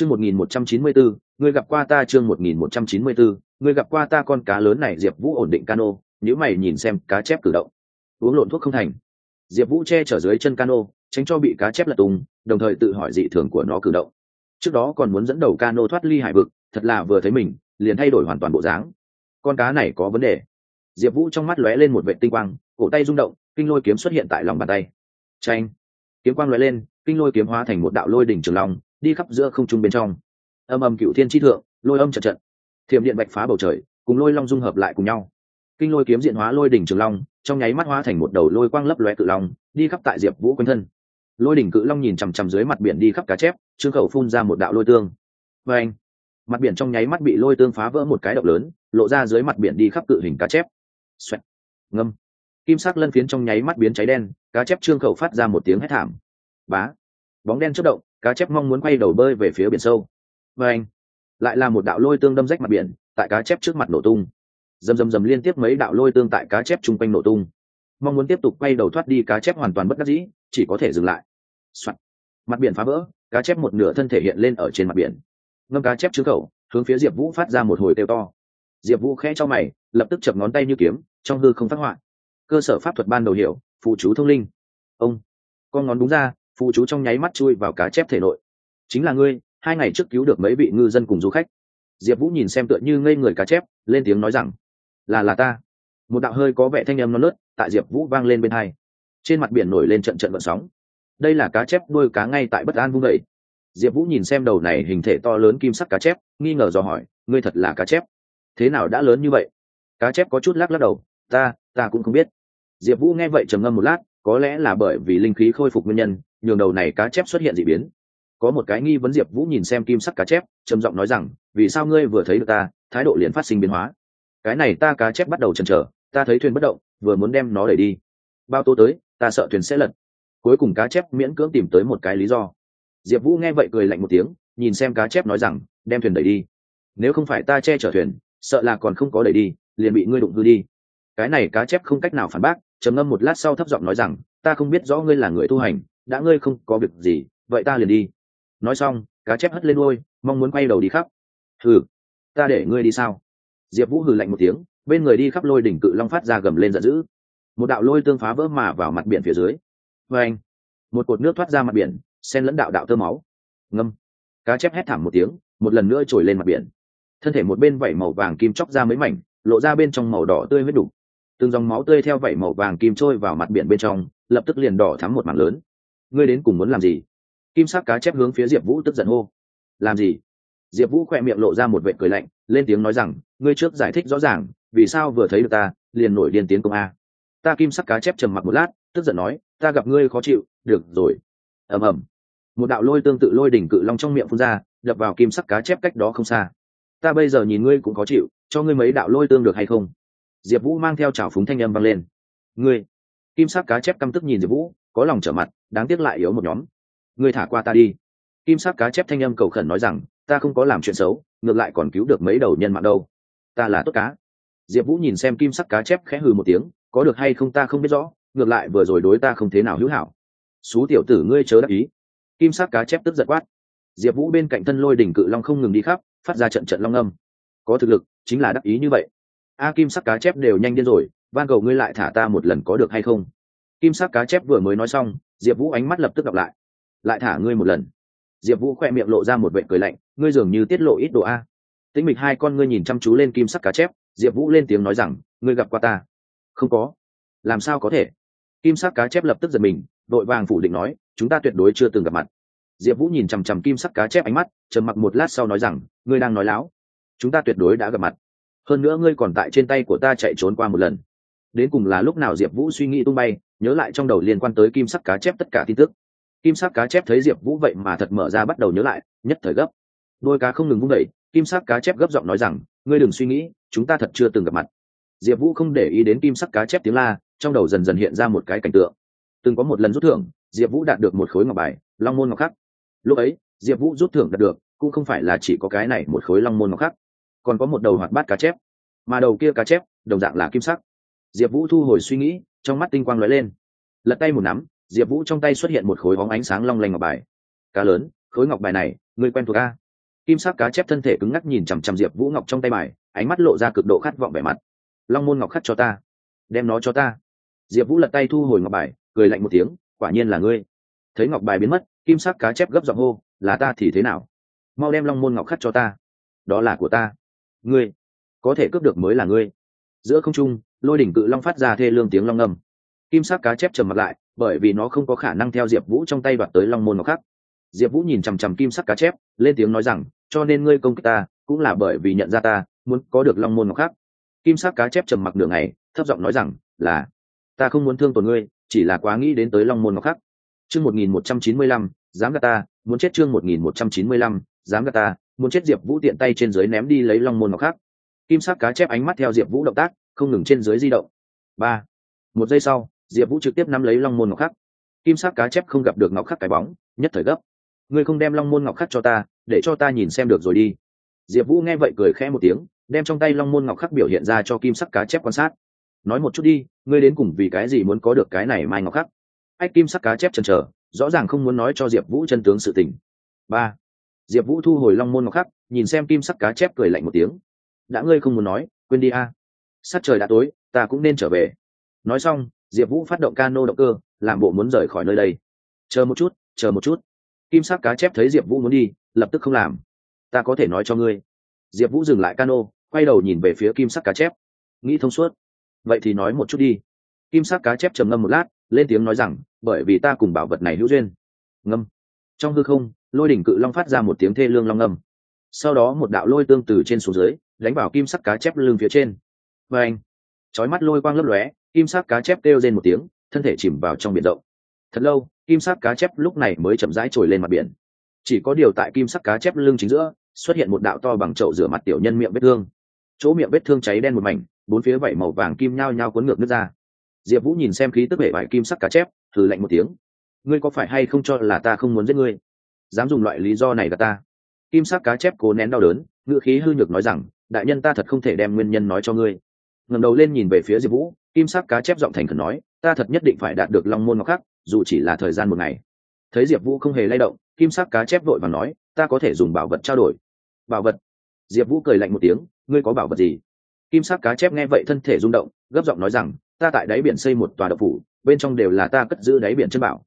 chương một nghìn một trăm chín mươi bốn ngươi gặp qua ta chương một nghìn một trăm chín mươi bốn ngươi gặp qua ta con cá lớn này diệp vũ ổn định cano nếu mày nhìn xem cá chép cử động. Uống lộn thuốc không thành. Diệp vũ che chở dưới chân cano tránh cho bị cá chép lật tung đồng thời tự hỏi dị thường của nó cử động. Trước đó còn muốn dẫn đầu cano thoát ly hải vực thật là vừa thấy mình liền thay đổi hoàn toàn bộ dáng. Con cá này có vấn đề. Diệp vũ trong mắt lóe lên một vệ tinh quang cổ tay rung động kinh lôi kiếm xuất hiện tại lòng bàn tay. Chanh, kiếm quang lóe lên kinh lôi kiếm hóa thành một đạo lôi đỉnh trường long đi khắp giữa không trung bên trong. Âm âm cựu thiên tri thượng, lôi âm chật trận thiểm điện bạch phá bầu trời, cùng lôi long dung hợp lại cùng nhau. Kinh lôi kiếm diện hóa lôi đỉnh trường long, trong nháy mắt hóa thành một đầu lôi quang lấp lóe cự long, đi khắp tại diệp vũ quanh thân. Lôi đỉnh cự long nhìn chằm chằm dưới mặt biển đi khắp cá chép, trương khẩu phun ra một đạo lôi tương. Vê anh mặt biển trong nháy mắt bị lôi tương phá vỡ một cái động lớn, lộ ra dưới mặt biển đi khắp cự hình cá chép. Xoẹt. ngâm. Kim sắc lân phiến trong nháy mắt biến cháy đen, cá chép trương khẩu phát ra một tiếng hét thảm. Bá. Bóng đen chất động cá chép mong muốn quay đầu bơi về phía biển sâu. Và anh, lại là một đạo lôi tương đâm rách mặt biển, tại cá chép trước mặt nổ tung. Dầm dầm dầm liên tiếp mấy đạo lôi tương tại cá chép chung quanh nổ tung. Mong muốn tiếp tục quay đầu thoát đi, cá chép hoàn toàn bất đắc dĩ, chỉ có thể dừng lại、Soạn. mặt biển phá vỡ, cá chép một nửa thân thể hiện lên ở trên mặt biển. Ngâm cá chép trứng khẩu, hướng phía diệp vũ phát ra một hồi kêu to. Diệp vũ khẽ cho mày, lập tức chập ngón tay như kiếm, trong hư không phát họa. Cơ sở pháp thuật ban đầu hiểu, phụ chú thông linh. Ông, con ngón đúng ra phụ chú trong nháy mắt chui vào cá chép thể nội. Chính là ngươi, hai ngày trước cứu được mấy vị ngư dân cùng du khách. Diệp vũ nhìn xem tựa như ngây người cá chép, lên tiếng nói rằng, là là ta. Một đạo hơi có vẻ thanh âm non nớt tại diệp vũ vang lên bên hai. Trên mặt biển nổi lên trận trận vận sóng. Đây là cá chép nuôi cá ngay tại bất an vung vẩy diệp vũ nhìn xem đầu này hình thể to lớn kim sắc cá chép, nghi ngờ dò hỏi, ngươi thật là cá chép? Thế nào đã lớn như vậy? Cá chép có chút lắc lắc đầu, ta ta cũng không biết. Diệp vũ nghe vậy trầm ngâm một lát, có lẽ là bởi vì linh khí khôi phục nguyên nhân nhường đầu này cá chép xuất hiện dị biến. Có một cái nghi vấn diệp vũ nhìn xem kim sắc cá chép, trầm giọng nói rằng, vì sao ngươi vừa thấy được ta, thái độ liền phát sinh biến hóa? Cái này ta cá chép bắt đầu chần chờ, ta thấy thuyền bất động, vừa muốn đem nó đẩy đi. Bao tô tới, ta sợ thuyền sẽ lật. Cuối cùng cá chép miễn cưỡng tìm tới một cái lý do. Diệp vũ nghe vậy cười lạnh một tiếng, nhìn xem cá chép nói rằng, đem thuyền đẩy đi. Nếu không phải ta che chở thuyền, sợ là còn không có đẩy đi, liền bị ngươi đụng hư đi. Cái này cá chép không cách nào phản bác, trầm ngâm một lát sau thấp giọng nói rằng, ta không biết rõ ngươi là người tu hành đã ngươi không có việc gì, vậy ta liền đi. Nói xong, cá chép hất lên đôi mong muốn quay đầu đi khắp. Hừ, ta để ngươi đi sao? Diệp vũ hừ lạnh một tiếng, bên người đi khắp lôi đỉnh cự long phát ra gầm lên giận dữ. Một đạo lôi tương phá vỡ mà vào mặt biển phía dưới. Vê anh, một cột nước thoát ra mặt biển sen lẫn đạo đạo tơ máu. Ngâm. Cá chép hét thảm một tiếng, một lần nữa trồi lên mặt biển. Thân thể một bên vẩy màu vàng kim chóc ra mấy mảnh, lộ ra bên trong màu đỏ tươi huyết đục. Từng dòng máu tươi theo vẩy màu vàng kim trôi vào mặt biển bên trong, lập tức liền đỏ thắm một mảng lớn ngươi đến cùng muốn làm gì? Kim sắc cá chép hướng phía diệp vũ tức giận hô. Làm gì? Diệp vũ khỏe miệng lộ ra một vệ cười lạnh, lên tiếng nói rằng, ngươi trước giải thích rõ ràng, vì sao vừa thấy được ta, liền nổi điên tiến công a. Ta kim sắc cá chép trầm mặc một lát, tức giận nói, ta gặp ngươi khó chịu, được rồi. Ầm ầm. Một đạo lôi tương tự lôi đỉnh cự long trong miệng phun ra, đập vào kim sắc cá chép cách đó không xa. Ta bây giờ nhìn ngươi cũng khó chịu, cho ngươi mấy đạo lôi tương được hay không? Diệp vũ mang theo trào phúng thanh âm vang lên. Ngươi. Kim sắc cá chép căm tức nhìn diệp vũ có lòng trở mặt, đáng tiếc lại yếu một nhóm. Ngươi thả qua ta đi. Kim sắc cá chép thanh âm cầu khẩn nói rằng, ta không có làm chuyện xấu, ngược lại còn cứu được mấy đầu nhân mạng đâu. Ta là tốt cá. Diệp vũ nhìn xem kim sắc cá chép khẽ hừ một tiếng, có được hay không ta không biết rõ, ngược lại vừa rồi đối ta không thế nào hữu hảo. Xú tiểu tử ngươi chớ đắc ý. Kim sắc cá chép tức giật quát. Diệp vũ bên cạnh thân lôi đỉnh cự long không ngừng đi khắp, phát ra trận trận long âm. Có thực lực, chính là đắc ý như vậy. A, kim sắc cá chép đều nhanh điên rồi, van cầu ngươi lại thả ta một lần có được hay không? Kim sắc cá chép vừa mới nói xong, diệp vũ ánh mắt lập tức gặp lại. Lại thả ngươi một lần. Diệp vũ khoe miệng lộ ra một vệ cười lạnh, ngươi dường như tiết lộ ít đồ a. Tĩnh mịch hai con ngươi nhìn chăm chú lên kim sắc cá chép, diệp vũ lên tiếng nói rằng, ngươi gặp qua ta? Không có. Làm sao có thể? Kim sắc cá chép lập tức giật mình, đội vàng phủ định nói, chúng ta tuyệt đối chưa từng gặp mặt. Diệp vũ nhìn chằm chằm kim sắc cá chép ánh mắt, trầm mặc một lát sau nói rằng, ngươi đang nói láo. Chúng ta tuyệt đối đã gặp mặt. Hơn nữa ngươi còn tại trên tay của ta chạy trốn qua một lần đến cùng là lúc nào diệp vũ suy nghĩ tung bay, nhớ lại trong đầu liên quan tới kim sắc cá chép tất cả tin tức. Kim sắc cá chép thấy diệp vũ vậy mà thật mở ra bắt đầu nhớ lại, nhất thời gấp. Đôi cá không ngừng vung đẩy kim sắc cá chép gấp giọng nói rằng, ngươi đừng suy nghĩ, chúng ta thật chưa từng gặp mặt. Diệp vũ không để ý đến kim sắc cá chép tiếng la, trong đầu dần dần hiện ra một cái cảnh tượng. Từng có một lần rút thưởng, diệp vũ đạt được một khối ngọc bài, long môn ngọc khắc. Lúc ấy, diệp vũ rút thưởng đạt được, cũng không phải là chỉ có cái này một khối long môn ngọc khắc, còn có một đầu hoạt bát cá chép. Mà đầu kia cá chép, đồng dạng là kim sắc diệp vũ thu hồi suy nghĩ, trong mắt tinh quang lóe lên. Lật tay một nắm, diệp vũ trong tay xuất hiện một khối bóng ánh sáng long lanh ngọc bài. Cá lớn, khối ngọc bài này, người quen thuộc a. Kim sắc cá chép thân thể cứng ngắc nhìn chằm chằm diệp vũ ngọc trong tay bài, ánh mắt lộ ra cực độ khát vọng vẻ mặt. Long môn ngọc khắc cho ta. Đem nó cho ta. Diệp vũ lật tay thu hồi ngọc bài, cười lạnh một tiếng, quả nhiên là ngươi. Thấy ngọc bài biến mất, kim sắc cá chép gấp giọng hô, là ta thì thế nào? Mau đem long môn ngọc khắc cho ta. Đó là của ta. Ngươi, có thể cướp được mới là ngươi. Giữa không trung lôi đỉnh cự long phát ra thê lương tiếng long ngâm kim sắc cá chép trầm mặt lại, bởi vì nó không có khả năng theo diệp vũ trong tay đoạt tới long môn ngọc khắc. Diệp vũ nhìn chằm chằm kim sắc cá chép, lên tiếng nói rằng, cho nên ngươi công kích ta, cũng là bởi vì nhận ra ta, muốn có được long môn ngọc khắc. Kim sắc cá chép trầm mặc nửa ngày, thấp giọng nói rằng, là, ta không muốn thương tổn ngươi, chỉ là quá nghĩ đến tới long môn ngọc khắc. Chương một nghìn một trăm chín mươi lăm, dám gạt ta, muốn chết chương một nghìn một trăm chín mươi lăm, dám gạt ta, muốn chết diệp vũ tiện tay trên dưới ném đi lấy long môn ngọc khắc. Kim sắc cá chép ánh mắt theo diệp vũ động tác không ngừng trên dưới di động. Ba. Một giây sau, diệp vũ trực tiếp nắm lấy long môn ngọc khắc. Kim sắc cá chép không gặp được ngọc khắc cái bóng, nhất thời gấp. Ngươi không đem long môn ngọc khắc cho ta, để cho ta nhìn xem được rồi đi. Diệp vũ nghe vậy cười khẽ một tiếng, đem trong tay long môn ngọc khắc biểu hiện ra cho kim sắc cá chép quan sát. Nói một chút đi, ngươi đến cùng vì cái gì muốn có được cái này mai ngọc khắc? Ách, kim sắc cá chép chần chờ, rõ ràng không muốn nói cho diệp vũ chân tướng sự tình. Ba. Diệp vũ thu hồi long môn ngọc khắc, nhìn xem kim sắc cá chép cười lạnh một tiếng. Đã ngươi không muốn nói, quên đi a. à. Sát trời đã tối, ta cũng nên trở về. Nói xong, diệp vũ phát động cano động cơ, làm bộ muốn rời khỏi nơi đây. Chờ một chút, chờ một chút. Kim sắc cá chép thấy diệp vũ muốn đi, lập tức không làm. Ta có thể nói cho ngươi. Diệp vũ dừng lại cano, quay đầu nhìn về phía kim sắc cá chép. Nghĩ thông suốt. Vậy thì nói một chút đi. Kim sắc cá chép trầm ngâm một lát, lên tiếng nói rằng, bởi vì ta cùng bảo vật này hữu duyên. Ngâm. Trong hư không, lôi đỉnh cự long phát ra một tiếng thê lương long ngâm. Sau đó một đạo lôi tương từ trên xuống dưới, đánh vào kim sắc cá chép lưng phía trên và anh. Trói mắt lôi quang lấp lóe, kim sắc cá chép kêu lên một tiếng, thân thể chìm vào trong biển rộng. Thật lâu, kim sắc cá chép lúc này mới chậm rãi trồi lên mặt biển. Chỉ có điều tại kim sắc cá chép lưng chính giữa, xuất hiện một đạo to bằng chậu rửa mặt tiểu nhân miệng vết thương. Chỗ miệng vết thương cháy đen một mảnh, bốn phía vảy màu vàng kim nhao nhao cuốn ngược nước ra. Diệp vũ nhìn xem khí tức hệ vải kim sắc cá chép thử lạnh một tiếng. Ngươi có phải hay không cho là ta không muốn giết ngươi? Dám dùng loại lý do này gạt ta? Kim sắc cá chép cố nén đau đớn ngựa khí hư nhược nói rằng, đại nhân ta thật không thể đem nguyên nhân nói cho ngươi ngẩng đầu lên nhìn về phía diệp vũ, kim sắc cá chép giọng thành khẩn nói, ta thật nhất định phải đạt được long môn ngọc khắc dù chỉ là thời gian một ngày. Thấy diệp vũ không hề lay động, kim sắc cá chép vội và nói, ta có thể dùng bảo vật trao đổi. Bảo vật? Diệp vũ cười lạnh một tiếng, ngươi có bảo vật gì? Kim sắc cá chép nghe vậy thân thể rung động, gấp giọng nói rằng, ta tại đáy biển xây một tòa độc phủ, bên trong đều là ta cất giữ đáy biển chân bảo.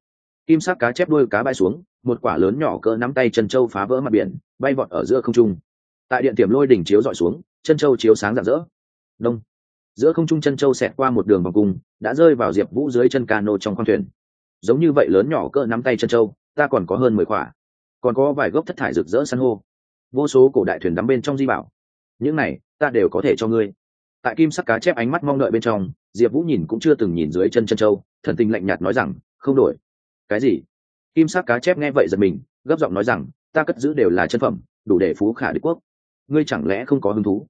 Kim sắc cá chép đuôi cá bay xuống, một quả lớn nhỏ cỡ nắm tay chân châu phá vỡ mặt biển, bay vọt ở giữa không trung. Tại điện tiềm lôi đỉnh chiếu dọi xuống, chân châu chiếu sáng rạng rỡ. Đông giữa không trung chân châu xẹt qua một đường vòng cung, đã rơi vào diệp vũ dưới chân cano trong khoang thuyền. Giống như vậy lớn nhỏ cỡ nắm tay chân châu, ta còn có hơn mười quả còn có vài gốc thất thải rực rỡ san hô. Vô số cổ đại thuyền đắm bên trong di bảo. Những này, ta đều có thể cho ngươi. Tại kim sắc cá chép ánh mắt mong đợi bên trong, diệp vũ nhìn cũng chưa từng nhìn dưới chân chân châu, thần tình lạnh nhạt nói rằng, không đổi. Cái gì? Kim sắc cá chép nghe vậy giật mình, gấp giọng nói rằng, ta cất giữ đều là chân phẩm, đủ để phú khả đế quốc. Ngươi chẳng lẽ không có hứng thú?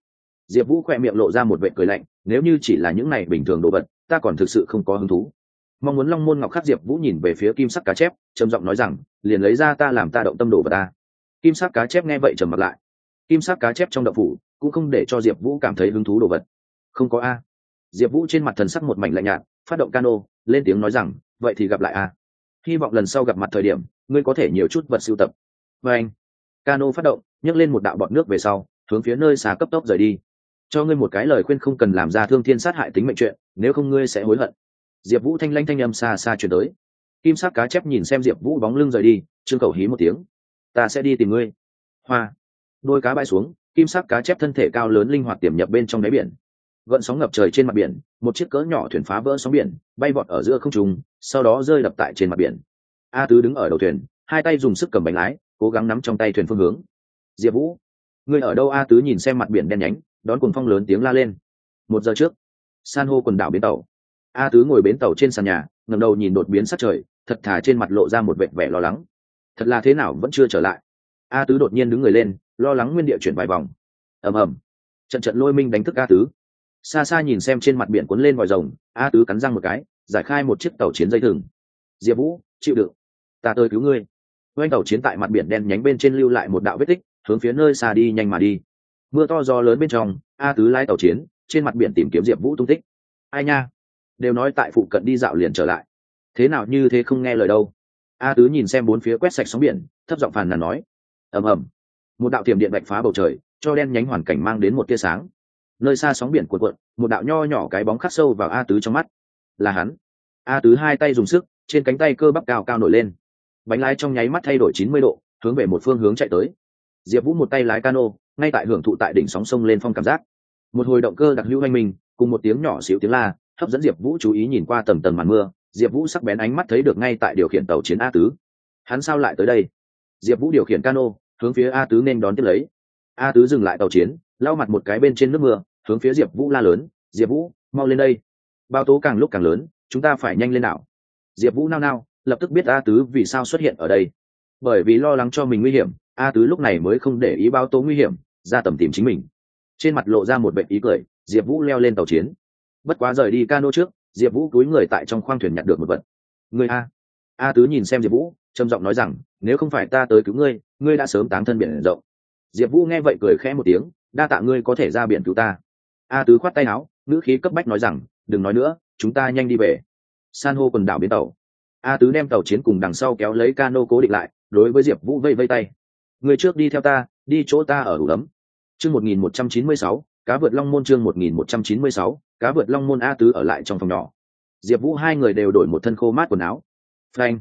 Diệp vũ khỏe miệng lộ ra một vệ cười lạnh, nếu như chỉ là những này bình thường đồ vật, ta còn thực sự không có hứng thú. Mong muốn long môn ngọc khắc diệp vũ nhìn về phía kim sắc cá chép, trầm giọng nói rằng, liền lấy ra ta làm ta động tâm đồ vật ta. Kim sắc cá chép nghe vậy trầm mặt lại. Kim sắc cá chép trong đậu phủ, cũng không để cho diệp vũ cảm thấy hứng thú đồ vật. Không có a. Diệp vũ trên mặt thần sắc một mảnh lạnh nhạt, phát động cano, lên tiếng nói rằng, vậy thì gặp lại a. Hy vọng lần sau gặp mặt thời điểm, ngươi có thể nhiều chút vật sưu tập. Và anh, cano phát động, nhấc lên một đạo bọn nước về sau, hướng phía nơi xà cấp tốc rời đi cho ngươi một cái lời khuyên không cần làm ra thương thiên sát hại tính mệnh chuyện, nếu không ngươi sẽ hối hận. Diệp vũ thanh lanh thanh âm xa xa chuyển tới. Kim sắc cá chép nhìn xem diệp vũ bóng lưng rời đi, trương cầu hí một tiếng. Ta sẽ đi tìm ngươi. Hoa. Đôi cá bay xuống, kim sắc cá chép thân thể cao lớn linh hoạt tiềm nhập bên trong đáy biển. Gợn sóng ngập trời trên mặt biển, một chiếc cỡ nhỏ thuyền phá vỡ sóng biển, bay vọt ở giữa không trung, sau đó rơi đập tại trên mặt biển. A tứ đứng ở đầu thuyền, hai tay dùng sức cầm bánh lái, cố gắng nắm trong tay thuyền phương hướng. Diệp vũ, ngươi ở đâu? A tứ nhìn xem mặt biển đen nhánh đón cùng phong lớn tiếng la lên. Một giờ trước, san hô quần đảo bến tàu. A tứ ngồi bến tàu trên sàn nhà, ngẩng đầu nhìn đột biến sát trời, thật thà trên mặt lộ ra một vẻ vẻ lo lắng. Thật là thế nào vẫn chưa trở lại? A tứ đột nhiên đứng người lên, lo lắng nguyên địa chuyển vài vòng. Ầm ầm. Trận trận lôi minh đánh thức a tứ. Xa xa nhìn xem trên mặt biển cuốn lên vòi rồng, a tứ cắn răng một cái, giải khai một chiếc tàu chiến dây thừng. Diệp vũ, chịu đựng. Ta tới cứu ngươi. Oanh tàu chiến tại mặt biển đen nhánh bên trên lưu lại một đạo vết tích, hướng phía nơi xa đi nhanh mà đi mưa to gió lớn bên trong, a tứ lái tàu chiến, trên mặt biển tìm kiếm diệp vũ tung tích. Ai nha? Đều nói tại phụ cận đi dạo liền trở lại. Thế nào như thế không nghe lời đâu. A tứ nhìn xem bốn phía quét sạch sóng biển, thấp giọng phàn nàn nói. Ầm ầm. Một đạo tiềm điện bạch phá bầu trời, cho đen nhánh hoàn cảnh mang đến một tia sáng. Nơi xa sóng biển cuộn cuộn, một đạo nho nhỏ cái bóng khắc sâu vào a tứ trong mắt. Là hắn. A tứ hai tay dùng sức, trên cánh tay cơ bắp cao cao nổi lên. Bánh lái trong nháy mắt thay đổi chín mươi độ, hướng về một phương hướng chạy tới. Diệp vũ một tay lái cano ngay tại hưởng thụ tại đỉnh sóng sông lên phong cảm giác. Một hồi động cơ đặc hữu hoanh mình, cùng một tiếng nhỏ xíu tiếng la, hấp dẫn diệp vũ chú ý nhìn qua tầm tầm màn mưa, diệp vũ sắc bén ánh mắt thấy được ngay tại điều khiển tàu chiến a tứ. Hắn sao lại tới đây? Diệp vũ điều khiển cano, hướng phía a tứ nên đón tiếp lấy. A tứ dừng lại tàu chiến, lau mặt một cái bên trên nước mưa, hướng phía diệp vũ la lớn, diệp vũ, mau lên đây. Bao tố càng lúc càng lớn, chúng ta phải nhanh lên nào. Diệp vũ nao nao, lập tức biết a tứ vì sao xuất hiện ở đây. Bởi vì lo lắng cho mình nguy hiểm, a tứ lúc này mới không để ý bao tố nguy hiểm ra tầm tìm chính mình. Trên mặt lộ ra một bệnh ý cười, diệp vũ leo lên tàu chiến. Bất quá rời đi cano trước, diệp vũ cúi người tại trong khoang thuyền nhặt được một vật. Người a. A tứ nhìn xem diệp vũ, trầm giọng nói rằng, nếu không phải ta tới cứu ngươi ngươi đã sớm tán thân biển rộng. Diệp vũ nghe vậy cười khẽ một tiếng, đa tạ ngươi có thể ra biển cứu ta. A tứ khoát tay áo, ngữ khí cấp bách nói rằng, đừng nói nữa, chúng ta nhanh đi về. San hô quần đảo biến tàu. A tứ đem tàu chiến cùng đằng sau kéo lấy cano cố định lại, đối với diệp vũ vây vây tay. Người trước đi theo ta đi chỗ ta ở đủ ấm. Chương một nghìn một trăm chín mươi sáu, cá vượt long môn chương một nghìn một trăm chín mươi sáu, cá vượt long môn a tứ ở lại trong phòng nhỏ. Diệp vũ hai người đều đổi một thân khô mát quần áo. Frank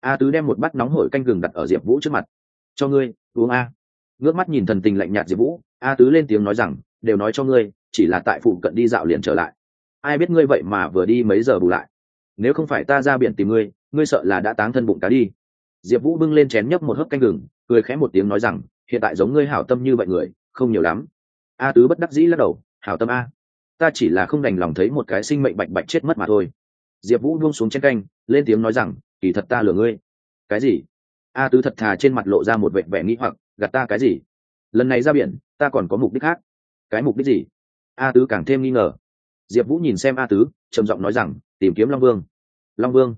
a tứ đem một bát nóng hổi canh gừng đặt ở diệp vũ trước mặt. Cho ngươi, uống a. Ngước mắt nhìn thần tình lạnh nhạt diệp vũ, a tứ lên tiếng nói rằng, đều nói cho ngươi, chỉ là tại phụ cận đi dạo liền trở lại. Ai biết ngươi vậy mà vừa đi mấy giờ bù lại? Nếu không phải ta ra biển tìm ngươi ngươi sợ là đã táng thân bụng cá đi. Diệp vũ bưng lên chén nhấp một hớp canh gừng, cười khẽ một tiếng nói rằng hiện tại giống ngươi hảo tâm như vậy người, không nhiều lắm. A tứ bất đắc dĩ lắc đầu, hảo tâm a. Ta chỉ là không đành lòng thấy một cái sinh mệnh bạch bạch chết mất mà thôi. Diệp vũ buông xuống trên canh, lên tiếng nói rằng, kỳ thật ta lừa ngươi. Cái gì? A tứ thật thà trên mặt lộ ra một vệ vẻ nghĩ hoặc, gạt ta cái gì? Lần này ra biển, ta còn có mục đích khác. Cái mục đích gì? A tứ càng thêm nghi ngờ. Diệp vũ nhìn xem a tứ, trầm giọng nói rằng, tìm kiếm long vương. Long vương?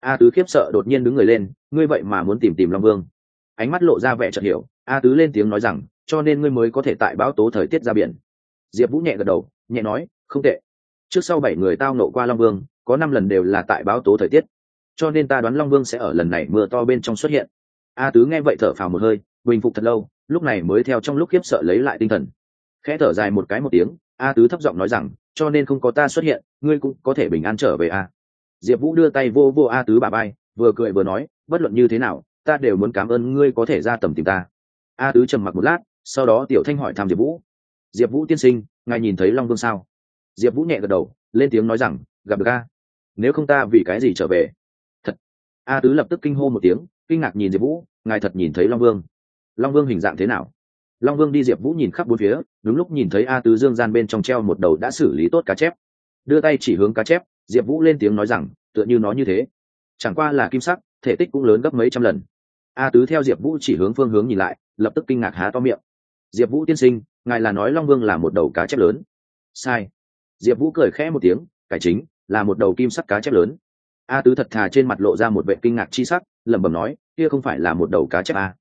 A tứ khiếp sợ đột nhiên đứng người lên, ngươi vậy mà muốn tìm tìm long vương. Ánh mắt lộ ra vẻ chợt hiểu a tứ lên tiếng nói rằng, cho nên ngươi mới có thể tại báo tố thời tiết ra biển. Diệp vũ nhẹ gật đầu, nhẹ nói, không tệ. Trước sau bảy người tao nộ qua long vương, có năm lần đều là tại báo tố thời tiết. Cho nên ta đoán long vương sẽ ở lần này mưa to bên trong xuất hiện. A tứ nghe vậy thở phào một hơi, bình phục thật lâu, lúc này mới theo trong lúc khiếp sợ lấy lại tinh thần. Khẽ thở dài một cái một tiếng, a tứ thấp giọng nói rằng, cho nên không có ta xuất hiện, ngươi cũng có thể bình an trở về a. Diệp vũ đưa tay vô vô a tứ bà bay vừa cười vừa nói, bất luận như thế nào, ta đều muốn cảm ơn ngươi có thể ra tầm tìm ta a tứ trầm mặc một lát, sau đó tiểu thanh hỏi thăm diệp vũ. Diệp vũ tiên sinh, ngài nhìn thấy long vương sao? Diệp vũ nhẹ gật đầu, lên tiếng nói rằng, gặp được a. Nếu không ta vì cái gì trở về? Thật. A tứ lập tức kinh hô một tiếng, kinh ngạc nhìn diệp vũ, ngài thật nhìn thấy long vương? Long vương hình dạng thế nào? Long vương đi diệp vũ nhìn khắp bốn phía, đúng lúc nhìn thấy a tứ dương gian bên trong treo một đầu đã xử lý tốt cá chép. Đưa tay chỉ hướng cá chép, diệp vũ lên tiếng nói rằng, tựa như nó như thế. Chẳng qua là kim sắc, thể tích cũng lớn gấp mấy trăm lần. A tứ theo diệp vũ chỉ hướng phương hướng nhìn lại lập tức kinh ngạc há to miệng. Diệp vũ tiên sinh, ngài là nói long vương là một đầu cá chép lớn. Sai. Diệp vũ cười khẽ một tiếng, cải chính, là một đầu kim sắc cá chép lớn. A tứ thật thà trên mặt lộ ra một vệ kinh ngạc chi sắc, lẩm bẩm nói, kia không phải là một đầu cá chép a.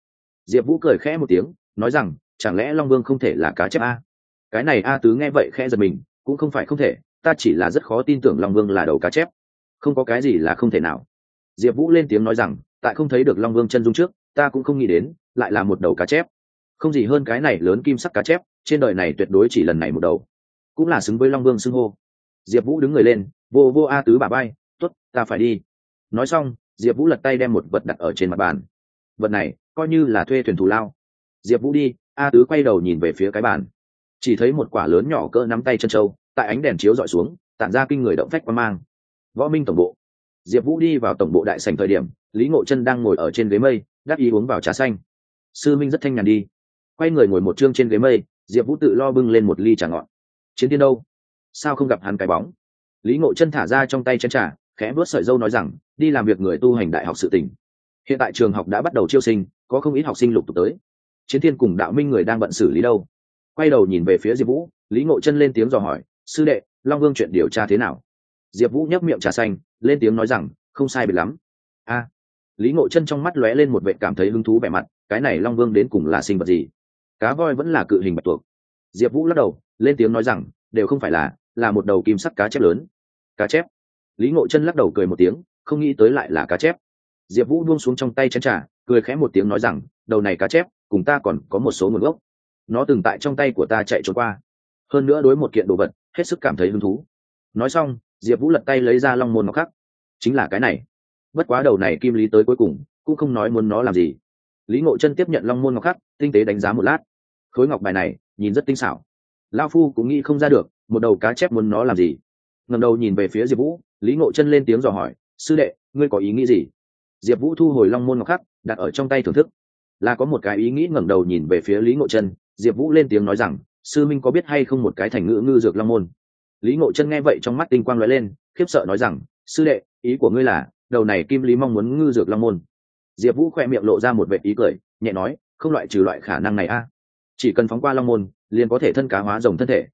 Diệp vũ cười khẽ một tiếng, nói rằng, chẳng lẽ long vương không thể là cá chép a? Cái này a tứ nghe vậy khẽ giật mình, cũng không phải không thể, ta chỉ là rất khó tin tưởng long vương là đầu cá chép. Không có cái gì là không thể nào. Diệp vũ lên tiếng nói rằng, tại không thấy được long vương chân dung trước, ta cũng không nghĩ đến lại là một đầu cá chép. Không gì hơn cái này lớn kim sắc cá chép, trên đời này tuyệt đối chỉ lần này một đầu. Cũng là xứng với long vương xưng hô. Diệp vũ đứng người lên, vô vô a tứ bà bay t ố t ta phải đi. Nói xong, diệp vũ lật tay đem một vật đặt ở trên mặt bàn. Vật này, coi như là thuê thuyền thù lao. Diệp vũ đi, a tứ quay đầu nhìn về phía cái bàn. Chỉ thấy một quả lớn nhỏ cỡ nắm tay chân trâu, tại ánh đèn chiếu dọi xuống, tản ra kinh người động phách qua mang. Võ minh tổng bộ. Diệp vũ đi vào tổng bộ đại sành thời điểm, lý ngộ chân đang ngồi ở trên ghế mây, đắc ý uống vào trà xanh sư minh rất thanh nhàn đi. Quay người ngồi một chương trên ghế mây, diệp vũ tự lo bưng lên một ly trà ngọn chiến tiên đâu? Sao không gặp hắn cái bóng? Lý ngộ chân thả ra trong tay chén trà, khẽ vớt sợi dâu nói rằng, đi làm việc người tu hành đại học sự tỉnh hiện tại trường học đã bắt đầu chiêu sinh, có không ít học sinh lục tục tới. Chiến thiên cùng đạo minh người đang bận xử lý đâu? Quay đầu nhìn về phía diệp vũ, lý ngộ chân lên tiếng dò hỏi, sư đệ, long vương chuyện điều tra thế nào? Diệp vũ nhấp miệng trà xanh, lên tiếng nói rằng, không sai biệt lắm. A. Lý ngộ chân trong mắt lóe lên một vệ cảm thấy hứng thú vẻ mặt cái này long vương đến cùng là sinh vật gì? Cá voi vẫn là cự hình bạch tuộc. Diệp vũ lắc đầu, lên tiếng nói rằng, đều không phải là là một đầu kim sắt cá chép lớn. Cá chép? Lý ngộ chân lắc đầu cười một tiếng, không nghĩ tới lại là cá chép. Diệp vũ buông xuống trong tay chân trả cười khẽ một tiếng nói rằng, đầu này cá chép, cùng ta còn có một số nguồn gốc. Nó từng tại trong tay của ta chạy trốn qua. Hơn nữa đối một kiện đồ vật, hết sức cảm thấy hứng thú. Nói xong, diệp vũ lật tay lấy ra long môn ngọc khắc. Chính là cái này. Bất quá đầu này kim lý tới cuối cùng, cũng không nói muốn nó làm gì lý ngộ chân tiếp nhận long môn ngọc khắc, tinh tế đánh giá một lát. Khối ngọc bài này, nhìn rất tinh xảo. Lao phu cũng nghĩ không ra được, một đầu cá chép muốn nó làm gì. Ngầm đầu nhìn về phía diệp vũ, lý ngộ chân lên tiếng dò hỏi, sư đệ, ngươi có ý nghĩ gì? Diệp vũ thu hồi long môn ngọc khắc, đặt ở trong tay thưởng thức. Là có một cái ý nghĩ ngẩng đầu nhìn về phía lý ngộ chân, diệp vũ lên tiếng nói rằng, sư minh có biết hay không một cái thành ngữ ngư dược long môn? Lý ngộ chân nghe vậy trong mắt tinh quang l ó e lên, khiếp sợ nói rằng, sư đệ, ý của ngươi là, đầu này kim lý mong muốn ngư dược long môn diệp vũ khoe miệng lộ ra một vệ ý cười, nhẹ nói, không loại trừ loại khả năng này a. Chỉ cần phóng qua long môn, liền có thể thân cá hóa rồng thân thể.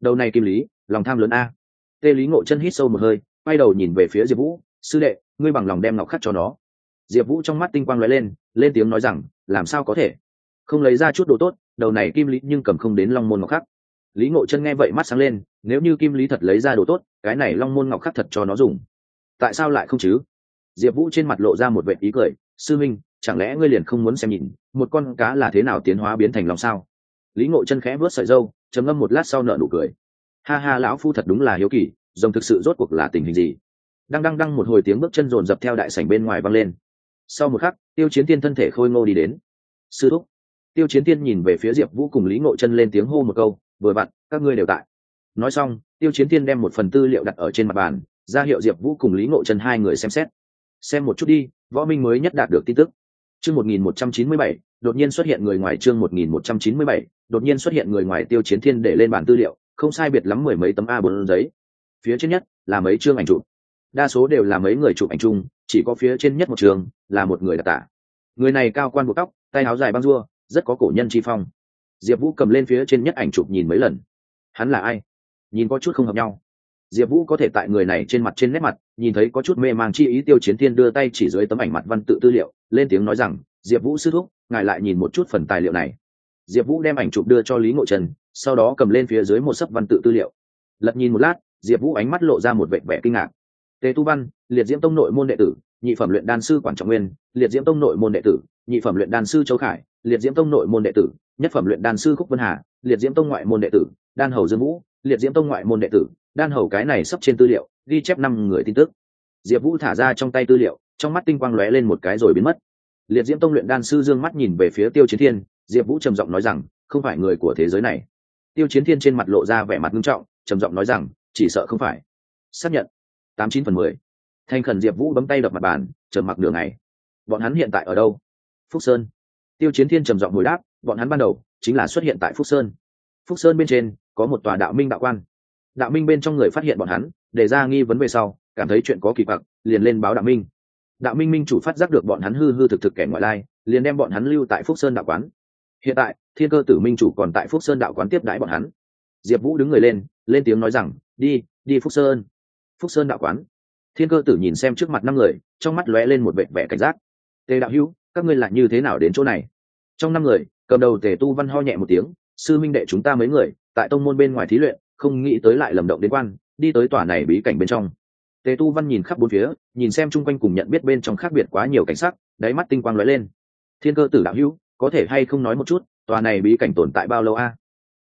Đầu này kim lý, lòng tham lớn a. Tê lý ngộ chân hít sâu một hơi, quay đầu nhìn về phía diệp vũ, sư đệ, ngươi bằng lòng đem ngọc khắc cho nó. Diệp vũ trong mắt tinh quang l ó e lên lên tiếng nói rằng, làm sao có thể? Không lấy ra chút đồ tốt, đầu này kim lý nhưng cầm không đến long môn ngọc khắc. Lý ngộ chân nghe vậy mắt sáng lên, nếu như kim lý thật lấy ra đồ tốt, cái này long môn ngọc khắc thật cho nó dùng. Tại sao lại không chứ? Diệp vũ trên mặt lộ ra một vệ ý cười sư minh, chẳng lẽ ngươi liền không muốn xem nhìn, một con cá là thế nào tiến hóa biến thành lòng sao? Lý ngộ chân khẽ vớt sợi dâu chấm ngâm một lát sau nợ nụ cười. Ha ha, lão phu thật đúng là hiếu kỳ, rồng thực sự rốt cuộc là tình hình gì? Đang đăng đăng một hồi tiếng bước chân rồn dập theo đại sảnh bên ngoài vang lên. Sau một khắc, tiêu chiến tiên thân thể khôi ngô đi đến. Sư thúc. Tiêu chiến tiên nhìn về phía diệp vũ cùng lý ngộ chân lên tiếng hô một câu, vừa vặn, các ngươi đều tại. Nói xong, tiêu chiến tiên đem một phần tư liệu đặt ở trên mặt bàn, ra hiệu diệp vũ cùng lý ngộ chân hai người xem xét. Xem một chút đi võ minh mới nhất đạt được tin tức. Chương một nghìn một trăm chín mươi bảy, đột nhiên xuất hiện người ngoài chương một nghìn một trăm chín mươi bảy, đột nhiên xuất hiện người ngoài tiêu chiến thiên để lên bản tư liệu, không sai biệt lắm mười mấy tấm a bốn giấy. Phía trên nhất là mấy chương ảnh chụp. Đa số đều là mấy người chụp ảnh chung, chỉ có phía trên nhất một trường là một người đặc tả. Người này cao quan buộc tóc, tay áo dài băng rua, rất có cổ nhân chi phong. Diệp vũ cầm lên phía trên nhất ảnh chụp nhìn mấy lần. Hắn là ai? Nhìn có chút không hợp nhau diệp vũ có thể tại người này trên mặt trên nét mặt, nhìn thấy có chút mê mang chi ý tiêu chiến thiên đưa tay chỉ dưới tấm ảnh mặt văn tự tư liệu, lên tiếng nói rằng, diệp vũ sư thúc, ngài lại nhìn một chút phần tài liệu này. Diệp vũ đem ảnh chụp đưa cho lý ngộ trần, sau đó cầm lên phía dưới một sấp văn tự tư liệu. Lật nhìn một lát, diệp vũ ánh mắt lộ ra một vệ vẻ kinh ngạc. Tề tu văn, liệt diễm tông nội môn đệ tử, nhị phẩm luyện đan sư quản trọng nguyên, liệt diễm tông nội môn đệ tử, nhị phẩm luyện đan sư châu khải, liệt diễm tông nội môn đệ tử, nhất phẩm luyện đan sư khúc vân hà, liệt diễm tông ngoại môn đệ tử, đan hầu dương vũ, liệt diễm tông ngoại môn đệ tử đan hầu cái này sắp trên tư liệu, ghi chép năm người tin tức. Diệp vũ thả ra trong tay tư liệu, trong mắt tinh quang lóe lên một cái rồi biến mất. Liệt diễm tông luyện đan sư dương mắt nhìn về phía tiêu chiến thiên, diệp vũ trầm giọng nói rằng, không phải người của thế giới này. Tiêu chiến thiên trên mặt lộ ra vẻ mặt nghiêm trọng, trầm giọng nói rằng, chỉ sợ không phải. Xác nhận. Tám chín phần mười. Thành khẩn diệp vũ bấm tay đập mặt bàn, trầm mặc nửa ngày. Bọn hắn hiện tại ở đâu? Phúc sơn. Tiêu chiến thiên trầm giọng hồi đáp, bọn hắn ban đầu chính là xuất hiện tại phúc sơn. Phúc sơn bên trên có một tòa đạo minh đạo quan đạo minh bên trong người phát hiện bọn hắn, để ra nghi vấn về sau, cảm thấy chuyện có kỳ quặc, liền lên báo đạo minh. Đạo minh minh chủ phát giác được bọn hắn hư hư thực thực kẻ ngoại lai, liền đem bọn hắn lưu tại phúc sơn đạo quán. Hiện tại, thiên cơ tử minh chủ còn tại phúc sơn đạo quán tiếp đãi bọn hắn. Diệp vũ đứng người lên lên tiếng nói rằng, đi đi phúc sơn. Phúc sơn đạo quán. Thiên cơ tử nhìn xem trước mặt năm người, trong mắt lóe lên một vệ vẻ cảnh giác. Tề đạo hữu, các ngươi là như thế nào đến chỗ này? Trong năm người, cầm đầu tề tu văn ho nhẹ một tiếng, sư minh đệ chúng ta mấy người, tại tông môn bên ngoài thí luyện không nghĩ tới lại lầm động đến quan, đi tới tòa này bí cảnh bên trong. Tề tu văn nhìn khắp bốn phía, nhìn xem chung quanh cùng nhận biết bên trong khác biệt quá nhiều cảnh sắc, đáy mắt tinh quang lóe lên. Thiên cơ tử đạo hữu, có thể hay không nói một chút, tòa này bí cảnh tồn tại bao lâu a?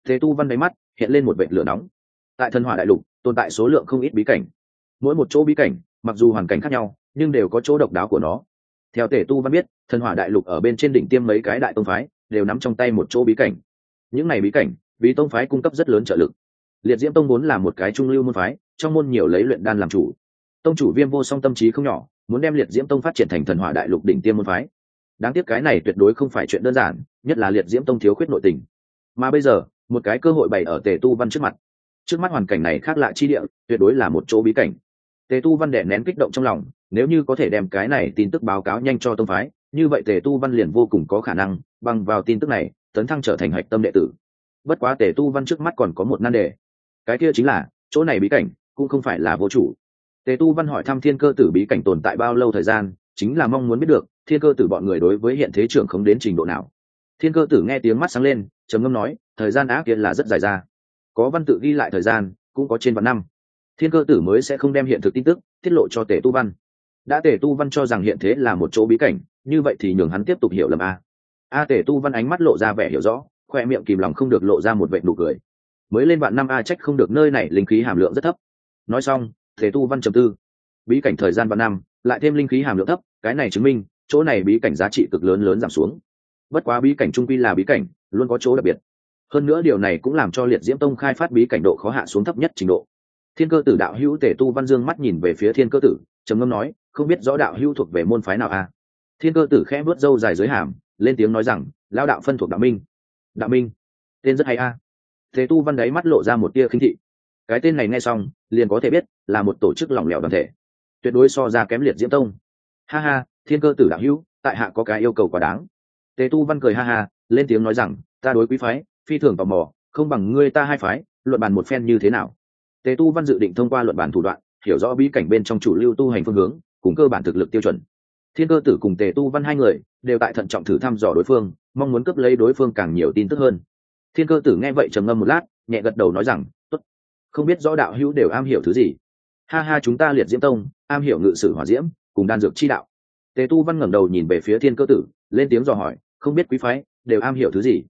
Tề tu văn đáy mắt hiện lên một vệ lửa nóng. Tại thần hỏa đại lục, tồn tại số lượng không ít bí cảnh. Mỗi một chỗ bí cảnh, mặc dù hoàn cảnh khác nhau, nhưng đều có chỗ độc đáo của nó. Theo tề tu văn biết, thần hỏa đại lục ở bên trên đỉnh tiêm mấy cái đại tông phái, đều nắm trong tay một chỗ bí cảnh. Những này bí cảnh, vì tông phái cung cấp rất lớn trợ lực liệt diễm tông muốn là một cái trung lưu môn phái, trong môn nhiều lấy luyện đan làm chủ. Tông chủ viêm vô song tâm trí không nhỏ, muốn đem liệt diễm tông phát triển thành thần hỏa đại lục đỉnh tiêm môn phái. Đáng tiếc cái này tuyệt đối không phải chuyện đơn giản, nhất là liệt diễm tông thiếu khuyết nội tình. Mà bây giờ, một cái cơ hội bày ở tề tu văn trước mặt. Trước mắt hoàn cảnh này khác lạ chi địa, tuyệt đối là một chỗ bí cảnh. Tề tu văn đẻ nén kích động trong lòng, nếu như có thể đem cái này tin tức báo cáo nhanh cho tông phái, như vậy tề tu văn liền vô cùng có khả năng, bằng vào tin tức này, tấn thăng trở thành hạch tâm đệ tử. Bất quá tề tu văn trước mắt còn có một nan đề cái kia chính là, chỗ này bí cảnh cũng không phải là vô chủ. Tề tu văn hỏi thăm thiên cơ tử bí cảnh tồn tại bao lâu thời gian, chính là mong muốn biết được, thiên cơ tử bọn người đối với hiện thế trưởng không đến trình độ nào. Thiên cơ tử nghe tiếng mắt sáng lên, trầm ngâm nói, thời gian ác kia là rất dài ra. Có văn tự ghi lại thời gian, cũng có trên vạn năm. Thiên cơ tử mới sẽ không đem hiện thực tin tức tiết lộ cho tề tu văn. Đã tề tu văn cho rằng hiện thế là một chỗ bí cảnh, như vậy thì nhường hắn tiếp tục hiểu lầm a. A Tề tu văn ánh mắt lộ ra vẻ hiểu rõ, khoe miệng kìm lòng không được lộ ra một vệ nụ cười mới lên vạn năm a trách không được nơi này linh khí hàm lượng rất thấp. Nói xong, thế tu văn trầm tư. Bí cảnh thời gian vạn năm, lại thêm linh khí hàm lượng thấp, cái này chứng minh, chỗ này bí cảnh giá trị cực lớn lớn giảm xuống. Bất quá bí cảnh trung quy là bí cảnh, luôn có chỗ đặc biệt. Hơn nữa điều này cũng làm cho liệt diễm tông khai phát bí cảnh độ khó hạ xuống thấp nhất trình độ. Thiên cơ tử đạo hữu tể tu văn dương mắt nhìn về phía thiên cơ tử, trầm ngâm nói, không biết rõ đạo hữu thuộc về môn phái nào a? Thiên cơ tử khẽ vớt râu dài dưới hàm, lên tiếng nói rằng lao đạo phân thuộc đạo minh. Đạo minh? Tên rất hay a thế tu văn đáy mắt lộ ra một tia khinh thị. Cái tên này nghe xong, liền có thể biết là một tổ chức lỏng lẻo đoàn thể. Tuyệt đối so ra kém liệt diễm tông. Ha ha, thiên cơ tử đạo hữu, tại hạ có cái yêu cầu quá đáng. Tề tu văn cười ha ha, lên tiếng nói rằng, ta đối quý phái, phi thường tò mò, không bằng ngươi ta hai phái, luận bàn một phen như thế nào? Tề tu văn dự định thông qua luận bàn thủ đoạn, hiểu rõ bí cảnh bên trong chủ lưu tu hành phương hướng, cùng cơ bản thực lực tiêu chuẩn. Thiên cơ tử cùng tề tu văn hai người, đều tại thận trọng thử thăm dò đối phương, mong muốn cướp lấy đối phương càng nhiều tin tức hơn thiên cơ tử nghe vậy trầm ngâm một lát, nhẹ gật đầu nói rằng, tốt. Không biết rõ đạo hữu đều am hiểu thứ gì. Ha ha, chúng ta liệt diễm tông, am hiểu ngự sử hỏa diễm, cùng đan dược chi đạo. Tề tu văn ngẩng đầu nhìn về phía thiên cơ tử, lên tiếng dò hỏi, không biết quý phái đều am hiểu thứ gì?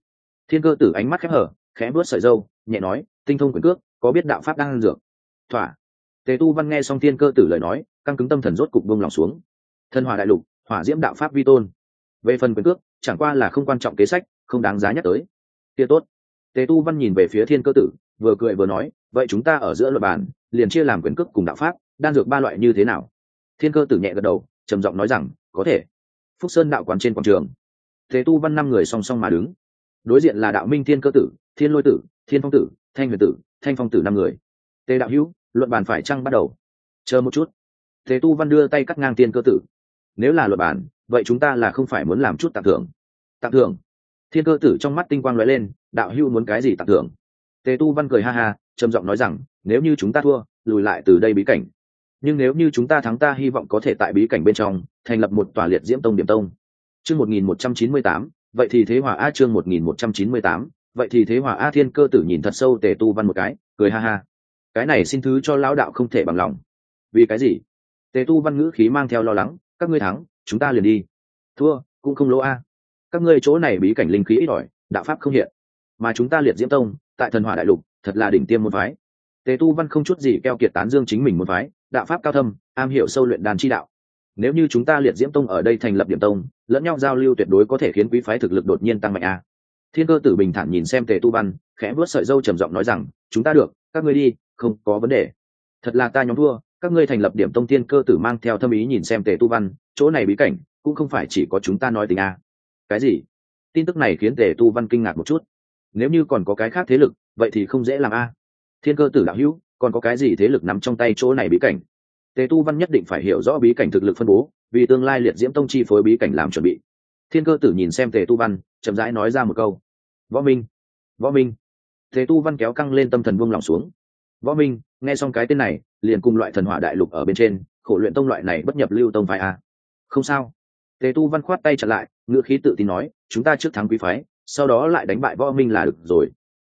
Thiên cơ tử ánh mắt khép hở khẽ bớt sợi dâu, nhẹ nói, tinh thông quyền cước, có biết đạo pháp đan dược? Thỏa. Tề tu văn nghe xong thiên cơ tử lời nói, căng cứng tâm thần rốt cục bông lòng xuống. Thân hòa đại lục, hỏa diễm đạo pháp vi tôn. Về phần quyền cước, chẳng qua là không quan trọng kế sách, không đáng giá nhắc tới. Kia tốt tề tu văn nhìn về phía thiên cơ tử, vừa cười vừa nói, vậy chúng ta ở giữa luật bàn, liền chia làm quyền cước cùng đạo pháp, đan dược ba loại như thế nào? Thiên cơ tử nhẹ gật đầu, trầm giọng nói rằng, có thể. Phúc sơn đạo quán trên quảng trường. Tề tu văn năm người song song mà đứng. Đối diện là đạo minh thiên cơ tử, thiên lôi tử, thiên phong tử, thanh huyền tử, thanh phong tử năm người. Tề đạo hữu luận bàn phải chăng bắt đầu? Chờ một chút. Tề tu văn đưa tay cắt ngang thiên cơ tử. Nếu là luật bản vậy chúng ta là không phải muốn làm chút tặng thưởng. Tặng thưởng? Thiên cơ tử trong mắt tinh quang lóe lên, đạo hưu muốn cái gì tặng thưởng? Tề tu văn cười ha ha, trầm giọng nói rằng, nếu như chúng ta thua, lùi lại từ đây bí cảnh. Nhưng nếu như chúng ta thắng ta hy vọng có thể tại bí cảnh bên trong, thành lập một tòa liệt diễm tông điểm tông. Chương một nghìn một trăm chín mươi tám, vậy thì thế hòa a chương một nghìn một trăm chín mươi tám, vậy thì thế hòa a thiên cơ tử nhìn thật sâu tề tu văn một cái, cười ha ha. Cái này xin thứ cho lão đạo không thể bằng lòng. Vì cái gì? Tề tu văn ngữ khí mang theo lo lắng, các ngươi thắng, chúng ta liền đi. Thua, cũng không lỗ a các ngươi chỗ này bí cảnh linh khí ít ỏi, đạo pháp không hiện. Mà chúng ta liệt diễm tông, tại thần hỏa đại lục, thật là đỉnh tiêm môn phái. Tề tu văn không chút gì keo kiệt tán dương chính mình môn phái, đạo pháp cao thâm, am hiểu sâu luyện đàn chi đạo. Nếu như chúng ta liệt diễm tông ở đây thành lập điểm tông, lẫn nhau giao lưu tuyệt đối có thể khiến quý phái thực lực đột nhiên tăng mạnh a. Thiên cơ tử bình thản nhìn xem tề tu văn, khẽ vớt sợi dâu trầm giọng nói rằng, chúng ta được, các ngươi đi, không có vấn đề. Thật là ta nhóm thua, các ngươi thành lập điểm tông thiên cơ tử mang theo thâm ý nhìn xem tề tu văn, chỗ này bí cảnh, cũng không phải chỉ có chúng ta nói tình a cái gì? Tin tức này khiến tề tu văn kinh ngạc một chút. Nếu như còn có cái khác thế lực, vậy thì không dễ làm a. Thiên cơ tử đạo hữu, còn có cái gì thế lực nắm trong tay chỗ này bí cảnh? Tề tu văn nhất định phải hiểu rõ bí cảnh thực lực phân bố, vì tương lai liệt diễm tông chi phối bí cảnh làm chuẩn bị. Thiên cơ tử nhìn xem tề tu văn, chậm rãi nói ra một câu. Võ minh võ minh. Tề tu văn kéo căng lên tâm thần buông lòng xuống. Võ minh, nghe xong cái tên này, liền cùng loại thần hỏa đại lục ở bên trên, khổ luyện tông loại này bất nhập lưu tông phải a. Không sao. Tề tu văn khoát tay chặt lại ngựa khí tự tin nói, chúng ta trước thắng quý phái, sau đó lại đánh bại võ minh là được rồi.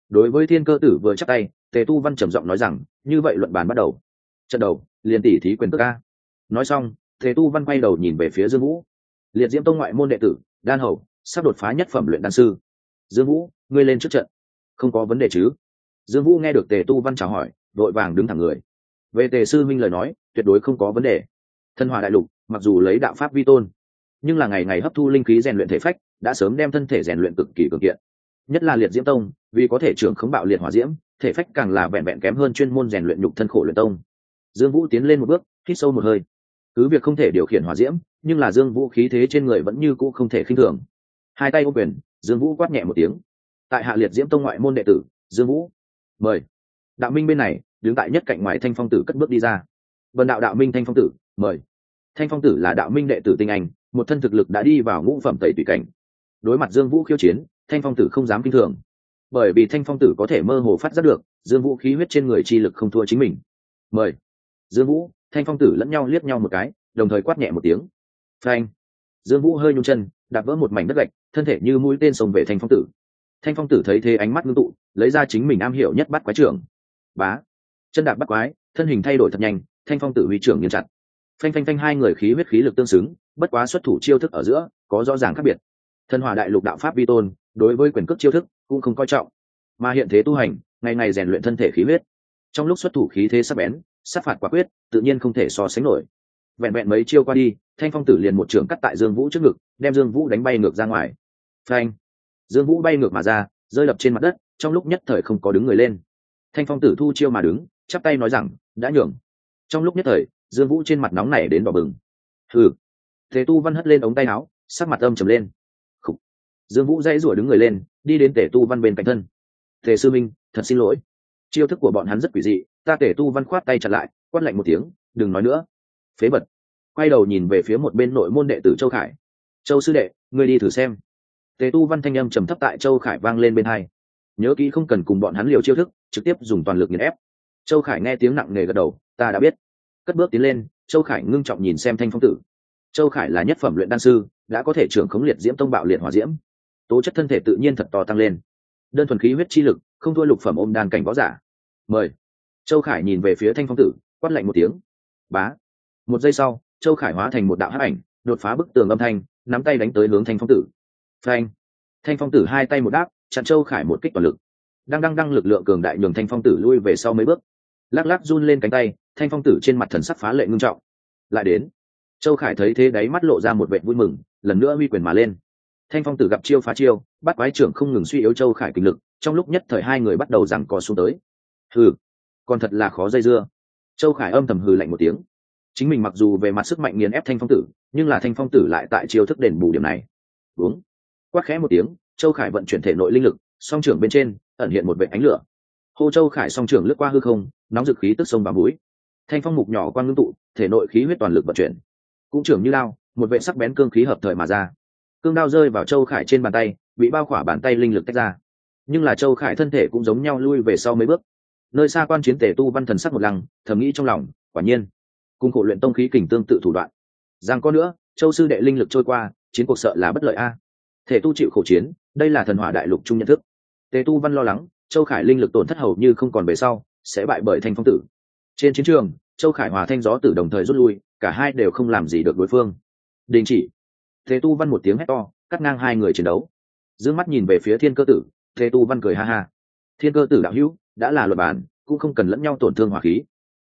Đối với thiên cơ tử vừa chắc tay, tề tu văn trầm giọng nói rằng, như vậy luận bàn bắt đầu. Trận đầu, liền tỷ thí quyền tức ca nói xong, tề tu văn quay đầu nhìn về phía dương vũ. Liệt diễm tông ngoại môn đệ tử, đan hầu, sắp đột phá nhất phẩm luyện đan sư. Dương vũ, ngươi lên trước trận. Không có vấn đề chứ. Dương vũ nghe được tề tu văn chào hỏi, vội vàng đứng thẳng người. Về tề sư minh lời nói, tuyệt đối không có vấn đề. Thân hòa đại lục, mặc dù lấy đạo pháp vi tôn nhưng là ngày ngày hấp thu linh khí rèn luyện thể phách, đã sớm đem thân thể rèn luyện cực kỳ cường kiện. Nhất là liệt diễm tông, vì có thể trưởng khống bạo liệt hỏa diễm, thể phách càng là vẹn vẹn kém hơn chuyên môn rèn luyện nhục thân khổ luyện tông. Dương vũ tiến lên một bước, hít sâu một hơi. Cứ việc không thể điều khiển hỏa diễm, nhưng là dương vũ khí thế trên người vẫn như cũ không thể khinh thường. Hai tay ô quyền, dương vũ quát nhẹ một tiếng. Tại hạ liệt diễm tông ngoại môn đệ tử, dương vũ. Mời. Đạo minh bên này, đứng tại nhất cạnh ngoài thanh phong tử cất bước đi ra. Vần đạo đạo minh thanh phong tử, mời. Thanh phong tử là đạo minh đệ tử tinh anh một thân thực lực đã đi vào ngũ phẩm tẩy tùy cảnh. Đối mặt dương vũ khiêu chiến, thanh phong tử không dám kinh thường. Bởi vì thanh phong tử có thể mơ hồ phát giác được, dương vũ khí huyết trên người chi lực không thua chính mình. Mời. Dương vũ, thanh phong tử lẫn nhau liếc nhau một cái, đồng thời quát nhẹ một tiếng. Phanh. Dương vũ hơi nhung chân, đạp vỡ một mảnh đất gạch, thân thể như mũi tên sông về thanh phong tử. Thanh phong tử thấy thế ánh mắt ngưng tụ, lấy ra chính mình am hiểu nhất bắt quái trưởng. Bá. Chân đạp bắt quái, thân hình thay đổi thật nhanh, thanh phong tử huy trưởng nghiêm chặt. Phanh phanh phanh, hai người khí huyết khí lực tương xứng bất quá xuất thủ chiêu thức ở giữa có rõ ràng khác biệt. Thần hòa đại lục đạo pháp vi tôn, đối với quyền cước chiêu thức cũng không coi trọng. Mà hiện thế tu hành, ngày ngày rèn luyện thân thể khí huyết. Trong lúc xuất thủ khí thế sắc bén, sát phạt quả quyết, tự nhiên không thể so sánh nổi. Vẹn vẹn mấy chiêu qua đi, thanh phong tử liền một trường cắt tại dương vũ trước ngực, đem dương vũ đánh bay ngược ra ngoài. Phanh! Dương vũ bay ngược mà ra, rơi đập trên mặt đất, trong lúc nhất thời không có đứng người lên. Thanh phong tử thu chiêu mà đứng, chắp tay nói rằng, đã nhường. Trong lúc nhất thời, dương vũ trên mặt nóng này đến đỏ bừng. Ừ thế tu văn hất lên ống tay áo, sắc mặt âm trầm lên. Khủ. dương vũ dãy rủa đứng người lên, đi đến tề tu văn bên cạnh thân. Tề sư minh, thật xin lỗi. Chiêu thức của bọn hắn rất quỷ dị, ta tể tu văn khoát tay chặt lại, quát lạnh một tiếng, đừng nói nữa. Phế bật quay đầu nhìn về phía một bên nội môn đệ tử châu khải. Châu sư đệ, ngươi đi thử xem. Tề tu văn thanh âm trầm thấp tại châu khải vang lên bên hai. Nhớ kỹ không cần cùng bọn hắn liều chiêu thức, trực tiếp dùng toàn lực nghiền ép. Châu khải nghe tiếng nặng nề gật đầu, ta đã biết. Cất bước tiến lên, châu khải ngưng trọng nhìn xem thanh phong tử châu khải là nhất phẩm luyện đan sư, đã có thể trưởng khống liệt diễm tông bạo liệt hỏa diễm. Tố chất thân thể tự nhiên thật to tăng lên. Đơn thuần khí huyết chi lực, không thua lục phẩm ôm đan cảnh võ giả. Mời. Châu khải nhìn về phía thanh phong tử, quát lạnh một tiếng. Bá. Một giây sau, châu khải hóa thành một đạo hắc ảnh, đột phá bức tường âm thanh, nắm tay đánh tới hướng thanh phong tử. Phanh. Thanh phong tử hai tay một đáp, chặn châu khải một kích toàn lực. Đang đăng đăng lực lượng cường đại nhường thanh phong tử lui về sau mấy bước. Lắc lắc run lên cánh tay, thanh phong tử trên mặt thần sắc phá lệ ngưng trọng. Lại đến châu khải thấy thế đáy mắt lộ ra một vệ vui mừng, lần nữa uy quyền mà lên. Thanh phong tử gặp chiêu phá chiêu, bắt quái trưởng không ngừng suy yếu châu khải kinh lực, trong lúc nhất thời hai người bắt đầu giằng co xuống tới. Hừ, còn thật là khó dây dưa. Châu khải âm thầm hừ lạnh một tiếng. Chính mình mặc dù về mặt sức mạnh nghiền ép thanh phong tử, nhưng là thanh phong tử lại tại chiêu thức đền bù điểm này. Đúng quát khẽ một tiếng, châu khải vận chuyển thể nội linh lực, song trưởng bên trên, ẩn hiện một vệ ánh lửa. Hô châu khải song trưởng lướt qua hư không, nóng dực khí tức sông vào mũi. Thanh phong mục nhỏ quan ngưng tụ, thể nội khí huyết toàn lực vận chuyển cũng trưởng như lao, một vệ sắc bén cương khí hợp thời mà ra. Cương đao rơi vào châu khải trên bàn tay, bị bao khỏa bàn tay linh lực tách ra. Nhưng là châu khải thân thể cũng giống nhau lui về sau mấy bước. Nơi xa quan chiến tể tu văn thần sắc một lăng, thầm nghĩ trong lòng, quả nhiên cùng khổ luyện tông khí kình tương tự thủ đoạn. Rằng có nữa, châu sư đệ linh lực trôi qua, chiến cuộc sợ là bất lợi a. Thể tu chịu khổ chiến, đây là thần hỏa đại lục chung nhận thức. Tề tu văn lo lắng, châu khải linh lực tổn thất hầu như không còn về sau, sẽ bại bởi thanh phong tử. Trên chiến trường, châu khải hòa thanh gió tử đồng thời rút lui cả hai đều không làm gì được đối phương. Đình chỉ. Thế tu văn một tiếng hét to, cắt ngang hai người chiến đấu. D mắt nhìn về phía thiên cơ tử, thế tu văn cười ha ha. Thiên cơ tử đạo hữu, đã là luật bản, cũng không cần lẫn nhau tổn thương hỏa khí.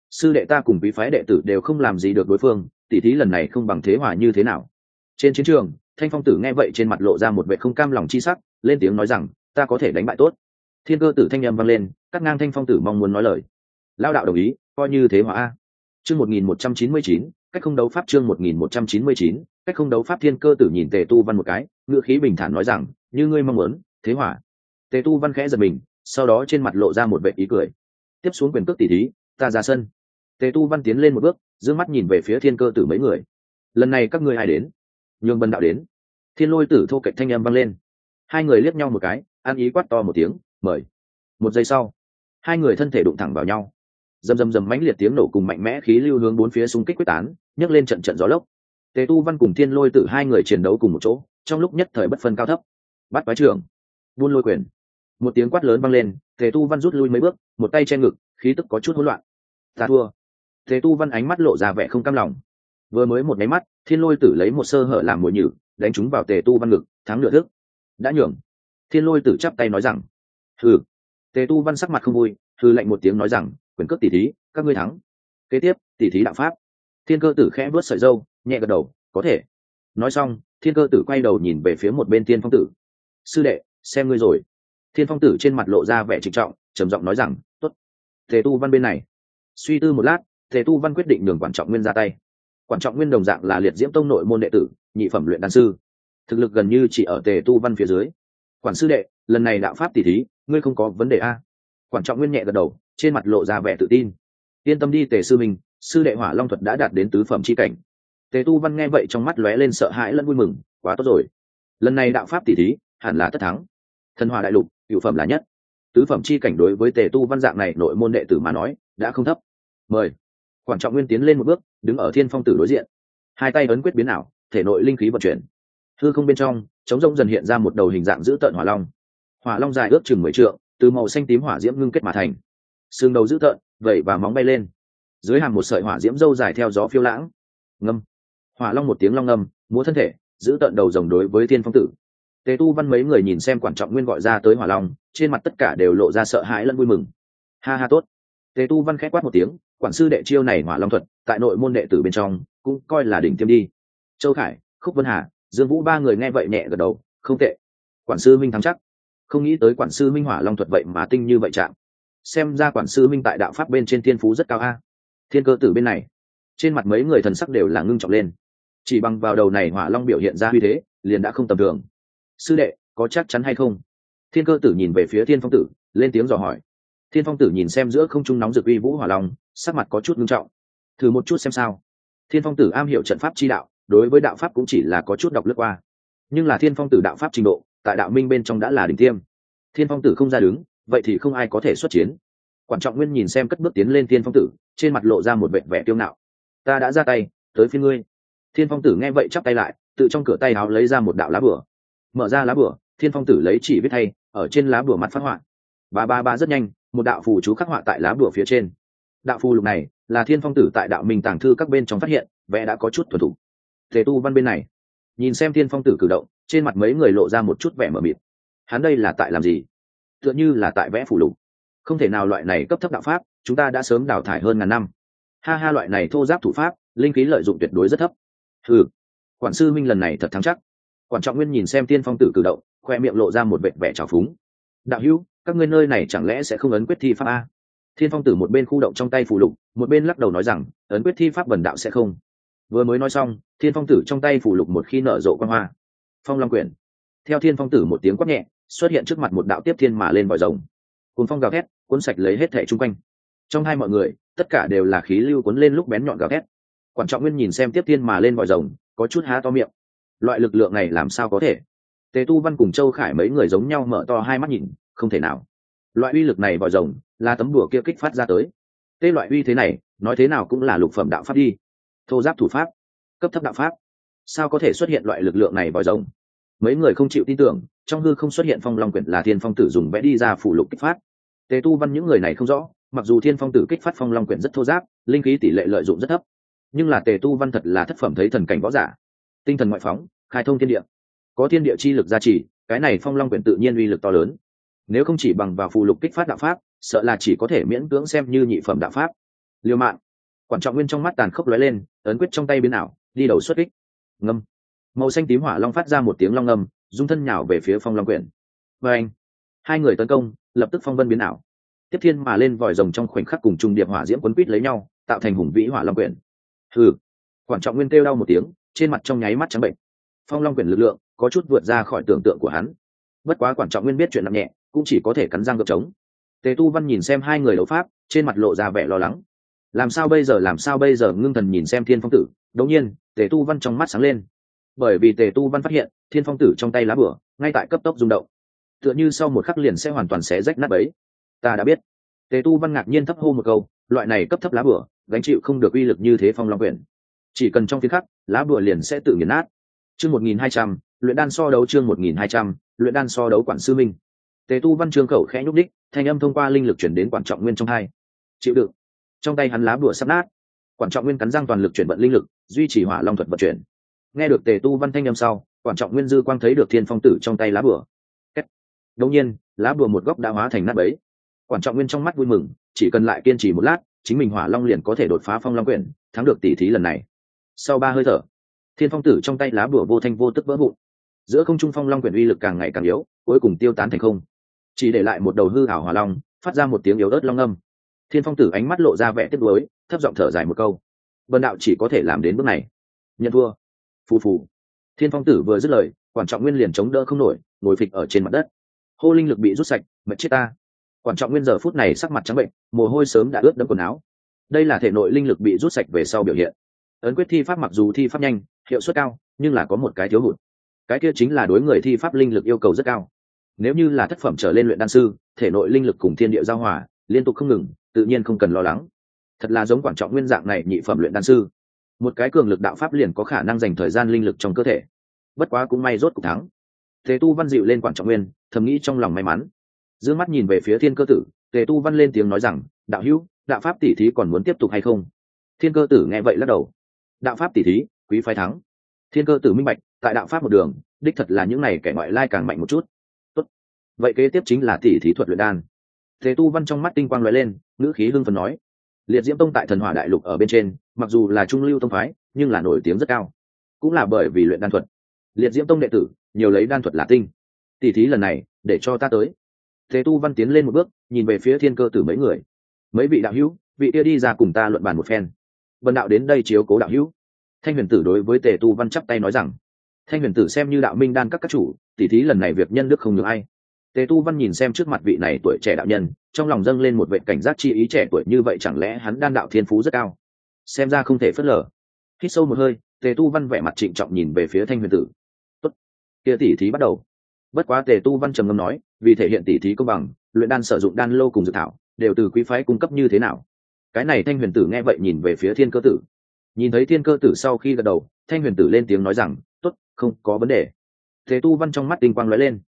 Sư đệ ta cùng quý phái đệ tử đều không làm gì được đối phương, tỉ thí lần này không bằng thế hòa như thế nào. Trên chiến trường, thanh phong tử nghe vậy trên mặt lộ ra một vệ không cam lòng chi sắc, lên tiếng nói rằng, ta có thể đánh bại tốt. Thiên cơ tử thanh â m vang lên, cắt ngang thanh phong tử mong muốn nói lời. Lao đạo đồng ý, coi như thế hòa a. Chương một nghìn một trăm chín mươi chín cách không đấu pháp chương một nghìn một trăm chín mươi chín, cách không đấu pháp thiên cơ tử nhìn tề tu văn một cái, ngữ khí bình thản nói rằng, như ngươi mong muốn, thế hỏa. Tề tu văn khẽ giật mình, sau đó trên mặt lộ ra một vệ ý cười. Tiếp xuống quyền cước tỉ thí, ta ra sân. Tề tu văn tiến lên một bước d mắt nhìn về phía thiên cơ tử mấy người. Lần này các ngươi ai đến? Nhường bần đạo đến. Thiên lôi tử thô cạnh thanh âm vang lên. Hai người liếc nhau một cái ăn ý quát to một tiếng, mời. Một giây sau, hai người thân thể đụng thẳng vào nhau dầm dầm dầm mãnh liệt tiếng nổ cùng mạnh mẽ khí lưu hướng bốn phía xung kích quyết tán, nhấc lên trận trận gió lốc. Tề tu văn cùng thiên lôi tử hai người chiến đấu cùng một chỗ, trong lúc nhất thời bất phân cao thấp. Bắt quái trưởng, buôn lôi quyền. Một tiếng quát lớn vang lên, tề tu văn rút lui mấy bước, một tay che ngực, khí tức có chút hỗn loạn. Ta thua. Tề tu văn ánh mắt lộ ra vẻ không cam lòng. Vừa mới một máy mắt, thiên lôi tử lấy một sơ hở làm mồi nhử, đánh chúng vào tề tu văn ngực, thắng nửa thức. Đã nhường. Thiên lôi tử chắp tay nói rằng thử tề tu văn sắc mặt không vui thư lạnh một tiếng nói rằng quyền cước tỷ thí, các ngươi thắng. Kế tiếp tỷ thí đạo pháp. Thiên cơ tử khẽ vớt sợi dâu nhẹ gật đầu, có thể. Nói xong, thiên cơ tử quay đầu nhìn về phía một bên thiên phong tử. Sư đệ, xem ngươi rồi. Thiên phong tử trên mặt lộ ra vẻ trịnh trọng, trầm giọng nói rằng t ố t tề tu văn bên này. Suy tư một lát, tề tu văn quyết định đường quản trọng nguyên ra tay. Quản trọng nguyên đồng dạng là liệt diễm tông nội môn đệ tử, nhị phẩm luyện đan sư. Thực lực gần như chỉ ở tề tu văn phía dưới. Quản sư đệ, lần này đạo pháp tỷ thí, ngươi không có vấn đề a? Quản trọng nguyên nhẹ gật đầu trên mặt lộ ra vẻ tự tin. Yên tâm đi tề sư mình, sư đệ hỏa long thuật đã đạt đến tứ phẩm c h i cảnh. Tề tu văn nghe vậy trong mắt lóe lên sợ hãi lẫn vui mừng quá tốt rồi. Lần này đạo pháp tỷ thí hẳn là tất thắng. Thần hòa đại lục cựu phẩm là nhất. Tứ phẩm chi cảnh đối với tề tu văn dạng này nội môn đệ tử mà nói đã không thấp. Mời. Quản trọng nguyên tiến lên một bước đứng ở thiên phong tử đối diện. Hai tay ấn quyết biến ảo thể nội linh khí vận chuyển. Thư không bên trong chống rông dần hiện ra một đầu hình dạng dữ tợn hỏa long. Hỏa long dài ước chừng mười trượng từ màu xanh tím hỏa diễm ngưng kết mà thành xương đầu dữ tợn, vẩy và móng bay lên. Dưới hàm một sợi hỏa diễm dâu dài theo gió phiêu lãng. Ngâm. Hỏa long một tiếng long ngâm, múa thân thể, giữ tận đầu rồng đối với thiên phong tử. Tề tu văn mấy người nhìn xem quản trọng nguyên gọi ra tới hỏa long, trên mặt tất cả đều lộ ra sợ hãi lẫn vui mừng. Ha ha tốt. Tề tu văn khẽ quát một tiếng, quản sư đệ chiêu này hỏa long thuật, tại nội môn đệ tử bên trong, cũng coi là đỉnh tiêm đi. Châu khải, khúc vân hà, dương vũ ba người nghe vậy nhẹ gật đầu, không tệ. Quản sư minh thắng chắc. Không nghĩ tới quản sư minh hỏa long thuật vậy mà tinh như vậy chạm xem ra quản sư minh tại đạo pháp bên trên thiên phú rất cao a. Thiên cơ tử bên này, trên mặt mấy người thần sắc đều là ngưng trọng lên. Chỉ bằng vào đầu này hỏa long biểu hiện ra uy thế, liền đã không tầm thường. Sư đệ, có chắc chắn hay không? Thiên cơ tử nhìn về phía thiên phong tử, lên tiếng dò hỏi. Thiên phong tử nhìn xem giữa không trung nóng rực uy vũ hỏa long, sắc mặt có chút ngưng trọng. Thử một chút xem sao. Thiên phong tử am hiểu trận pháp chi đạo, đối với đạo pháp cũng chỉ là có chút đọc lướt qua. Nhưng là thiên phong tử đạo pháp trình độ, tại đạo minh bên trong đã là đỉnh tiêm. Thiên phong tử không ra đứng vậy thì không ai có thể xuất chiến. Quan trọng nguyên nhìn xem cất bước tiến lên thiên phong tử, trên mặt lộ ra một vẻ vẻ tiêu ngạo. Ta đã ra tay, tới phía ngươi. Thiên phong tử nghe vậy chắp tay lại, tự trong cửa tay áo lấy ra một đạo lá bửa mở ra lá bửa thiên phong tử lấy chỉ viết thay, ở trên lá bửa mặt phát họa. Ba ba ba rất nhanh, một đạo phù chú khắc họa tại lá bửa phía trên. Đạo phù lục này, là thiên phong tử tại đạo minh tàng thư các bên trong phát hiện, vẽ đã có chút thuần thủ thể tu văn bên này, nhìn xem thiên phong tử cử động, trên mặt mấy người lộ ra một chút vẻ mờ mịt. Hắn đây là tại làm gì? Tựa như là tại vẽ phù lục. Không thể nào loại này cấp thấp đạo pháp, chúng ta đã sớm đào thải hơn ngàn năm. Ha ha, loại này thô giáp thủ pháp, linh khí lợi dụng tuyệt đối rất thấp. Ừ quản sư minh lần này thật thắng chắc. Quản trọng nguyên nhìn xem tiên phong tử cử động, khoe miệng lộ ra một vệ vẻ trào phúng. Đạo hữu, các ngươi nơi này chẳng lẽ sẽ không ấn quyết thi pháp a? Thiên phong tử một bên khu động trong tay phù lục, một bên lắc đầu nói rằng, ấn quyết thi pháp bần đạo sẽ không. Vừa mới nói xong, thiên phong tử trong tay phù lục một khi nở rộ quan hoa. Phong long quyển. Theo thiên phong tử một tiếng quát nhẹ xuất hiện trước mặt một đạo tiếp thiên mà lên vòi rồng. Cùng phong gào thét, cuốn sạch lấy hết thẻ chung quanh. Trong hai mọi người, tất cả đều là khí lưu cuốn lên lúc bén nhọn gào thét. Quản trọng nguyên nhìn xem tiếp thiên mà lên vòi rồng, có chút há to miệng. Loại lực lượng này làm sao có thể? Tề tu văn cùng châu khải mấy người giống nhau mở to hai mắt nhìn, không thể nào. Loại uy lực này vòi rồng, là tấm đùa kia kích phát ra tới. Tê loại uy thế này, nói thế nào cũng là lục phẩm đạo pháp đi. Thô giáp thủ pháp, cấp thấp đạo pháp. Sao có thể xuất hiện loại lực lượng này vòi rồng? Mấy người không chịu tin tưởng, trong hư không xuất hiện phong long quyển là thiên phong tử dùng vẽ đi ra phủ lục kích phát. Tề tu văn những người này không rõ, mặc dù thiên phong tử kích phát phong long quyển rất thô giáp, linh khí tỷ lệ lợi dụng rất thấp. Nhưng là tề tu văn thật là thất phẩm thấy thần cảnh võ giả. Tinh thần ngoại phóng, khai thông thiên địa. Có thiên địa chi lực gia trì, cái này phong long quyển tự nhiên uy lực to lớn. Nếu không chỉ bằng vào phù lục kích phát đạo pháp, sợ là chỉ có thể miễn cưỡng xem như nhị phẩm đạo pháp. Liêu mạng quan trọng nguyên trong mắt tàn khốc lóe lên, ấn quyết trong tay biến ảo, đi đầu xuất kích. Ngâm màu xanh tím hỏa long phát ra một tiếng long âm, dung thân nhào về phía phong long quyển. Và anh, hai người tấn công, lập tức phong vân biến ảo. Tiếp thiên mà lên vòi rồng trong khoảnh khắc cùng trung điệp hỏa diễm quấn quýt lấy nhau, tạo thành hùng vĩ hỏa long quyển. Hừ, quản trọng nguyên kêu đau một tiếng, trên mặt trong nháy mắt trắng bệnh. Phong long quyển lực lượng có chút vượt ra khỏi tưởng tượng của hắn. Bất quá quản trọng nguyên biết chuyện nặng nhẹ, cũng chỉ có thể cắn răng gợp trống. Tề tu văn nhìn xem hai người đấu pháp, trên mặt lộ ra vẻ lo lắng. Làm sao bây giờ, làm sao bây giờ, ngưng thần nhìn xem thiên phong tử. Đột nhiên, tề tu văn trong mắt sáng lên bởi vì tề tu văn phát hiện, thiên phong tử trong tay lá bửa, ngay tại cấp tốc rung động. Tựa như sau một khắc liền sẽ hoàn toàn xé rách nát ấy ta đã biết. Tề tu văn ngạc nhiên thấp hô một câu, loại này cấp thấp lá bửa, gánh chịu không được uy lực như thế phong long quyển chỉ cần trong phiên khắc, lá bửa liền sẽ tự nghiền nát. Chương một nghìn hai trăm, luyện đan so đấu chương một nghìn hai trăm, luyện đan so đấu quản sư minh. Tề tu văn trương khẩu khẽ nhúc đích thanh âm thông qua linh lực chuyển đến quản trọng nguyên trong hai. Chịu đựng. Trong tay hắn lá bùa sắp nát. Quản trọng nguyên cắn răng toàn lực chuyển vận linh lực, duy trì hỏa long thuật vận chuyển nghe được tề tu văn thanh âm sau, quản trọng nguyên dư quang thấy được thiên phong tử trong tay lá bửa đông nhiên, lá bùa một góc đã hóa thành nát bấy. Quản trọng nguyên trong mắt vui mừng, chỉ cần lại kiên trì một lát, chính mình hỏa long liền có thể đột phá phong long quyển, thắng được tỷ thí lần này. Sau ba hơi thở, thiên phong tử trong tay lá bùa vô thanh vô tức vỡ vụn. Giữa không trung phong long quyển uy lực càng ngày càng yếu, cuối cùng tiêu tán thành không. Chỉ để lại một đầu hư hảo hỏa long, phát ra một tiếng yếu ớt long âm. Thiên phong tử ánh mắt lộ ra vẻ tiếc nuối, thấp giọng thở dài một câu. Vân đạo chỉ có thể làm đến bước này. Nhận thua phù phù. Thiên phong tử vừa dứt lời, quản trọng nguyên liền chống đỡ không nổi, ngồi phịch ở trên mặt đất. Hô linh lực bị rút sạch, mệt chết ta. Quản trọng nguyên giờ phút này sắc mặt trắng bệnh, mồ hôi sớm đã ướt đẫm quần áo. Đây là thể nội linh lực bị rút sạch về sau biểu hiện. Ấn quyết thi pháp mặc dù thi pháp nhanh, hiệu suất cao, nhưng là có một cái thiếu hụt. Cái kia chính là đối người thi pháp linh lực yêu cầu rất cao. Nếu như là thất phẩm trở lên luyện đan sư, thể nội linh lực cùng thiên địa giao hòa, liên tục không ngừng, tự nhiên không cần lo lắng. Thật là giống quản trọng nguyên dạng này nhị phẩm luyện đan sư một cái cường lực đạo pháp liền có khả năng dành thời gian linh lực trong cơ thể. Bất quá cũng may rốt cuộc thắng. Tề tu văn dịu lên quản trọng nguyên, thầm nghĩ trong lòng may mắn. D mắt nhìn về phía thiên cơ tử, tề tu văn lên tiếng nói rằng, đạo hữu, đạo pháp tỷ thí còn muốn tiếp tục hay không? Thiên cơ tử nghe vậy lắc đầu. Đạo pháp tỷ thí, quý phái thắng. Thiên cơ tử minh bạch, tại đạo pháp một đường, đích thật là những này kẻ ngoại lai càng mạnh một chút. Tốt. vậy kế tiếp chính là tỷ thí thuật luyện đan. Thế tu văn trong mắt tinh quang lóe lên, ngữ khí hưng phần nói liệt diễm tông tại thần hỏa đại lục ở bên trên, mặc dù là trung lưu tông phái, nhưng là nổi tiếng rất cao. Cũng là bởi vì luyện đan thuật. Liệt diễm tông đệ tử, nhiều lấy đan thuật là tinh. Tỷ thí lần này, để cho ta tới. Thế tu văn tiến lên một bước, nhìn về phía thiên cơ tử mấy người. Mấy vị đạo hữu, vị kia đi ra cùng ta luận bàn một phen. Vần đạo đến đây chiếu cố đạo hữu. Thanh huyền tử đối với tề tu văn chắp tay nói rằng, thanh huyền tử xem như đạo minh đan các các chủ tỷ thí lần này việc nhân đức không được ai tề tu văn nhìn xem trước mặt vị này tuổi trẻ đạo nhân trong lòng dâng lên một vệ cảnh giác chi ý trẻ tuổi như vậy chẳng lẽ hắn đan đạo thiên phú rất cao? Xem ra không thể phớt lờ. Hít sâu một hơi tề tu văn vẻ mặt trịnh trọng nhìn về phía thanh huyền tử. Tốt kia tỷ thí bắt đầu. Bất quá tề tu văn trầm ngâm nói vì thể hiện tỷ thí công bằng luyện đan sử dụng đan lô cùng dự thảo đều từ quý phái cung cấp như thế nào? Cái này thanh huyền tử nghe vậy nhìn về phía thiên cơ tử. Nhìn thấy thiên cơ tử sau khi gật đầu thanh huyền tử lên tiếng nói rằng tốt, không có vấn đề. Thế tu văn trong mắt tinh quang lóe lên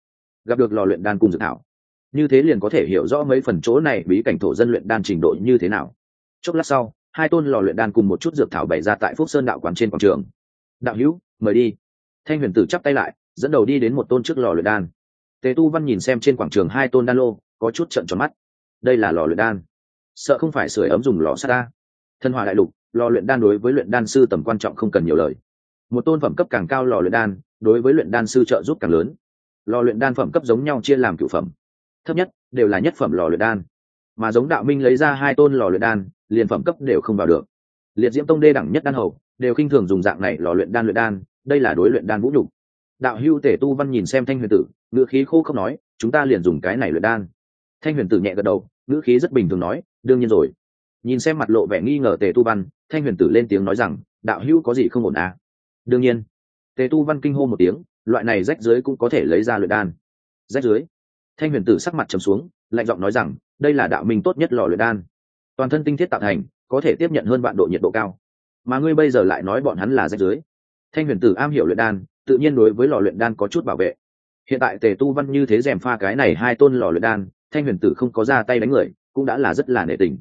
gặp được lò luyện đan cùng dược thảo. Như thế liền có thể hiểu rõ mấy phần chỗ này bí cảnh thổ dân luyện đan trình độ như thế nào. Chốc lát sau, hai tôn lò luyện đan cùng một chút dược thảo bày ra tại phúc sơn đạo quán trên quảng trường. Đạo hữu, mời đi. Thanh huyền tử chắp tay lại, dẫn đầu đi đến một tôn trước lò luyện đan. Tề tu văn nhìn xem trên quảng trường hai tôn đan lô, có chút trận tròn mắt. Đây là lò luyện đan. Sợ không phải sửa ấm dùng lò sắt ta. Thân hòa đại lục, lò luyện đan đối với luyện đan sư tầm quan trọng không cần nhiều lời. Một tôn phẩm cấp càng cao lò luyện đan, đối với luyện đan sư trợ giúp càng lớn lò luyện đan phẩm cấp giống nhau chia làm cựu phẩm. Thấp nhất đều là nhất phẩm lò luyện đan. Mà giống đạo minh lấy ra hai tôn lò luyện đan, liền phẩm cấp đều không vào được. Liệt diễm tông đê đẳng nhất đan hầu, đều khinh thường dùng dạng này lò luyện đan luyện đan, đây là đối luyện đan vũ nhục. Đạo hưu tể tu văn nhìn xem thanh huyền tử, ngữ khí khô không nói, chúng ta liền dùng cái này luyện đan. Thanh huyền tử nhẹ gật đầu, ngữ khí rất bình thường nói, đương nhiên rồi. Nhìn xem mặt lộ vẻ nghi ngờ tề tu văn, thanh huyền tử lên tiếng nói rằng, đạo hữu có gì không ổn à? Đương nhiên. Tề tu văn kinh hô một tiếng loại này rách dưới cũng có thể lấy ra luyện đan. Rách dưới. Thanh huyền tử sắc mặt trầm xuống, lạnh giọng nói rằng, đây là đạo minh tốt nhất lò luyện đan. Toàn thân tinh thiết tạo thành, có thể tiếp nhận hơn vạn độ nhiệt độ cao. Mà ngươi bây giờ lại nói bọn hắn là rách dưới. Thanh huyền tử am hiểu luyện đan, tự nhiên đối với lò luyện đan có chút bảo vệ. Hiện tại tề tu văn như thế rèm pha cái này hai tôn lò luyện đan, thanh huyền tử không có ra tay đánh người, cũng đã là rất là nể tình.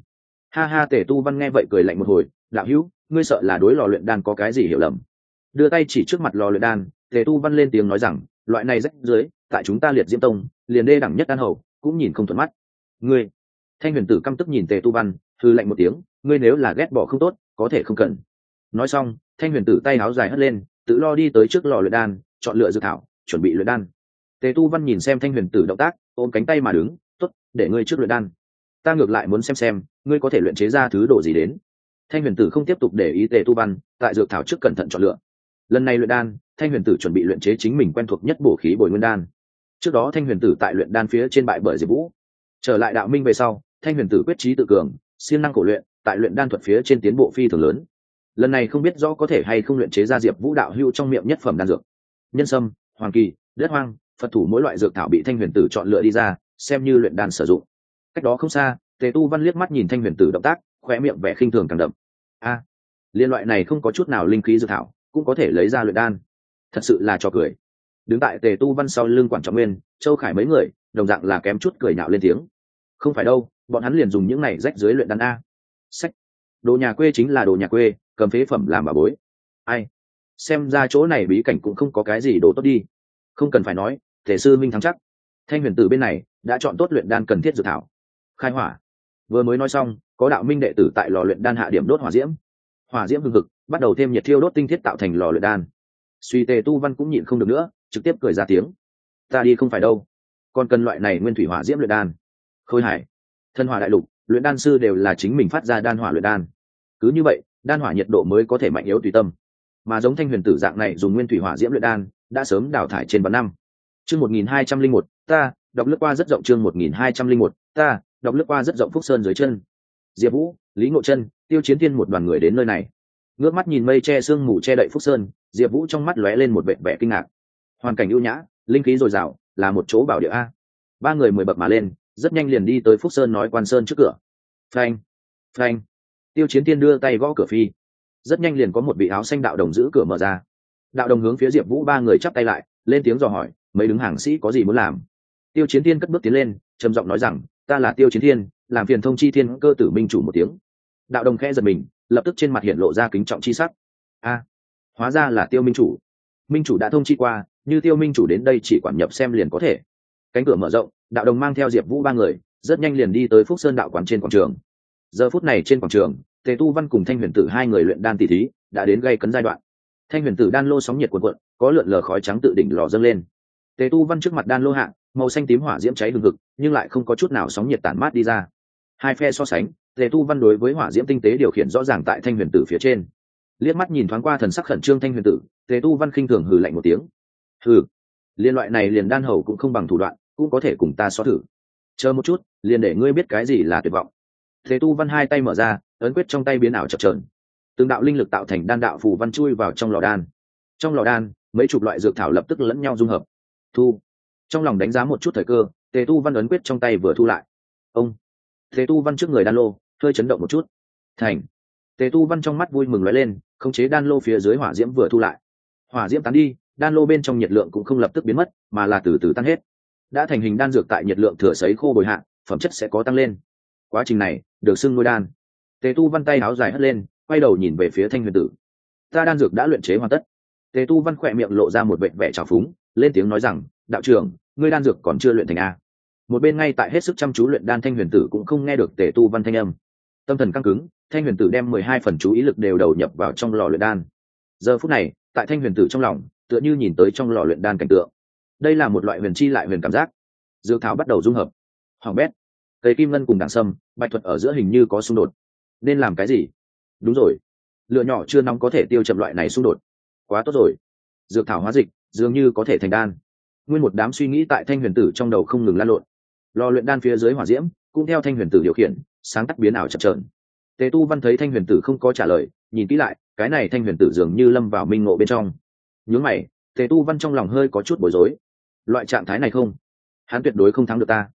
Ha ha, tề tu văn nghe vậy cười lạnh một hồi, đạo hữu, ngươi sợ là đối lò luyện đan có cái gì hiểu lầm? Đưa tay chỉ trước mặt lò luyện đan tề tu văn lên tiếng nói rằng, loại này rách dưới, tại chúng ta liệt diễm tông, liền đê đẳng nhất an hầu, cũng nhìn không thuận mắt. Ngươi? Thanh huyền tử căm tức nhìn tề tu văn thư lạnh một tiếng, ngươi nếu là ghét bỏ không tốt, có thể không cần. Nói xong, thanh huyền tử tay áo dài hất lên, tự lo đi tới trước lò luyện đan, chọn lựa dự thảo, chuẩn bị luyện đan. Tề tu văn nhìn xem thanh huyền tử động tác, ôm cánh tay mà đứng t ố t để ngươi trước luyện đan. Ta ngược lại muốn xem xem, ngươi có thể luyện chế ra thứ đồ gì đến. Thanh huyền tử không tiếp tục để ý tề tu văn, tại dược thảo trước cẩn thận chọn lựa lần này luyện đan, thanh huyền tử chuẩn bị luyện chế chính mình quen thuộc nhất bổ khí bồi nguyên đan. Trước đó thanh huyền tử tại luyện đan phía trên bại bởi diệp vũ. Trở lại đạo minh về sau, thanh huyền tử quyết trí tự cường, siêng năng cổ luyện, tại luyện đan thuật phía trên tiến bộ phi thường lớn. Lần này không biết rõ có thể hay không luyện chế ra diệp vũ đạo hưu trong miệng nhất phẩm đan dược. Nhân sâm, hoàng kỳ, đất hoang, phật thủ mỗi loại dược thảo bị thanh huyền tử chọn lựa đi ra, xem như luyện đan sử dụng. Cách đó không xa, tề tu văn liếc mắt nhìn thanh huyền tử động tác khoe miệng vẻ khinh thường càng đậm. A, liên loại này không có chút nào linh khí dược thảo cũng có thể lấy ra luyện đan. Thật sự là cho cười. Đứng tại tề tu văn sau lưng quản trọng nguyên, châu khải mấy người, đồng dạng là kém chút cười nhạo lên tiếng. Không phải đâu, bọn hắn liền dùng những này rách dưới luyện đan a. Sách. Đồ nhà quê chính là đồ nhà quê, cầm phế phẩm làm bà bối. Ai? Xem ra chỗ này bí cảnh cũng không có cái gì đồ tốt đi. Không cần phải nói thể sư minh thắng chắc. Thanh huyền tử bên này, đã chọn tốt luyện đan cần thiết dự thảo. Khai hỏa. Vừa mới nói xong, có đạo minh đệ tử tại lò luyện đan hạ điểm đốt hỏa diễm. Hỏa diễm hưng hực bắt đầu thêm nhiệt thiêu đốt tinh thiết tạo thành lò luyện đan. Suy tề tu văn cũng nhịn không được nữa, trực tiếp cười ra tiếng. Ta đi không phải đâu. Còn cần loại này nguyên thủy hỏa diễm luyện đan. Khôi hải. Thân hỏa đại lục, luyện đan sư đều là chính mình phát ra đan hỏa luyện đan. Cứ như vậy, đan hỏa nhiệt độ mới có thể mạnh yếu tùy tâm. Mà giống thanh huyền tử dạng này dùng nguyên thủy hỏa diễm luyện đan, đã sớm đào thải trên vạn năm. Chương một nghìn hai trăm linh một, ta, đọc lướt qua rất rộng chương một nghìn hai trăm linh một, ta, đọc lướt qua rất rộng phúc sơn dưới chân. Diệp vũ, lý ngộ chân, tiêu chiến tiên một đoàn người đến nơi này ngước mắt nhìn mây che sương mù che đậy phúc sơn, diệp vũ trong mắt lóe lên một vệ vẻ kinh ngạc. Hoàn cảnh ưu nhã, linh khí dồi dào, là một chỗ bảo địa a. Ba người mười bậc mà lên, rất nhanh liền đi tới phúc sơn nói quan sơn trước cửa. Phanh phanh. Tiêu chiến tiên đưa tay gõ cửa phi. Rất nhanh liền có một vị áo xanh đạo đồng giữ cửa mở ra. Đạo đồng hướng phía diệp vũ ba người chắp tay lại, lên tiếng dò hỏi, mấy đứng hàng sĩ có gì muốn làm? Tiêu chiến tiên cất bước tiến lên, trầm giọng nói rằng, ta là tiêu chiến thiên, làm phiền thông chi thiên cơ tử minh chủ một tiếng. Đạo đồng khẽ giật mình lập tức trên mặt hiện lộ ra kính trọng chi sắc. A, hóa ra là tiêu minh chủ. Minh chủ đã thông chi qua, như tiêu minh chủ đến đây chỉ quản nhập xem liền có thể. Cánh cửa mở rộng, đạo đồng mang theo diệp vũ ba người, rất nhanh liền đi tới phúc sơn đạo quán trên quảng trường. Giờ phút này trên quảng trường, tề tu văn cùng thanh huyền tử hai người luyện đan tỷ thí, đã đến gây cấn giai đoạn. Thanh huyền tử đan lô sóng nhiệt cuộn cuộn, có lượn lờ khói trắng tự đỉnh lò dâng lên. Tề tu văn trước mặt đan lô hạng màu xanh tím hỏa diễm cháy hừng hực, nhưng lại không có chút nào sóng nhiệt tản mát đi ra. Hai phe so sánh tề tu văn đối với hỏa diễm tinh tế điều khiển rõ ràng tại thanh huyền tử phía trên. Liếc mắt nhìn thoáng qua thần sắc khẩn trương thanh huyền tử, tề tu văn khinh thường hừ lạnh một tiếng. Hừ, liên loại này liền đan hầu cũng không bằng thủ đoạn, cũng có thể cùng ta so thử. Chờ một chút, liền để ngươi biết cái gì là tuyệt vọng. Tề tu văn hai tay mở ra, ấn quyết trong tay biến ảo chập trờn từng đạo linh lực tạo thành đan đạo phù văn chui vào trong lò đan. Trong lò đan, mấy chục loại dược thảo lập tức lẫn nhau dung hợp. Thu. Trong lòng đánh giá một chút thời cơ, tề tu văn ấn quyết trong tay vừa thu lại. Ông tề tu văn trước người đan lô, hơi chấn động một chút. Thành. Tề tu văn trong mắt vui mừng nói lên, khống chế đan lô phía dưới hỏa diễm vừa thu lại. Hỏa diễm tán đi, đan lô bên trong nhiệt lượng cũng không lập tức biến mất, mà là từ từ tăng hết. Đã thành hình đan dược tại nhiệt lượng thừa sấy khô bồi hạn phẩm chất sẽ có tăng lên. Quá trình này, được xưng nuôi đan. Tề tu văn tay áo dài hất lên, quay đầu nhìn về phía thanh huyền tử. Ta đan dược đã luyện chế hoàn tất. Tề tu văn khỏe miệng lộ ra một vệ vẻ trào phúng, lên tiếng nói rằng, đạo trưởng, ngươi đan dược còn chưa luyện thành a một bên ngay tại hết sức chăm chú luyện đan thanh huyền tử cũng không nghe được tề tu văn thanh âm. Tâm thần căng cứng, thanh huyền tử đem mười hai phần chú ý lực đều đầu nhập vào trong lò luyện đan. Giờ phút này, tại thanh huyền tử trong lòng, tựa như nhìn tới trong lò luyện đan cảnh tượng. Đây là một loại huyền chi lại huyền cảm giác. Dược thảo bắt đầu dung hợp. Hoàng bét, cây kim ngân cùng đảng sâm, bạch thuật ở giữa hình như có xung đột. Nên làm cái gì? Đúng rồi. Lựa nhỏ chưa nóng có thể tiêu chậm loại này xung đột. Quá tốt rồi. Dược thảo hóa dịch, dường như có thể thành đan. Nguyên một đám suy nghĩ tại thanh huyền tử trong đầu không ngừng lan lộn lò luyện đan phía dưới hỏa diễm, cũng theo thanh huyền tử điều khiển, sáng tắt biến ảo chập trờn tề tu văn thấy thanh huyền tử không có trả lời, nhìn kỹ lại, cái này thanh huyền tử dường như lâm vào minh ngộ bên trong. Nhớ mày, tề tu văn trong lòng hơi có chút bối rối. Loại trạng thái này không? Hắn tuyệt đối không thắng được ta.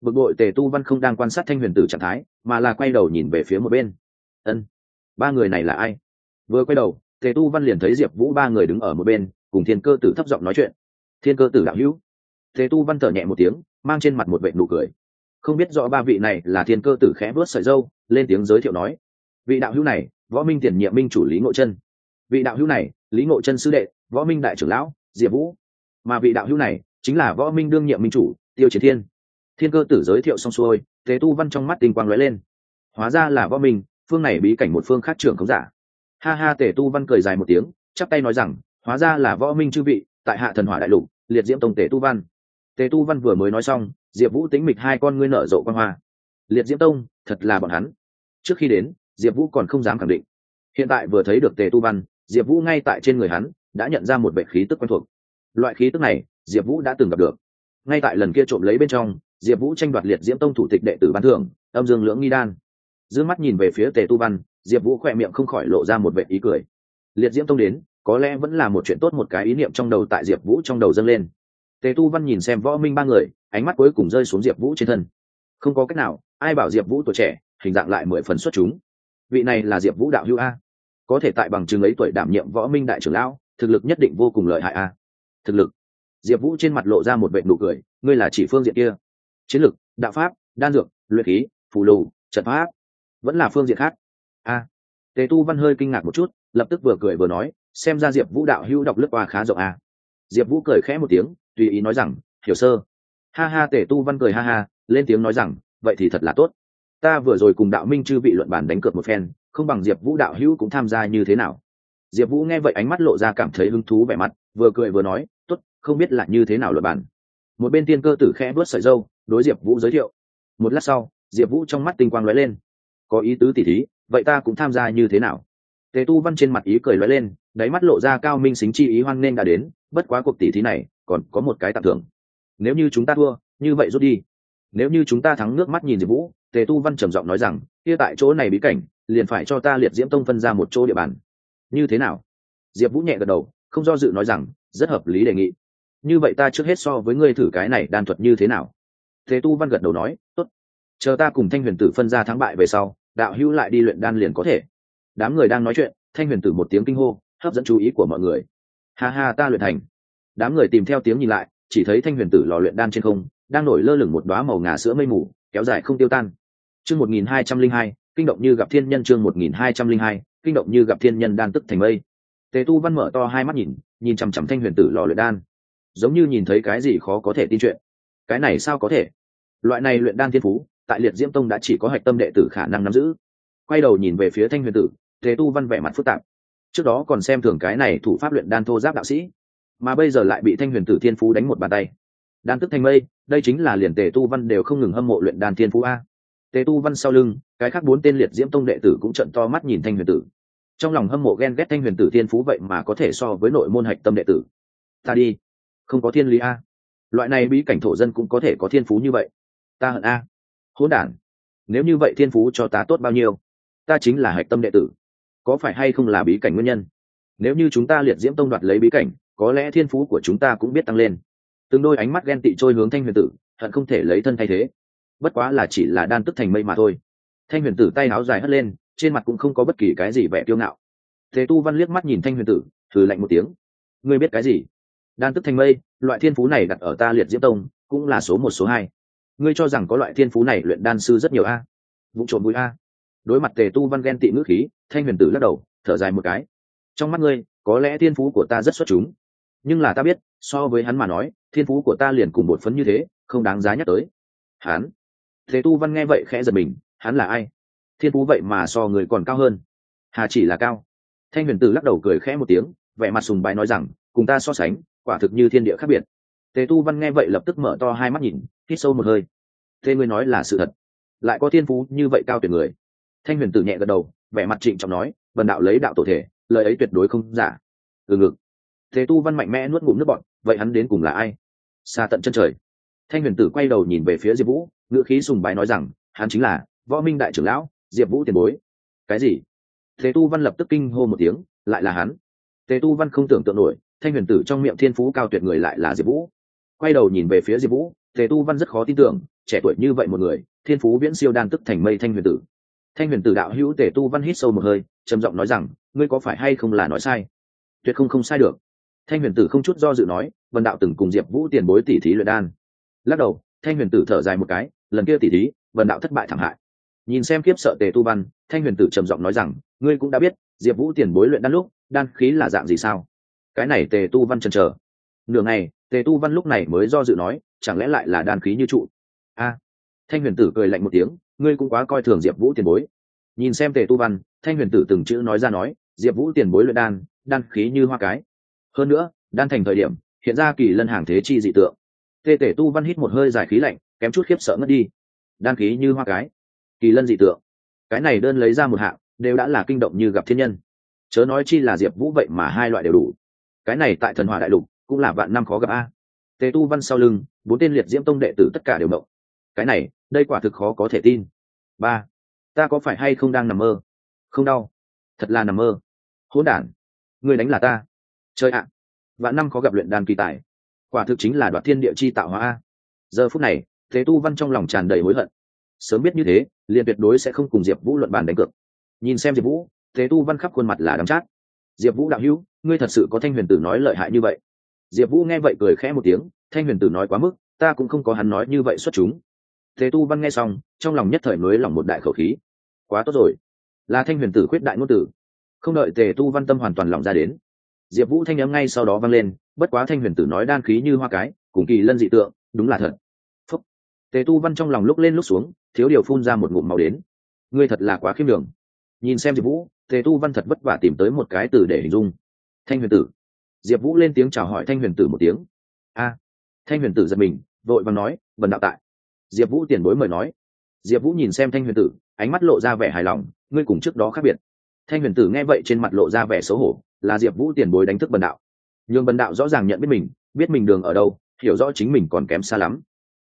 Bực bội tề tu văn không đang quan sát thanh huyền tử trạng thái, mà là quay đầu nhìn về phía một bên. Ân, ba người này là ai? Vừa quay đầu, tề tu văn liền thấy diệp vũ ba người đứng ở một bên, cùng thiên cơ tử thấp giọng nói chuyện. Thiên cơ tử đạo hữu Thế tu văn thở nhẹ một tiếng, mang trên mặt một vệ nụ cười. Không biết rõ ba vị này là thiên cơ tử khẽ vớt sợi dâu, lên tiếng giới thiệu nói, vị đạo hữu này, võ minh tiền nhiệm minh chủ lý ngộ chân. Vị đạo hữu này, lý ngộ chân sư đệ, võ minh đại trưởng lão, diệp vũ. Mà vị đạo hữu này, chính là võ minh đương nhiệm minh chủ, tiêu chiến thiên. Thiên cơ tử giới thiệu xong xuôi, Thế tu văn trong mắt tinh quang lóe lên. Hóa ra là võ minh, phương này bí cảnh một phương khác trưởng khống giả. Ha ha tể tu văn cười dài một tiếng, chắp tay nói rằng, hóa ra là võ minh chư vị, tại hạ thần hỏa đại lục, liệt diễm tông tể tu văn tề tu văn vừa mới nói xong, diệp vũ tính mịch hai con ngươi nở rộ quan hoa. Liệt diễm tông, thật là bọn hắn. Trước khi đến, diệp vũ còn không dám khẳng định. Hiện tại vừa thấy được tề tu văn, diệp vũ ngay tại trên người hắn, đã nhận ra một bệ khí tức quen thuộc. Loại khí tức này, diệp vũ đã từng gặp được. Ngay tại lần kia trộm lấy bên trong, diệp vũ tranh đoạt liệt diễm tông thủ tịch đệ tử ban thưởng, âm dương lưỡng nghi đan. D ư ơ n g mắt nhìn về phía tề tu văn, diệp vũ khỏe miệng không khỏi lộ ra một vệ ý cười. Liệt diễm tông đến, có lẽ vẫn là một chuyện tốt một cái ý niệm trong đầu tại diệp vũ trong đầu dâng lên tề tu văn nhìn xem võ minh ba người ánh mắt cuối cùng rơi xuống diệp vũ trên thân. Không có cách nào ai bảo diệp vũ tuổi trẻ hình dạng lại mười phần xuất chúng. Vị này là diệp vũ đạo hữu a. Có thể tại bằng chứng ấy tuổi đảm nhiệm võ minh đại trưởng lão thực lực nhất định vô cùng lợi hại a. Thực lực. Diệp vũ trên mặt lộ ra một vệ nụ cười ngươi là chỉ phương diện kia. Chiến lực, đạo pháp đan dược luyện khí phù lù trận pháp vẫn là phương diện khác. A. Tề tu văn hơi kinh ngạc một chút lập tức vừa cười vừa nói xem ra diệp vũ đạo hữu đọc lướt qua khá rộng a. Diệp vũ cười khẽ một tiếng tùy ý nói rằng, hiểu sơ. Ha ha tể tu văn cười ha ha, lên tiếng nói rằng, vậy thì thật là tốt. Ta vừa rồi cùng đạo minh chư vị luận bàn đánh cược một phen, không bằng diệp vũ đạo hữu cũng tham gia như thế nào? Diệp vũ nghe vậy ánh mắt lộ ra cảm thấy hứng thú vẻ mặt, vừa cười vừa nói t ố t không biết là như thế nào luật bản một bên tiên cơ tử khẽ vớt sợi dâu, đối diệp vũ giới thiệu. Một lát sau, diệp vũ trong mắt tinh quang lóe lên. Có ý tứ tỉ thí, vậy ta cũng tham gia như thế nào? Tề tu văn trên mặt ý cười lóe lên, đáy mắt lộ ra cao minh xính chi ý hoan nên đã đến, bất quá cuộc tỉ thí này còn có một cái tặng thưởng. Nếu như chúng ta thua, như vậy rút đi. Nếu như chúng ta thắng nước mắt nhìn diệp vũ, tề tu văn trầm giọng nói rằng, kia tại chỗ này bí cảnh, liền phải cho ta liệt diễm tông phân ra một chỗ địa bàn. Như thế nào? Diệp vũ nhẹ gật đầu, không do dự nói rằng, rất hợp lý đề nghị. Như vậy ta trước hết so với ngươi thử cái này đan thuật như thế nào? Thế tu văn gật đầu nói, tốt. Chờ ta cùng thanh huyền tử phân ra thắng bại về sau, đạo hữu lại đi luyện đan liền có thể. Đám người đang nói chuyện, thanh huyền tử một tiếng kinh hô, hấp dẫn chú ý của mọi người. Ha ha, ta luyện thành đám người tìm theo tiếng nhìn lại, chỉ thấy thanh huyền tử lò luyện đan trên không, đang nổi lơ lửng một đoá màu ngà sữa mây mù, kéo dài không tiêu tan. Chương một nghìn hai trăm linh hai, kinh động như gặp thiên nhân chương một nghìn hai trăm linh hai, kinh động như gặp thiên nhân đan tức thành mây. Tề tu văn mở to hai mắt nhìn nhìn chằm chằm thanh huyền tử lò luyện đan. Giống như nhìn thấy cái gì khó có thể tin chuyện. Cái này sao có thể? Loại này luyện đan thiên phú, tại liệt diễm tông đã chỉ có hạch tâm đệ tử khả năng nắm giữ. Quay đầu nhìn về phía thanh huyền tử thế tu văn vẻ mặt phức tạp. Trước đó còn xem thường cái này thủ pháp luyện đan thô giáp đạo sĩ mà bây giờ lại bị thanh huyền tử thiên phú đánh một bàn tay. Đan tức thanh mây, đây chính là liền tề tu văn đều không ngừng hâm mộ luyện đan thiên phú a. Tề tu văn sau lưng, cái khác bốn tên liệt diễm tông đệ tử cũng trận to mắt nhìn thanh huyền tử. Trong lòng hâm mộ ghen ghét thanh huyền tử thiên phú vậy mà có thể so với nội môn hạch tâm đệ tử. Ta đi. Không có thiên lý a. Loại này bí cảnh thổ dân cũng có thể có thiên phú như vậy. Ta hận a. Hỗn đản. Nếu như vậy thiên phú cho ta tốt bao nhiêu? Ta chính là hạch tâm đệ tử. Có phải hay không là bí cảnh nguyên nhân? Nếu như chúng ta liệt diễm tông đoạt lấy bí cảnh có lẽ thiên phú của chúng ta cũng biết tăng lên. Từng đôi ánh mắt ghen tị trôi hướng thanh huyền tử, hận không thể lấy thân thay thế. Bất quá là chỉ là đan tức thành mây mà thôi. Thanh huyền tử tay áo dài hất lên, trên mặt cũng không có bất kỳ cái gì vẻ kiêu ngạo. Thế tu văn liếc mắt nhìn thanh huyền tử, thử lạnh một tiếng. Ngươi biết cái gì? Đan tức thành mây, loại thiên phú này đặt ở ta liệt diễm tông, cũng là số một, số hai. Ngươi cho rằng có loại thiên phú này luyện đan sư rất nhiều a? Vụ trộm bụi a. Đối mặt tề tu văn ghen tị ngữ khí, thanh huyền tử lắc đầu, thở dài một cái. Trong mắt ngươi, có lẽ thiên phú của ta rất xuất chúng nhưng là ta biết, so với hắn mà nói, thiên phú của ta liền cùng một phấn như thế, không đáng giá nhắc tới. Hắn? Thế tu văn nghe vậy khẽ giật mình, hắn là ai? Thiên phú vậy mà so người còn cao hơn. Hà chỉ là cao. Thanh huyền tử lắc đầu cười khẽ một tiếng, vẻ mặt sùng bái nói rằng, cùng ta so sánh, quả thực như thiên địa khác biệt. Tề tu văn nghe vậy lập tức mở to hai mắt nhìn, hít sâu một hơi. Thế ngươi nói là sự thật. Lại có thiên phú như vậy cao tuyệt người. Thanh huyền tử nhẹ gật đầu, vẻ mặt trịnh trọng nói vần đạo lấy đạo tổ thể, lời ấy tuyệt đối không giả. Từ ngực thế tu văn mạnh mẽ nuốt ngụm nước bọn vậy hắn đến cùng là ai? Xa tận chân trời. Thanh huyền tử quay đầu nhìn về phía diệp vũ, ngữ khí sùng bái nói rằng, hắn chính là võ minh đại trưởng lão, diệp vũ tiền bối. Cái gì? Thế tu văn lập tức kinh hô một tiếng, lại là hắn? Thế tu văn không tưởng tượng nổi, thanh huyền tử trong miệng thiên phú cao tuyệt người lại là diệp vũ. Quay đầu nhìn về phía diệp vũ, thế tu văn rất khó tin tưởng, trẻ tuổi như vậy một người, thiên phú viễn siêu đan tức thành mây thanh huyền tử. Thanh huyền tử đạo hữu tề tu văn hít sâu một hơi, trầm giọng nói rằng, ngươi có phải hay không là nói sai? Tuyệt không không sai được thanh huyền tử không chút do dự nói vần đạo từng cùng diệp vũ tiền bối tỉ thí luyện đan. Lắc đầu, thanh huyền tử thở dài một cái, lần kia tỉ thí vần đạo thất bại thảm hại. Nhìn xem kiếp sợ tề tu văn, thanh huyền tử trầm giọng nói rằng, ngươi cũng đã biết, diệp vũ tiền bối luyện đan lúc, đan khí là dạng gì sao? Cái này tề tu văn chần chờ. Nửa ngày, tề tu văn lúc này mới do dự nói, chẳng lẽ lại là đan khí như trụ? A. Thanh huyền tử cười lạnh một tiếng, ngươi cũng quá coi thường diệp vũ tiền bối. Nhìn xem tề tu văn, thanh huyền tử từng chữ nói ra nói, diệp vũ tiền bối luyện đan đan khí như hoa cái hơn nữa, đan thành thời điểm, hiện ra kỳ lân hàng thế chi dị tượng. Tề tể tu văn hít một hơi dài khí lạnh, kém chút khiếp sợ ngất đi. Đan khí như hoa cái. Kỳ lân dị tượng. Cái này đơn lấy ra một hạng, đều đã là kinh động như gặp thiên nhân. Chớ nói chi là diệp vũ vậy mà hai loại đều đủ. Cái này tại thần hòa đại lục, cũng là vạn năm khó gặp a. Tề tu văn sau lưng, bốn tên liệt diễm tông đệ tử tất cả đều động. Cái này, đây quả thực khó có thể tin. Ba. Ta có phải hay không đang nằm mơ? Không đau. Thật là nằm mơ. Hỗn đản. Người đánh là ta chơi ạ, vạn năm có gặp luyện đan kỳ tài. Quả thực chính là đoạt thiên địa chi tạo hóa a. Giờ phút này, thế tu văn trong lòng tràn đầy hối hận. Sớm biết như thế, liền tuyệt đối sẽ không cùng diệp vũ luận bàn đánh cược. Nhìn xem diệp vũ, thế tu văn khắp khuôn mặt là đắm chát. Diệp vũ đạo hữu, ngươi thật sự có thanh huyền tử nói lợi hại như vậy. Diệp vũ nghe vậy cười khẽ một tiếng, thanh huyền tử nói quá mức, ta cũng không có hắn nói như vậy xuất chúng. Thế tu văn nghe xong, trong lòng nhất thời mới lòng một đại khẩu khí. Quá tốt rồi. Là thanh huyền tử khuyết đại ngôn tử. Không đợi tề tu văn tâm hoàn toàn lòng ra đến diệp vũ thanh nhắm ngay sau đó vang lên, bất quá thanh huyền tử nói đan khí như hoa cái, cùng kỳ lân dị tượng, đúng là thật. Phúc. Tề tu văn trong lòng lúc lên lúc xuống, thiếu điều phun ra một ngụm màu đến. Ngươi thật là quá khiêm đường nhìn xem diệp vũ, tề tu văn thật vất vả tìm tới một cái từ để hình dung. Thanh huyền tử. Diệp vũ lên tiếng chào hỏi thanh huyền tử một tiếng. A. Thanh huyền tử giật mình, vội vàng nói vần đạo tại. Diệp vũ tiền bối mời nói. Diệp vũ nhìn xem thanh huyền tử, ánh mắt lộ ra vẻ hài lòng, ngươi cùng trước đó khác biệt. Thanh huyền tử nghe vậy trên mặt lộ ra vẻ xấu hổ là diệp vũ tiền bối đánh thức bần đạo. Nhường bần đạo rõ ràng nhận biết mình biết mình đường ở đâu, hiểu rõ chính mình còn kém xa lắm.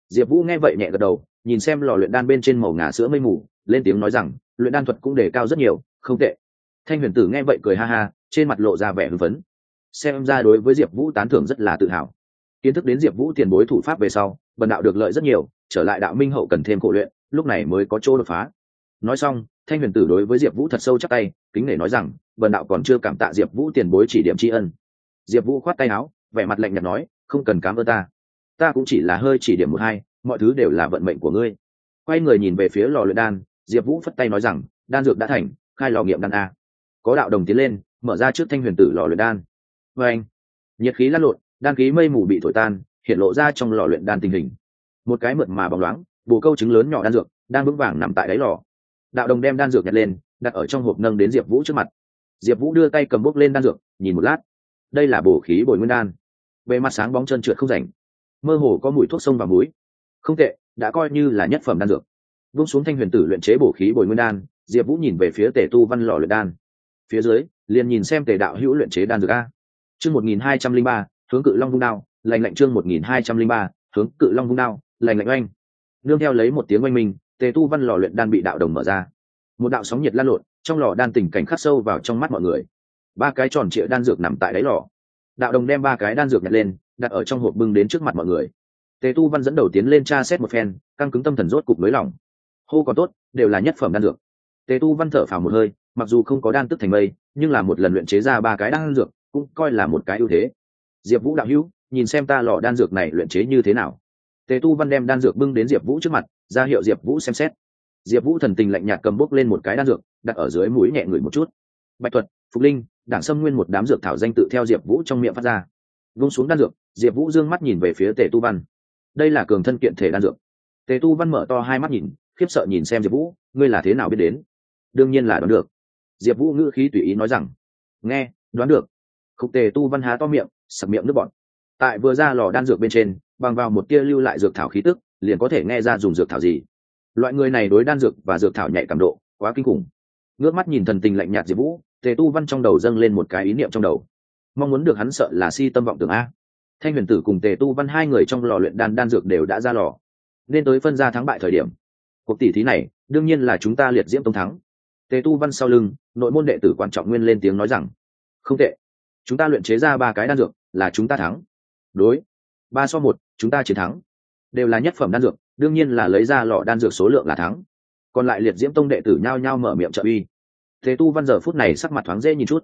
Diệp vũ nghe vậy nhẹ gật đầu, nhìn xem lò luyện đan bên trên màu ngà sữa mây mù, lên tiếng nói rằng, luyện đan thuật cũng đề cao rất nhiều, không tệ. Thanh huyền tử nghe vậy cười ha ha, trên mặt lộ ra vẻ hưng phấn. Xem ra đối với diệp vũ tán thưởng rất là tự hào. Kiến thức đến diệp vũ tiền bối thủ pháp về sau, bần đạo được lợi rất nhiều, trở lại đạo minh hậu cần thêm khổ luyện, lúc này mới có chỗ đột phá. Nói xong thanh huyền tử đối với diệp vũ thật sâu chắc tay, kính nể nói rằng vần đạo còn chưa cảm tạ diệp vũ tiền bối chỉ điểm tri ân. Diệp vũ khoát tay áo, vẻ mặt lạnh nhạt nói, không cần cám ơn ta. Ta cũng chỉ là hơi chỉ điểm một hai, mọi thứ đều là vận mệnh của ngươi. Quay người nhìn về phía lò luyện đan, diệp vũ phất tay nói rằng, đan dược đã thành, khai lò nghiệm đan a. Có đạo đồng tiến lên, mở ra trước thanh huyền tử lò luyện đan. Vê anh, nhiệt khí lăn lộn, đan khí mây mù bị thổi tan, hiện lộ ra trong lò luyện đan tình hình. Một cái mượt mà bóng loáng, bồ câu trứng lớn nhỏ đan dược, đang vững vàng nằm tại đáy lò đạo đồng đem đan dược nhặt lên, đặt ở trong hộp nâng đến diệp vũ trước mặt. Diệp vũ đưa tay cầm bốc lên đan dược, nhìn một lát. Đây là bổ khí bồi nguyên đan. Về mặt sáng bóng chân trượt không rảnh. Mơ hồ có mùi thuốc sông và muối không tệ, đã coi như là nhất phẩm đan dược. Vung xuống thanh huyền tử luyện chế bổ khí bồi nguyên đan, diệp vũ nhìn về phía tề tu văn lò luyện đan. Phía dưới, liền nhìn xem tề đạo hữu luyện chế đan dược a. Chương một nghìn hai trăm linh ba, hướng cự long vung đao, lành lạnh chương một nghìn hai trăm linh ba, hướng cự long vung đao, lành lạnh oanh. Nương theo lấy một tiếng oanh minh tề tu văn lò luyện đan bị đạo đồng mở ra. Một đạo sóng nhiệt lan lộn, trong lò đan tình cảnh khắc sâu vào trong mắt mọi người. Ba cái tròn trịa đan dược nằm tại đáy lò. Đạo đồng đem ba cái đan dược nhặt lên, đặt ở trong hộp bưng đến trước mặt mọi người. Tề tu văn dẫn đầu tiến lên tra xét một phen, căng cứng tâm thần rốt cục nới lỏng. hô còn tốt, đều là nhất phẩm đan dược. Tề tu văn thở phào một hơi, mặc dù không có đan tức thành mây, nhưng là một lần luyện chế ra ba cái đan dược, cũng coi là một cái ưu thế. Diệp vũ đạo hữu, nhìn xem ta lò đan dược này luyện chế như thế nào. Tề tu văn đem đan dược bưng đến diệp vũ trước mặt ra hiệu diệp vũ xem xét. Diệp vũ thần tình lạnh nhạt cầm bốc lên một cái đan dược, đặt ở dưới mũi nhẹ ngửi một chút. Bạch thuật phục linh, đảng sâm nguyên một đám dược thảo danh tự theo diệp vũ trong miệng phát ra. Vung xuống đan dược, diệp vũ d ư ơ n g mắt nhìn về phía tề tu văn. Đây là cường thân kiện thể đan dược. Tề tu văn mở to hai mắt nhìn, khiếp sợ nhìn xem diệp vũ, ngươi là thế nào biết đến? Đương nhiên là đoán được. Diệp vũ ngữ khí tùy ý nói rằng, nghe, đoán được. Khúc tề tu văn há to miệng, sặc miệng nước bọn tại vừa ra lò đan dược bên trên, bằng vào một tia lưu lại dược thảo khí tức liền có thể nghe ra dùng dược thảo gì. Loại người này đối đan dược và dược thảo nhạy cảm độ quá kinh khủng. Ngước mắt nhìn thần tình lạnh nhạt diệp vũ, tề tu văn trong đầu dâng lên một cái ý niệm trong đầu. Mong muốn được hắn sợ là si tâm vọng tưởng a. Thanh huyền tử cùng tề tu văn hai người trong lò luyện đan đan dược đều đã ra lò. Nên tới phân ra thắng bại thời điểm. Cuộc tỷ thí này, đương nhiên là chúng ta liệt diễm tông thắng. Tề tu văn sau lưng, nội môn đệ tử quan trọng nguyên lên tiếng nói rằng, không tệ. Chúng ta luyện chế ra ba cái đan dược, là chúng ta thắng. Đối. Ba so một, chúng ta chiến thắng đều là nhất phẩm đan dược, đương nhiên là lấy ra lọ đan dược số lượng là thắng. Còn lại liệt diễm tông đệ tử nhao nhao mở miệng trợ uy. Thế tu văn giờ phút này sắc mặt thoáng dễ nhìn chút.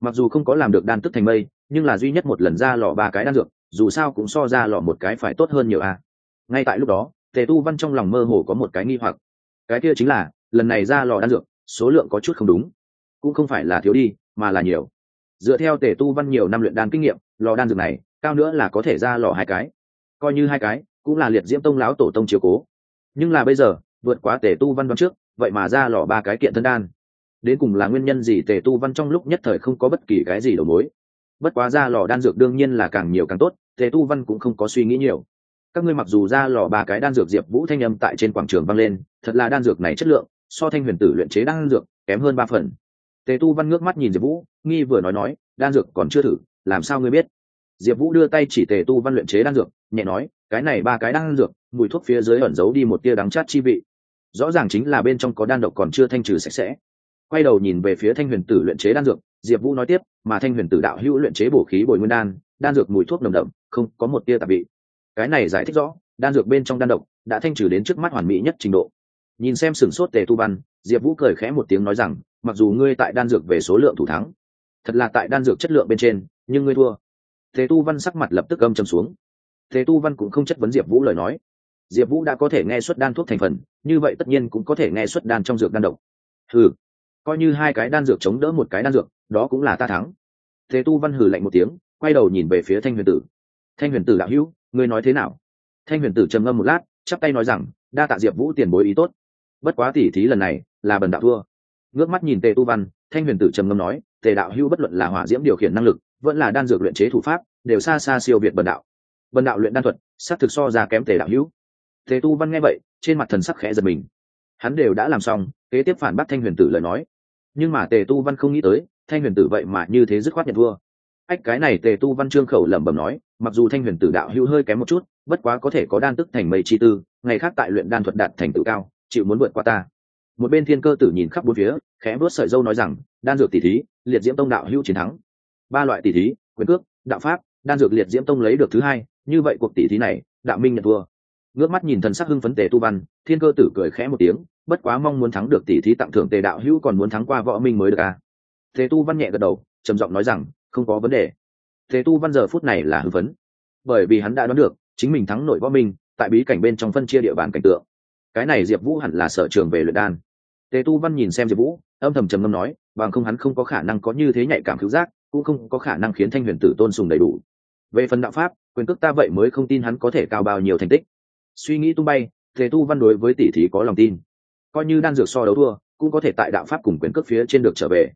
Mặc dù không có làm được đan tức thành mây, nhưng là duy nhất một lần ra lọ ba cái đan dược, dù sao cũng so ra lọ một cái phải tốt hơn nhiều a. Ngay tại lúc đó tề tu văn trong lòng mơ hồ có một cái nghi hoặc. Cái kia chính là, lần này ra lò đan dược, số lượng có chút không đúng. Cũng không phải là thiếu đi, mà là nhiều. Dựa theo tề tu văn nhiều năm luyện đan kinh nghiệm lò đan dược này, cao nữa là có thể ra lò hai cái. Coi như hai cái cũng là liệt diễm tông lão tổ tông chiếu cố. Nhưng là bây giờ, vượt quá tề tu văn đoán trước, vậy mà ra lò ba cái kiện thân đan. Đến cùng là nguyên nhân gì tề tu văn trong lúc nhất thời không có bất kỳ cái gì đầu mối. Bất quá ra lò đan dược đương nhiên là càng nhiều càng tốt, tề tu văn cũng không có suy nghĩ nhiều. Các ngươi mặc dù ra lò ba cái đan dược diệp vũ thanh âm tại trên quảng trường vang lên, thật là đan dược này chất lượng, so thanh huyền tử luyện chế đan dược kém hơn ba phần. Tề tu văn ngước mắt nhìn diệp vũ, nghi vừa nói nói, đan dược còn chưa thử, làm sao ngươi biết? Diệp vũ đưa tay chỉ tề tu văn luyện chế đan dược nhẹ nói, cái này ba cái đang dược, mùi thuốc phía dưới ẩn giấu đi một tia đắng chát chi vị. Rõ ràng chính là bên trong có đan độc còn chưa thanh trừ sạch sẽ. Quay đầu nhìn về phía thanh huyền tử luyện chế đan dược, diệp vũ nói tiếp, mà thanh huyền tử đạo hữu luyện chế bổ khí bồi nguyên đan đan dược mùi thuốc nồng đậm, không có một tia tạp vị. Cái này giải thích rõ, đan dược bên trong đan độc đã thanh trừ đến trước mắt hoàn mỹ nhất trình độ. Nhìn xem sửng sốt tề tu văn, diệp vũ cười khẽ một tiếng nói rằng, mặc dù ngươi tại đan dược về số lượng thủ thắng, thật là tại đan dược chất lượng bên trên, nhưng ngươi thua. Tề tu văn sắc mặt lập tức âm trầm xuống. Thế tu văn cũng không chất vấn diệp vũ lời nói. Diệp vũ đã có thể nghe xuất đan thuốc thành phần như vậy tất nhiên cũng có thể nghe xuất đan trong dược đan độc. Hừ, coi như hai cái đan dược chống đỡ một cái đan dược đó cũng là ta thắng. Thế tu văn hừ lạnh một tiếng quay đầu nhìn về phía thanh huyền tử. Thanh huyền tử đạo hữu ngươi nói thế nào? Thanh huyền tử trầm ngâm một lát chắp tay nói rằng đa tạ diệp vũ tiền bối ý tốt. Bất quá tỉ thí lần này là bần đạo thua. Ngước mắt nhìn tề tu văn thanh huyền tử trầm ngâm nói tề đạo hữu bất luận là hỏa diễm điều khiển năng lực vẫn là đan dược luyện chế thủ pháp đều xa xa siêu việt bần đạo bần đạo luyện đan thuật, xác thực so ra kém tề đạo hữu. Tề tu văn nghe vậy, trên mặt thần sắc khẽ giật mình. Hắn đều đã làm xong, kế tiếp phản bác thanh huyền tử lời nói. Nhưng mà tề tu văn không nghĩ tới, thanh huyền tử vậy mà như thế dứt khoát nhận thua. Ách, cái này tề tu văn trương khẩu lẩm bẩm nói, mặc dù thanh huyền tử đạo hữu hơi kém một chút, bất quá có thể có đan tức thành mây chi tư, ngày khác tại luyện đan thuật đạt thành tự cao, chịu muốn vượt qua ta. Một bên thiên cơ tử nhìn khắp bốn phía, khẽ vớt sợi dâu nói rằng, đan dược tỷ thí, liệt diễm tông đạo hữu chiến thắng. Ba loại tỷ thí, quyền cước, đạo pháp, đan dược liệt diễm tông lấy được thứ hai như vậy cuộc tỷ thí này đạo minh nhận thua. Ngước mắt nhìn thần sắc hưng phấn tề tu văn, thiên cơ tử cười khẽ một tiếng, bất quá mong muốn thắng được tỷ thí tặng thưởng tề đạo hữu còn muốn thắng qua võ minh mới được à. tề tu văn nhẹ gật đầu, trầm giọng nói rằng, không có vấn đề. Tề tu văn giờ phút này là hưng phấn. Bởi vì hắn đã đoán được, chính mình thắng nội võ minh, tại bí cảnh bên trong phân chia địa bàn cảnh tượng. Cái này diệp vũ hẳn là sở trường về luyện đan. Tề tu văn nhìn xem diệp vũ, âm thầm trầm ngâm nói, bằng không hắn không có khả năng có như thế nhạy cảm cứu giác, cũng không có khả năng khiến thanh huyền tử tôn sùng đầy đủ. Về phần đạo pháp quyền cước ta vậy mới không tin hắn có thể cao bao nhiêu thành tích. Suy nghĩ tung bay thế tu văn đối với tỷ thí có lòng tin. Coi như đan dược so đấu thua, cũng có thể tại đạo pháp cùng quyền cước phía trên được trở về.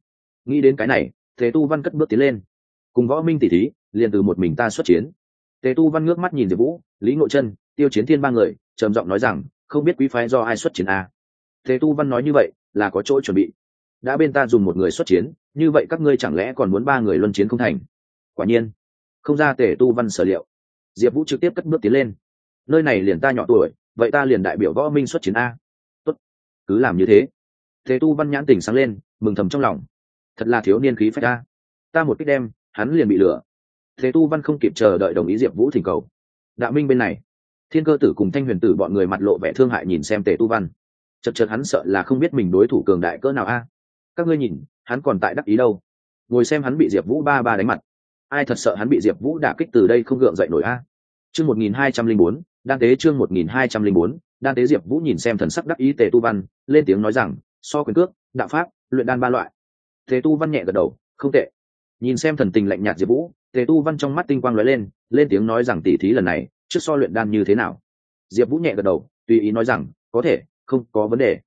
Nghĩ đến cái này thế tu văn cất bước tiến lên. Cùng võ minh tỷ thí, liền từ một mình ta xuất chiến. Tề tu văn ngước mắt nhìn diệp vũ, lý ngộ chân, tiêu chiến thiên ba người, trầm giọng nói rằng, không biết quý phái do ai xuất chiến à. tề tu văn nói như vậy, là có chỗ chuẩn bị. Đã bên ta dùng một người xuất chiến, như vậy các ngươi chẳng lẽ còn muốn ba người luân chiến không thành? Quả nhiên, không ra tề tu văn sở liệu diệp vũ trực tiếp cất bước tiến lên. Nơi này liền ta nhỏ tuổi, vậy ta liền đại biểu võ minh xuất chiến a. Tốt. Cứ làm như thế. Thế tu văn nhãn tỉnh sáng lên, mừng thầm trong lòng. Thật là thiếu niên khí phách ta ta một cách đem, hắn liền bị lửa. Thế tu văn không kịp chờ đợi đồng ý diệp vũ thỉnh cầu. Đạo minh bên này. Thiên cơ tử cùng thanh huyền tử bọn người mặt lộ vẻ thương hại nhìn xem tề tu văn. Chật chật hắn sợ là không biết mình đối thủ cường đại cỡ nào a. Các ngươi nhìn, hắn còn tại đắc ý đâu. Ngồi xem hắn bị diệp vũ ba ba đánh mặt ai thật sợ hắn bị diệp vũ đả kích từ đây không gượng dậy nổi a? Chương một nghìn hai trăm linh bốn, đan tế chương một nghìn hai trăm linh bốn, đan tế diệp vũ nhìn xem thần sắc đắc ý tề tu văn, lên tiếng nói rằng, so quyền cước, đạo pháp, luyện đan ba loại. Tề tu văn nhẹ gật đầu, không tệ. Nhìn xem thần tình lạnh nhạt diệp vũ, tề tu văn trong mắt tinh quang lóe lên lên tiếng nói rằng, tỉ thí lần này, trước so luyện đan như thế nào? Diệp vũ nhẹ gật đầu, tùy ý nói rằng, có thể, không có vấn đề.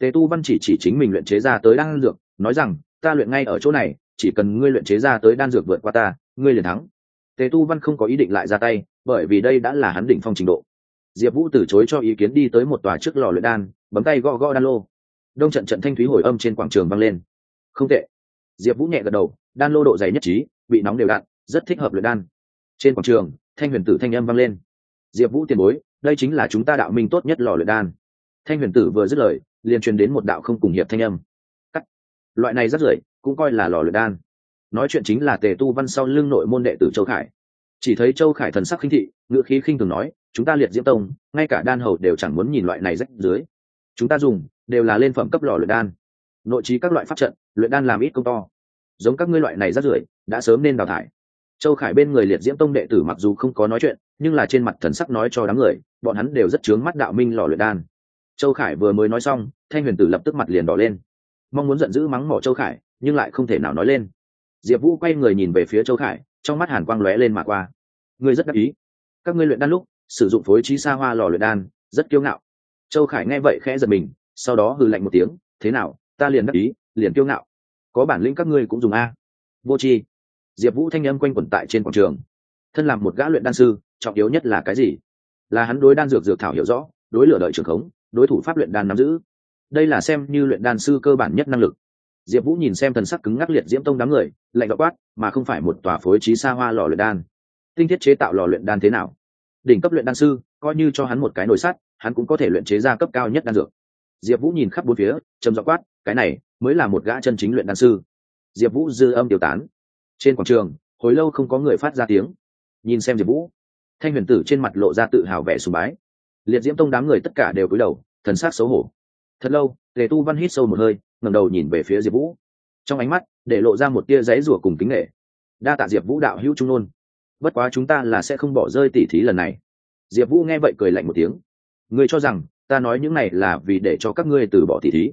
Tề tu văn chỉ chỉ chính mình luyện chế ra tới đan dược, nói rằng, ta luyện ngay ở chỗ này, chỉ cần ngươi luyện chế ra tới đan dược vượt qua ta ngươi liền thắng. Tề tu văn không có ý định lại ra tay, bởi vì đây đã là hắn đỉnh phong trình độ. Diệp vũ từ chối cho ý kiến đi tới một tòa trước lò luyện đan, bấm tay gõ gõ đan lô. Đông trận trận thanh thúy hồi âm trên quảng trường vang lên. Không tệ. Diệp vũ nhẹ gật đầu, đan lô độ dày nhất trí, bị nóng đều đặn, rất thích hợp luyện đan. Trên quảng trường, thanh huyền tử thanh âm vang lên. Diệp vũ tiền bối, đây chính là chúng ta đạo minh tốt nhất lò luyện đan. Thanh huyền tử vừa dứt lời, liền truyền đến một đạo không cùng hiệp thanh âm. Cắt. Loại này rất rưởi, cũng coi là lò luyện đan nói chuyện chính là tề tu văn sau lưng nội môn đệ tử châu khải. Chỉ thấy châu khải thần sắc khinh thị ngựa khí khinh thường nói, chúng ta liệt diễm tông, ngay cả đan hầu đều chẳng muốn nhìn loại này rách dưới. Chúng ta dùng, đều là lên phẩm cấp lò luyện đan. Nội trí các loại pháp trận, luyện đan làm ít công to. Giống các ngươi loại này rất rưởi, đã sớm nên đào thải. Châu khải bên người liệt diễm tông đệ tử mặc dù không có nói chuyện, nhưng là trên mặt thần sắc nói cho đám người, bọn hắn đều rất chướng mắt đạo minh lò luyện đan. Châu khải vừa mới nói xong, thanh huyền tử lập tức mặt liền đỏ lên. Mong muốn giận dữ mắng mỏ châu khải, nhưng lại không thể nào nói lên diệp vũ quay người nhìn về phía châu khải, trong mắt hàn quang lóe lên mà qua. Ngươi rất đắc ý. Các ngươi luyện đan lúc, sử dụng phối trí xa hoa lò luyện đan, rất kiêu ngạo. Châu khải nghe vậy khẽ giật mình, sau đó hừ lạnh một tiếng, thế nào, ta liền đắc ý, liền kiêu ngạo. Có bản lĩnh các ngươi cũng dùng a. Vô tri. Diệp vũ thanh âm quanh quẩn tại trên quảng trường. Thân làm một gã luyện đan sư, trọng yếu nhất là cái gì? Là hắn đối đan dược dược thảo hiểu rõ, đối lửa đợi trường khống, đối thủ pháp luyện đan nắm giữ. Đây là xem như luyện đan sư cơ bản nhất năng lực diệp vũ nhìn xem thần sắc cứng ngắc liệt diễm tông đám người, lạnh gọc quát, mà không phải một tòa phối trí xa hoa lò luyện đan. Tinh thiết chế tạo lò luyện đan thế nào? Đỉnh cấp luyện đan sư, coi như cho hắn một cái nồi sắt, hắn cũng có thể luyện chế ra cấp cao nhất đan dược. Diệp vũ nhìn khắp bốn phía, trầm dọ quát, cái này mới là một gã chân chính luyện đan sư. Diệp vũ dư âm điều tán. Trên quảng trường, hồi lâu không có người phát ra tiếng. Nhìn xem diệp vũ, thanh huyền tử trên mặt lộ ra tự hào vẻ sùng bái. Liệt diễm tông đám người tất cả đều cúi đầu, thần sắc xấu hổ. Thật lâu, tề tu văn hít sâu một hơi ngẩng đầu nhìn về phía diệp vũ. Trong ánh mắt, để lộ ra một tia giấy rủa cùng kính nghệ đa tạ diệp vũ đạo hữu trung nôn. Bất quá chúng ta là sẽ không bỏ rơi tỉ thí lần này. Diệp vũ nghe vậy cười lạnh một tiếng. Ngươi cho rằng, ta nói những này là vì để cho các ngươi từ bỏ tỉ thí.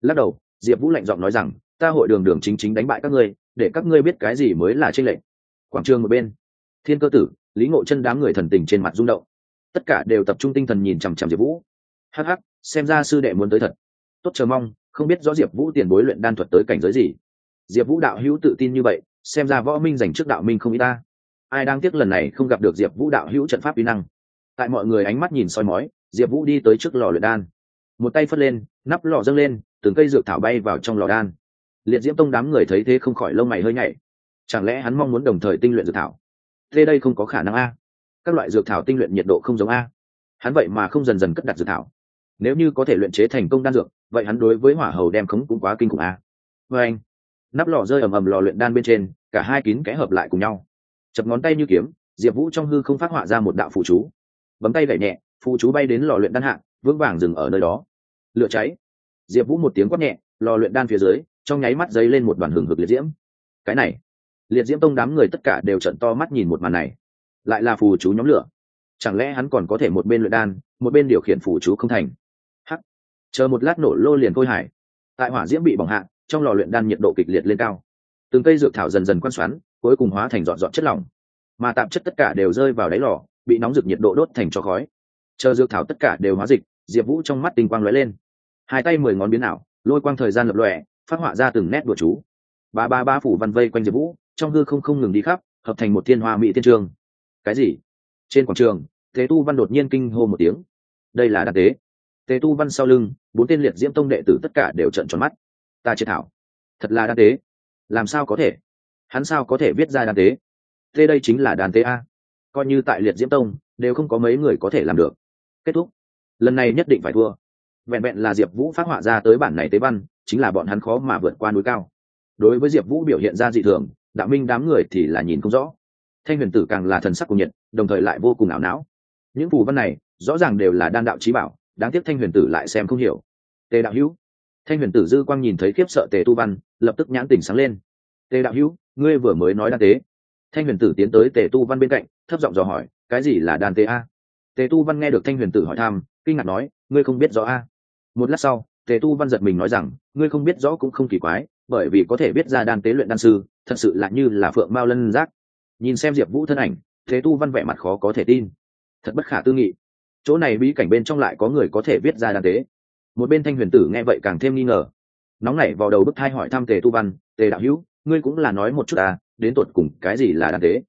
Lắc đầu, diệp vũ lạnh giọng nói rằng, ta hội đường đường chính chính đánh bại các ngươi, để các ngươi biết cái gì mới là tranh lệnh quảng trường một bên, thiên cơ tử, lý ngộ chân đám người thần tình trên mặt rung động. Tất cả đều tập trung tinh thần nhìn chằm chằm diệp vũ. Hh xem ra sư đệ muốn tới thật tốt chờ mong, không biết rõ diệp vũ tiền bối luyện đan thuật tới cảnh giới gì. Diệp vũ đạo hữu tự tin như vậy, xem ra võ minh dành trước đạo minh không y ta. Ai đang tiếc lần này không gặp được diệp vũ đạo hữu trận pháp uy năng. Tại mọi người ánh mắt nhìn soi mói, diệp vũ đi tới trước lò luyện đan. Một tay phất lên, nắp lò dâng lên, từng cây dược thảo bay vào trong lò đan. Liệt diễm tông đám người thấy thế không khỏi lông mày hơi nhảy. Chẳng lẽ hắn mong muốn đồng thời tinh luyện dược thảo? Thế đây không có khả năng a. Các loại dược thảo tinh luyện nhiệt độ không giống a. Hắn vậy mà không dần dần cất đặt dược thảo. Nếu như có thể luyện chế thành công đan dược vậy hắn đối với hỏa hầu đem khống cũng quá kinh khủng à. a vê anh, nắp lò rơi ầm ầm lò luyện đan bên trên, cả hai kín kẽ hợp lại cùng nhau. Chập ngón tay như kiếm, diệp vũ trong hư không phát họa ra một đạo phụ chú. Bấm tay gậy nhẹ phụ chú bay đến lò luyện đan hạng vững vàng dừng ở nơi đó. Lửa cháy. Diệp vũ một tiếng quát nhẹ, lò luyện đan phía dưới, trong nháy mắt dấy lên một đoàn hừng hực liệt diễm. Cái này, liệt diễm tông đám người tất cả đều trận to mắt nhìn một màn này. Lại là phù chú nhóm lửa. Chẳng lẽ hắn còn có thể một bên luyện đan, một bên điều khiển phù chú không thành? Chờ một lát nổ lô liền khôi hải. Tại hỏa diễm bị bỏng hạ, trong lò luyện đan nhiệt độ kịch liệt lên cao. Từng cây dược thảo dần dần quan xoắn, cuối cùng hóa thành dọn dọn chất lỏng. Mà tạp chất tất cả đều rơi vào đáy lò, bị nóng rực nhiệt độ đốt thành cho khói. Chờ dược thảo tất cả đều hóa dịch, diệp vũ trong mắt tinh quang lóe lên. Hai tay mười ngón biến ảo, lôi quang thời gian lập lòe, phát họa ra từng nét đùa chú. Ba ba ba phủ văn vây quanh diệp vũ, trong hư không không ngừng đi khắp, hợp thành một thiên hoa mỹ thiên trường. Cái gì? Trên quảng trường, thế tu văn đột nhiên kinh hô một tiếng. Đây là đan tế tề tu văn sau lưng, bốn tên liệt diễm tông đệ tử tất cả đều trận tròn mắt. Ta chế thảo. Thật là đan tế. Làm sao có thể? Hắn sao có thể viết ra đan tế? Thế đây chính là đan tế a. Coi như tại liệt diễm tông, đều không có mấy người có thể làm được. Kết thúc. Lần này nhất định phải thua. Vẹn vẹn là diệp vũ phát họa ra tới bản này tế văn, chính là bọn hắn khó mà vượt qua núi cao. Đối với diệp vũ biểu hiện ra dị thường, đạo minh đám người thì là nhìn không rõ. Thanh huyền tử càng là thần sắc của nhiệt, đồng thời lại vô cùng ảo não. Những phù văn này rõ ràng đều là đan đạo trí bảo đáng tiếc thanh huyền tử lại xem không hiểu. Tề đạo hữu, thanh huyền tử dư quang nhìn thấy khiếp sợ tề tu văn, lập tức nhãn tỉnh sáng lên. Tề đạo hữu, ngươi vừa mới nói đan tế. Thanh huyền tử tiến tới tề tu văn bên cạnh, thấp giọng dò hỏi, cái gì là đan tế a? Tề tu văn nghe được thanh huyền tử hỏi thăm, kinh ngạc nói, ngươi không biết rõ a? Một lát sau, tề tu văn giật mình nói rằng, ngươi không biết rõ cũng không kỳ quái, bởi vì có thể biết ra đan tế luyện đan sư, thật sự là như là phượng mao lân giác. Nhìn xem diệp vũ thân ảnh, tề tu văn vẻ mặt khó có thể tin. Thật bất khả tư nghị chỗ này bí cảnh bên trong lại có người có thể viết ra đan tế. Một bên thanh huyền tử nghe vậy càng thêm nghi ngờ. Nóng nảy vào đầu bức thai hỏi thăm tề tu văn, tề đạo hữu, ngươi cũng là nói một chút à đến tột cùng cái gì là đan tế?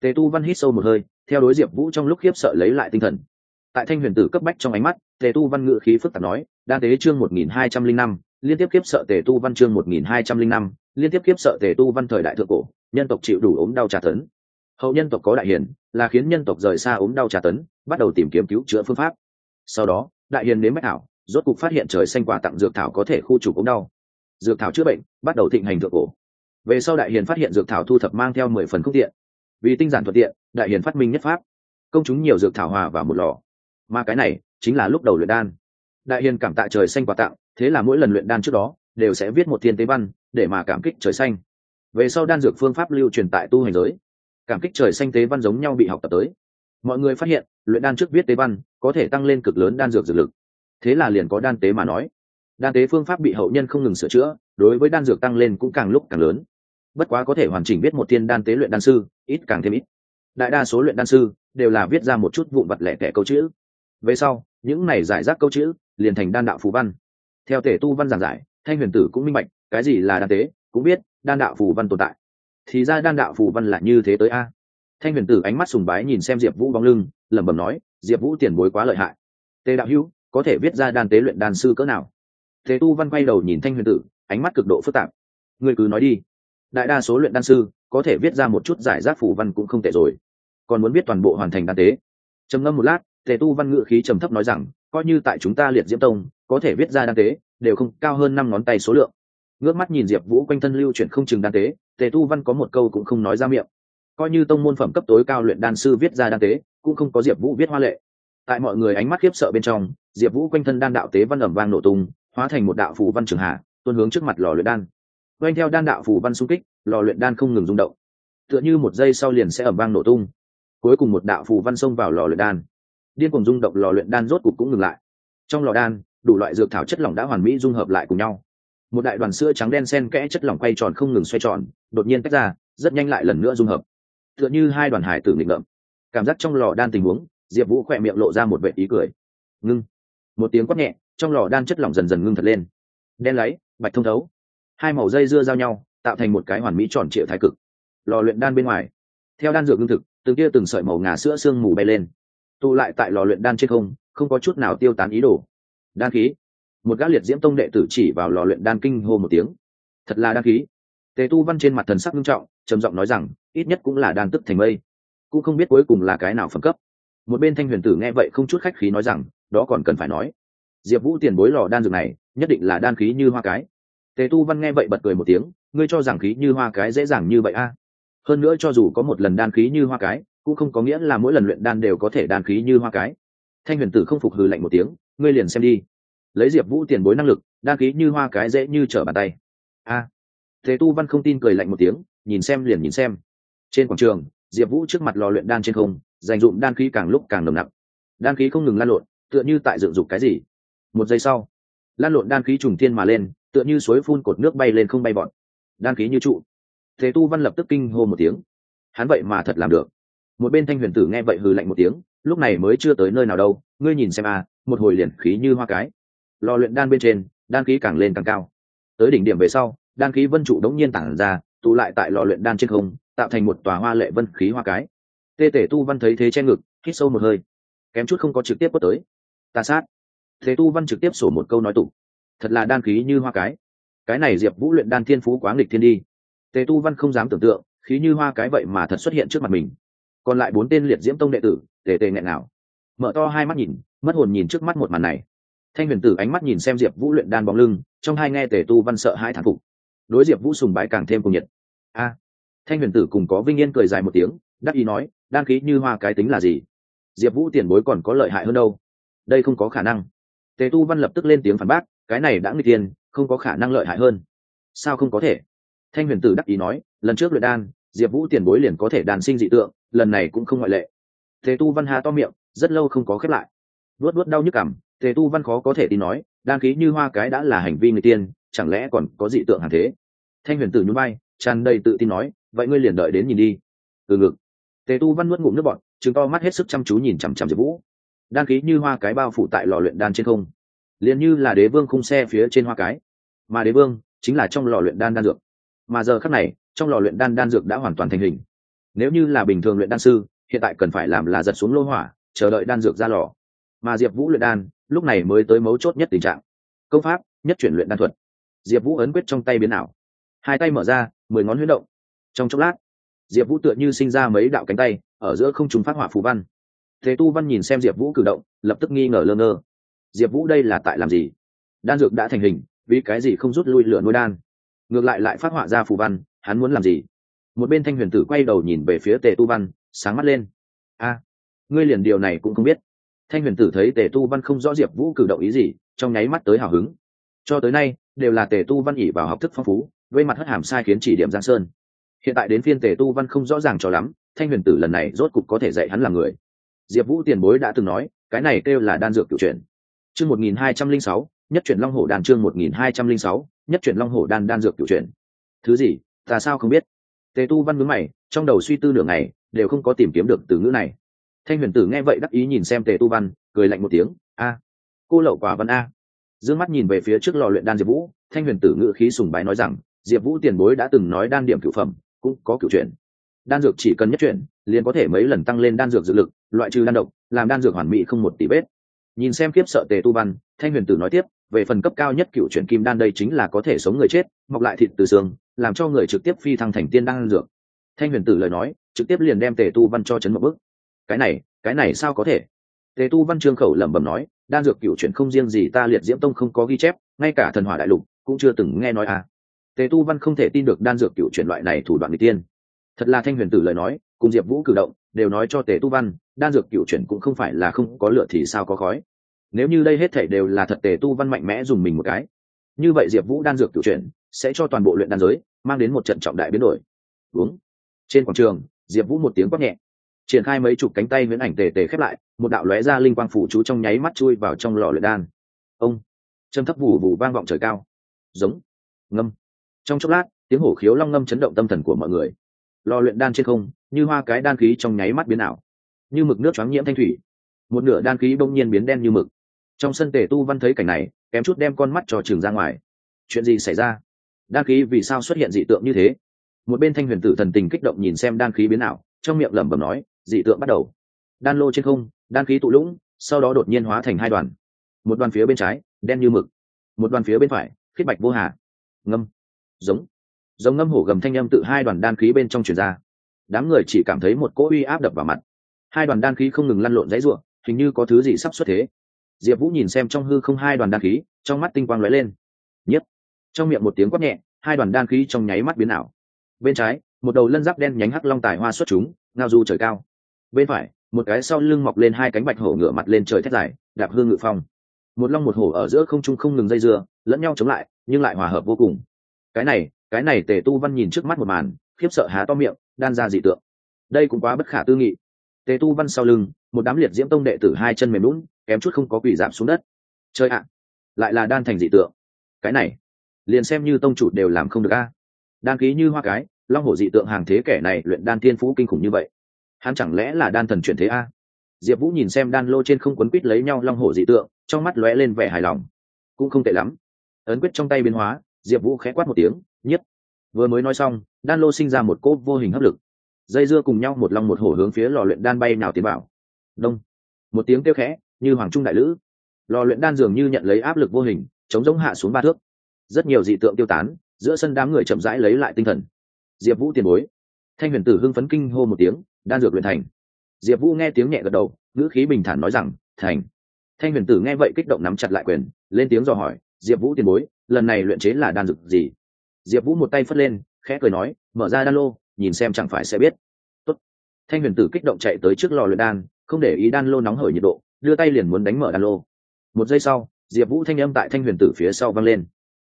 Tề tu văn hít sâu một hơi, theo đối diệp vũ trong lúc khiếp sợ lấy lại tinh thần. Tại thanh huyền tử cấp bách trong ánh mắt, tề tu văn ngự khí phức tạp nói đan tế chương một nghìn hai trăm linh năm, liên tiếp kiếp sợ tề tu văn chương một nghìn hai trăm linh năm, liên tiếp kiếp sợ tề tu văn thời đại thượng cổ, nhân tộc chịu đủ ốm đau tra tấn hậu nhân tộc có đại hiền, là khiến nhân tộc rời xa ốm đau trà tấn, bắt đầu tìm kiếm cứu chữa phương pháp. Sau đó, đại hiền đến bách thảo, rốt cục phát hiện trời xanh quà tặng dược thảo có thể khu trục ốm đau. Dược thảo chữa bệnh, bắt đầu thịnh hành thượng cổ. Về sau đại hiền phát hiện dược thảo thu thập mang theo mười phần không tiện. Vì tinh giản thuận tiện, đại hiền phát minh nhất pháp. Công chúng nhiều dược thảo hòa vào một lò. Mà cái này, chính là lúc đầu luyện đan. Đại hiền cảm tạ trời xanh quà tặng, thế là mỗi lần luyện đan trước đó, đều sẽ viết một thiên tế văn, để mà cảm kích trời xanh. Về sau đan dược phương pháp lưu truyền tại tu hành giới cảm kích trời xanh tế văn giống nhau bị học tập tới. Mọi người phát hiện, luyện đan trước viết tế văn, có thể tăng lên cực lớn đan dược dược lực. Thế là liền có đan tế mà nói. Đan tế phương pháp bị hậu nhân không ngừng sửa chữa, đối với đan dược tăng lên cũng càng lúc càng lớn. Bất quá có thể hoàn chỉnh viết một thiên đan tế luyện đan sư, ít càng thêm ít. Đại đa số luyện đan sư đều là viết ra một chút vụn vặt lẻ tẻ câu chữ. Về sau, những này giải rác câu chữ liền thành đan đạo phù văn. Theo thể tu văn giảng giải, thanh huyền tử cũng minh bạch, cái gì là đan tế, cũng biết đan đạo phù văn tồn tại thì ra đan đạo phù văn là như thế tới a. Thanh huyền tử ánh mắt sùng bái nhìn xem diệp vũ bóng lưng, lẩm bẩm nói, diệp vũ tiền bối quá lợi hại. Tề đạo hữu, có thể viết ra đan tế luyện đan sư cỡ nào? Thế tu văn quay đầu nhìn thanh huyền tử, ánh mắt cực độ phức tạp. Người cứ nói đi. Đại đa số luyện đan sư, có thể viết ra một chút giải rác phù văn cũng không tệ rồi. Còn muốn biết toàn bộ hoàn thành đan tế? Trầm ngâm một lát, tề tu văn ngự khí trầm thấp nói rằng, coi như tại chúng ta liệt diễm tông, có thể viết ra đan tế, đều không cao hơn năm ngón tay số lượng. Ngước mắt nhìn diệp vũ quanh thân lưu chuyển không chừng đan tế tề tu văn có một câu cũng không nói ra miệng. Coi như tông môn phẩm cấp tối cao luyện đan sư viết ra đan tế, cũng không có diệp vũ viết hoa lệ. Tại mọi người ánh mắt khiếp sợ bên trong, diệp vũ quanh thân đan đạo tế văn ẩm vang nổ tung, hóa thành một đạo phù văn trường hạ, tuôn hướng trước mặt lò luyện đan. Quanh theo đan đạo phù văn xung kích, lò luyện đan không ngừng rung động. Tựa như một giây sau liền sẽ ẩm vang nổ tung. Cuối cùng một đạo phù văn xông vào lò luyện đan. Điên cùng rung động lò luyện đan rốt cục cũng ngừng lại. Trong lò đan, đủ loại dược thảo chất lỏng đã hoàn mỹ dung hợp lại cùng nhau một đại đoàn sữa trắng đen sen kẽ chất lỏng quay tròn không ngừng xoay tròn, đột nhiên tách ra, rất nhanh lại lần nữa dung hợp. Tựa như hai đoàn hải tử nghịch ngợm. Cảm giác trong lò đan tình huống, diệp vũ khỏe miệng lộ ra một vệ ý cười. Ngưng. Một tiếng quát nhẹ, trong lò đan chất lỏng dần dần ngưng thật lên. Đen lấy bạch thông thấu. Hai màu dây dưa giao nhau, tạo thành một cái hoàn mỹ tròn triệu thái cực. Lò luyện đan bên ngoài. Theo đan dược ngưng thực, từng kia từng sợi màu ngà sữa sương mù bay lên. Tụ lại tại lò luyện đan trên không không có chút nào tiêu tán ý đồ. Đan khí một gã liệt diễm tông đệ tử chỉ vào lò luyện đan kinh hô một tiếng. Thật là đan khí. Tề tu văn trên mặt thần sắc nghiêm trọng, trầm giọng nói rằng, ít nhất cũng là đan tức thành mây. Cũng không biết cuối cùng là cái nào phẩm cấp. Một bên thanh huyền tử nghe vậy không chút khách khí nói rằng, đó còn cần phải nói. Diệp vũ tiền bối lò đan dược này, nhất định là đan khí như hoa cái. Tề tu văn nghe vậy bật cười một tiếng, ngươi cho rằng khí như hoa cái dễ dàng như vậy a? Hơn nữa cho dù có một lần đan khí như hoa cái, cũng không có nghĩa là mỗi lần luyện đan đều có thể đan khí như hoa cái. Thanh huyền tử không phục hừ lạnh một tiếng, ngươi liền xem đi lấy diệp vũ tiền bối năng lực đan khí như hoa cái dễ như trở bàn tay. A. Thế tu văn không tin cười lạnh một tiếng, nhìn xem liền nhìn xem. Trên quảng trường, diệp vũ trước mặt lò luyện đan trên không, dành dụm đan khí càng lúc càng nồng nặc. Đan khí không ngừng lan lộn, tựa như tại dựng dục cái gì. Một giây sau, lan lộn đan khí trùng thiên mà lên, tựa như suối phun cột nước bay lên không bay bọn đan khí như trụ. Thế tu văn lập tức kinh hô một tiếng. Hắn vậy mà thật làm được. Một bên thanh huyền tử nghe vậy hừ lạnh một tiếng, lúc này mới chưa tới nơi nào đâu, ngươi nhìn xem à một hồi liền khí như hoa cái lò luyện đan bên trên, đan khí càng lên càng cao. Tới đỉnh điểm về sau, đan khí vân trụ đống nhiên tản ra, tụ lại tại lò luyện đan trên không, tạo thành một tòa hoa lệ vân khí hoa cái. Tê tể tu văn thấy thế che ngực, hít sâu một hơi. Kém chút không có trực tiếp quất tới. Ta sát. Thế tu văn trực tiếp sổ một câu nói tụ thật là đan khí như hoa cái. Cái này diệp vũ luyện đan thiên phú quá nghịch thiên đi. Tề tu văn không dám tưởng tượng, khí như hoa cái vậy mà thật xuất hiện trước mặt mình. Còn lại bốn tên liệt diễm tông đệ tử, tề tề nghẹn nào mở to hai mắt nhìn, mất hồn nhìn trước mắt một màn này thanh huyền tử ánh mắt nhìn xem diệp vũ luyện đan bóng lưng, trong hai nghe tề tu văn sợ hai thản phục. Đối diệp vũ sùng bái càng thêm cùng nhiệt. A. Thanh huyền tử cùng có vinh yên cười dài một tiếng, đắc ý nói, đan khí như hoa cái tính là gì? Diệp vũ tiền bối còn có lợi hại hơn đâu. Đây không có khả năng. Tề tu văn lập tức lên tiếng phản bác, cái này đã nguy tiền, không có khả năng lợi hại hơn. Sao không có thể? Thanh huyền tử đắc ý nói, lần trước luyện đan, diệp vũ tiền bối liền có thể đàn sinh dị tượng, lần này cũng không ngoại lệ. Tề tu văn hà to miệng, rất lâu không có khép lại. Luốt luốt đau nhức cảm tề tu văn khó có thể tin nói, đan khí như hoa cái đã là hành vi người tiên, chẳng lẽ còn có dị tượng hàng thế? Thanh huyền tử nhún bay tràn đầy tự tin nói, vậy ngươi liền đợi đến nhìn đi. Từ ngực. Tề tu văn nuốt ngụm nước bọn chứng to mắt hết sức chăm chú nhìn chằm chằm diệp vũ. Đan khí như hoa cái bao phủ tại lò luyện đan trên không, liền như là đế vương khung xe phía trên hoa cái. Mà đế vương chính là trong lò luyện đan đan dược. Mà giờ khắc này, trong lò luyện đan đan dược đã hoàn toàn thành hình. Nếu như là bình thường luyện đan sư, hiện tại cần phải làm là giật xuống lô hỏa, chờ đợi đan dược ra lò mà diệp vũ luyện đan, lúc này mới tới mấu chốt nhất tình trạng. Công pháp, nhất chuyển luyện đan thuật. Diệp vũ ấn quyết trong tay biến ảo. Hai tay mở ra, mười ngón huyết động. Trong chốc lát, diệp vũ tựa như sinh ra mấy đạo cánh tay, ở giữa không trùng phát hỏa phù văn. Thế tu văn nhìn xem diệp vũ cử động, lập tức nghi ngờ lơ ngơ. Diệp vũ đây là tại làm gì? Đan dược đã thành hình, vì cái gì không rút lui lửa nuôi đan? Ngược lại lại phát họa ra phù văn, hắn muốn làm gì? Một bên thanh huyền tử quay đầu nhìn về phía tề tu văn, sáng mắt lên. A, ngươi liền điều này cũng không biết thanh huyền tử thấy tề tu văn không rõ diệp vũ cử động ý gì, trong nháy mắt tới hào hứng. Cho tới nay, đều là tề tu văn ỉ vào học thức phong phú, với mặt hất hàm sai khiến chỉ điểm giang sơn. Hiện tại đến phiên tề tu văn không rõ ràng cho lắm, thanh huyền tử lần này rốt cục có thể dạy hắn là người. Diệp vũ tiền bối đã từng nói, cái này kêu là đan dược cựu chuyển chương một nghìn hai trăm linh sáu, nhất chuyển long hổ đan chương một nghìn hai trăm linh sáu, nhất chuyển long hổ đan đan dược cựu chuyển thứ gì, ta sao không biết? Tề tu văn mướn mày, trong đầu suy tư nửa ngày, đều không có tìm kiếm được từ ngữ này thanh huyền tử nghe vậy đắc ý nhìn xem tề tu văn, cười lạnh một tiếng, a, cô lậu quả văn a. D ư ơ n g mắt nhìn về phía trước lò luyện đan diệp vũ, thanh huyền tử ngự khí sùng bái nói rằng, diệp vũ tiền bối đã từng nói đan điểm cựu phẩm, cũng có cựu chuyển. Đan dược chỉ cần nhất chuyển, liền có thể mấy lần tăng lên đan dược dự lực, loại trừ đan độc, làm đan dược hoàn mỹ không một tỷ vết. Nhìn xem kiếp sợ tề tu văn, thanh huyền tử nói tiếp, về phần cấp cao nhất cựu chuyển kim đan đây chính là có thể sống người chết, mọc lại thịt từ xương, làm cho người trực tiếp phi thăng thành tiên đan dược. Thanh huyền tử lời nói, trực tiếp liền đem tề tu văn cho chấn một bức cái này cái này sao có thể? Tề tu văn trương khẩu lẩm bẩm nói, đan dược cựu chuyển không riêng gì ta liệt diễm tông không có ghi chép, ngay cả thần hỏa đại lục cũng chưa từng nghe nói à. Tề tu văn không thể tin được đan dược cựu chuyển loại này thủ đoạn n tiên. Thật là thanh huyền tử lời nói, cùng diệp vũ cử động, đều nói cho tề tu văn, đan dược cựu chuyển cũng không phải là không có lựa thì sao có khói. Nếu như đây hết thể đều là thật tề tu văn mạnh mẽ dùng mình một cái, như vậy diệp vũ đan dược cựu chuyển sẽ cho toàn bộ luyện đan giới mang đến một trận trọng đại biến đổi. Uống trên quảng trường, diệp vũ một tiếng quát nhẹ triển khai mấy chục cánh tay nguyễn ảnh tề tề khép lại, một đạo lóe ra linh quang phủ chú trong nháy mắt chui vào trong lò luyện đan. Ông châm thấp vù vù vang vọng trời cao. Giống, ngâm. Trong chốc lát, tiếng hổ khiếu long ngâm chấn động tâm thần của mọi người. Lò luyện đan trên không, như hoa cái đan khí trong nháy mắt biến ảo. Như mực nước choáng nhiễm thanh thủy. Một nửa đan khí bỗng nhiên biến đen như mực. Trong sân tề tu văn thấy cảnh này, kém chút đem con mắt cho trường ra ngoài. Chuyện gì xảy ra? Đan khí vì sao xuất hiện dị tượng như thế? Một bên thanh huyền tử thần tình kích động nhìn xem đan khí biến ảo, trong miệng lẩm bẩm nói dị tượng bắt đầu. Đan lô trên không, đan khí tụ lũng, sau đó đột nhiên hóa thành hai đoàn. Một đoàn phía bên trái, đen như mực. Một đoàn phía bên phải khiết bạch vô hà. Ngâm. Giống. Giống ngâm hổ gầm thanh â m tự hai đoàn đan khí bên trong truyền ra. Đám người chỉ cảm thấy một cỗ uy áp đập vào mặt. Hai đoàn đan khí không ngừng lăn lộn dãy ruộng hình như có thứ gì sắp xuất thế. Diệp vũ nhìn xem trong hư không hai đoàn đan khí, trong mắt tinh quang lóe lên. Nhất trong miệng một tiếng quát nhẹ, hai đoàn đan khí trong nháy mắt biến ảo. Bên trái, một đầu lân giáp đen nhánh hắc long tài hoa xuất chúng, ngao du trời cao bên phải, một cái sau lưng mọc lên hai cánh bạch hổ ngựa mặt lên trời thét dài, đạp hương ngự phong. Một long một hổ ở giữa không trung không ngừng dây dưa, lẫn nhau chống lại, nhưng lại hòa hợp vô cùng. Cái này cái này tề tu văn nhìn trước mắt một màn, khiếp sợ há to miệng, đan ra dị tượng. Đây cũng quá bất khả tư nghị. Tề tu văn sau lưng, một đám liệt diễm tông đệ tử hai chân mềm lún kém chút không có quỷ giảm xuống đất. Chơi ạ, lại là đan thành dị tượng. Cái này, liền xem như tông chủ đều làm không được a. Đan ký như hoa cái, long hổ dị tượng hàng thế kẻ này luyện đan thiên phú kinh khủng như vậy hắn chẳng lẽ là đan thần chuyển thế a? Diệp vũ nhìn xem đan lô trên không quấn quýt lấy nhau long hổ dị tượng, trong mắt lóe lên vẻ hài lòng. Cũng không tệ lắm. Ấn quyết trong tay biến hóa, diệp vũ khẽ quát một tiếng nhiếp vừa mới nói xong, đan lô sinh ra một cốp vô hình hấp lực. Dây dưa cùng nhau một long một hổ hướng phía lò luyện đan bay nào tiến bảo đông. Một tiếng kêu khẽ, như hoàng trung đại lữ. Lò luyện đan dường như nhận lấy áp lực vô hình, chống giống hạ xuống ba thước. Rất nhiều dị tượng tiêu tán, giữa sân đám người chậm rãi lấy lại tinh thần. Diệp vũ tiền bối. Thanh huyền tử hưng phấn kinh hô một tiếng đan dược luyện thành. Diệp vũ nghe tiếng nhẹ gật đầu, ngữ khí bình thản nói rằng, thành. Thanh huyền tử nghe vậy kích động nắm chặt lại quyền, lên tiếng dò hỏi, diệp vũ tiền bối, lần này luyện chế là đan dược gì? Diệp vũ một tay phất lên, khẽ cười nói, mở ra đan lô, nhìn xem chẳng phải sẽ biết. Tốt. thanh huyền tử kích động chạy tới trước lò luyện đan, không để ý đan lô nóng hởi nhiệt độ, đưa tay liền muốn đánh mở đan lô. Một giây sau, diệp vũ thanh âm tại thanh huyền tử phía sau vang lên.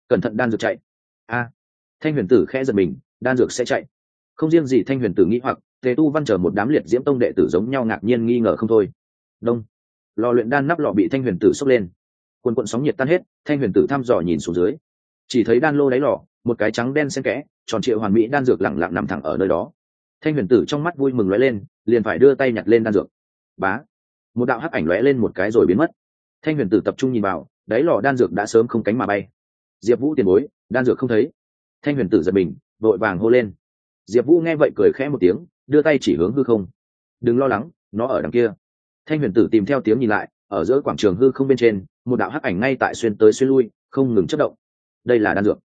Cẩn thận đan dược chạy. A. Thanh huyền tử khẽ giật mình, đan dược sẽ chạy. Không riêng gì thanh huyền tử nghĩ hoặc tề tu văn chờ một đám liệt diễm tông đệ tử giống nhau ngạc nhiên nghi ngờ không thôi. Đông. Lò luyện đan nắp lọ bị thanh huyền tử sốc lên. Quần quận sóng nhiệt tan hết, thanh huyền tử thăm dò nhìn xuống dưới. Chỉ thấy đan lô đáy lò, một cái trắng đen xen kẽ, tròn triệu hoàn mỹ đan dược lẳng lặng nằm thẳng ở nơi đó. Thanh huyền tử trong mắt vui mừng lóe lên, liền phải đưa tay nhặt lên đan dược. Bá. Một đạo hắc ảnh lóe lên một cái rồi biến mất. Thanh huyền tử tập trung nhìn vào, đáy lò đan dược đã sớm không cánh mà bay. Diệp vũ tiền bối, đan dược không thấy. Thanh huyền tử giật mình, vội vàng hô lên. Diệp vũ nghe vậy cười khẽ một tiếng đưa tay chỉ hướng hư không. Đừng lo lắng, nó ở đằng kia. Thanh huyền tử tìm theo tiếng nhìn lại, ở giữa quảng trường hư không bên trên, một đạo hắc ảnh ngay tại xuyên tới xuyên lui, không ngừng chất động. Đây là đan dược.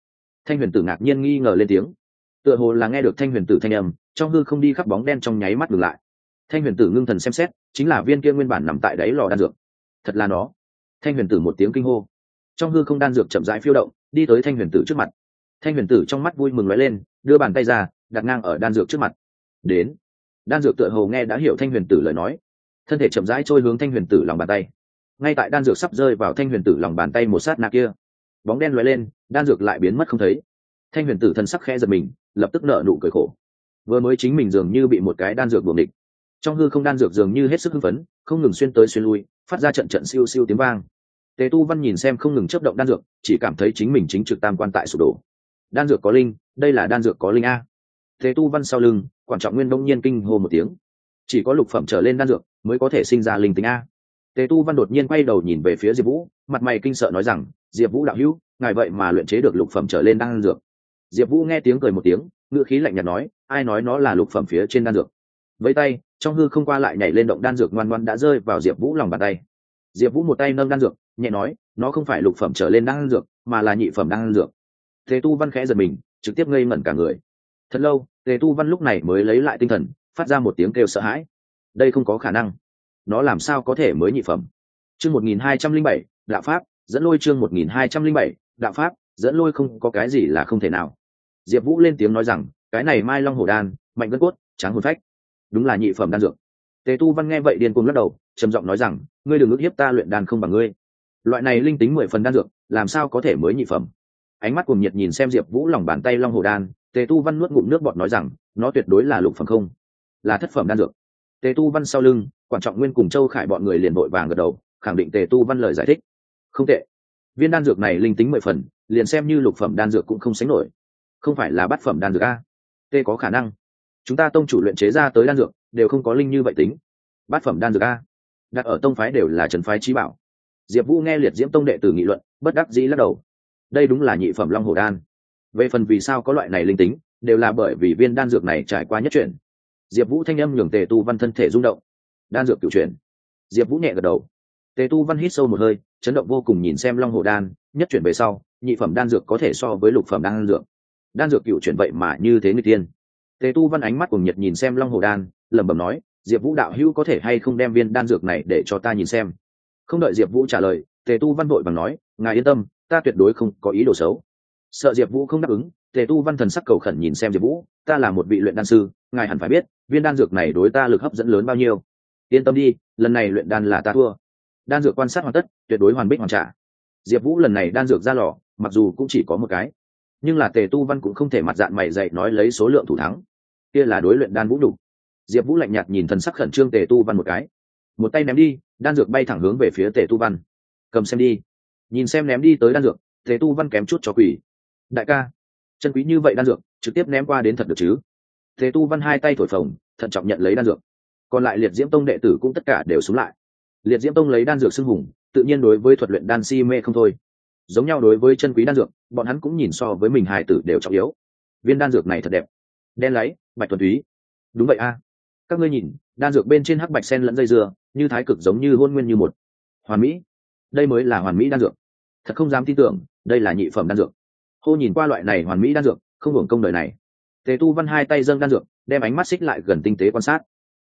Thanh huyền tử ngạc nhiên nghi ngờ lên tiếng. Tựa hồ là nghe được thanh huyền tử thanh âm, trong hư không đi khắp bóng đen trong nháy mắt ngừng lại. Thanh huyền tử ngưng thần xem xét, chính là viên kia nguyên bản nằm tại đáy lò đan dược. Thật là nó. Thanh huyền tử một tiếng kinh hô. Trong hư không đan dược chậm rãi phiêu động, đi tới thanh huyền tử trước mặt. Thanh huyền tử trong mắt vui mừng lóe lên, đưa bàn tay ra, đặt ngang ở đan dược trước mặt đến. Đan dược tựa hồ nghe đã hiểu thanh huyền tử lời nói. Thân thể chậm rãi trôi hướng thanh huyền tử lòng bàn tay. Ngay tại đan dược sắp rơi vào thanh huyền tử lòng bàn tay một sát nạ kia, bóng đen lóe lên, đan dược lại biến mất không thấy. Thanh huyền tử thân sắc khẽ giật mình, lập tức nở nụ cười khổ. Vừa mới chính mình dường như bị một cái đan dược buồng địch trong hư không đan dược dường như hết sức hưng phấn, không ngừng xuyên tới xuyên lui, phát ra trận trận siêu siêu tiếng vang. Tề tu văn nhìn xem không ngừng chấp động đan dược, chỉ cảm thấy chính mình chính trực tam quan tại sụp đổ. Đan dược có linh, đây là đan dược có linh a. Thế tu văn sau lưng quan trọng nguyên đông nhiên kinh hô một tiếng. Chỉ có lục phẩm trở lên đan dược mới có thể sinh ra linh tính a. Tề tu văn đột nhiên quay đầu nhìn về phía diệp vũ, mặt mày kinh sợ nói rằng, diệp vũ đạo hữu, ngài vậy mà luyện chế được lục phẩm trở lên đan dược. Diệp vũ nghe tiếng cười một tiếng ngựa khí lạnh nhạt nói, ai nói nó là lục phẩm phía trên đan dược? Với tay, trong hư không qua lại nhảy lên động đan dược ngoan ngoan đã rơi vào diệp vũ lòng bàn tay. Diệp vũ một tay nâng đan dược, nhẹ nói, nó không phải lục phẩm trở lên đan dược, mà là nhị phẩm đan dược. Tề tu văn khẽ giật mình, trực tiếp ngây ngẩn cả người thật lâu, tề tu văn lúc này mới lấy lại tinh thần, phát ra một tiếng kêu sợ hãi. Đây không có khả năng. Nó làm sao có thể mới nhị phẩm? Chương một nghìn hai trăm linh bảy, đạo pháp, dẫn lôi chương một nghìn hai trăm linh bảy, đạo pháp, dẫn lôi không có cái gì là không thể nào. Diệp vũ lên tiếng nói rằng, cái này mai long hồ đan, mạnh gân cốt, tráng hồn phách. Đúng là nhị phẩm đan dược. Tề tu văn nghe vậy điên cuồng lắc đầu, trầm giọng nói rằng, ngươi đừng ức hiếp ta luyện đan không bằng ngươi. Loại này linh tính mười phần đan dược, làm sao có thể mới nhị phẩm? Ánh mắt cùng nhiệt nhìn xem diệp vũ lòng bàn tay long hồ đan tề tu văn nuốt ngụm nước bọt nói rằng, nó tuyệt đối là lục phẩm không, là thất phẩm đan dược. Tề tu văn sau lưng quan trọng nguyên cùng châu khải bọn người liền vội vàng gật đầu, khẳng định tề tu văn lời giải thích. Không tệ. Viên đan dược này linh tính mười phần, liền xem như lục phẩm đan dược cũng không sánh nổi. Không phải là bát phẩm đan dược a? Tê có khả năng. Chúng ta tông chủ luyện chế ra tới đan dược, đều không có linh như vậy tính. Bát phẩm đan dược a? Đặt ở tông phái đều là trần phái trí bảo. Diệp vũ nghe liệt diễm tông đệ tử nghị luận, bất đắc dĩ lắc đầu. Đây đúng là nhị phẩm long hồ đan về phần vì sao có loại này linh tính, đều là bởi vì viên đan dược này trải qua nhất chuyển. Diệp vũ thanh âm nhường tề tu văn thân thể rung động. Đan dược cựu chuyển. Diệp vũ nhẹ gật đầu. Tề tu văn hít sâu một hơi, chấn động vô cùng nhìn xem long hồ đan, nhất chuyển về sau, nhị phẩm đan dược có thể so với lục phẩm đan dược. Đan dược cựu chuyển vậy mà như thế người tiên. Tề tu văn ánh mắt cùng nhiệt nhìn xem long hồ đan, lẩm bẩm nói, diệp vũ đạo hữu có thể hay không đem viên đan dược này để cho ta nhìn xem? Không đợi diệp vũ trả lời, tề tu văn vội bằng nói, ngài yên tâm, ta tuyệt đối không có ý đồ xấu sợ diệp vũ không đáp ứng, tề tu văn thần sắc cầu khẩn nhìn xem diệp vũ, ta là một vị luyện đan sư, ngài hẳn phải biết, viên đan dược này đối ta lực hấp dẫn lớn bao nhiêu. Yên tâm đi, lần này luyện đan là ta thua. Đan dược quan sát hoàn tất, tuyệt đối hoàn bích hoàn trả. Diệp vũ lần này đan dược ra lò, mặc dù cũng chỉ có một cái, nhưng là tề tu văn cũng không thể mặt dạng mày dạy nói lấy số lượng thủ thắng. Kia là đối luyện đan vũ đủ. Diệp vũ lạnh nhạt nhìn thần sắc khẩn trương tề tu văn một cái. Một tay ném đi, đan dược bay thẳng hướng về phía tề tu văn. Cầm xem đi. Nhìn xem ném đi tới đan dược, tề tu văn kém chút cho quỷ đại ca, chân quý như vậy đan dược, trực tiếp ném qua đến thật được chứ? Thế tu văn hai tay thổi phồng, thận trọng nhận lấy đan dược. Còn lại liệt diễm tông đệ tử cũng tất cả đều xuống lại. Liệt diễm tông lấy đan dược xưng hùng, tự nhiên đối với thuật luyện đan si mê không thôi. Giống nhau đối với chân quý đan dược, bọn hắn cũng nhìn so với mình hài tử đều trọng yếu. Viên đan dược này thật đẹp. Đen láy bạch thuần túy. Đúng vậy a. Các ngươi nhìn, đan dược bên trên hắc bạch sen lẫn dây dưa, như thái cực giống như hôn nguyên như một. Hoàn mỹ. Đây mới là hoàn mỹ đan dược. Thật không dám tin tưởng, đây là nhị phẩm đan dược hô nhìn qua loại này hoàn mỹ đan dược, không hưởng công đời này. Tề tu văn hai tay dâng đan dược, đem ánh mắt xích lại gần tinh tế quan sát.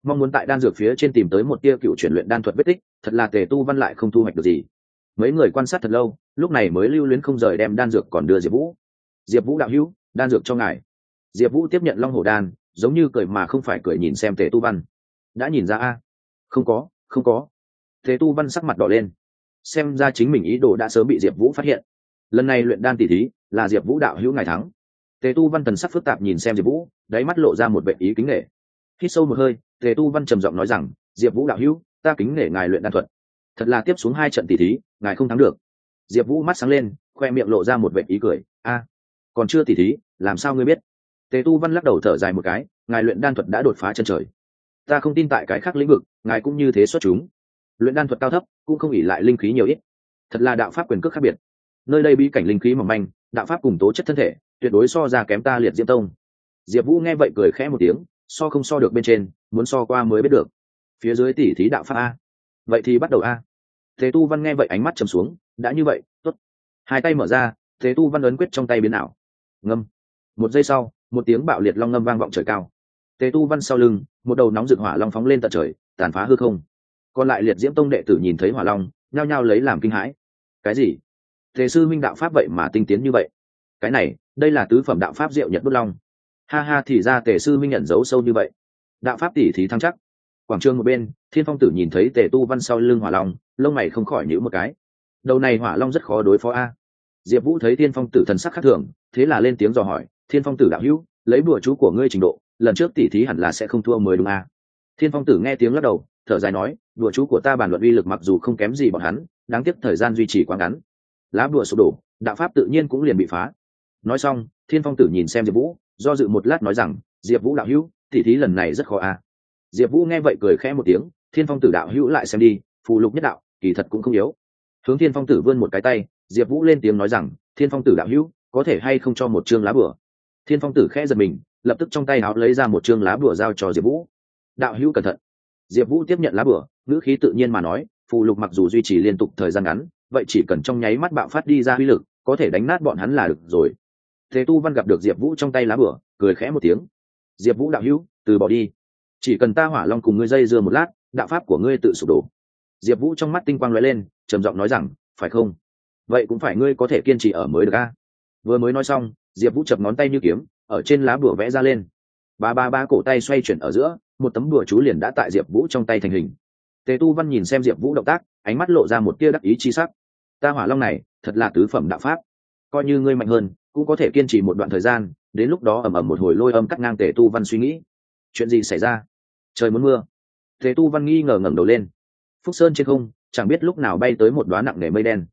Mong muốn tại đan dược phía trên tìm tới một tia cựu chuyển luyện đan thuật vết tích, thật là tề tu văn lại không thu hoạch được gì. Mấy người quan sát thật lâu, lúc này mới lưu luyến không rời đem đan dược còn đưa diệp vũ. Diệp vũ đạo hữu, đan dược cho ngài. Diệp vũ tiếp nhận long hổ đan, giống như cười mà không phải cười nhìn xem tề tu văn. Đã nhìn ra a. Không có không có. Tề tu văn sắc mặt đỏ lên. Xem ra chính mình ý đồ đã sớm bị diệp vũ phát hiện. Lần này luyện đan tỷ thí là diệp vũ đạo hữu ngài thắng. Tề tu văn tần sắc phức tạp nhìn xem diệp vũ, đáy mắt lộ ra một vệ ý kính nghệ hít sâu một hơi, tề tu văn trầm giọng nói rằng, diệp vũ đạo hữu, ta kính nể ngài luyện đan thuật. Thật là tiếp xuống hai trận tỷ thí, ngài không thắng được. Diệp vũ mắt sáng lên, khoe miệng lộ ra một vệ ý cười. A, còn chưa tỷ thí, làm sao ngươi biết? Tề tu văn lắc đầu thở dài một cái, ngài luyện đan thuật đã đột phá chân trời. Ta không tin tại cái khác lĩnh vực, ngài cũng như thế xuất chúng. Luyện đan thuật cao thấp, cũng không ỉ lại linh khí nhiều ít. Thật là đạo pháp quyền cước khác biệt. Nơi đây bí cảnh linh khí mỏng manh đạo pháp cùng tố chất thân thể, tuyệt đối so ra kém ta liệt diễm tông. Diệp vũ nghe vậy cười khẽ một tiếng, so không so được bên trên, muốn so qua mới biết được. Phía dưới tỉ thí đạo pháp a. Vậy thì bắt đầu a. Thế tu văn nghe vậy ánh mắt trầm xuống, đã như vậy, tốt. Hai tay mở ra, thế tu văn ấn quyết trong tay biến ảo. Ngâm. Một giây sau, một tiếng bạo liệt long ngâm vang vọng trời cao. Thế tu văn sau lưng, một đầu nóng rực hỏa long phóng lên tận trời, tàn phá hư không. Còn lại liệt diễm tông đệ tử nhìn thấy hỏa long, nhao nhao lấy làm kinh hãi. Cái gì? Thế sư minh đạo pháp vậy mà tinh tiến như vậy. Cái này, đây là tứ phẩm đạo pháp diệu nhật bút long. Ha ha, thì ra tề sư minh nhận dấu sâu như vậy. Đạo pháp tỷ thí thăng chắc. Quảng trường một bên, thiên phong tử nhìn thấy tề tu văn sau lưng hỏa long, lông mày không khỏi nhữ một cái. Đầu này hỏa long rất khó đối phó a. Diệp vũ thấy thiên phong tử thần sắc khác thường, thế là lên tiếng dò hỏi, thiên phong tử đạo hữu, lấy bùa chú của ngươi trình độ, lần trước tỷ thí hẳn là sẽ không thua mới đúng a? Thiên phong tử nghe tiếng lắc đầu, thở dài nói bùa chú của ta bàn luận uy lực mặc dù không kém gì bọn hắn, đáng tiếc thời gian duy trì quá ngắn lá bùa sụp đổ, đạo pháp tự nhiên cũng liền bị phá. Nói xong, thiên phong tử nhìn xem diệp vũ, do dự một lát nói rằng, diệp vũ đạo hữu, tỉ thí lần này rất khó a diệp vũ nghe vậy cười khẽ một tiếng, thiên phong tử đạo hữu lại xem đi, phù lục nhất đạo, kỳ thật cũng không yếu. Hướng thiên phong tử vươn một cái tay, diệp vũ lên tiếng nói rằng, thiên phong tử đạo hữu, có thể hay không cho một chương lá bửa thiên phong tử khẽ giật mình, lập tức trong tay áo lấy ra một chương lá bửa giao cho diệp vũ. Đạo hữu cẩn thận. Diệp vũ tiếp nhận lá bửa ngữ khí tự nhiên mà nói, phù lục mặc dù duy trì liên tục thời gian ngắn vậy chỉ cần trong nháy mắt bạo phát đi ra uy lực, có thể đánh nát bọn hắn là được rồi. Thế tu văn gặp được diệp vũ trong tay lá bửa, cười khẽ một tiếng. Diệp vũ đạo hữu, từ bỏ đi. Chỉ cần ta hỏa long cùng ngươi dây dưa một lát, đạo pháp của ngươi tự sụp đổ. Diệp vũ trong mắt tinh quang l ó e lên, trầm giọng nói rằng, phải không? Vậy cũng phải ngươi có thể kiên trì ở mới được a. Vừa mới nói xong, diệp vũ chập ngón tay như kiếm, ở trên lá bửa vẽ ra lên. Ba ba ba cổ tay xoay chuyển ở giữa, một tấm bửa chú liền đã tại diệp vũ trong tay thành hình. Tề tu văn nhìn xem diệp vũ động tác ánh mắt lộ ra một tia đắc ý chi sắc. Ta hỏa long này, thật là tứ phẩm đạo pháp. Coi như ngươi mạnh hơn, cũng có thể kiên trì một đoạn thời gian, đến lúc đó ầm ầm một hồi lôi âm cắt ngang tề tu văn suy nghĩ. Chuyện gì xảy ra? Trời muốn mưa. Tề tu văn nghi ngờ ngẩng đầu lên. Phúc sơn trên không, chẳng biết lúc nào bay tới một đóa nặng nề mây đen.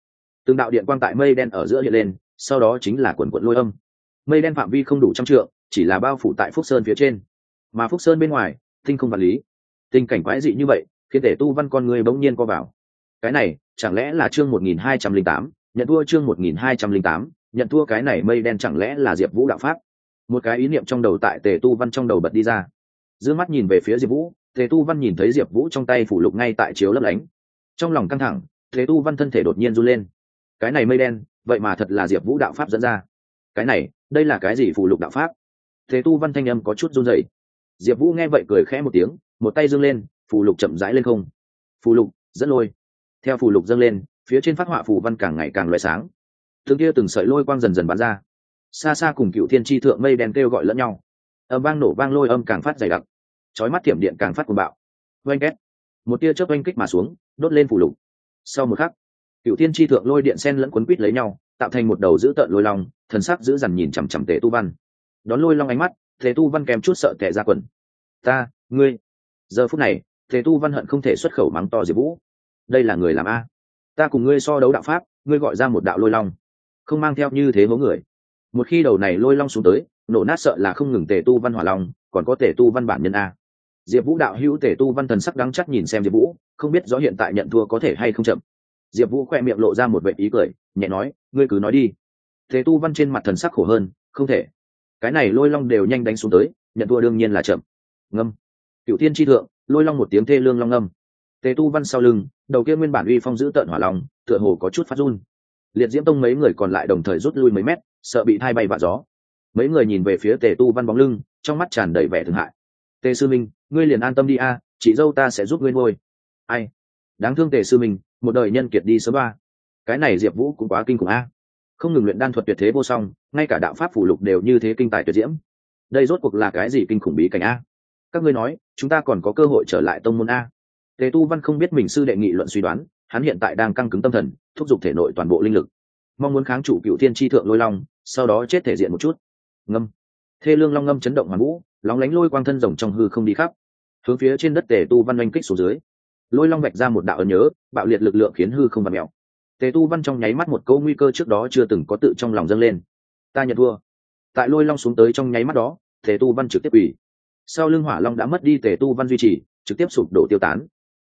Từng đạo điện quang tại mây đen ở giữa hiện lên, sau đó chính là quần quận lôi âm. Mây đen phạm vi không đủ trăm trượng, chỉ là bao phủ tại phúc sơn phía trên. Mà phúc sơn bên ngoài, tinh không vật lý. Tình cảnh quái dị như vậy, khiến tề tu văn con người bỗng nhiên co vào cái này, chẳng lẽ là chương một nghìn hai trăm linh tám? Nhận thua chương một nghìn hai trăm linh tám, nhận thua cái này mây đen chẳng lẽ là diệp vũ đạo pháp? Một cái ý niệm trong đầu tại tề tu văn trong đầu bật đi ra. D ư ơ n g mắt nhìn về phía diệp vũ, tề tu văn nhìn thấy diệp vũ trong tay phủ lục ngay tại chiếu lấp lánh. Trong lòng căng thẳng, tề tu văn thân thể đột nhiên run lên. Cái này mây đen, vậy mà thật là diệp vũ đạo pháp dẫn ra. Cái này, đây là cái gì phủ lục đạo pháp? Tề tu văn thanh âm có chút run dậy diệp vũ nghe vậy cười khẽ một tiếng, một tay dâng lên phù lục chậm rãi lên không. Phù lục, dẫn lôi theo phù lục dâng lên, phía trên phát họa phù văn càng ngày càng loại sáng. Từng kia từng sợi lôi quang dần dần bắn ra. Xa xa cùng cựu thiên tri thượng mây đen kêu gọi lẫn nhau. Âm vang nổ vang lôi âm càng phát dày đặc. Trói mắt thiểm điện càng phát cuồng bạo. Oanh két. Một tia chớp oanh kích mà xuống, đốt lên phủ lục. Sau một khắc, cựu thiên tri thượng lôi điện sen lẫn quấn quít lấy nhau, tạo thành một đầu giữ tợn lôi long, thần sắc giữ dằn nhìn chằm chằm tề tu văn. Đón lôi long ánh mắt, tề tu văn kèm chút sợ tệ ra quần. Ta, ngươi. Giờ phút này, tề tu văn hận không thể xuất khẩu mắng to diệp vũ đây là người làm a. Ta cùng ngươi so đấu đạo pháp, ngươi gọi ra một đạo lôi long. Không mang theo như thế hố người. Một khi đầu này lôi long xuống tới, nổ nát sợ là không ngừng tề tu văn hỏa long, còn có tề tu văn bản nhân a. Diệp vũ đạo hữu tề tu văn thần sắc đắng chắc nhìn xem diệp vũ, không biết rõ hiện tại nhận thua có thể hay không chậm. Diệp vũ khoe miệng lộ ra một vệ ý cười, nhẹ nói, ngươi cứ nói đi. Tề tu văn trên mặt thần sắc khổ hơn, không thể. Cái này lôi long đều nhanh đánh xuống tới, nhận thua đương nhiên là chậm. Ngâm. Cựu thiên tri thượng, lôi long một tiếng thê lương long ngâm tề tu văn sau lưng, đầu kia nguyên bản uy phong giữ tợn hỏa lòng, tựa hồ có chút phát run. Liệt diễm tông mấy người còn lại đồng thời rút lui mấy mét, sợ bị thay bay vạ gió. Mấy người nhìn về phía tề tu văn bóng lưng, trong mắt tràn đầy vẻ thương hại. Tề sư minh, ngươi liền an tâm đi a, chị dâu ta sẽ giúp ngươi ngôi ai? Đáng thương tề sư minh, một đời nhân kiệt đi sớm ba. Cái này diệp vũ cũng quá kinh khủng a. Không ngừng luyện đan thuật tuyệt thế vô song, ngay cả đạo pháp phủ lục đều như thế kinh tài tuyệt diễm. Đây rốt cuộc là cái gì kinh khủng bí cảnh a? Các ngươi nói, chúng ta còn có cơ hội trở lại tông môn a tề tu văn không biết mình sư đệ nghị luận suy đoán, hắn hiện tại đang căng cứng tâm thần, thúc giục thể nội toàn bộ linh lực. Mong muốn kháng chủ cựu thiên tri thượng lôi long, sau đó chết thể diện một chút. Ngâm. Thê lương long ngâm chấn động hoàn vũ, lóng lánh lôi quang thân rồng trong hư không đi khắp. Hướng phía trên đất tề tu văn oanh kích xuống dưới. Lôi long vạch ra một đạo ấn nhớ, bạo liệt lực lượng khiến hư không và mèo. Tề tu văn trong nháy mắt một câu nguy cơ trước đó chưa từng có tự trong lòng dâng lên. Ta nhận thua. Tại lôi long xuống tới trong nháy mắt đó, tề tu văn trực tiếp ủy sau lưng hỏa long đã mất đi tề tu văn duy trì, trực tiếp sụp đổ tiêu tán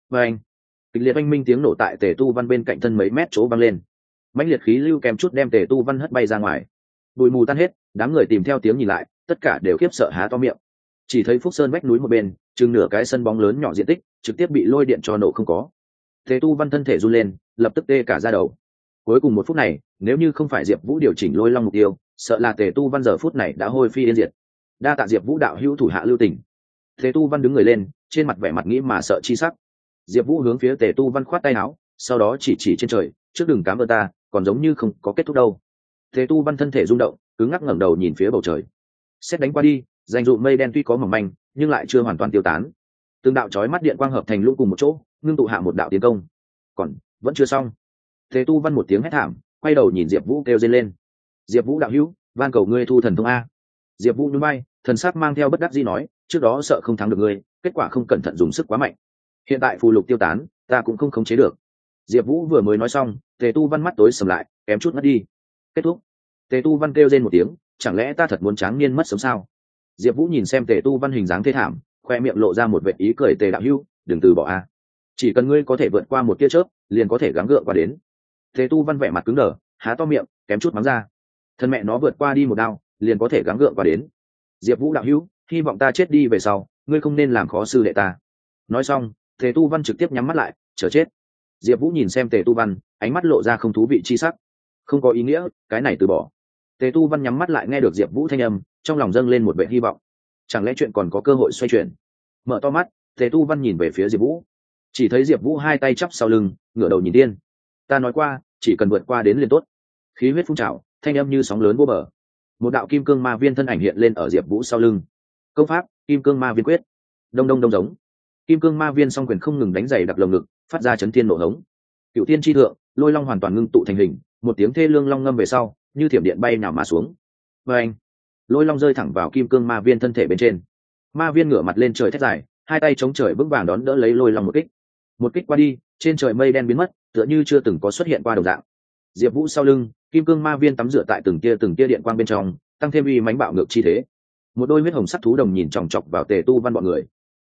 và anh. Kịch liệt oanh minh tiếng nổ tại tề tu văn bên cạnh thân mấy mét chỗ văng lên. Mãnh liệt khí lưu kèm chút đem tề tu văn hất bay ra ngoài. Bụi mù tan hết, đám người tìm theo tiếng nhìn lại, tất cả đều khiếp sợ há to miệng. Chỉ thấy phúc sơn vách núi một bên, chừng nửa cái sân bóng lớn nhỏ diện tích, trực tiếp bị lôi điện cho nổ không có. Tề tu văn thân thể run lên, lập tức tê cả ra đầu. Cuối cùng một phút này, nếu như không phải diệp vũ điều chỉnh lôi long mục tiêu, sợ là tề tu văn giờ phút này đã hôi phi yên diệt. Đa tạ diệp vũ đạo hữu thủ hạ lưu tỉnh tề tu văn đứng người lên, trên mặt vẻ mặt nghĩ mà sợ chi sắc diệp vũ hướng phía tề tu văn khoát tay áo, sau đó chỉ chỉ trên trời, trước đừng cám ơn ta, còn giống như không có kết thúc đâu. Tề tu văn thân thể rung động cứ ngắc ngẩng đầu nhìn phía bầu trời. Xét đánh qua đi dành dụ mây đen tuy có mỏng manh, nhưng lại chưa hoàn toàn tiêu tán. Tương đạo trói mắt điện quang hợp thành lũ cùng một chỗ, ngưng tụ hạ một đạo tiến công. Còn, vẫn chưa xong. Thế tu văn một tiếng hét thảm, quay đầu nhìn diệp vũ kêu dây lên. Diệp vũ đạo hữu, van cầu ngươi thu thần thông a. Diệp vũ núi bay thần sát mang theo bất đắc dĩ nói, trước đó sợ không thắng được ngươi, kết quả không cẩn thận dùng sức quá mạnh hiện tại phù lục tiêu tán, ta cũng không khống chế được. Diệp vũ vừa mới nói xong, tề tu văn mắt tối sầm lại, kém chút mất đi. Kết thúc. Tề tu văn kêu lên một tiếng, chẳng lẽ ta thật muốn tráng niên mất sống sao? Diệp vũ nhìn xem tề tu văn hình dáng thế thảm, khoe miệng lộ ra một vệ ý cười tề đạo hưu, đừng từ bỏ a. Chỉ cần ngươi có thể vượt qua một tia chớp, liền có thể gắng gượng qua đến. Tề tu văn vẻ mặt cứng đờ, há to miệng, kém chút mắng ra. Thân mẹ nó vượt qua đi một đao, liền có thể gắng gượng qua đến. Diệp vũ đạo hữu hy vọng ta chết đi về sau, ngươi không nên làm khó sư đệ ta. Nói xong tề tu văn trực tiếp nhắm mắt lại, chờ chết. Diệp vũ nhìn xem tề tu văn, ánh mắt lộ ra không thú vị chi sắc. Không có ý nghĩa, cái này từ bỏ. Tề tu văn nhắm mắt lại nghe được diệp vũ thanh âm, trong lòng dâng lên một vệ hy vọng. Chẳng lẽ chuyện còn có cơ hội xoay chuyển? Mở to mắt, tề tu văn nhìn về phía diệp vũ. Chỉ thấy diệp vũ hai tay chắp sau lưng, ngửa đầu nhìn tiên ta nói qua, chỉ cần vượt qua đến liền tốt. Khí huyết phun trào, thanh âm như sóng lớn vô bờ một đạo kim cương ma viên thân ảnh hiện lên ở diệp vũ sau lưng. Công pháp, kim cương ma viên quyết. Đông đông đông giống kim cương ma viên song quyền không ngừng đánh giày đặc lồng ngực, phát ra chấn thiên nổ hống. Cựu tiên tri thượng, lôi long hoàn toàn ngưng tụ thành hình, một tiếng thê lương long ngâm về sau, như thiểm điện bay nào mà xuống. Và anh, lôi long rơi thẳng vào kim cương ma viên thân thể bên trên. Ma viên ngửa mặt lên trời thét dài, hai tay chống trời vững vàng đón đỡ lấy lôi long một kích. Một kích qua đi, trên trời mây đen biến mất, tựa như chưa từng có xuất hiện qua đồng dạng. Diệp vũ sau lưng, kim cương ma viên tắm rửa tại từng tia từng tia điện quang bên trong, tăng thêm uy mánh bạo ngược chi thế. Một đôi huyết hồng sắc thú đồng nhìn chòng chọc vào tề tu văn bọn người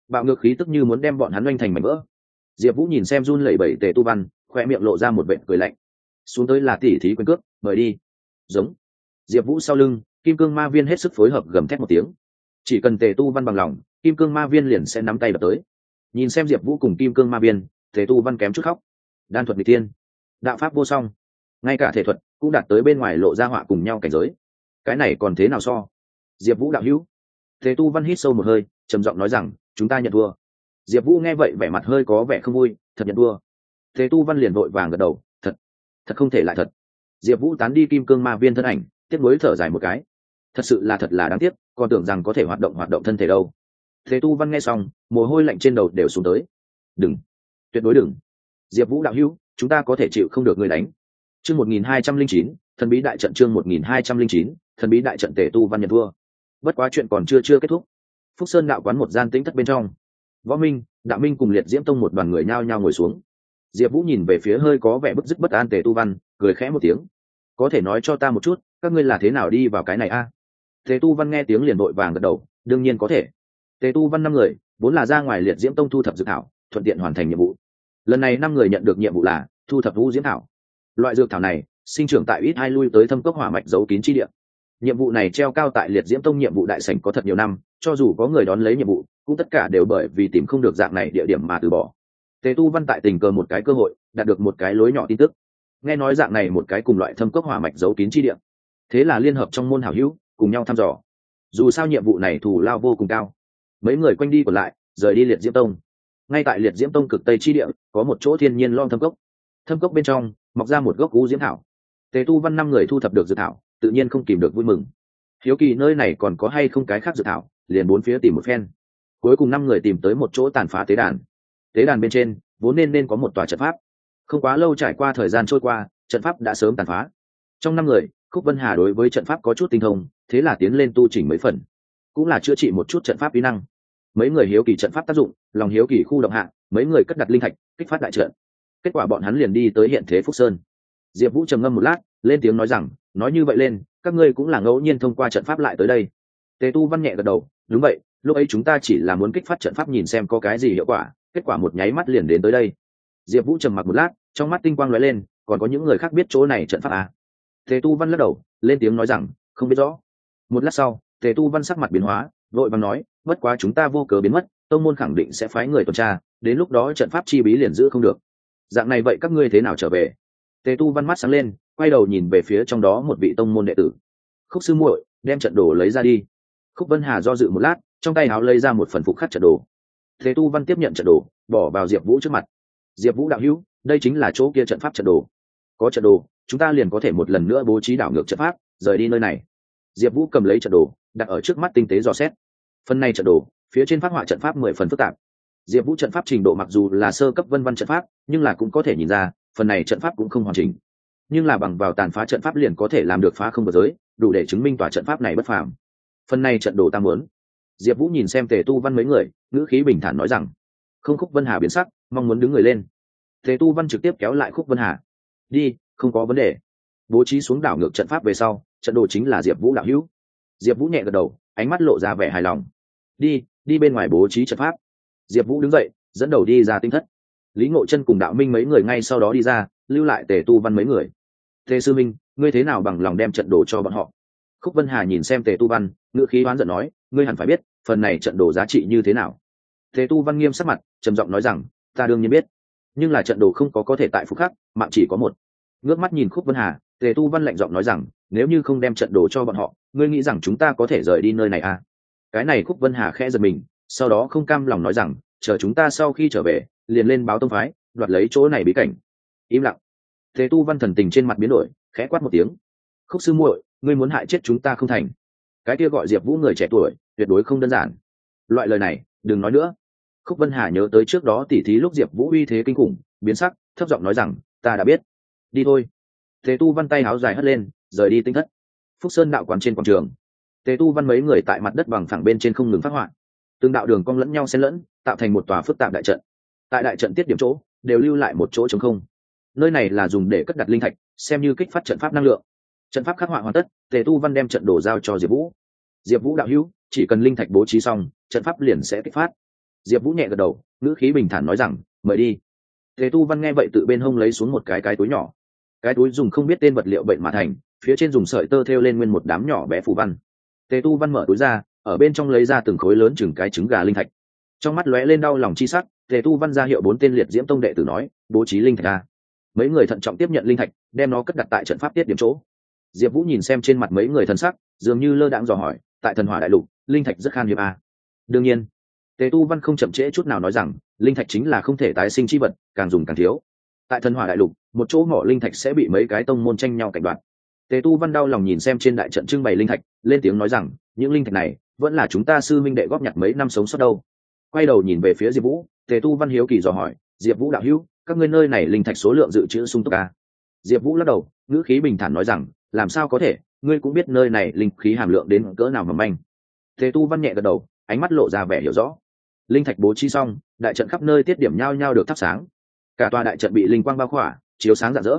bạo ngược khí tức như muốn đem bọn hắn oanh thành mảnh vỡ. Diệp vũ nhìn xem run lẩy bẩy tề tu văn khoe miệng lộ ra một vệ cười lạnh. Xuống tới là tỉ thí quyền cước, mời đi. Giống. Diệp vũ sau lưng, kim cương ma viên hết sức phối hợp gầm thét một tiếng. Chỉ cần tề tu văn bằng lòng, kim cương ma viên liền sẽ nắm tay đập tới. Nhìn xem diệp vũ cùng kim cương ma viên, tề tu văn kém chút khóc. Đan thuật n g tiên đạo pháp vô song. Ngay cả thể thuật cũng đạt tới bên ngoài lộ ra họa cùng nhau cảnh giới. Cái này còn thế nào so? Diệp vũ đạo hữu. Tề tu văn hít sâu một hơi trầm giọng nói rằng, chúng ta nhận thua. Diệp vũ nghe vậy vẻ mặt hơi có vẻ không vui, thật nhận thua. Thế tu văn liền vội vàng gật đầu, thật thật không thể lại thật. Diệp vũ tán đi kim cương ma viên thân ảnh, tiếp nối thở dài một cái. Thật sự là thật là đáng tiếc, còn tưởng rằng có thể hoạt động hoạt động thân thể đâu. Thế tu văn nghe xong, mồ hôi lạnh trên đầu đều xuống tới. Đừng, tuyệt đối đừng. Diệp vũ đạo hữu, chúng ta có thể chịu không được người đánh. Chương một nghìn hai trăm linh chín, thần bí đại trận chương một nghìn hai trăm linh chín, thần bí đại trận tể tu văn nhận thua. Bất quá chuyện còn chưa chưa kết thúc phúc sơn đạo quán một gian tĩnh thất bên trong. Võ minh đạo minh cùng liệt diễm tông một đoàn người nhao nhao ngồi xuống. Diệp vũ nhìn về phía hơi có vẻ bức dứt bất an tề tu văn, cười khẽ một tiếng. Có thể nói cho ta một chút, các ngươi là thế nào đi vào cái này a? À? tề tu văn nghe tiếng liền vội vàng gật đầu, đương nhiên có thể. Tề tu văn năm người, vốn là ra ngoài liệt diễm tông thu thập dược thảo, thuận tiện hoàn thành nhiệm vụ. Lần này năm người nhận được nhiệm vụ là thu thập vũ diễm thảo. Loại dược thảo này, sinh trưởng tại ít hai lui tới thâm cốc hỏa mạch giấu kín chi địa. Nhiệm vụ này treo cao tại liệt diễm tông nhiệm vụ đại sảnh có thật nhiều năm cho dù có người đón lấy nhiệm vụ, cũng tất cả đều bởi vì tìm không được dạng này địa điểm mà từ bỏ. Tề tu văn tại tình cờ một cái cơ hội, đạt được một cái lối nhỏ tin tức. Nghe nói dạng này một cái cùng loại thâm cốc hỏa mạch giấu kín chi địa. Thế là liên hợp trong môn hảo hữu, cùng nhau thăm dò. Dù sao nhiệm vụ này thù lao vô cùng cao. Mấy người quanh đi còn lại, rời đi liệt diễm tông. Ngay tại liệt diễm tông cực tây chi địa, có một chỗ thiên nhiên lon thâm cốc. Thâm cốc bên trong, mọc ra một gốc cú diễm thảo. Tề tu văn năm người thu thập được dự thảo, tự nhiên không kìm được vui mừng. Hiếu kỳ nơi này còn có hay không cái khác dự thảo? Liền bốn phía tìm một phen. Cuối cùng năm người tìm tới một chỗ tàn phá tế đàn. Tế đàn bên trên, vốn nên nên có một tòa trận pháp. Không quá lâu trải qua thời gian trôi qua, trận pháp đã sớm tàn phá. Trong năm người, khúc vân hà đối với trận pháp có chút tinh thông, thế là tiến lên tu chỉnh mấy phần. Cũng là chữa trị một chút trận pháp kỹ năng. Mấy người hiếu kỳ trận pháp tác dụng, lòng hiếu kỳ khu động hạ, mấy người cất đặt linh thạch, kích phát đại trận. Kết quả bọn hắn liền đi tới hiện thế phúc sơn. Diệp vũ trầm ngâm một lát, lên tiếng nói rằng, nói như vậy lên, các ngươi cũng là ngẫu nhiên thông qua trận pháp lại tới đây tề tu văn nhẹ gật đầu, đúng vậy, lúc ấy chúng ta chỉ là muốn kích phát trận pháp nhìn xem có cái gì hiệu quả. Kết quả một nháy mắt liền đến tới đây. Diệp vũ trầm mặc một lát, trong mắt tinh quang lóe lên, còn có những người khác biết chỗ này trận pháp à. tề tu văn lắc đầu, lên tiếng nói rằng, không biết rõ. Một lát sau, tề tu văn sắc mặt biến hóa, vội vàng nói, bất quá chúng ta vô cớ biến mất, tông môn khẳng định sẽ phái người tuần tra, đến lúc đó trận pháp chi bí liền giữ không được. Dạng này vậy các ngươi thế nào trở về? Tề tu văn mắt sáng lên, quay đầu nhìn về phía trong đó một vị tông môn đệ tử. Khúc sư muội, đem trận đồ lấy ra đi khúc vân hà do dự một lát, trong tay áo lấy ra một phần phục khắc trận đồ. Thế tu văn tiếp nhận trận đồ, bỏ vào diệp vũ trước mặt. Diệp vũ đạo hữu, đây chính là chỗ kia trận pháp trận đồ. Có trận đồ, chúng ta liền có thể một lần nữa bố trí đảo ngược trận pháp, rời đi nơi này. Diệp vũ cầm lấy trận đồ, đặt ở trước mắt tinh tế dò xét. Phần này trận đồ, phía trên phát họa trận pháp mười phần phức tạp. Diệp vũ trận pháp trình độ mặc dù là sơ cấp vân văn trận pháp, nhưng là cũng có thể nhìn ra, phần này trận pháp cũng không hoàn chỉnh. Nhưng là bằng vào tàn phá trận pháp liền có thể làm được phá không bờ giới, đủ để chứng minh tòa trận pháp này bất phàm phần này trận đồ ta muốn. Diệp vũ nhìn xem tề tu văn mấy người, ngữ khí bình thản nói rằng, không khúc vân hà biến sắc, mong muốn đứng người lên. Tề tu văn trực tiếp kéo lại khúc vân hà. Đi, không có vấn đề. Bố trí xuống đảo ngược trận pháp về sau, trận đồ chính là diệp vũ đạo hữu. Diệp vũ nhẹ gật đầu, ánh mắt lộ ra vẻ hài lòng. Đi đi bên ngoài bố trí trận pháp. Diệp vũ đứng dậy, dẫn đầu đi ra tinh thất. Lý ngộ chân cùng đạo minh mấy người ngay sau đó đi ra, lưu lại tề tu văn mấy người. Tề sư minh, ngươi thế nào bằng lòng đem trận đồ cho bọn họ? Khúc vân hà nhìn xem tề tu văn, ngữ khí oán giận nói, ngươi hẳn phải biết, phần này trận đồ giá trị như thế nào? Tề tu văn nghiêm sắc mặt, trầm giọng nói rằng, ta đương nhiên biết, nhưng là trận đồ không có có thể tại phúc khắc, mạng chỉ có một. Ngước mắt nhìn khúc vân hà, tề tu văn lạnh giọng nói rằng, nếu như không đem trận đồ cho bọn họ, ngươi nghĩ rằng chúng ta có thể rời đi nơi này à? Cái này khúc vân hà khẽ giật mình, sau đó không cam lòng nói rằng, chờ chúng ta sau khi trở về, liền lên báo tông phái, đoạt lấy chỗ này bí cảnh. Im lặng. Thế tu văn thần tình trên mặt biến đổi, khẽ quát một tiếng. Khúc sư muội ngươi muốn hại chết chúng ta không thành. Cái kia gọi diệp vũ người trẻ tuổi, tuyệt đối không đơn giản. Loại lời này, đừng nói nữa. Khúc vân hà nhớ tới trước đó tỉ thí lúc diệp vũ uy thế kinh khủng, biến sắc, thấp giọng nói rằng, ta đã biết. Đi thôi. Thế tu văn tay háo dài hất lên, rời đi tinh thất. Phúc sơn đạo quán trên quảng trường. Tề tu văn mấy người tại mặt đất bằng phẳng bên trên không ngừng phát họa. Từng đạo đường cong lẫn nhau xen lẫn, tạo thành một tòa phức tạp đại trận. Tại đại trận tiết điểm chỗ, đều lưu lại một chỗ trống không. Nơi này là dùng để cất đặt linh thạch, xem như kích phát trận pháp năng lượng trận pháp khắc họa hoàn tất, tề tu văn đem trận đồ giao cho diệp vũ. Diệp vũ đạo hữu, chỉ cần linh thạch bố trí xong, trận pháp liền sẽ kích phát. Diệp vũ nhẹ gật đầu, ngữ khí bình thản nói rằng, mời đi. Tề tu văn nghe vậy tự bên hông lấy xuống một cái cái túi nhỏ. Cái túi dùng không biết tên vật liệu bệnh mà thành, phía trên dùng sợi tơ thêu lên nguyên một đám nhỏ bé phù văn. Tề tu văn mở túi ra, ở bên trong lấy ra từng khối lớn chừng cái trứng gà linh thạch. Trong mắt lóe lên đau lòng chi sắc, tề tu văn ra hiệu bốn tên liệt diễm tông đệ tử nói, bố trí linh thạch ra. Mấy người thận trọng tiếp nhận linh thạch, đem nó cất đặt tại trận pháp tiết điểm chỗ diệp vũ nhìn xem trên mặt mấy người thân sắc, dường như lơ đãng dò hỏi, tại thần hỏa đại lục, linh thạch rất khan hiếm à. đương nhiên tề tu văn không chậm trễ chút nào nói rằng, linh thạch chính là không thể tái sinh chi vật, càng dùng càng thiếu tại thần hỏa đại lục, một chỗ mỏ linh thạch sẽ bị mấy cái tông môn tranh nhau cảnh đoạt tề tu văn đau lòng nhìn xem trên đại trận trưng bày linh thạch, lên tiếng nói rằng, những linh thạch này, vẫn là chúng ta sư minh đệ góp nhặt mấy năm sống sót đâu quay đầu nhìn về phía diệp vũ, tề tu văn hiếu kỳ dò hỏi, diệp vũ đạo hữu, các ngươi nơi này linh thạch số lượng dự trữ sung túc à? diệp vũ lắc đầu, ngữ khí bình thản nói rằng làm sao có thể? Ngươi cũng biết nơi này linh khí hàm lượng đến cỡ nào mầm manh. Tề tu văn nhẹ gật đầu, ánh mắt lộ ra vẻ hiểu rõ. Linh thạch bố trí xong, đại trận khắp nơi tiết điểm nhau nhau được thắp sáng. Cả tòa đại trận bị linh quang bao khỏa, chiếu sáng rạng rỡ.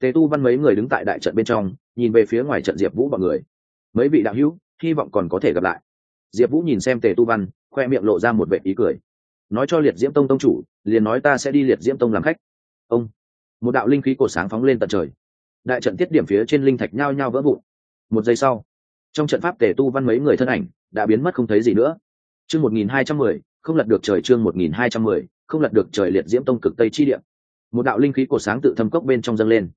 Tề tu văn mấy người đứng tại đại trận bên trong, nhìn về phía ngoài trận diệp vũ b ọ n người. Mấy vị đạo hữu, hy vọng còn có thể gặp lại. Diệp vũ nhìn xem tề tu văn, khoe miệng lộ ra một vệ ý cười. Nói cho liệt diễm tông tông chủ, liền nói ta sẽ đi liệt diễm tông làm khách. Ông, một đạo linh khí cổ sáng phóng lên tận trời đại trận tiết điểm phía trên linh thạch nhao nhao vỡ vụn. Một giây sau, trong trận pháp tề tu văn mấy người thân ảnh đã biến mất không thấy gì nữa. Chương một nghìn hai trăm mười, không lật được trời chương một nghìn hai trăm mười, không lật được trời liệt diễm tông cực tây chi địa. Một đạo linh khí cổ sáng tự thâm cốc bên trong dâng lên.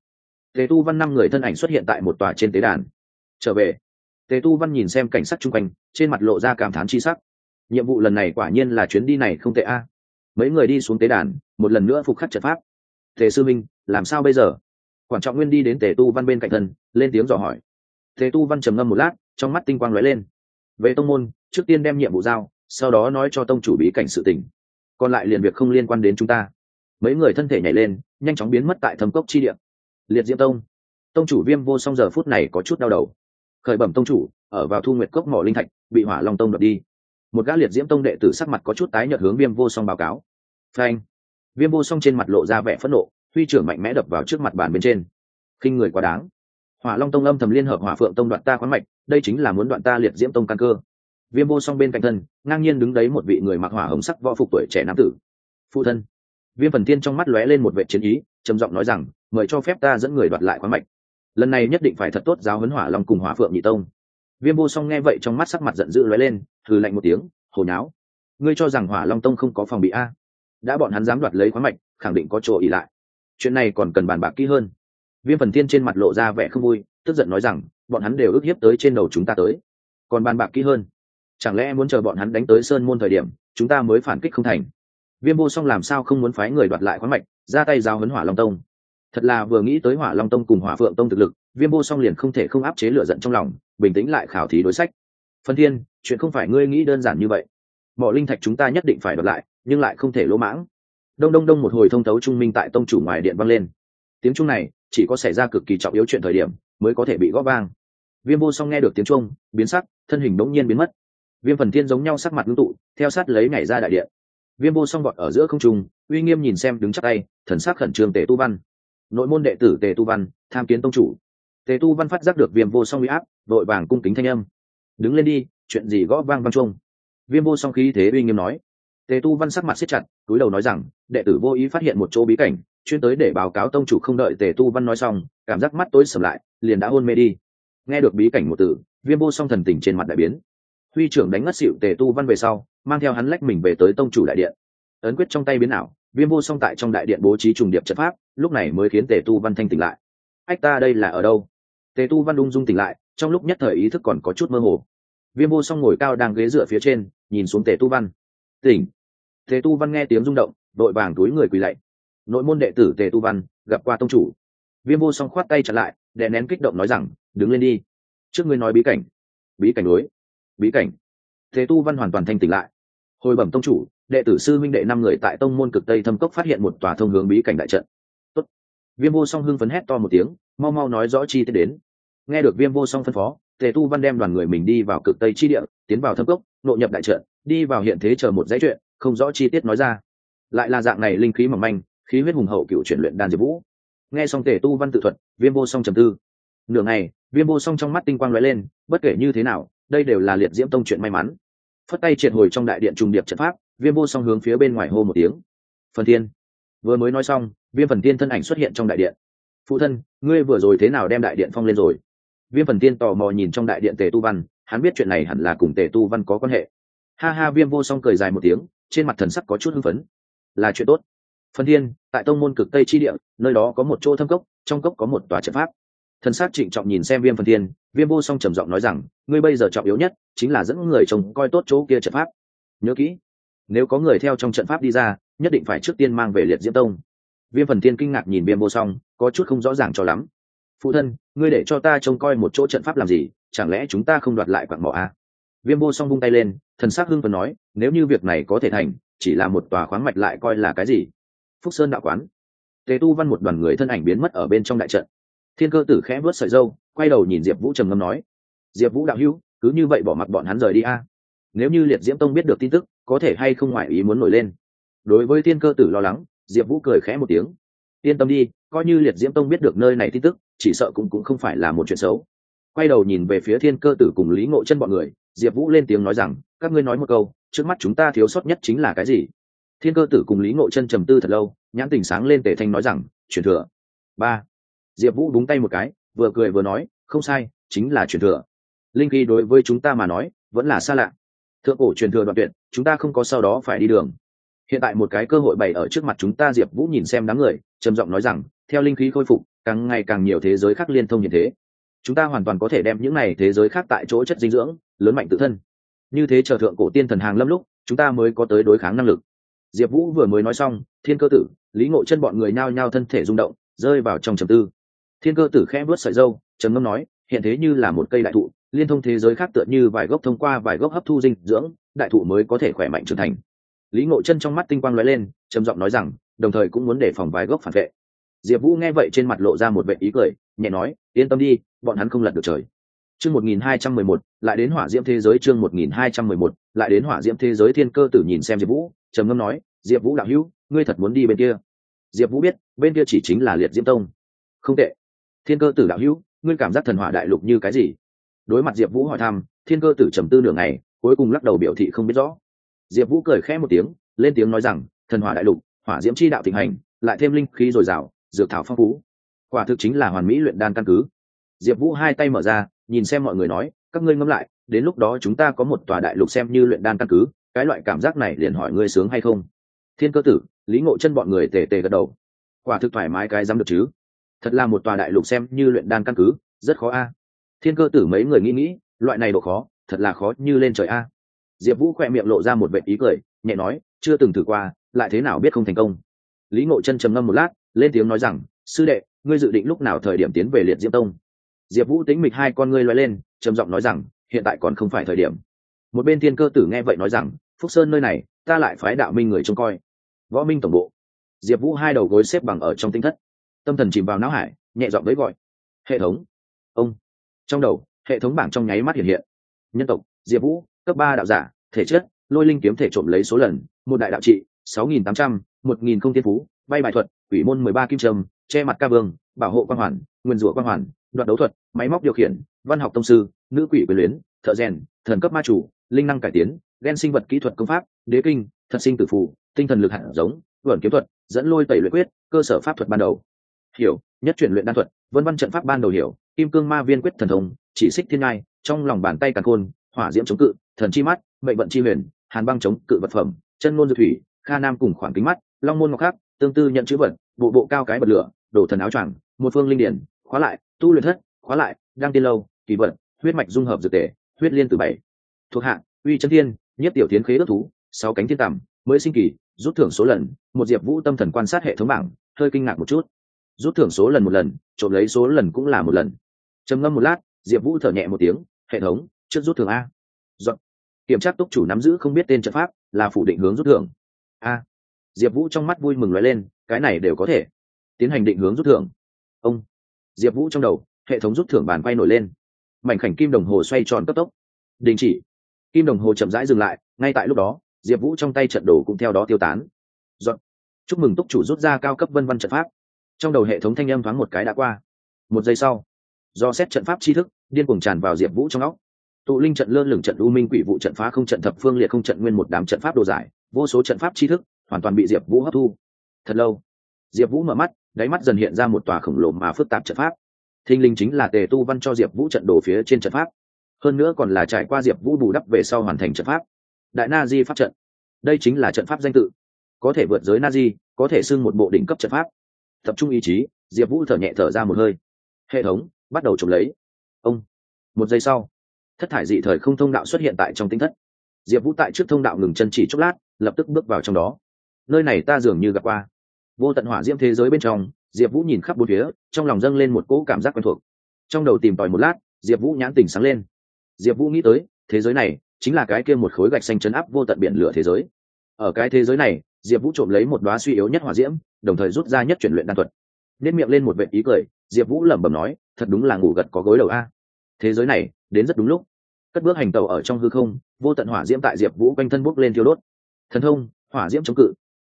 Tề tu văn năm người thân ảnh xuất hiện tại một tòa trên tế đàn. Trở về, tề tu văn nhìn xem cảnh sắc chung quanh, trên mặt lộ ra cảm thán chi sắc. Nhiệm vụ lần này quả nhiên là chuyến đi này không tệ a. Mấy người đi xuống tế đàn, một lần nữa phục khắc trận pháp. Tề sư minh, làm sao bây giờ? Quản trọng nguyên đi đến tề tu văn bên cạnh thân, lên tiếng dò hỏi. Tề tu văn trầm ngâm một lát, trong mắt tinh quang lóe lên. Về tông môn, trước tiên đem nhiệm vụ giao, sau đó nói cho tông chủ bí cảnh sự tình. Còn lại liền việc không liên quan đến chúng ta. Mấy người thân thể nhảy lên, nhanh chóng biến mất tại thâm cốc chi địa. Liệt diễm tông. Tông chủ viêm vô song giờ phút này có chút đau đầu. Khởi bẩm tông chủ, ở vào thu nguyệt cốc mỏ linh thạch, bị hỏa long tông đập đi. Một gã liệt diễm tông đệ tử sắc mặt có chút tái nhợt hướng viêm vô song báo cáo. Phanh. Viêm vô song trên mặt lộ ra vẻ phẫn nộ huy trưởng mạnh mẽ đập vào trước mặt bàn bên trên. Khinh người quá đáng. Hỏa long tông âm thầm liên hợp hỏa phượng tông đoạn ta khoáng mạch, đây chính là muốn đoạn ta liệt diễm tông căn cơ. Viêm vô song bên cạnh thân, ngang nhiên đứng đấy một vị người mặc hỏa hồng sắc võ phục tuổi trẻ nam tử. Phụ thân. Viêm phần tiên trong mắt lóe lên một vệ chiến ý, trầm giọng nói rằng, mời cho phép ta dẫn người đoạt lại khoáng mạch. Lần này nhất định phải thật tốt giáo huấn hỏa long cùng hỏa phượng nhị tông. Viêm vô song nghe vậy trong mắt sắc mặt giận dữ lóe lên thử lạnh một tiếng hồi náo ngươi cho rằng hỏa long tông không có phòng bị a? Đã bọn hắn dám đoạt lấy khoáng mạch, khẳng định có chỗ ỉ lại chuyện này còn cần bàn bạc kỹ hơn. Viêm phần Thiên trên mặt lộ ra vẻ không vui, tức giận nói rằng, bọn hắn đều ức hiếp tới trên đầu chúng ta tới. Còn bàn bạc kỹ hơn. Chẳng lẽ muốn chờ bọn hắn đánh tới sơn môn thời điểm, chúng ta mới phản kích không thành? Viêm vô song làm sao không muốn phái người đoạt lại khoáng mạch, ra tay giao hấn hỏa long tông? Thật là vừa nghĩ tới hỏa long tông cùng hỏa phượng tông thực lực, viêm vô song liền không thể không áp chế lửa giận trong lòng, bình tĩnh lại khảo thí đối sách. Phân thiên, chuyện không phải ngươi nghĩ đơn giản như vậy. Mỏ linh thạch chúng ta nhất định phải đoạt lại, nhưng lại không thể lỗ mãng đông đông đông một hồi thông thấu trung minh tại tông chủ ngoài điện vang lên. Tiếng trung này chỉ có xảy ra cực kỳ trọng yếu chuyện thời điểm mới có thể bị góp vang. Viêm vô song nghe được tiếng trung biến sắc, thân hình đống nhiên biến mất. Viêm phần thiên giống nhau sắc mặt ngưng tụ, theo sát lấy nhảy ra đại điện. Viêm vô song vọt ở giữa không trung, uy nghiêm nhìn xem đứng chắc tay, thần sắc khẩn trương tề tu văn. Nội môn đệ tử tề tu văn, tham kiến tông chủ. Tề tu văn phát giác được viêm vô song uy áp đội vàng cung kính thanh âm. Đứng lên đi, chuyện gì gõ vang vang trung viêm vô song khí thế uy nghiêm nói tề tu văn sắc mặt siết chặt, túi đầu nói rằng, đệ tử vô ý phát hiện một chỗ bí cảnh, chuyên tới để báo cáo tông chủ không đợi tề tu văn nói xong, cảm giác mắt tối sầm lại, liền đã hôn mê đi. Nghe được bí cảnh một từ, viêm vô song thần tình trên mặt đại biến. Huy trưởng đánh ngất xịu tề tu văn về sau, mang theo hắn lách mình về tới tông chủ đại điện. Ấn quyết trong tay biến ảo, viêm vô song tại trong đại điện bố trí trùng điệp trận pháp, lúc này mới khiến tề tu văn thanh tỉnh lại. Ách ta đây là ở đâu? Tề tu văn ung dung tỉnh lại, trong lúc nhất thời ý thức còn có chút mơ hồ. Viêm vô song ngồi cao đang ghế dựa phía trên, nhìn xuống tề tu văn tỉnh. Tề tu văn nghe tiếng rung động, đội vàng túi người quỳ lạy. Nội môn đệ tử tề tu văn gặp qua tông chủ. Viêm vô song khoát tay chặt lại, đè nén kích động nói rằng, đứng lên đi. Trước ngươi nói bí cảnh. Bí cảnh đối. Bí cảnh. Tề tu văn hoàn toàn thanh tỉnh lại. Hồi bẩm tông chủ, đệ tử sư minh đệ năm người tại tông môn cực tây thâm cốc phát hiện một tòa thông hướng bí cảnh đại trận. Tốt. viêm vô song hưng phấn hét to một tiếng, mau mau nói rõ chi tiết đến. Nghe được viêm vô song phân phó, tề tu văn đem đoàn người mình đi vào cực tây chi địa, tiến vào thâm cốc, nội nhập đại trận đi vào hiện thế chờ một dãy chuyện, không rõ chi tiết nói ra. Lại là dạng này linh khí mỏng manh, khí huyết hùng hậu cựu chuyển luyện đan diệp vũ. Nghe xong tề tu văn tự thuật, viêm vô song trầm tư. Nửa ngày, viêm vô song trong mắt tinh quang lóe lên, bất kể như thế nào, đây đều là liệt diễm tông chuyện may mắn. Phất tay triệt hồi trong đại điện trùng điệp trận pháp, viêm vô song hướng phía bên ngoài hô một tiếng. Phần thiên. Vừa mới nói xong, viêm phần tiên thân ảnh xuất hiện trong đại điện. Phụ thân, ngươi vừa rồi thế nào đem đại điện phong lên rồi? Viêm phần tiên tò mò nhìn trong đại điện tề tu văn, hắn biết chuyện này hẳn là cùng tề tu văn có quan hệ ha ha, viêm vô song cười dài một tiếng, trên mặt thần sắc có chút hưng phấn. Là chuyện tốt. Phần thiên, tại tông môn cực tây chi địa, nơi đó có một chỗ thâm cốc, trong cốc có một tòa trận pháp. Thần sắc trịnh trọng nhìn xem viêm phần thiên, viêm vô song trầm giọng nói rằng, ngươi bây giờ trọng yếu nhất chính là dẫn người trông coi tốt chỗ kia trận pháp. Nhớ kỹ, nếu có người theo trong trận pháp đi ra, nhất định phải trước tiên mang về liệt diễm tông. Viêm phần thiên kinh ngạc nhìn viêm vô song, có chút không rõ ràng cho lắm. Phụ thân, ngươi để cho ta trông coi một chỗ trận pháp làm gì, chẳng lẽ chúng ta không đoạt lại quạng mỏ à? Viêm vô song vung tay lên, thần s ắ c hưng phần nói, nếu như việc này có thể thành, chỉ là một tòa khoáng mạch lại coi là cái gì? Phúc sơn đạo quán. Tề tu văn một đoàn người thân ảnh biến mất ở bên trong đại trận. Thiên cơ tử khẽ vớt sợi dâu quay đầu nhìn diệp vũ trầm ngâm nói, diệp vũ đạo hữu, cứ như vậy bỏ mặc bọn hắn rời đi a. Nếu như liệt diễm tông biết được tin tức, có thể hay không ngoại ý muốn nổi lên? Đối với thiên cơ tử lo lắng, diệp vũ cười khẽ một tiếng. Yên tâm đi, coi như liệt diễm tông biết được nơi này tin tức, chỉ sợ cũng cũng không phải là một chuyện xấu. Quay đầu nhìn về phía thiên cơ tử cùng lý ngộ chân bọn người diệp vũ lên tiếng nói rằng, các ngươi nói một câu, trước mắt chúng ta thiếu sót nhất chính là cái gì? Thiên cơ tử cùng lý ngộ chân trầm tư thật lâu, nhãn tình sáng lên tề thanh nói rằng, truyền thừa. Ba. Diệp vũ đúng tay một cái, vừa cười vừa nói, không sai, chính là truyền thừa. Linh khí đối với chúng ta mà nói, vẫn là xa lạ. Thượng cổ truyền thừa đoạn tuyệt, chúng ta không có sau đó phải đi đường. Hiện tại một cái cơ hội bày ở trước mặt chúng ta, diệp vũ nhìn xem đám người, trầm giọng nói rằng, theo linh khí khôi phục, càng ngày càng nhiều thế giới khác liên thông như thế. Chúng ta hoàn toàn có thể đem những này thế giới khác tại chỗ chất dinh dưỡng lớn mạnh tự thân. Như thế chờ thượng cổ tiên thần hàng lâm lúc, chúng ta mới có tới đối kháng năng lực. Diệp vũ vừa mới nói xong, thiên cơ tử, lý ngộ chân bọn người nao nhao thân thể rung động, rơi vào trong trầm tư. Thiên cơ tử khẽ vớt sợi dâu trầm ngâm nói, hiện thế như là một cây đại thụ, liên thông thế giới khác tựa như vài gốc thông qua vài gốc hấp thu dinh dưỡng, đại thụ mới có thể khỏe mạnh trưởng thành. Lý ngộ chân trong mắt tinh quang lóe lên, trầm giọng nói rằng, đồng thời cũng muốn đề phòng vài gốc phản vệ. Diệp vũ nghe vậy trên mặt lộ ra một vệ ý cười, nhẹ nói, yên tâm đi, bọn hắn không lật được trời chương một nghìn hai trăm mười một, lại đến hỏa diễm thế giới chương một nghìn hai trăm mười một, lại đến hỏa diễm thế giới thiên cơ tử nhìn xem diệp vũ, trầm ngâm nói, diệp vũ đạo hữu, ngươi thật muốn đi bên kia? Diệp vũ biết, bên kia chỉ chính là liệt diễm tông. Không tệ. Thiên cơ tử đạo hữu, ngươi cảm giác thần hỏa đại lục như cái gì? Đối mặt diệp vũ hỏi thăm, thiên cơ tử trầm tư nửa ngày, cuối cùng lắc đầu biểu thị không biết rõ. Diệp vũ cười khẽ một tiếng, lên tiếng nói rằng, thần hỏa đại lục, hỏa diễm chi đạo thịnh hành, lại thêm linh khí dồi dào, dược thảo phong phú. Quả thực chính là hoàn mỹ luyện đan căn cứ. Diệp vũ hai tay mở ra nhìn xem mọi người nói, các ngươi ngẫm lại, đến lúc đó chúng ta có một tòa đại lục xem như luyện đan căn cứ, cái loại cảm giác này liền hỏi ngươi sướng hay không? Thiên cơ tử, lý ngộ chân bọn người tề tề gật đầu. Quả thực thoải mái cái dám được chứ? Thật là một tòa đại lục xem như luyện đan căn cứ, rất khó a. Thiên cơ tử mấy người nghĩ nghĩ, loại này độ khó, thật là khó như lên trời a. Diệp vũ khỏe miệng lộ ra một vệ ý cười, nhẹ nói, chưa từng thử qua, lại thế nào biết không thành công? Lý ngộ chân trầm ngâm một lát, lên tiếng nói rằng, sư đệ, ngươi dự định lúc nào thời điểm tiến về liệt diễm tông? Diệp vũ tính mịch hai con ngươi loay lên, trầm giọng nói rằng, hiện tại còn không phải thời điểm. Một bên thiên cơ tử nghe vậy nói rằng, phúc sơn nơi này, ta lại phái đạo minh người trông coi. Võ minh tổng bộ. Diệp vũ hai đầu gối xếp bằng ở trong tinh thất. Tâm thần chìm vào não hải, nhẹ giọng với gọi. Hệ thống. Ông. Trong đầu, hệ thống bảng trong nháy mắt hiện hiện. Nhân tộc, diệp vũ, cấp ba đạo giả, thể chất, lôi linh kiếm thể trộm lấy số lần, một đại đạo trị, sáu nghìn tám trăm, một nghìn không tiên phú, bay bài thuật ủy môn mười ba kim trâm, che mặt ca vương, bảo hộ quan hoàn, nguyên rủa quan hoàn đoạt đấu thuật, máy móc điều khiển, văn học tông sư, nữ quỷ quyền luyến, thợ rèn, thần cấp ma chủ, linh năng cải tiến ghen sinh vật kỹ thuật công pháp, đế kinh, thật sinh tử phù, tinh thần lực hạt giống, vẩn kiếm thuật, dẫn lôi tẩy luyện quyết, cơ sở pháp thuật ban đầu. Hiểu, nhất chuyển luyện đan thuật, vân văn trận pháp ban đầu hiểu, kim cương ma viên quyết thần thông, chỉ xích thiên ngai trong lòng bàn tay càn khôn, hỏa diễm chống cự, thần chi mắt, mệnh vận chi huyền, hàn băng chống cự vật phẩm, chân môn dược thủy, kha nam cùng khoảng kính mắt, long môn ngọc khác tương tư nhận chữ vật, bộ bộ cao cái bật lửa, đổ thần áo choàng, một phương linh điển khóa lại tu luyện thất khóa lại đăng tiên lâu kỳ vật huyết mạch dung hợp dược tề, huyết liên từ bảy. Thuộc hạng uy chân thiên nhất tiểu tiến khế ước thú sáu cánh thiên tầm mới sinh kỳ rút thưởng số lần một diệp vũ tâm thần quan sát hệ thống bảng hơi kinh ngạc một chút. Rút thưởng số lần một lần trộm lấy số lần cũng là một lần. Trầm ngâm một lát diệp vũ thở nhẹ một tiếng hệ thống trước rút thưởng a. Dọn. kiểm tra túc chủ nắm giữ không biết tên trận pháp là phủ định hướng rút thưởng. A. Diệp vũ trong mắt vui mừng nói lên cái này đều có thể. Tiến hành định hướng rút thưởng. Ông diệp vũ trong đầu, hệ thống rút thưởng bàn quay nổi lên. Mảnh khảnh kim đồng hồ xoay tròn cấp tốc. Đình chỉ. Kim đồng hồ chậm rãi dừng lại, ngay tại lúc đó, diệp vũ trong tay trận đồ cũng theo đó tiêu tán. Dọn. chúc mừng túc chủ rút ra cao cấp vân văn trận pháp. Trong đầu hệ thống thanh âm thoáng một cái đã qua. Một giây sau, do xét trận pháp tri thức, điên cuồng tràn vào diệp vũ trong óc. Tụ linh trận lơ lửng trận u minh quỷ vụ trận phá không trận thập phương liệt không trận nguyên một đám trận pháp đồ giải, vô số trận pháp tri thức hoàn toàn bị diệp vũ hấp thu. Thật lâu, diệp vũ mở mắt đáy mắt dần hiện ra một tòa khổng lồ mà phức tạp trận pháp. Thinh linh chính là tề tu văn cho diệp vũ trận đồ phía trên trận pháp. Hơn nữa còn là trải qua diệp vũ bù đắp về sau hoàn thành trận pháp. Đại na di pháp trận. Đây chính là trận pháp danh tự. Có thể vượt giới na di, có thể xưng một bộ đỉnh cấp trận pháp. Tập trung ý chí, diệp vũ thở nhẹ thở ra một hơi. Hệ thống, bắt đầu trộm lấy. Ông. Một giây sau, thất thải dị thời không thông đạo xuất hiện tại trong tinh thất. Diệp vũ tại trước thông đạo ngừng chân chỉ chốc lát, lập tức bước vào trong đó. Nơi này ta dường như gặp qua vô tận hỏa diễm thế giới bên trong, diệp vũ nhìn khắp bốn phía, trong lòng dâng lên một cỗ cảm giác quen thuộc. Trong đầu tìm tòi một lát, diệp vũ nhãn tình sáng lên. Diệp vũ nghĩ tới, thế giới này chính là cái kia một khối gạch xanh chấn áp vô tận biển lửa thế giới. Ở cái thế giới này, diệp vũ trộm lấy một đoá suy yếu nhất hỏa diễm, đồng thời rút ra nhất chuyển luyện đan thuật. Nếp miệng lên một vệ ý cười, diệp vũ lẩm bẩm nói, thật đúng là ngủ gật có gối đầu a. Thế giới này, đến rất đúng lúc. Cất bước hành tàu ở trong hư không, vô tận hỏa diễm tại diệp vũ quanh thân bốc lên thiêu đốt. Thần thông, hỏa diễm chống cự.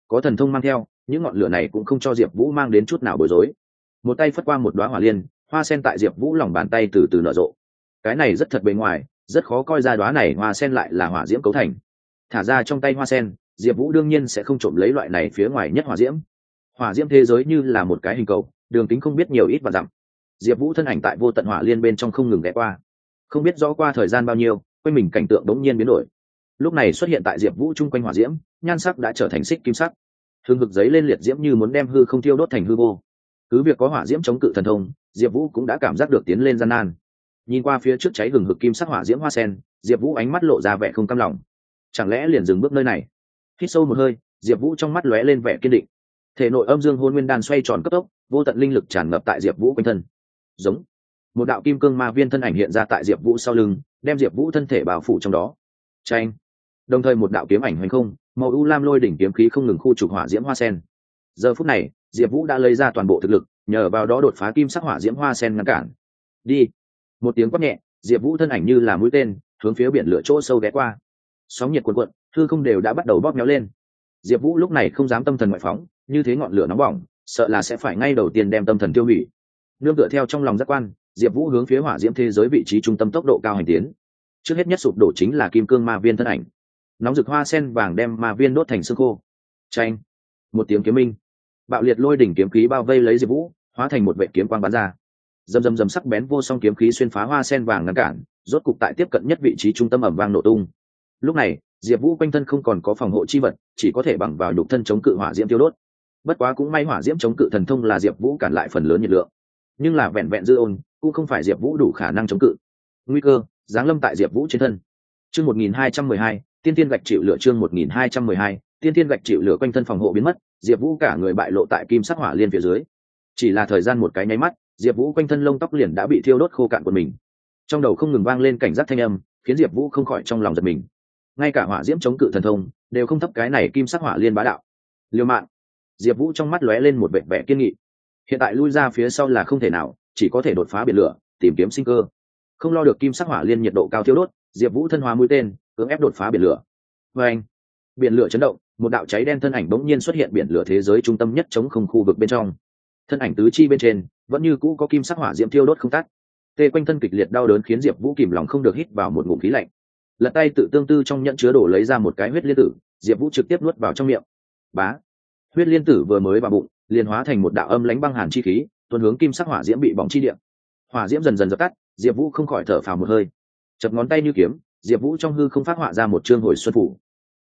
Có thần thông mang theo những ngọn lửa này cũng không cho diệp vũ mang đến chút nào bối rối. Một tay phất qua một đoá hỏa liên, hoa sen tại diệp vũ lòng bàn tay từ từ nở rộ. Cái này rất thật bề ngoài, rất khó coi ra đoá này hoa sen lại là hỏa diễm cấu thành. Thả ra trong tay hoa sen, diệp vũ đương nhiên sẽ không trộm lấy loại này phía ngoài nhất hỏa diễm. Hỏa diễm thế giới như là một cái hình cầu, đường kính không biết nhiều ít và dặm. Diệp vũ thân ảnh tại vô tận hỏa liên bên trong không ngừng ghé qua. Không biết rõ qua thời gian bao nhiêu, quanh mình cảnh tượng đống nhiên biến đổi. Lúc này xuất hiện tại diệp vũ chung quanh hỏa diễm, nhan sắc đã trở thành xích kim sắc hương hực giấy lên liệt diễm như muốn đem hư không tiêu đốt thành hư vô. Cứ việc có hỏa diễm chống cự thần thông, diệp vũ cũng đã cảm giác được tiến lên gian nan. Nhìn qua phía trước cháy gừng hực kim sắc hỏa diễm hoa sen, diệp vũ ánh mắt lộ ra vẻ không cam lòng. Chẳng lẽ liền dừng bước nơi này? Hít sâu một hơi, diệp vũ trong mắt lóe lên vẻ kiên định. Thể nội âm dương hôn nguyên đan xoay tròn cấp tốc, vô tận linh lực tràn ngập tại diệp vũ quanh thân. Giống. Một đạo kim cương ma viên thân ảnh hiện ra tại diệp vũ sau lưng, đem diệp vũ thân thể bao phủ trong đó. Tranh đồng thời một đạo kiếm ảnh hoành không màu u lam lôi đỉnh kiếm khí không ngừng khu trục hỏa diễm hoa sen. Giờ phút này, diệp vũ đã lấy ra toàn bộ thực lực, nhờ vào đó đột phá kim sắc hỏa diễm hoa sen ngăn cản. Đi. Một tiếng quát nhẹ, diệp vũ thân ảnh như là mũi tên, hướng phía biển lửa chỗ sâu ghé qua. Sóng nhiệt cuộn cuộn thư không đều đã bắt đầu bóp méo lên. Diệp vũ lúc này không dám tâm thần ngoại phóng, như thế ngọn lửa nóng bỏng, sợ là sẽ phải ngay đầu tiên đem tâm thần tiêu hủy. Nương tựa theo trong lòng giác quan, diệp vũ hướng phía hỏa diễm thế giới vị trí trung tâm tốc độ cao hành tiến. Trước hết nhất sụp đổ chính là kim cương ma viên thân ảnh nóng rực hoa sen vàng đem ma viên đốt thành xương khô. Tranh một tiếng kiếm minh. Bạo liệt lôi đỉnh kiếm khí bao vây lấy diệp vũ, hóa thành một vệ kiếm quang bắn ra. Dầm dầm dầm sắc bén vô song kiếm khí xuyên phá hoa sen vàng ngăn cản, rốt cục tại tiếp cận nhất vị trí trung tâm ẩm vang nổ tung. Lúc này, diệp vũ quanh thân không còn có phòng hộ chi vật, chỉ có thể bằng vào nhục thân chống cự hỏa diễm tiêu đốt. Bất quá cũng may hỏa diễm chống cự thần thông là diệp vũ cản lại phần lớn nhiệt lượng. Nhưng là vẹn vẹn dư ôn, cũng không phải diệp vũ đủ khả năng chống cự. Nguy cơ, giáng lâm tại diệp vũ trên thân. Chương một nghìn hai trăm mười hai tiên tiên gạch chịu lửa chương một nghìn hai trăm mười hai, tiên tiên gạch chịu lửa quanh thân phòng hộ biến mất, diệp vũ cả người bại lộ tại kim sắc hỏa liên phía dưới. Chỉ là thời gian một cái nháy mắt, diệp vũ quanh thân lông tóc liền đã bị thiêu đốt khô cạn của mình. Trong đầu không ngừng vang lên cảnh giác thanh âm, khiến diệp vũ không khỏi trong lòng giật mình. Ngay cả hỏa diễm chống cự thần thông, đều không thấp cái này kim sắc hỏa liên bá đạo. Liêu mạng diệp vũ trong mắt lóe lên một vẻ vẻ kiên nghị. Hiện tại lui ra phía sau là không thể nào, chỉ có thể đột phá biển lửa, tìm kiếm sinh cơ. Không lo được kim sắc hỏa liên nhiệt độ cao thiêu đốt, diệp vũ thân hóa mũi tên cưỡng ép đột phá biển lửa. Vê anh, biển lửa chấn động, một đạo cháy đen thân ảnh bỗng nhiên xuất hiện biển lửa thế giới trung tâm nhất chống không khu vực bên trong. Thân ảnh tứ chi bên trên, vẫn như cũ có kim sắc hỏa diễm thiêu đốt không tắt. Tê quanh thân kịch liệt đau đớn khiến diệp vũ kìm lòng không được hít vào một ngụm khí lạnh. Lật tay tự tương tư trong nhận chứa đổ lấy ra một cái huyết liên tử, diệp vũ trực tiếp nuốt vào trong miệng. Bá! Huyết liên tử vừa mới vào bụng, liền hóa thành một đạo âm lánh băng hàn chi khí tuần hướng kim sắc hỏa diễm bị bỏng chi điện hỏa diễm dần dần dập tắt, diệp vũ không khỏi thở phào một hơi. Chập ngón tay như kiếm diệp vũ trong hư không phát họa ra một chương hồi xuân phủ.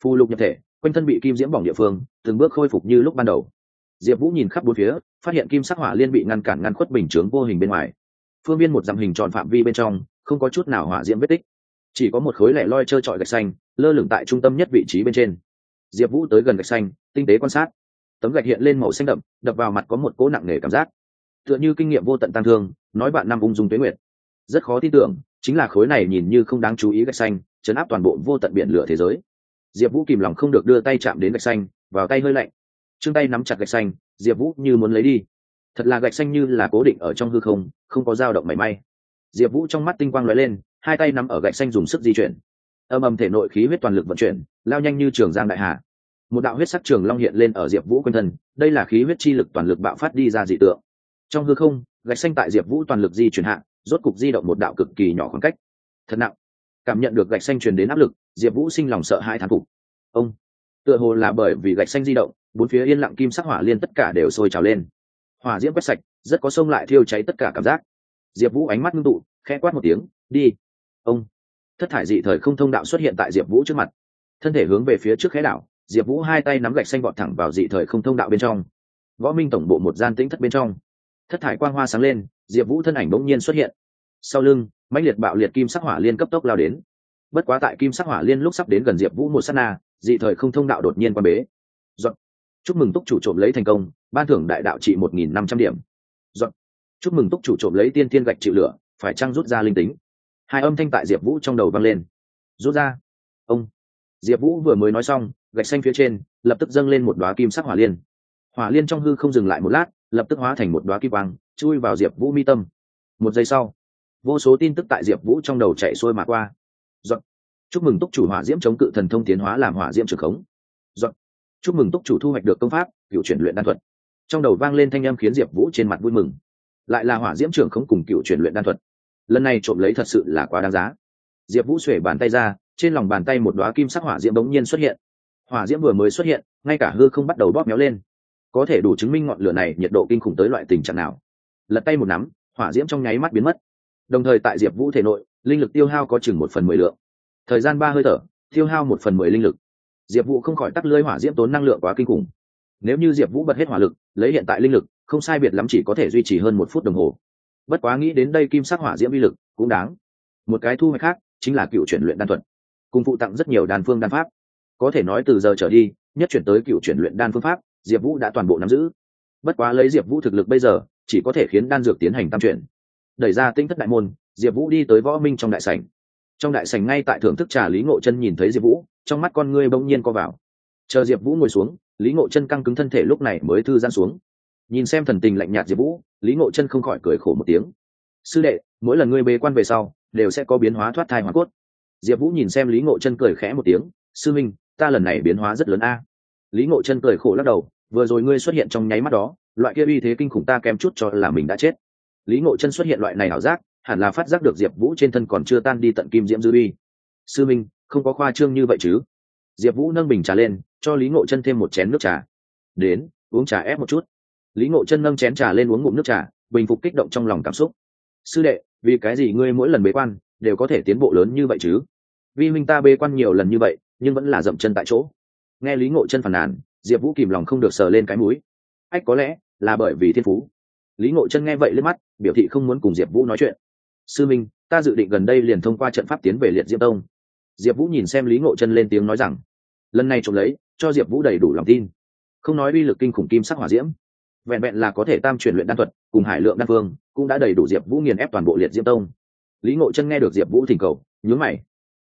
Phù lục nhập thể, quanh thân bị kim diễm bỏng địa phương, từng bước khôi phục như lúc ban đầu. Diệp vũ nhìn khắp bốn phía, phát hiện kim sắc hỏa liên bị ngăn cản ngăn khuất bình chướng vô hình bên ngoài. Phương viên một dặm hình tròn phạm vi bên trong, không có chút nào hỏa diễm vết tích. Chỉ có một khối lẻ loi trơ trọi gạch xanh, lơ lửng tại trung tâm nhất vị trí bên trên. Diệp vũ tới gần gạch xanh, tinh tế quan sát. Tấm gạch hiện lên màu xanh đậm, đập vào mặt có một cỗ nặng nề cảm giác. Tựa như kinh nghiệm vô tận tăng thương, nói bạn năm ung dung tuế nguyệt. Rất khó tin tưởng chính là khối này nhìn như không đáng chú ý gạch xanh, chấn áp toàn bộ vô tận biển lửa thế giới. Diệp vũ kìm lòng không được đưa tay chạm đến gạch xanh, vào tay hơi lạnh. Chương tay nắm chặt gạch xanh, diệp vũ như muốn lấy đi. Thật là gạch xanh như là cố định ở trong hư không không có dao động mảy may. Diệp vũ trong mắt tinh quang l ó e lên, hai tay nắm ở gạch xanh dùng sức di chuyển. Âm âm thể nội khí huyết toàn lực vận chuyển, lao nhanh như trường giang đại hà. Một đạo huyết sắc trường long hiện lên ở diệp vũ quanh thân, đây là khí huyết chi lực toàn lực bạo phát đi ra dị tượng. Trong hư không, gạch xanh tại diệp vũ toàn lực di chuyển hạ rốt cục di động một đạo cực kỳ nhỏ khoảng cách. Thật nặng. Cảm nhận được gạch xanh truyền đến áp lực, diệp vũ sinh lòng sợ hai thán phục. Ông. Tựa hồ là bởi vì gạch xanh di động, bốn phía yên lặng kim sắc hỏa liên tất cả đều sôi trào lên. Hỏa diễm quét sạch, rất có sông lại thiêu cháy tất cả cảm giác. Diệp vũ ánh mắt ngưng tụ, khẽ quát một tiếng, đi. Ông. Thất thải dị thời không thông đạo xuất hiện tại diệp vũ trước mặt. Thân thể hướng về phía trước khẽ đảo, diệp vũ hai tay nắm gạch xanh vọt thẳng vào dị thời không thông đạo bên trong. Võ minh tổng bộ một gian tĩnh thất bên trong thất thải quang hoa sáng lên, diệp vũ thân ảnh bỗng nhiên xuất hiện. Sau lưng, mãnh liệt bạo liệt kim sắc hỏa liên cấp tốc lao đến. Bất quá tại kim sắc hỏa liên lúc sắp đến gần diệp vũ một s á t na, dị thời không thông đạo đột nhiên quan bế. Dọn. chúc mừng túc chủ trộm lấy thành công, ban thưởng đại đạo trị một nghìn năm trăm điểm. Dọn. chúc mừng túc chủ trộm lấy tiên thiên gạch chịu lửa, phải trăng rút ra linh tính? Hai âm thanh tại diệp vũ trong đầu vang lên. Rút ra. Ông. Diệp vũ vừa mới nói xong, gạch xanh phía trên, lập tức dâng lên một đoá kim sắc hỏa liên. Hỏa liên trong hư không dừng lại một lát lập tức hóa thành một đoá kim quang, chui vào diệp vũ mi tâm. Một giây sau, vô số tin tức tại diệp vũ trong đầu chạy xuôi mà qua. Giọt chúc mừng túc chủ hỏa diễm chống cự thần thông tiến hóa làm hỏa diễm trường khống. Giọt chúc mừng túc chủ thu hoạch được công pháp, cựu chuyển luyện đan thuật. Trong đầu vang lên thanh âm khiến diệp vũ trên mặt vui mừng. Lại là hỏa diễm trường khống cùng cựu chuyển luyện đan thuật. Lần này trộm lấy thật sự là quá đáng giá. Diệp vũ xuể bàn tay ra, trên lòng bàn tay một đoá kim sắc hỏa diễm bỗng nhiên xuất hiện. Hỏa diễm vừa mới xuất hiện, ngay cả hư không bắt đầu bóp méo lên có thể đủ chứng minh ngọn lửa này nhiệt độ kinh khủng tới loại tình trạng nào. Lật tay một nắm, hỏa diễm trong nháy mắt biến mất. Đồng thời tại diệp vũ thể nội, linh lực tiêu hao có chừng một phần mười lượng. Thời gian ba hơi thở, tiêu hao một phần mười linh lực. Diệp vũ không khỏi tắt lưới hỏa diễm tốn năng lượng quá kinh khủng. Nếu như diệp vũ bật hết hỏa lực, lấy hiện tại linh lực, không sai biệt lắm chỉ có thể duy trì hơn một phút đồng hồ. Bất quá nghĩ đến đây kim sắc hỏa diễm vi lực cũng đáng. Một cái thu hoạch khác chính là cựu chuyển luyện đan thuật, cùng phụ tặng rất nhiều đan phương đan pháp. Có thể nói từ giờ trở đi, nhất chuyển tới cựu chuyển luyện đan phương pháp diệp vũ đã toàn bộ nắm giữ. Bất quá lấy diệp vũ thực lực bây giờ, chỉ có thể khiến đan dược tiến hành tam chuyển. Đẩy ra tinh thất đại môn, diệp vũ đi tới võ minh trong đại sảnh. Trong đại sảnh ngay tại thưởng thức trà lý ngộ chân nhìn thấy diệp vũ, trong mắt con ngươi bỗng nhiên co vào. Chờ diệp vũ ngồi xuống, lý ngộ chân căng cứng thân thể lúc này mới thư giãn xuống. Nhìn xem thần tình lạnh nhạt diệp vũ, lý ngộ chân không khỏi cười khổ một tiếng. Sư đệ, mỗi lần ngươi bế quan về sau, đều sẽ có biến hóa thoát thai hóa cốt. Diệp vũ nhìn xem lý ngộ chân cười khẽ một tiếng. Sư minh, ta lần này biến hóa rất lớn a. Lý ngộ chân cười khổ lắc đầu vừa rồi ngươi xuất hiện trong nháy mắt đó, loại kia uy thế kinh khủng ta kém chút cho là mình đã chết. Lý ngộ chân xuất hiện loại này ảo giác, hẳn là phát giác được diệp vũ trên thân còn chưa tan đi tận kim diễm dư uy. Sư minh, không có khoa trương như vậy chứ? Diệp vũ nâng bình trà lên, cho lý ngộ chân thêm một chén nước trà. Đến, uống trà ép một chút. Lý ngộ chân nâng chén trà lên uống ngụm nước trà, bình phục kích động trong lòng cảm xúc. Sư đệ, vì cái gì ngươi mỗi lần bế quan, đều có thể tiến bộ lớn như vậy chứ? Vi minh ta bế quan nhiều lần như vậy, nhưng vẫn là dậm chân tại chỗ. Nghe lý ngộ chân phàn nàn diệp vũ kìm lòng không được sờ lên cái mũi. Ách, có lẽ là bởi vì thiên phú. Lý ngộ chân nghe vậy lên mắt, biểu thị không muốn cùng diệp vũ nói chuyện. Sư minh, ta dự định gần đây liền thông qua trận pháp tiến về liệt diễm tông. Diệp vũ nhìn xem lý ngộ chân lên tiếng nói rằng, lần này trộm lấy, cho diệp vũ đầy đủ lòng tin. Không nói uy lực kinh khủng kim sắc hỏa diễm, vẹn vẹn là có thể tam truyền luyện đan thuật, cùng hải lượng đan phương, cũng đã đầy đủ diệp vũ nghiền ép toàn bộ liệt diễm tông. Lý ngộ chân nghe được diệp vũ thỉnh cầu nhớ mày.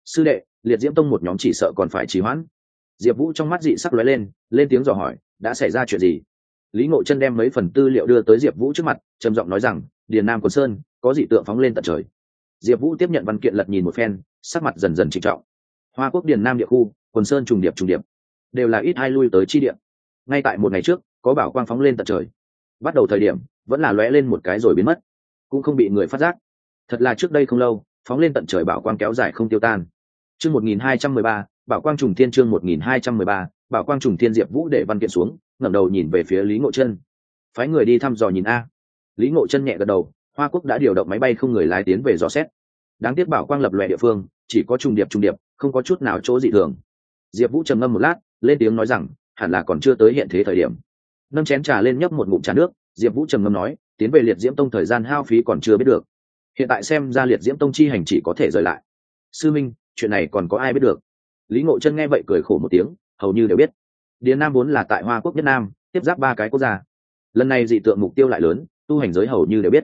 Sư đệ, liệt diễm tông một nhóm chỉ sợ còn phải trì hoãn diệp vũ trong mắt dị sắc lóe lên lên tiếng dò hỏi, đã xảy ra chuyện gì? Lý ngộ chân đem mấy phần tư liệu đưa tới diệp vũ trước mặt, trầm giọng nói rằng, điền nam quần sơn, có dị tượng phóng lên tận trời. Diệp vũ tiếp nhận văn kiện lật nhìn một phen, sắc mặt dần dần trịnh trọng. Hoa quốc điền nam địa khu, quần sơn trùng điệp trùng điệp. Đều là ít hai lui tới chi điệp ngay tại một ngày trước, có bảo quang phóng lên tận trời. Bắt đầu thời điểm, vẫn là lóe lên một cái rồi biến mất. Cũng không bị người phát giác. Thật là trước đây không lâu, phóng lên tận trời bảo quang kéo dài không tiêu tan. Chương một nghìn hai trăm mười ba bảo quang trùng thiên chương một nghìn hai trăm mười ba, bảo quang trùng thiên diệp vũ để văn kiện xuống, ngẩng đầu nhìn về phía lý ngộ chân. Phái người đi thăm dò nhìn a. Lý ngộ chân nhẹ gật đầu, hoa quốc đã điều động máy bay không người lái tiến về dò xét. Đáng tiếc bảo quang lập lòe địa phương, chỉ có trùng điệp trùng điệp, không có chút nào chỗ dị thường. Diệp vũ trầm ngâm một lát, lên tiếng nói rằng, hẳn là còn chưa tới hiện thế thời điểm. Nâng chén trà lên nhấp một ngụm trà nước, diệp vũ trầm ngâm nói, tiến về liệt diễm tông thời gian hao phí còn chưa biết được. Hiện tại xem ra liệt diễm tông chi hành chỉ có thể rời lại. Sư minh, chuyện này còn có ai biết được? Lý ngộ chân nghe vậy cười khổ một tiếng, hầu như đều biết. Điền nam vốn là tại hoa quốc nhất nam, tiếp giáp ba cái quốc gia. Lần này dị tượng mục tiêu lại lớn, tu hành giới hầu như đều biết.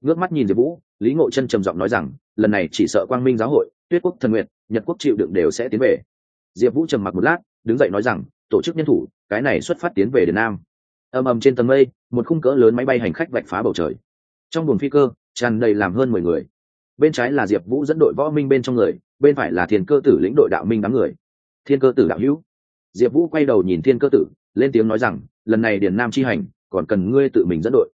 Ngước mắt nhìn diệp vũ, lý ngộ chân trầm giọng nói rằng, lần này chỉ sợ quang minh giáo hội, tuyết quốc thần nguyện, nhật quốc chịu đựng đều sẽ tiến về. Diệp vũ trầm mặc một lát, đứng dậy nói rằng, tổ chức nhân thủ, cái này xuất phát tiến về điền nam. Ầm ầm trên tầng mây, một khung cỡ lớn máy bay hành khách vạch phá bầu trời. Trong buồng phi cơ, tràn đầy làm hơn mười người. Bên trái là diệp vũ dẫn đội võ minh bên trong người bên phải là thiên cơ tử lĩnh đội đạo minh đám người. Thiên cơ tử đạo hữu. Diệp vũ quay đầu nhìn thiên cơ tử, lên tiếng nói rằng, lần này điền nam chi hành, còn cần ngươi tự mình dẫn đội.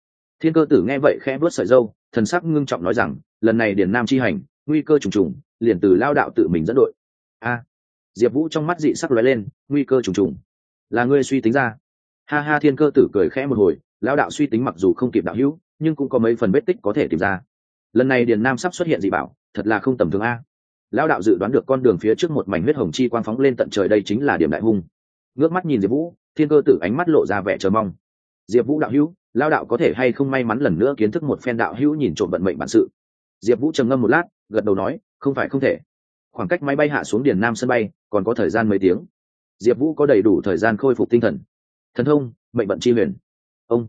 Thiên cơ tử nghe vậy khẽ vớt sợi dâu, thần sắc ngưng trọng nói rằng, lần này điền nam chi hành, nguy cơ trùng trùng, liền từ lao đạo tự mình dẫn đội. A. Diệp vũ trong mắt dị sắc lóe lên, nguy cơ trùng trùng. Là ngươi suy tính ra. Ha ha, thiên cơ tử cười khẽ một hồi, lao đạo suy tính mặc dù không kịp đạo hữu, nhưng cũng có mấy phần vết tích có thể tìm ra. Lần này điền nam sắp xuất hiện dị bảo, thật là không tầm thường a. Lão đạo dự đoán được con đường phía trước một mảnh huyết hồng chi quang phóng lên tận trời đây chính là điểm đại hung. Ngước mắt nhìn diệp vũ, thiên cơ tử ánh mắt lộ ra vẻ chờ mong. Diệp vũ đạo hữu lao đạo có thể hay không may mắn lần nữa kiến thức một phen đạo hữu nhìn trộm vận mệnh bản sự? Diệp vũ trầm ngâm một lát, gật đầu nói, không phải không thể. Khoảng cách máy bay hạ xuống điền nam sân bay, còn có thời gian mấy tiếng. Diệp vũ có đầy đủ thời gian khôi phục tinh thần. Thần thông, mệnh vận chi huyền. Ông.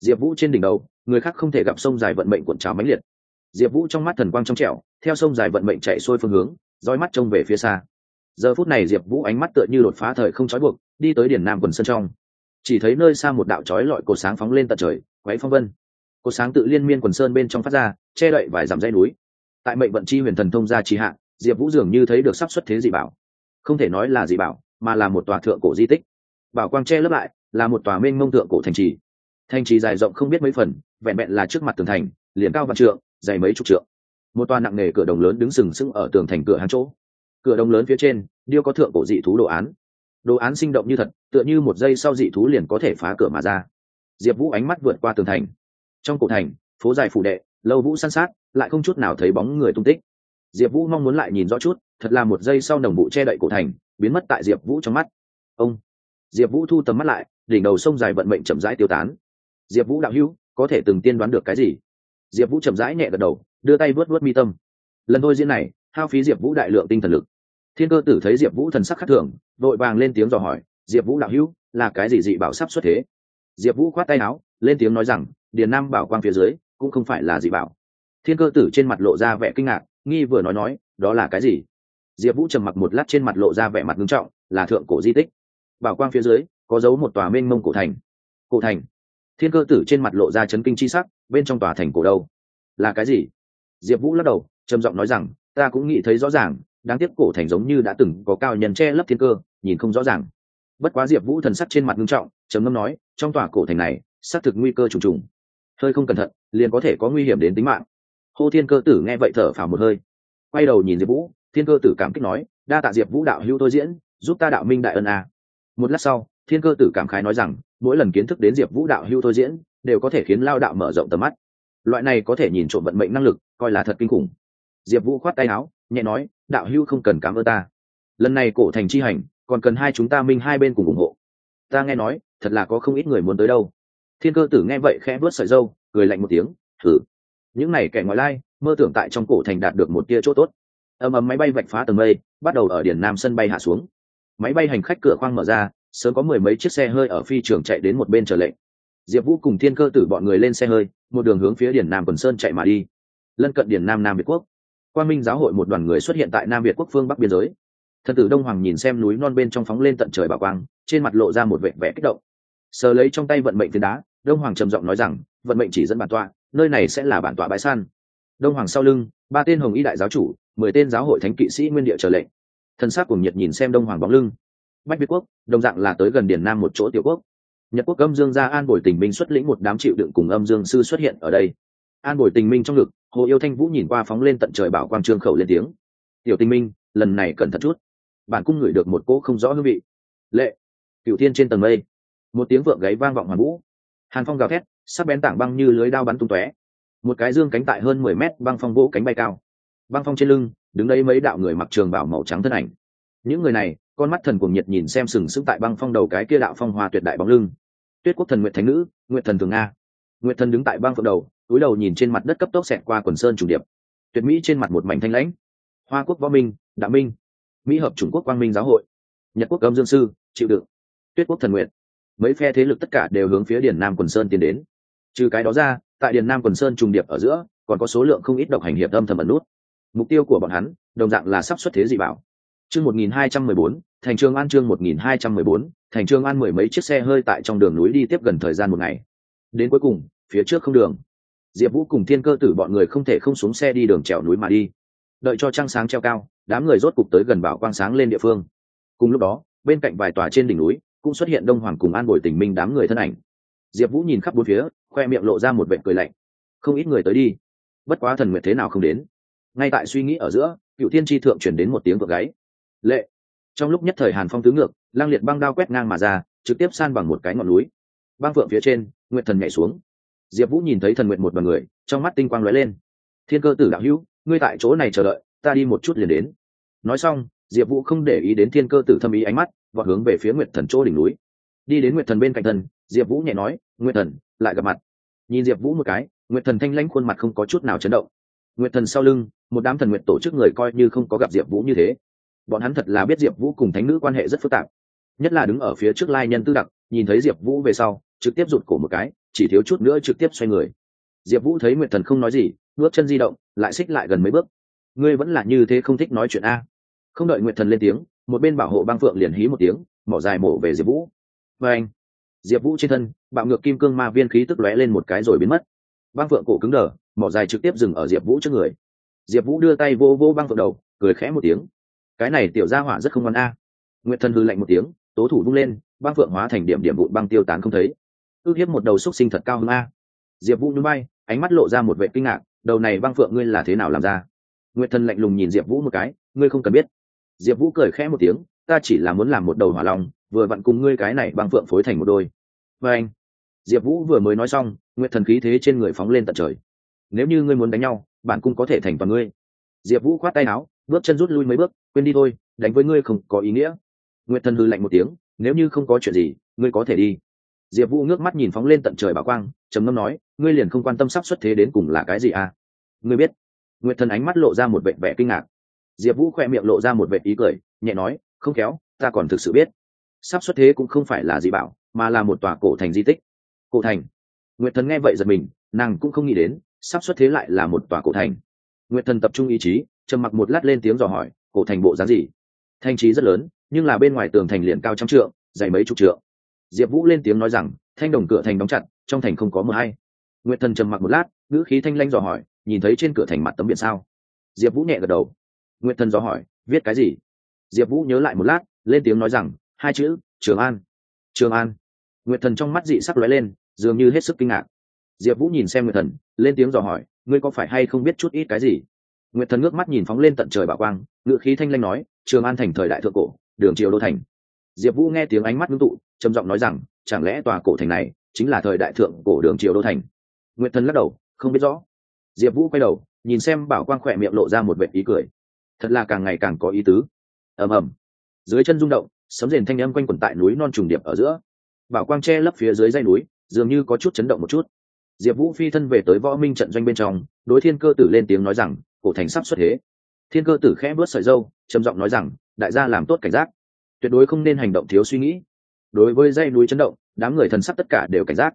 Diệp vũ trên đỉnh đầu, người khác không thể gặp sông dài vận mệnh cuộn trào mãnh liệt diệp vũ trong mắt thần quang trong trẻo, theo sông dài vận mệnh chạy xuôi phương hướng roi mắt trông về phía xa. Giờ phút này diệp vũ ánh mắt tựa như đột phá thời không trói buộc, đi tới điển nam quần sân trong. Chỉ thấy nơi xa một đạo trói lọi cột sáng phóng lên tận trời quáy phong vân. Cột sáng tự liên miên quần sơn bên trong phát ra, che đậy vài dặm dây núi. Tại mệnh vận chi huyền thần thông gia trì hạ, diệp vũ dường như thấy được sắp xuất thế dị bảo. Không thể nói là dị bảo, mà là một tòa thượng cổ di tích. Bảo quang che lấp lại, là một tòa mênh mông thượng cổ thành trì. Thành trì dài rộng không biết mấy phần, vẹn vẹn là trước mặt tường thành, liền cao vạn trượng dày mấy chục trượng. Một toa nặng nề cửa đồng lớn đứng sừng sững ở tường thành cửa hàng chỗ. Cửa đồng lớn phía trên, điêu có thượng cổ dị thú đồ án. Đồ án sinh động như thật, tựa như một giây sau dị thú liền có thể phá cửa mà ra. Diệp vũ ánh mắt vượt qua tường thành. Trong cổ thành, phố dài phủ đệ, lâu vũ săn sát, lại không chút nào thấy bóng người tung tích. Diệp vũ mong muốn lại nhìn rõ chút, thật là một giây sau nồng vụ che đậy cổ thành, biến mất tại diệp vũ trong mắt. Ông! Diệp vũ thu tầm mắt lại, đỉnh đầu sông dài vận mệnh chậm rãi tiêu tán. Diệp vũ đạo hữu, có thể từng tiên đoán được cái gì? Diệp vũ chậm rãi nhẹ gật đầu, đưa tay vớt vớt mi tâm. Lần thôi diễn này, hao phí diệp vũ đại lượng tinh thần lực. Thiên cơ tử thấy diệp vũ thần sắc khắc thường vội vàng lên tiếng dò hỏi, diệp vũ đạo hữu, là cái gì dị bảo sắp xuất thế? Diệp vũ khoát tay áo, lên tiếng nói rằng, điền nam bảo quang phía dưới, cũng không phải là dị bảo. Thiên cơ tử trên mặt lộ ra vẻ kinh ngạc, nghi vừa nói nói, đó là cái gì? Diệp vũ trầm mặc một lát trên mặt lộ ra vẻ mặt nghiêm trọng, là thượng cổ di tích. Bảo quang phía dưới, có dấu một tòa mênh mông cổ thành. Cổ thành? Thiên cơ tử trên mặt lộ ra chấn kinh c h i sắc, bên trong tòa thành cổ đâu? Là cái gì? Diệp vũ lắc đầu, trầm giọng nói rằng, ta cũng nghĩ thấy rõ ràng, đáng tiếc cổ thành giống như đã từng có cao nhân che lấp thiên cơ, nhìn không rõ ràng. Bất quá diệp vũ thần sắc trên mặt nghiêm trọng, trầm ngâm nói, trong tòa cổ thành này, xác thực nguy cơ trùng trùng. Hơi không cẩn thận, liền có thể có nguy hiểm đến tính mạng. Hô thiên cơ tử nghe vậy thở phào một hơi. Quay đầu nhìn diệp vũ, thiên cơ tử cảm kích nói, đa tạ diệp vũ đạo hữu tôi diễn, giúp ta đạo minh đại ân a. À. một lát sau, thiên cơ tử cảm khái nói rằng mỗi lần kiến thức đến diệp vũ đạo hưu thôi diễn, đều có thể khiến lao đạo mở rộng tầm mắt. Loại này có thể nhìn trộm vận mệnh năng lực, coi là thật kinh khủng. Diệp vũ khoát tay áo, nhẹ nói, đạo hưu không cần cảm ơn ta. Lần này cổ thành chi hành, còn cần hai chúng ta minh hai bên cùng ủng hộ. Ta nghe nói, thật là có không ít người muốn tới đâu. Thiên cơ tử nghe vậy khẽ vớt sợi dâu cười lạnh một tiếng thử những này kẻ ngoại lai, mơ tưởng tại trong cổ thành đạt được một tia chỗ tốt. Ầm ầm máy bay vạch phá tầng mây, bắt đầu ở điển nam sân bay hạ xuống. Máy bay hành khách cửa khoang mở ra sớm có mười mấy chiếc xe hơi ở phi trường chạy đến một bên chờ lệnh. Diệp vũ cùng thiên cơ tử bọn người lên xe hơi, một đường hướng phía điển nam quần sơn chạy mà đi. Lân cận điển nam nam việt quốc. Quan minh giáo hội một đoàn người xuất hiện tại nam việt quốc phương bắc biên giới. Thần tử đông hoàng nhìn xem núi non bên trong phóng lên tận trời bảo quang, trên mặt lộ ra một vẻ vẻ kích động. Sờ lấy trong tay vận mệnh phiến đá, đông hoàng trầm giọng nói rằng, vận mệnh chỉ dẫn bản tọa, nơi này sẽ là bản tọa bãi san đông hoàng sau lưng, ba tên hồng y đại giáo chủ, mười tên giáo hội thánh kỵ sĩ nguyên địa trở lệnh. Thân xác cùng nhiệt nhìn xem đông hoàng bóng lưng bách việt quốc, đồng dạng là tới gần điển nam một chỗ tiểu quốc. Nhật quốc âm dương gia an bồi tình minh xuất lĩnh một đám chịu đựng cùng âm dương sư xuất hiện ở đây. An bồi tình minh trong ngực, hồ yêu thanh vũ nhìn qua phóng lên tận trời bảo quang trương khẩu lên tiếng. Tiểu tình minh, lần này cẩn thận chút. Bản cung ngửi được một cỗ không rõ hương vị. Lệ. Cựu thiên trên tầng mây. Một tiếng vượng gáy vang vọng hoàn vũ. Hàn phong gào thét, sắc bén tảng băng như lưới đao bắn tung tóe. Một cái dương cánh tại hơn mười mét băng phong vỗ cánh bay cao. Băng phong trên lưng, đứng đấy mấy đạo người mặc trường bảo màu trắng thân ảnh. Những người này con mắt thần cuồng nhiệt nhìn xem sừng sững tại băng phong đầu cái kia đạo phong hoa tuyệt đại bóng lưng. Tuyết quốc thần nguyện thánh nữ nguyện thần thường nga. Nguyện thần đứng tại băng phượng đầu, túi đầu nhìn trên mặt đất cấp tốc xẹt qua quần sơn trùng điệp. Tuyệt mỹ trên mặt một mảnh thanh lãnh. Hoa quốc võ minh đạo minh. Mỹ hợp trung quốc quang minh giáo hội. Nhật quốc âm dương sư, chịu đựng. Tuyết quốc thần nguyện mấy phe thế lực tất cả đều hướng phía điền nam quần sơn tiến đến. Trừ cái đó ra, tại điền nam quần sơn trùng điệp ở giữa, còn có số lượng không ít độc hành hiệp âm thầm ẩn nút. Mục tiêu của bọn hắn, đồng dạng là sắp xuất thế dị bảo chương một nghìn hai trăm mười bốn, thành trường an chương một nghìn hai trăm mười bốn, thành trường an mười mấy chiếc xe hơi tại trong đường núi đi tiếp gần thời gian một ngày. Đến cuối cùng, phía trước không đường. Diệp vũ cùng thiên cơ tử bọn người không thể không xuống xe đi đường trèo núi mà đi. Đợi cho trăng sáng treo cao, đám người rốt cục tới gần bảo quang sáng lên địa phương. Cùng lúc đó, bên cạnh vài tòa trên đỉnh núi, cũng xuất hiện đông hoàng cùng an bồi tình minh đám người thân ảnh. Diệp vũ nhìn khắp bốn phía, khoe miệng lộ ra một vệt cười lạnh. Không ít người tới đi. Bất quá thần nguyện thế nào không đến. Ngay tại suy nghĩ ở giữa, cửu thiên chi thượng truyền đến một tiếng vợ gáy lệ. Trong lúc nhất thời hàn phong tứ ngược, lang liệt băng đao quét ngang mà ra, trực tiếp san bằng một cái ngọn núi. Băng phượng phía trên nguyện thần nhảy xuống. Diệp vũ nhìn thấy thần nguyện một đ o à n người, trong mắt tinh quang lóe lên. Thiên cơ tử đạo hữu, ngươi tại chỗ này chờ đợi, ta đi một chút liền đến. Nói xong, diệp vũ không để ý đến thiên cơ tử thâm ý ánh mắt và hướng về phía nguyện thần chỗ đỉnh núi. Đi đến nguyện thần bên cạnh thần, diệp vũ nhẹ nói nguyện thần, lại gặp mặt. Nhìn diệp vũ một cái nguyện thần thanh lãnh khuôn mặt không có chút nào chấn động. Nguyện thần sau lưng, một đám thần nguyện tổ chức người coi như không có gặp diệp vũ như thế bọn hắn thật là biết diệp vũ cùng thánh nữ quan hệ rất phức tạp. Nhất là đứng ở phía trước lai nhân tư đặc, nhìn thấy diệp vũ về sau, trực tiếp rụt cổ một cái, chỉ thiếu chút nữa trực tiếp xoay người. Diệp vũ thấy nguyệt thần không nói gì, bước chân di động, lại xích lại gần mấy bước. Ngươi vẫn là như thế không thích nói chuyện a? Không đợi nguyệt thần lên tiếng, một bên bảo hộ băng phượng liền hí một tiếng, mỏ dài mổ về diệp vũ. Và anh. Diệp vũ trên thân, bạo ngược kim cương ma viên khí tức lóe lên một cái rồi biến mất. Băng phượng cổ cứng đờ, mỏ dài trực tiếp dừng ở diệp vũ trước người. Diệp vũ đưa tay vô vô băng phượng đầu, cười khẽ một tiếng cái này tiểu gia hỏa rất không ngon a. À. nguyệt thần hư lạnh một tiếng, tố thủ vung lên, băng phượng hóa thành điểm điểm vụn băng tiêu tán không thấy. Ước hiếp một đầu xúc sinh thật cao hơn a. Diệp vũ núi bay ánh mắt lộ ra một vệ kinh ngạc, đầu này băng phượng ngươi là thế nào làm ra? Nguyệt thần lạnh lùng nhìn diệp vũ một cái, ngươi không cần biết. Diệp vũ cười khẽ một tiếng, ta chỉ là muốn làm một đầu hỏa long, vừa vặn cùng ngươi cái này băng phượng phối thành một đôi. Và anh, diệp vũ vừa mới nói xong, nguyệt thần khí thế trên người phóng lên tận trời. Nếu như ngươi muốn đánh nhau bản cung có thể thành toàn ngươi. Diệp vũ khoát tay áo bước chân rút lui mấy bước, quên đi thôi, đánh với ngươi không có ý nghĩa. Nguyệt thần hư lạnh một tiếng, nếu như không có chuyện gì, ngươi có thể đi. Diệp vũ ngước mắt nhìn phóng lên tận trời bảo quang, trầm ngâm nói, ngươi liền không quan tâm sắp xuất thế đến cùng là cái gì à? Ngươi biết. Nguyệt thần ánh mắt lộ ra một vệ vẻ kinh ngạc. Diệp vũ khoe miệng lộ ra một vệ ý cười, nhẹ nói, không khéo, ta còn thực sự biết. Sắp xuất thế cũng không phải là gì bảo, mà là một tòa cổ thành di tích. Cổ thành. Nguyệt thần nghe vậy giật mình, nàng cũng không nghĩ đến, sắp xuất thế lại là một tòa cổ thành. Nguyệt thần tập trung ý chí trầm mặc một lát lên tiếng dò hỏi, cổ thành bộ dáng gì? Thành trí rất lớn, nhưng là bên ngoài tường thành liền cao trăm trượng, dày mấy chục trượng. Diệp vũ lên tiếng nói rằng, thanh đồng cửa thành đóng chặt, trong thành không có mờ hay. Nguyệt thần trầm mặc một lát, ngữ khí thanh lanh dò hỏi, nhìn thấy trên cửa thành mặt tấm biển sao? Diệp vũ nhẹ gật đầu. Nguyệt thần dò hỏi, viết cái gì? Diệp vũ nhớ lại một lát, lên tiếng nói rằng, hai chữ, trường an. Trường an. Nguyệt thần trong mắt dị sắc lóe lên, dường như hết sức kinh ngạc. Diệp vũ nhìn xem nguyệt thần, lên tiếng dò hỏi, ngươi có phải hay không biết chút ít cái gì? Nguyệt thần ngước mắt nhìn phóng lên tận trời bảo quang ngự khí thanh lanh nói, trường an thành thời đại thượng cổ, đường triều đô thành. Diệp vũ nghe tiếng ánh mắt ngưng tụ, trầm giọng nói rằng, chẳng lẽ tòa cổ thành này chính là thời đại thượng cổ đường triều đô thành? Nguyệt thần lắc đầu, không biết rõ. Diệp vũ quay đầu, nhìn xem bảo quang khỏe miệng lộ ra một vệ ý cười. Thật là càng ngày càng có ý tứ. Ầm ầm. Dưới chân rung động, sấm rền thanh âm quanh quẩn tại núi non trùng điệp ở giữa. Bảo quang che lấp phía dưới dây núi, dường như có chút chấn động một chút. Diệp vũ phi thân về tới võ minh trận doanh bên trong, đối thiên cơ tử lên tiếng nói rằng cổ thành sắp xuất thế. Thiên cơ tử khẽ bớt sợi dâu, trầm giọng nói rằng, đại gia làm tốt cảnh giác. Tuyệt đối không nên hành động thiếu suy nghĩ. Đối với dây núi chấn động, đám người thần sắc tất cả đều cảnh giác.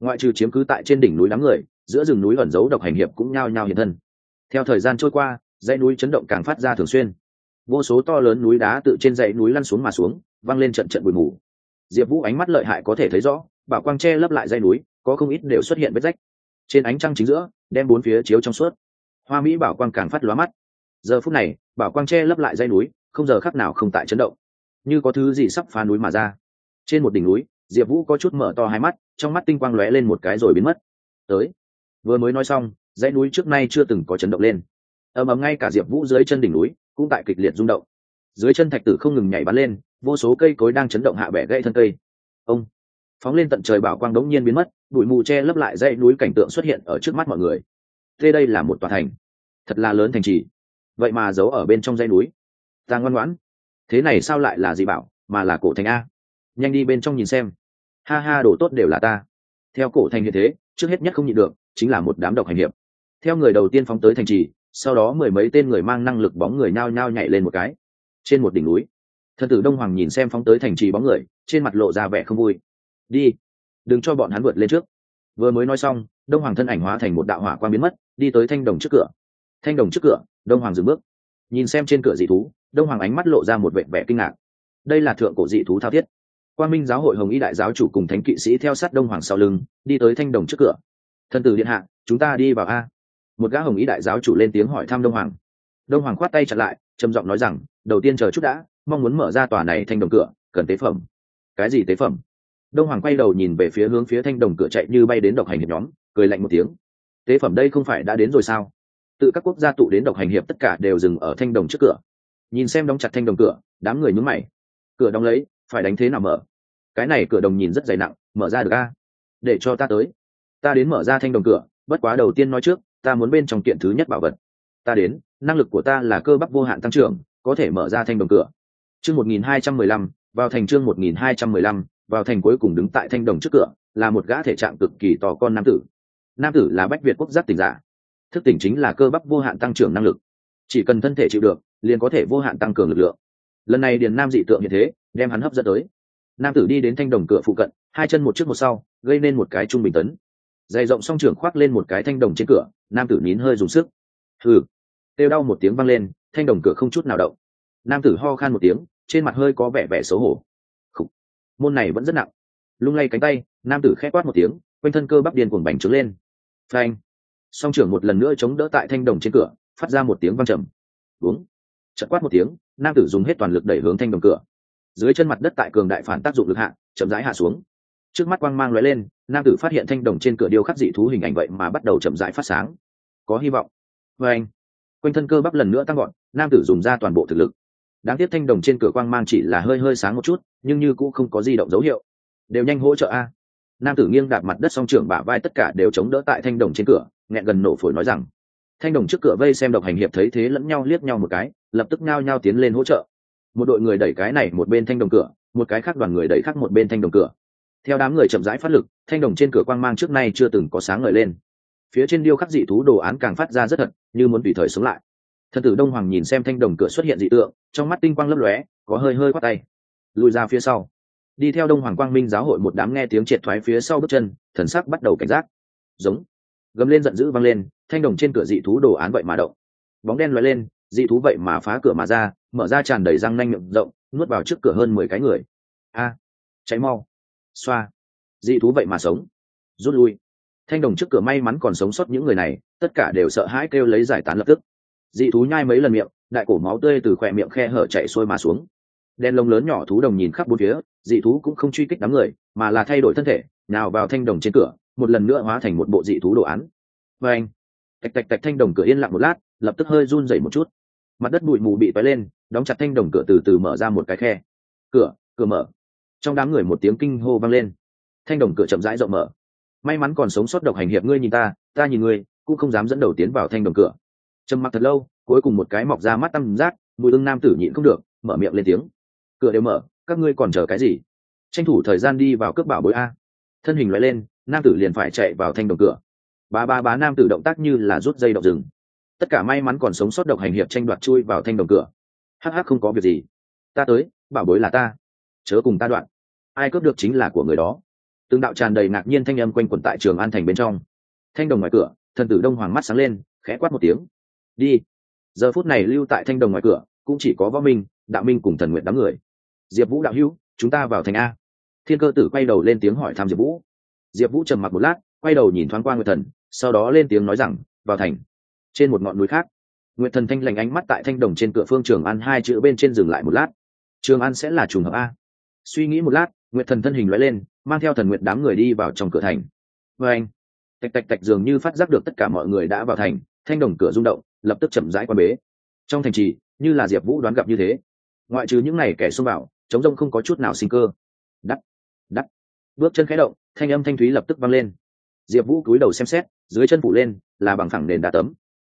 Ngoại trừ chiếm cứ tại trên đỉnh núi đám người, giữa rừng núi ẩn giấu độc hành hiệp cũng nhao nhao hiện thân. Theo thời gian trôi qua, dãy núi chấn động càng phát ra thường xuyên. Vô số to lớn núi đá tự trên dãy núi lăn xuống mà xuống văng lên trận trận bụi mù. Diệp vũ ánh mắt lợi hại có thể thấy rõ bảo quang tre lấp lại dãy núi, có không ít đều xuất hiện vết rách. Trên ánh trăng chính giữa, đem bốn phía chiếu trong suốt hoa mỹ bảo quang càng phát lóa mắt. Giờ phút này, bảo quang che lấp lại dây núi, không giờ khắc nào không tại chấn động. Như có thứ gì sắp phá núi mà ra. Trên một đỉnh núi, diệp vũ có chút mở to hai mắt, trong mắt tinh quang lóe lên một cái rồi biến mất. Tới. Vừa mới nói xong, dãy núi trước nay chưa từng có chấn động lên. Ầm ầm ngay cả diệp vũ dưới chân đỉnh núi cũng tại kịch liệt rung động. Dưới chân thạch tử không ngừng nhảy bắn lên, vô số cây cối đang chấn động hạ bẻ gãy thân cây. Ông. Phóng lên tận trời bảo quang đống nhiên biến mất, bụi mù che lấp lại dãy núi cảnh tượng xuất hiện ở trước mắt mọi người thế đây là một tòa thành. Thật là lớn thành trì. Vậy mà giấu ở bên trong dãy núi. Ta ngoan ngoãn. Thế này sao lại là gì bảo, mà là cổ thành a? Nhanh đi bên trong nhìn xem. Ha ha, đồ tốt đều là ta. Theo cổ thành như thế, trước hết nhất không nhịn được, chính là một đám độc hành hiệp. Theo người đầu tiên phóng tới thành trì, sau đó mười mấy tên người mang năng lực bóng người nhao nhao nhảy lên một cái. Trên một đỉnh núi thần tử đông hoàng nhìn xem phóng tới thành trì bóng người, trên mặt lộ ra vẻ không vui. Đi, đừng cho bọn hắn vượt lên trước. Vừa mới nói xong, đông hoàng thân ảnh hóa thành một đạo hỏa quang biến mất đi tới thanh đồng trước cửa. Thanh đồng trước cửa, đông hoàng dừng bước. Nhìn xem trên cửa dị thú, đông hoàng ánh mắt lộ ra một vẻ vẻ kinh ngạc. Đây là thượng cổ dị thú thao thiết. Quan minh giáo hội hồng y đại giáo chủ cùng thánh kỵ sĩ theo sát đông hoàng sau lưng, đi tới thanh đồng trước cửa. Thần tử điện hạ, chúng ta đi vào a. Một gã hồng y đại giáo chủ lên tiếng hỏi thăm đông hoàng. Đông hoàng khoát tay chặt lại, trầm giọng nói rằng, đầu tiên chờ chút đã, mong muốn mở ra tòa này thanh đồng cửa, cần tế phẩm. Cái gì tế phẩm? Đông hoàng quay đầu nhìn về phía hướng phía thanh đồng cửa chạy như bay đến độc hành hiệp nhóm, cười lạnh một tiếng tế phẩm đây không phải đã đến rồi sao? Tự các quốc gia tụ đến độc hành hiệp tất cả đều dừng ở thanh đồng trước cửa. Nhìn xem đóng chặt thanh đồng cửa, đám người nhúng mày. Cửa đóng lấy, phải đánh thế nào mở? Cái này cửa đồng nhìn rất dày nặng, mở ra được a? Để cho ta tới. Ta đến mở ra thanh đồng cửa, bất quá đầu tiên nói trước, ta muốn bên trong kiện thứ nhất bảo vật. Ta đến, năng lực của ta là cơ bắp vô hạn tăng trưởng, có thể mở ra thanh đồng cửa. Chương một nghìn hai trăm mười lăm, vào thành chương một nghìn hai trăm mười lăm, vào thành cuối cùng đứng tại thanh đồng trước cửa, là một gã thể trạng cực kỳ to con nam tử nam tử là bách việt quốc giác tỉnh giả. Thức tỉnh chính là cơ bắp vô hạn tăng trưởng năng lực. Chỉ cần thân thể chịu được, liền có thể vô hạn tăng cường lực lượng. Lần này điền nam dị tượng như thế, đem hắn hấp dẫn tới. Nam tử đi đến thanh đồng cửa phụ cận, hai chân một trước một sau, gây nên một cái trung bình tấn. Dày rộng song trường khoác lên một cái thanh đồng trên cửa, nam tử nín hơi dùng sức. Thử. kêu đau một tiếng văng lên, thanh đồng cửa không chút nào động. Nam tử ho khan một tiếng, trên mặt hơi có vẻ vẻ xấu hổ. Khủ. môn này vẫn rất nặng. Lung lay cánh tay, nam tử khét quát một tiếng, quanh thân cơ bắp Điền cuồng bành trướng lên phanh. Song trưởng một lần nữa chống đỡ tại thanh đồng trên cửa, phát ra một tiếng văng trầm. Uống chật quát một tiếng, nam tử dùng hết toàn lực đẩy hướng thanh đồng cửa. Dưới chân mặt đất tại cường đại phản tác dụng lực hạ, chậm rãi hạ xuống. Trước mắt quang mang lóe lên, nam tử phát hiện thanh đồng trên cửa điêu khắc dị thú hình ảnh vậy mà bắt đầu chậm rãi phát sáng. Có hy vọng. Vê anh quanh thân cơ bắp lần nữa tăng gọn nam tử dùng ra toàn bộ thực lực. Đáng tiếc thanh đồng trên cửa quang mang chỉ là hơi hơi sáng một chút, nhưng như cũng không có di động dấu hiệu. Đều nhanh hỗ trợ a nam tử nghiêng đạp mặt đất song trưởng bả vai tất cả đều chống đỡ tại thanh đồng trên cửa, nghẹn gần nổ phổi nói rằng, thanh đồng trước cửa vây xem độc hành hiệp thấy thế lẫn nhau liếc nhau một cái, lập tức ngao nhau tiến lên hỗ trợ. Một đội người đẩy cái này một bên thanh đồng cửa, một cái khác đoàn người đẩy khác một bên thanh đồng cửa. Theo đám người chậm rãi phát lực, thanh đồng trên cửa quang mang trước nay chưa từng có sáng ngời lên. Phía trên điêu khắc dị thú đồ án càng phát ra rất thật, như muốn tùy thời sống lại. Thần tử đông hoàng nhìn xem thanh đồng cửa xuất hiện dị tượng, trong mắt tinh quang lấp lóe, có hơi hơi khoát tay. Lùi ra phía sau đi theo đông hoàng quang minh giáo hội một đám nghe tiếng triệt thoái phía sau bước chân, thần sắc bắt đầu cảnh giác. Giống. Gầm lên giận dữ văng lên, thanh đồng trên cửa dị thú đồ án vậy mà động. Bóng đen loại lên, dị thú vậy mà phá cửa mà ra, mở ra tràn đầy răng nanh miệng rộng, nuốt vào trước cửa hơn mười cái người. A. Cháy mau. Xoa. Dị thú vậy mà sống. Rút lui. Thanh đồng trước cửa may mắn còn sống sót những người này, tất cả đều sợ hãi kêu lấy giải tán lập tức. Dị thú nhai mấy lần miệng, đại cổ máu tươi từ khỏe miệng khe hở chạy xuôi mà xuống đen lông lớn nhỏ thú đồng nhìn khắp bốn phía, dị thú cũng không truy kích đám người, mà là thay đổi thân thể nào vào thanh đồng trên cửa, một lần nữa hóa thành một bộ dị thú đồ án. Và anh, tạch tạch tạch thanh đồng cửa yên lặng một lát, lập tức hơi run dậy một chút. Mặt đất bụi mù bị bay lên, đóng chặt thanh đồng cửa từ từ mở ra một cái khe. Cửa cửa mở. Trong đám người một tiếng kinh hô vang lên. Thanh đồng cửa chậm rãi rộng mở. May mắn còn sống sót độc hành hiệp ngươi nhìn ta ta nhìn ngươi, cũng không dám dẫn đầu tiến vào thanh đồng cửa. Trầm mặc thật lâu, cuối cùng một cái mọc ra mắt tăm giác, mùi ưng nam tử nhịn không được, mở miệng lên tiếng cửa đều mở, các ngươi còn chờ cái gì? Tranh thủ thời gian đi vào cướp bảo bối a. Thân hình loại lên, nam tử liền phải chạy vào thanh đồng cửa. Ba ba bá nam tử động tác như là rút dây động rừng. Tất cả may mắn còn sống sót độc hành hiệp tranh đoạt chui vào thanh đồng cửa. Hắc hắc không có việc gì. Ta tới, bảo bối là ta. Chớ cùng ta đoạn. Ai cướp được chính là của người đó. Tương đạo tràn đầy ngạc nhiên thanh âm quanh quẩn tại trường an thành bên trong. Thanh đồng ngoài cửa, thần tử đông hoàng mắt sáng lên, khẽ quát một tiếng. Đi. Giờ phút này lưu tại thanh đồng ngoài cửa, cũng chỉ có võ minh, đạo minh cùng thần nguyện đám người diệp vũ đạo hữu, chúng ta vào thành a. Thiên cơ tử quay đầu lên tiếng hỏi thăm diệp vũ. Diệp vũ trầm mặc một lát, quay đầu nhìn thoáng qua nguyệt thần, sau đó lên tiếng nói rằng, vào thành. Trên một ngọn núi khác, nguyệt thần thanh lành ánh mắt tại thanh đồng trên cửa phương trường ăn hai chữ bên trên dừng lại một lát. Trường ăn sẽ là trùng hợp a. Suy nghĩ một lát, nguyệt thần thân hình loại lên, mang theo thần nguyệt đám người đi vào trong cửa thành. Vê anh. Tạch tạch tạch dường như phát giác được tất cả mọi người đã vào thành, thanh đồng cửa rung động, lập tức chậm rãi qua bế. Trong thành trì, như là diệp vũ đoán gặp như thế. Ngoại trừ những n à y kẻ xông vào chống rông không có chút nào sinh cơ. Đắt đắt bước chân khẽ động, thanh âm thanh thúy lập tức văng lên. Diệp vũ cúi đầu xem xét, dưới chân phủ lên, là bằng phẳng nền đá tấm.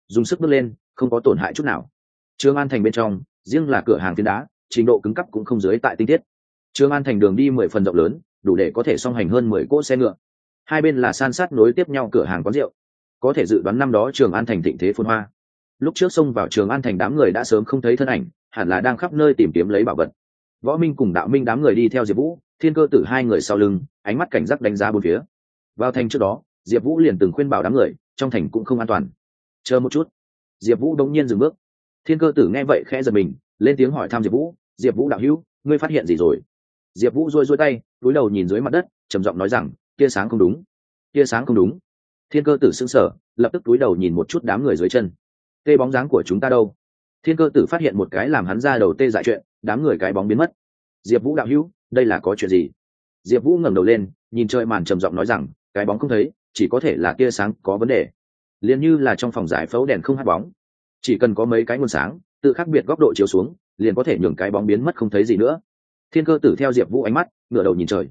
Dùng sức bước lên, không có tổn hại chút nào. Trương an thành bên trong, riêng là cửa hàng thiên đá, trình độ cứng cấp cũng không dưới tại tinh tiết. Trương an thành đường đi mười phần rộng lớn, đủ để có thể song hành hơn mười cỗ xe ngựa. Hai bên là san sát nối tiếp nhau cửa hàng quán rượu. Có thể dự đoán năm đó trường an thành thịnh thế phôn hoa. Lúc trước xông vào trường an thành đám người đã sớm không thấy thân ảnh, hẳn là đang khắp nơi tìm kiếm lấy bảo vật võ minh cùng đạo minh đám người đi theo diệp vũ, thiên cơ tử hai người sau lưng, ánh mắt cảnh giác đánh giá bốn phía. Vào thành trước đó, diệp vũ liền từng khuyên bảo đám người, trong thành cũng không an toàn. Chờ một chút. Diệp vũ đống nhiên dừng bước. Thiên cơ tử nghe vậy khẽ giật mình, lên tiếng hỏi thăm diệp vũ diệp vũ đạo hữu, ngươi phát hiện gì rồi? Diệp vũ rôi rôi tay, túi đầu nhìn dưới mặt đất, trầm giọng nói rằng, tia sáng không đúng. Tia sáng không đúng. Thiên cơ tử s ư n g sở lập tức túi đầu nhìn một chút đám người dưới chân. Tê bóng dáng của chúng ta đâu? Thiên cơ tử phát hiện một cái làm hắn ra đầu tê dại chuyện đám người cái bóng biến mất. Diệp vũ đạo hữu, đây là có chuyện gì? Diệp vũ ngẩng đầu lên, nhìn trời màn trầm giọng nói rằng, cái bóng không thấy, chỉ có thể là tia sáng có vấn đề. Liền như là trong phòng giải phẫu đèn không hát bóng. Chỉ cần có mấy cái nguồn sáng, tự khác biệt góc độ chiếu xuống, liền có thể nhường cái bóng biến mất không thấy gì nữa. Thiên cơ tử theo diệp vũ ánh mắt, ngửa đầu nhìn trời.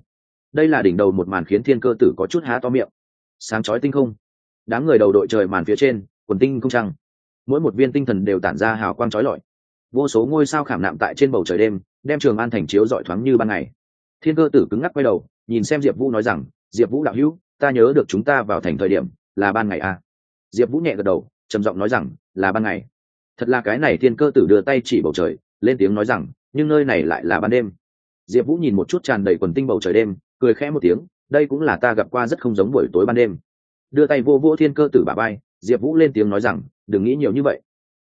Đây là đỉnh đầu một màn khiến thiên cơ tử có chút há to miệng. Sáng chói tinh không. Đám người đầu đội trời màn phía trên, quần tinh không trăng. Mỗi một viên tinh thần đều tản ra hào quang chói lọi vô số ngôi sao khảm nạm tại trên bầu trời đêm, đem trường an thành chiếu dọi thoáng như ban ngày. Thiên cơ tử cứng ngắc quay đầu, nhìn xem diệp vũ nói rằng, diệp vũ đạo hữu, ta nhớ được chúng ta vào thành thời điểm, là ban ngày à. diệp vũ nhẹ gật đầu, trầm giọng nói rằng, là ban ngày. Thật là cái này thiên cơ tử đưa tay chỉ bầu trời, lên tiếng nói rằng, nhưng nơi này lại là ban đêm. Diệp vũ nhìn một chút tràn đầy quần tinh bầu trời đêm, cười khẽ một tiếng, đây cũng là ta gặp qua rất không giống buổi tối ban đêm. Đưa tay vô vô thiên cơ tử bà bay diệp vũ lên tiếng nói rằng, đừng nghĩ nhiều như vậy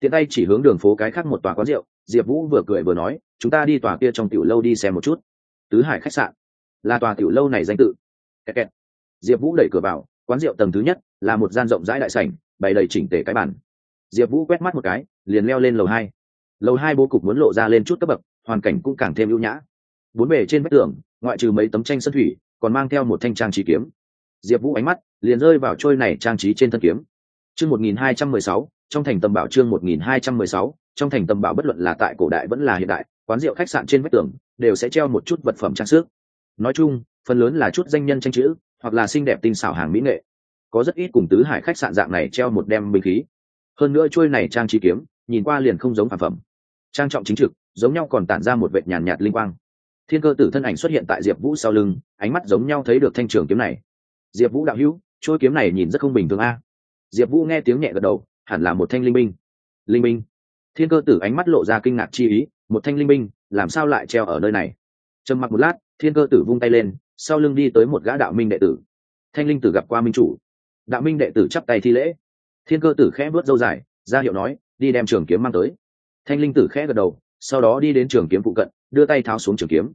tiện tay chỉ hướng đường phố cái khác một tòa quán rượu, diệp vũ vừa cười vừa nói, chúng ta đi tòa kia trong tiểu lâu đi xem một chút. Tứ hải khách sạn. Là tòa tiểu lâu này danh tự. Kẹt kẹt. diệp vũ đẩy cửa vào, quán rượu tầng thứ nhất là một gian rộng rãi đại sảnh, bày đầy chỉnh tề cái bản diệp vũ quét mắt một cái, liền leo lên lầu hai. Lầu hai bố cục muốn lộ ra lên chút cấp bậc, hoàn cảnh cũng càng thêm ưu nhã. Bốn bề trên vách tường, ngoại trừ mấy tấm tranh sân thủy, còn mang theo một thanh trang trí kiếm. Diệp vũ ánh mắt liền rơi vào trôi này trang trí trên thân kiếm chương một nghìn hai trăm mười sáu trong thành tầm bảo chương một nghìn hai trăm mười sáu trong thành tầm bảo bất luận là tại cổ đại vẫn là hiện đại quán rượu khách sạn trên vách tường đều sẽ treo một chút vật phẩm trang sức. Nói chung phần lớn là chút danh nhân tranh chữ hoặc là xinh đẹp tinh xảo hàng mỹ nghệ. Có rất ít cùng tứ hải khách sạn dạng này treo một đem binh khí. Hơn nữa chuôi này trang trí kiếm nhìn qua liền không giống phàm phẩm. Trang trọng chính trực giống nhau còn tản ra một vệt nhàn nhạt, nhạt linh quang. Thiên cơ tử thân ảnh xuất hiện tại diệp vũ sau lưng ánh mắt giống nhau thấy được thanh trường kiếm này. Diệp vũ đạo hữu chuôi kiếm này nhìn rất không bình thường a diệp vũ nghe tiếng nhẹ gật đầu, hẳn là một thanh linh binh. Linh binh? Thiên cơ tử ánh mắt lộ ra kinh ngạc chi ý, một thanh linh binh, làm sao lại treo ở nơi này? Trầm mặc một lát, thiên cơ tử vung tay lên, sau lưng đi tới một gã đạo minh đệ tử. Thanh linh tử gặp qua minh chủ. Đạo minh đệ tử chắp tay thi lễ. Thiên cơ tử khẽ vớt dâu dài, ra hiệu nói, đi đem trường kiếm mang tới. Thanh linh tử khẽ gật đầu, sau đó đi đến trường kiếm phụ cận, đưa tay tháo xuống trường kiếm.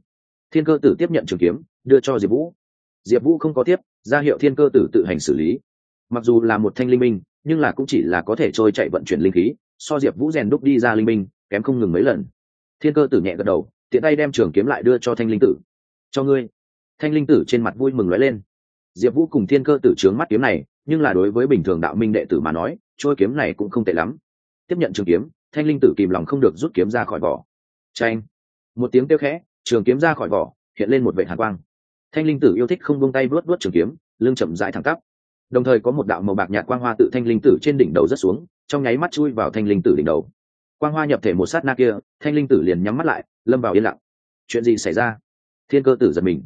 Thiên cơ tử tiếp nhận trường kiếm, đưa cho diệp vũ. Diệp vũ không có tiếp, ra hiệu thiên cơ tử tự hành xử lý mặc dù là một thanh linh minh nhưng là cũng chỉ là có thể trôi chạy vận chuyển linh khí, so diệp vũ rèn đúc đi ra linh minh kém không ngừng mấy lần. Thiên cơ tử nhẹ gật đầu, tiện tay đem trường kiếm lại đưa cho thanh linh tử. Cho ngươi. Thanh linh tử trên mặt vui mừng nói lên. Diệp vũ cùng thiên cơ tử trướng mắt kiếm này, nhưng là đối với bình thường đạo minh đệ tử mà nói, trôi kiếm này cũng không tệ lắm. Tiếp nhận trường kiếm, thanh linh tử kìm lòng không được rút kiếm ra khỏi vỏ. Tranh một tiếng kêu khẽ, trường kiếm ra khỏi vỏ, hiện lên một vệ hàn quang. Thanh linh tử yêu thích không buông tay vuốt vuốt trường kiếm, lưng chậm dại thẳng tắp đồng thời có một đạo màu bạc nhạt quang hoa tự thanh linh tử trên đỉnh đầu rất xuống, trong nháy mắt chui vào thanh linh tử đỉnh đầu. Quang hoa nhập thể một sát na kia, thanh linh tử liền nhắm mắt lại, lâm vào yên lặng. Chuyện gì xảy ra? Thiên cơ tử giật mình.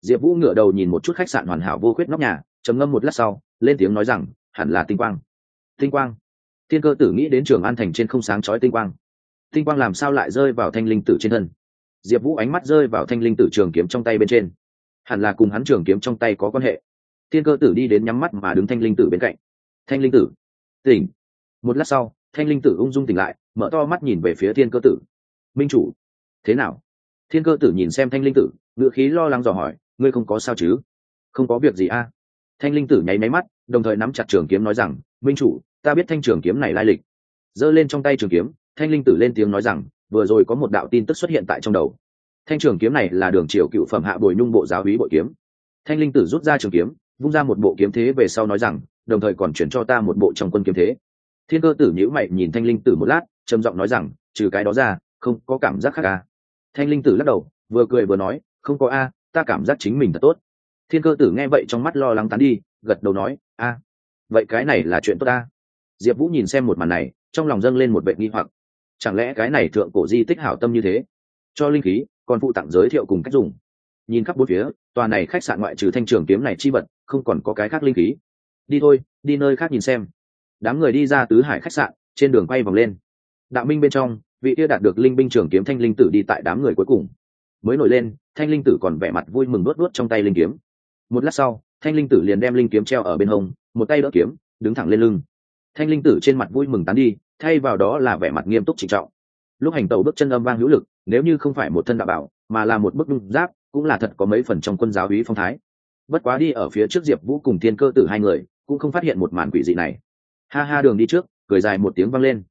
Diệp vũ ngửa đầu nhìn một chút khách sạn hoàn hảo vô khuyết nóc nhà, trầm ngâm một lát sau, lên tiếng nói rằng, hẳn là tinh quang. Tinh quang? Thiên cơ tử nghĩ đến trường an thành trên không sáng chói tinh quang. Tinh quang làm sao lại rơi vào thanh linh tử trên thân? Diệp vũ ánh mắt rơi vào thanh linh tử trường kiếm trong tay bên trên. Hẳn là cùng hắn trường kiếm trong tay có quan hệ thiên cơ tử đi đến nhắm mắt mà đứng thanh linh tử bên cạnh. Thanh linh tử, tỉnh. Một lát sau, thanh linh tử ung dung tỉnh lại, mở to mắt nhìn về phía thiên cơ tử. Minh chủ, thế nào? Thiên cơ tử nhìn xem thanh linh tử ngự khí lo lắng dò hỏi, ngươi không có sao chứ? Không có việc gì a thanh linh tử nháy máy mắt, đồng thời nắm chặt trường kiếm nói rằng, minh chủ, ta biết thanh trường kiếm này lai lịch. Giơ lên trong tay trường kiếm, thanh linh tử lên tiếng nói rằng, vừa rồi có một đạo tin tức xuất hiện tại trong đầu. Thanh trường kiếm này là đường triều cựu phẩm hạ bồi nhung bộ giáo hí bội kiếm. Thanh linh tử rút ra trường kiếm vung ra một bộ kiếm thế về sau nói rằng, đồng thời còn chuyển cho ta một bộ trong quân kiếm thế. Thiên cơ tử nhữ mày nhìn thanh linh tử một lát, trầm giọng nói rằng, trừ cái đó ra, không có cảm giác khác à. thanh linh tử lắc đầu, vừa cười vừa nói, không có a ta cảm giác chính mình thật tốt. Thiên cơ tử nghe vậy trong mắt lo lắng tán đi, gật đầu nói a vậy cái này là chuyện tốt ta. Diệp vũ nhìn xem một màn này, trong lòng dâng lên một vệ nghi hoặc. Chẳng lẽ cái này thượng cổ di tích hảo tâm như thế? Cho linh khí, còn phụ tặng giới thiệu cùng cách dùng. Nhìn khắp bốn phía, tòa này khách sạn ngoại trừ thanh trường kiếm này chi vật không còn có cái khác linh khí. Đi thôi, đi nơi khác nhìn xem. Đám người đi ra tứ hải khách sạn, trên đường quay vòng lên. Đạo minh bên trong, vị kia đạt được linh binh trường kiếm thanh linh tử đi tại đám người cuối cùng. Mới nổi lên, thanh linh tử còn vẻ mặt vui mừng đốt đốt trong tay linh kiếm. Một lát sau, thanh linh tử liền đem linh kiếm treo ở bên hông, một tay đỡ kiếm, đứng thẳng lên lưng. Thanh linh tử trên mặt vui mừng tán đi, thay vào đó là vẻ mặt nghiêm túc trịnh trọng. Lúc hành tàu bước chân âm vang hữu lực, nếu như không phải một thân đạo bảo, mà là một bức đung giáp, cũng là thật có mấy phần trong quân giáo úy phong thái bất quá đi ở phía trước diệp vũ cùng thiên cơ tử hai người, cũng không phát hiện một màn quỷ dị này. Ha ha, đường đi trước, cười dài một tiếng vang lên.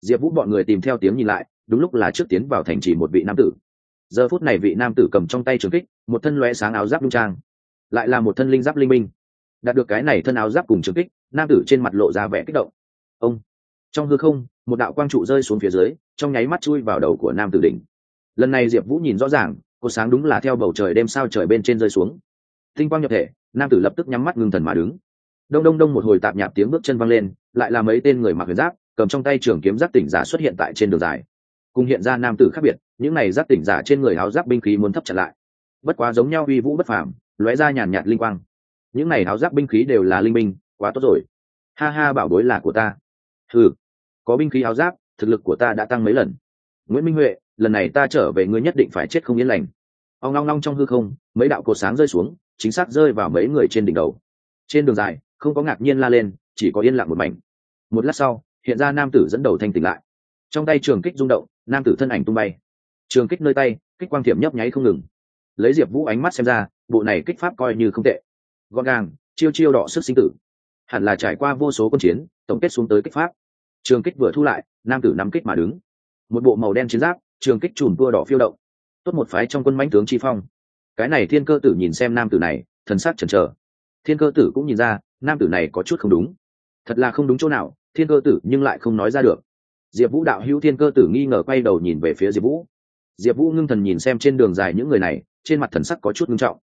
Diệp vũ bọn người tìm theo tiếng nhìn lại, đúng lúc là trước tiến vào thành trì một vị nam tử. Giờ phút này vị nam tử cầm trong tay trường kích, một thân lóe sáng áo giáp lung trang, lại là một thân linh giáp linh minh. Đạt được cái này thân áo giáp cùng trường kích, nam tử trên mặt lộ ra vẻ kích động. Ông, trong hư không, một đạo quang trụ rơi xuống phía dưới, trong nháy mắt chui vào đầu của nam tử đỉnh. Lần này diệp vũ nhìn rõ ràng cột sáng đúng là theo bầu trời đêm sao trời bên trên rơi xuống tinh quang nhập thể, nam tử lập tức nhắm mắt ngưng thần mà đứng. Đông đông đông một hồi tạp nhạp tiếng bước chân văng lên, lại là mấy tên người mặc huyền giáp, cầm trong tay trường kiếm giáp tỉnh giả xuất hiện tại trên đường dài. Cùng hiện ra nam tử khác biệt, những này giáp tỉnh giả trên người áo giáp binh khí muốn thấp chặt lại. Bất quá giống nhau uy vũ bất phàm, lóe ra nhàn nhạt linh quang. Những này áo giáp binh khí đều là linh binh, quá tốt rồi. Ha ha, bảo bối là của ta. Ừ có binh khí áo giáp, thực lực của ta đã tăng mấy lần. Nguyễn minh huệ, lần này ta trở về ngươi nhất định phải chết không yên lành. Ông long long trong hư không, mấy đạo cột sáng rơi xuống chính xác rơi vào mấy người trên đỉnh đầu. Trên đường dài, không có ngạc nhiên la lên, chỉ có yên lặng một mảnh. Một lát sau, hiện ra nam tử dẫn đầu thanh tỉnh lại. Trong tay trường kích rung động, nam tử thân ảnh tung bay. Trường kích nơi tay, kích quang thiểm nhấp nháy không ngừng. Lấy diệp vũ ánh mắt xem ra, bộ này kích pháp coi như không tệ. Gọn gàng, chiêu chiêu đỏ sức sinh tử. Hẳn là trải qua vô số quân chiến, tổng kết xuống tới kích pháp. Trường kích vừa thu lại, nam tử nắm kích mà đứng. Một bộ màu đen chiến giáp, trường kích chùm tua đỏ phiêu động. Tốt một phái trong quân mãnh tướng chi phong cái này thiên cơ tử nhìn xem nam tử này, thần sắc chần chờ. Thiên cơ tử cũng nhìn ra, nam tử này có chút không đúng. Thật là không đúng chỗ nào, thiên cơ tử nhưng lại không nói ra được. Diệp vũ đạo hữu thiên cơ tử nghi ngờ quay đầu nhìn về phía diệp vũ. Diệp vũ ngưng thần nhìn xem trên đường dài những người này, trên mặt thần sắc có chút ngưng trọng.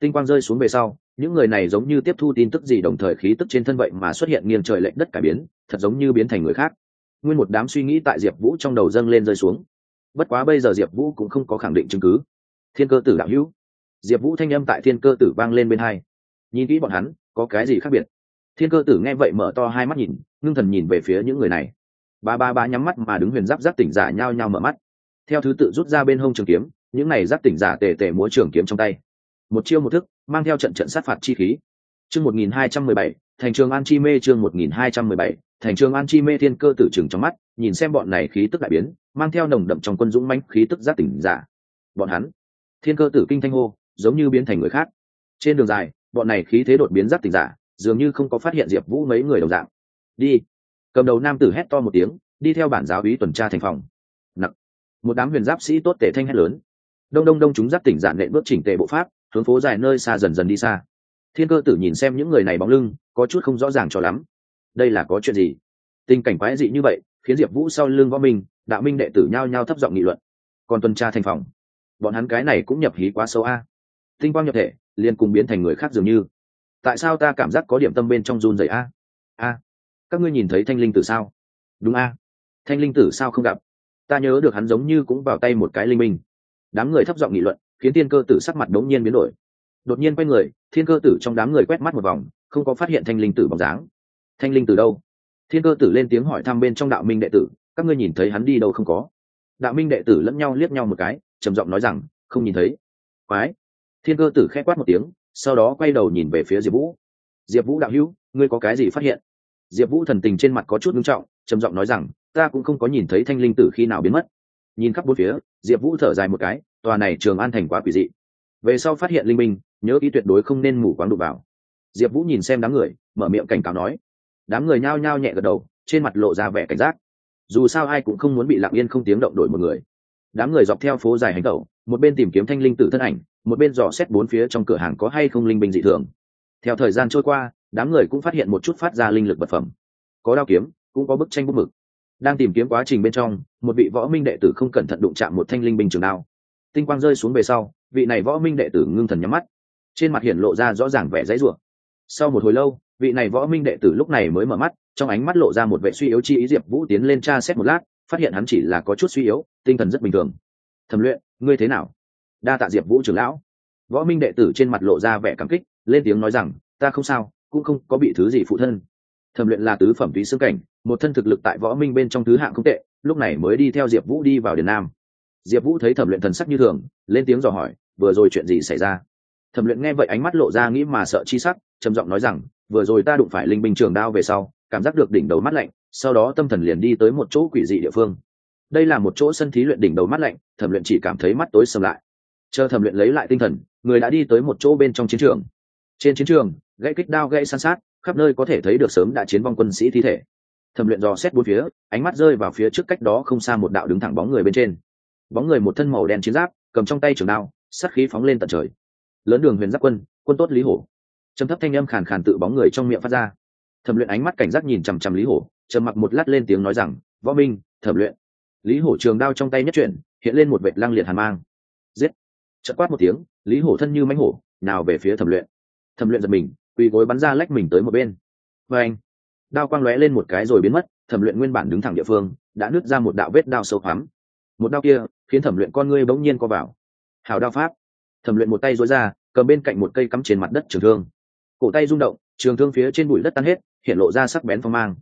Tinh quang rơi xuống về sau, những người này giống như tiếp thu tin tức gì đồng thời khí tức trên thân vậy mà xuất hiện nghiêng trời lệnh đất cải biến, thật giống như biến thành người khác. Nguyên một đám suy nghĩ tại diệp vũ trong đầu dâng lên rơi xuống. Bất quá bây giờ diệp vũ cũng không có khẳng định chứng cứ. Thiên cơ tử đạo hữu diệp vũ thanh âm tại thiên cơ tử vang lên bên hai. Nhìn kỹ bọn hắn, có cái gì khác biệt? Thiên cơ tử nghe vậy mở to hai mắt nhìn, ngưng thần nhìn về phía những người này. Ba ba ba nhắm mắt mà đứng huyền giáp giáp tỉnh giả nhao nhao mở mắt. Theo thứ tự rút ra bên hông trường kiếm, những này giáp tỉnh giả tề tề múa trường kiếm trong tay. Một chiêu một thức, mang theo trận trận sát phạt chi khí. Chương một nghìn hai trăm mười bảy, thành trường an chi mê chương một nghìn hai trăm mười bảy, thành trường an chi mê thiên cơ tử trừng trong mắt, nhìn xem bọn này khí tức đại biến, mang theo nồng đậm trong quân dũng mãnh khí tức giáp tỉnh giả. Bọn hắn, thiên cơ tử kinh thanh hô giống như biến thành người khác. Trên đường dài, bọn này khí thế đột biến giáp tình giả, dường như không có phát hiện diệp vũ mấy người đồng dạng. Đi. Cầm đầu nam tử hét to một tiếng, đi theo bản giáo ý tuần tra thành phòng. Nặng một đám huyền giáp sĩ tốt tể thanh hét lớn. Đông đông đông chúng giáp tỉnh giản nện bước chỉnh tề bộ pháp, hướng phố dài nơi xa dần dần đi xa. Thiên cơ tử nhìn xem những người này bóng lưng, có chút không rõ ràng cho lắm. Đây là có chuyện gì? Tình cảnh quái dị như vậy, khiến diệp vũ sau lưng võ minh, đạo minh đệ tử nhao nhao thấp giọng nghị luận. Còn tuần tra thành phòng. Bọn hắn cái này cũng nhập hí quá sâu a tinh quang nhập thể, liền cùng biến thành người khác dường như. Tại sao ta cảm giác có điểm tâm bên trong run dày a? A, các ngươi nhìn thấy thanh linh tử sao? Đúng a. Thanh linh tử sao không gặp? Ta nhớ được hắn giống như cũng vào tay một cái linh minh. Đám người thấp giọng nghị luận, khiến thiên cơ tử sắc mặt đống nhiên biến đổi. Đột nhiên quay người, thiên cơ tử trong đám người quét mắt một vòng, không có phát hiện thanh linh tử bóng dáng. Thanh linh tử đâu? Thiên cơ tử lên tiếng hỏi thăm bên trong đạo minh đệ tử, các ngươi nhìn thấy hắn đi đâu không có? Đạo minh đệ tử lẫn nhau liếc nhau một cái, trầm giọng nói rằng, không nhìn thấy. Quái! Thiên cơ tử khẽ quát một tiếng, sau đó quay đầu nhìn về phía diệp vũ. Diệp vũ đạo hữu, ngươi có cái gì phát hiện? Diệp vũ thần tình trên mặt có chút nghiêm trọng, trầm giọng nói rằng, ta cũng không có nhìn thấy thanh linh tử khi nào biến mất. Nhìn khắp bốn phía, diệp vũ thở dài một cái, tòa này trường an thành quá quỷ dị. Về sau phát hiện linh minh nhớ kỹ tuyệt đối không nên mù quáng đụng vào. Diệp vũ nhìn xem đám người, mở miệng cảnh cáo nói. Đám người nhao nhao nhẹ gật đầu, trên mặt lộ ra vẻ cảnh giác. Dù sao ai cũng không muốn bị lặng yên không tiếng động đổi một người. Đám người dọc theo phố dài hành tẩu, một bên tìm kiếm thanh linh tử thân ảnh một bên dò xét bốn phía trong cửa hàng có hay không linh binh dị thường. Theo thời gian trôi qua, đám người cũng phát hiện một chút phát ra linh lực vật phẩm. Có đao kiếm, cũng có bức tranh bút mực. Đang tìm kiếm quá trình bên trong, một vị võ minh đệ tử không cẩn thận đụng chạm một thanh linh binh trường đao. Tinh quang rơi xuống về sau, vị này võ minh đệ tử ngưng thần nhắm mắt. Trên mặt hiển lộ ra rõ ràng vẻ dãy rủa. Sau một hồi lâu, vị này võ minh đệ tử lúc này mới mở mắt, trong ánh mắt lộ ra một vệ suy yếu chi ý diệp vũ tiến lên tra xét một lát, phát hiện hắn chỉ là có chút suy yếu, tinh thần rất bình thường. Thẩm luyện, ngươi thế nào? Đa tạ diệp vũ trưởng lão. Võ minh đệ tử trên mặt lộ ra vẻ cảm kích, lên tiếng nói rằng, ta không sao, cũng không có bị thứ gì phụ thân. Thẩm luyện là tứ phẩm túy xương cảnh, một thân thực lực tại võ minh bên trong thứ hạng không tệ, lúc này mới đi theo diệp vũ đi vào điền nam. Diệp vũ thấy thẩm luyện thần sắc như thường, lên tiếng dò hỏi, vừa rồi chuyện gì xảy ra? Thẩm luyện nghe vậy ánh mắt lộ ra nghĩ mà sợ chi sắc, trầm giọng nói rằng, vừa rồi ta đụng phải linh binh trường đao về sau, cảm giác được đỉnh đầu mắt lạnh, sau đó tâm thần liền đi tới một chỗ quỷ dị địa phương. Đây là một chỗ sân thí luyện đỉnh đầu mắt lạnh, thẩm luyện chỉ cảm thấy mắt tối sầm lại chờ thẩm luyện lấy lại tinh thần, người đã đi tới một chỗ bên trong chiến trường. Trên chiến trường, gãy kích đao gãy san sát, khắp nơi có thể thấy được sớm đã chiến vong quân sĩ thi thể. Thẩm luyện dò xét bốn phía, ánh mắt rơi vào phía trước cách đó không xa một đạo đứng thẳng bóng người bên trên. Bóng người một thân màu đen chiến giáp, cầm trong tay trường đao sắt khí phóng lên tận trời. Lớn đường huyền giáp quân quân tốt lý hổ. Trầm thấp thanh âm khàn khàn tự bóng người trong miệng phát ra. Thẩm luyện ánh mắt cảnh giác nhìn chằm chằm lý hổ, trầm mặc một lát lên tiếng nói rằng, võ minh, thẩm luyện. Lý hổ trường đao trong tay nhất chuyển, hiện lên một vệ lăng liệt hàn mang. Giết! Chợt quát một tiếng, lý hổ thân như mánh hổ, nào về phía thẩm luyện. Thẩm luyện giật mình, quỳ gối bắn ra lách mình tới một bên. Và anh, đao quang lóe lên một cái rồi biến mất, thẩm luyện nguyên bản đứng thẳng địa phương, đã nứt ra một đạo vết đao sâu hoắm. Một đao kia, khiến thẩm luyện con ngươi bỗng nhiên co vào. Hào đao pháp. Thẩm luyện một tay dối ra, cầm bên cạnh một cây cắm trên mặt đất trường thương. Cổ tay rung động, trường thương phía trên bụi đất tan hết, hiện lộ ra sắc bén phong mang.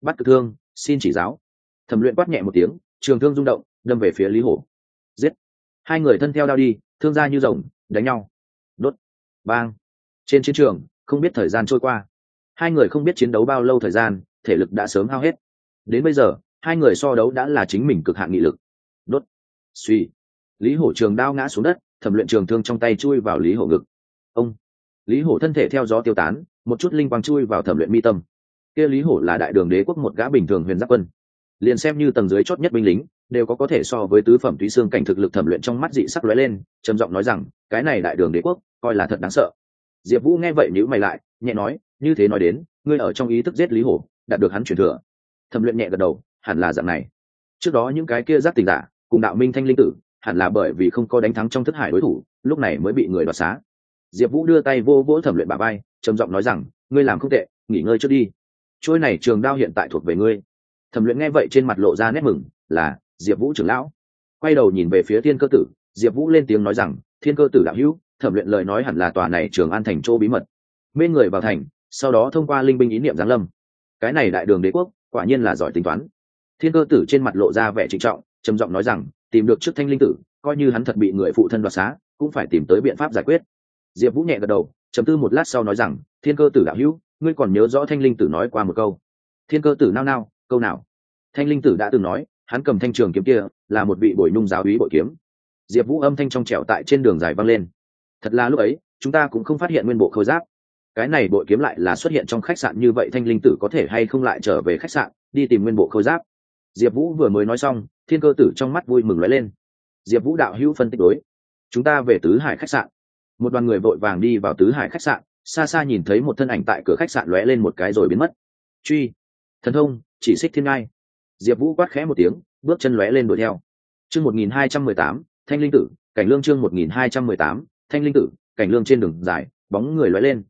Bắt cực thương, xin chỉ giáo. Thẩm luyện quát nhẹ một tiếng, trường thương rung động, đâm về phía lý hổ. Giết. Hai người thân theo đao đi thương ra như rồng, đánh nhau. Đốt. Bang. Trên chiến trường, không biết thời gian trôi qua. Hai người không biết chiến đấu bao lâu thời gian, thể lực đã sớm hao hết. Đến bây giờ, hai người so đấu đã là chính mình cực hạn nghị lực. Đốt. Suy. Lý hổ trường đao ngã xuống đất, thẩm luyện trường thương trong tay chui vào lý hổ ngực. Ông. Lý hổ thân thể theo gió tiêu tán, một chút linh quang chui vào thẩm luyện mi tâm. Kia lý hổ là đại đường đế quốc một gã bình thường huyền giáp quân. Liền xem như tầng dưới chót nhất binh lính đều có có thể so với tứ phẩm túy xương cảnh thực lực thẩm luyện trong mắt dị sắc lóe lên, trầm giọng nói rằng, cái này đại đường đế quốc, coi là thật đáng sợ. Diệp vũ nghe vậy nhữ mày lại, nhẹ nói, như thế nói đến, ngươi ở trong ý thức giết lý hổ, đạt được hắn truyền thừa. Thẩm luyện nhẹ gật đầu, hẳn là dạng này. Trước đó những cái kia giác tình giả, cùng đạo minh thanh linh tử, hẳn là bởi vì không có đánh thắng trong thất hải đối thủ, lúc này mới bị người đoạt xá. Diệp vũ đưa tay vô vỗ thẩm luyện bà bay trầm giọng nói rằng, ngươi làm không tệ, nghỉ ngơi trước đi. Trôi này trường đao hiện tại thuộc về ngươi. Thẩm luyện nghe vậy trên mặt lộ ra nét mừng, là diệp vũ trưởng lão. Quay đầu nhìn về phía thiên cơ tử, diệp vũ lên tiếng nói rằng, thiên cơ tử đạo hữu, thẩm luyện lời nói hẳn là tòa này trường an thành chỗ bí mật. Mê người vào thành, sau đó thông qua linh binh ý niệm giáng lâm. Cái này đại đường đế quốc, quả nhiên là giỏi tính toán. Thiên cơ tử trên mặt lộ ra vẻ trịnh trọng, trầm giọng nói rằng, tìm được trước thanh linh tử, coi như hắn thật bị người phụ thân đoạt xá, cũng phải tìm tới biện pháp giải quyết. Diệp vũ nhẹ gật đầu chấm tư một lát sau nói rằng, thiên cơ tử đạo hữu, ngươi còn nhớ rõ thanh linh tử nói qua một câu. Thiên cơ tử nao nao, câu nào? Thanh linh tử đã từng nói hắn cầm thanh trường kiếm kia, là một vị bồi nung giáo úy bội kiếm. Diệp vũ âm thanh trong trẻo tại trên đường dài vang lên. Thật là lúc ấy, chúng ta cũng không phát hiện nguyên bộ khôi giáp. Cái này bội kiếm lại là xuất hiện trong khách sạn như vậy, thanh linh tử có thể hay không lại trở về khách sạn, đi tìm nguyên bộ khôi giáp. Diệp vũ vừa mới nói xong, thiên cơ tử trong mắt vui mừng lóe lên. Diệp vũ đạo hữu phân tích đối. Chúng ta về tứ hải khách sạn. Một đoàn người vội vàng đi vào tứ hải khách sạn, xa xa nhìn thấy một thân ảnh tại cửa khách sạn lóe lên một cái rồi biến mất. Truy. Thần thông, chỉ xích thiên ngai diệp vũ quát khẽ một tiếng, bước chân lóe lên đuổi theo. Chương một nghìn hai trăm mười tám, thanh linh tử, cảnh lương chương một nghìn hai trăm mười tám, thanh linh tử, cảnh lương trên đường dài, bóng người lóe lên.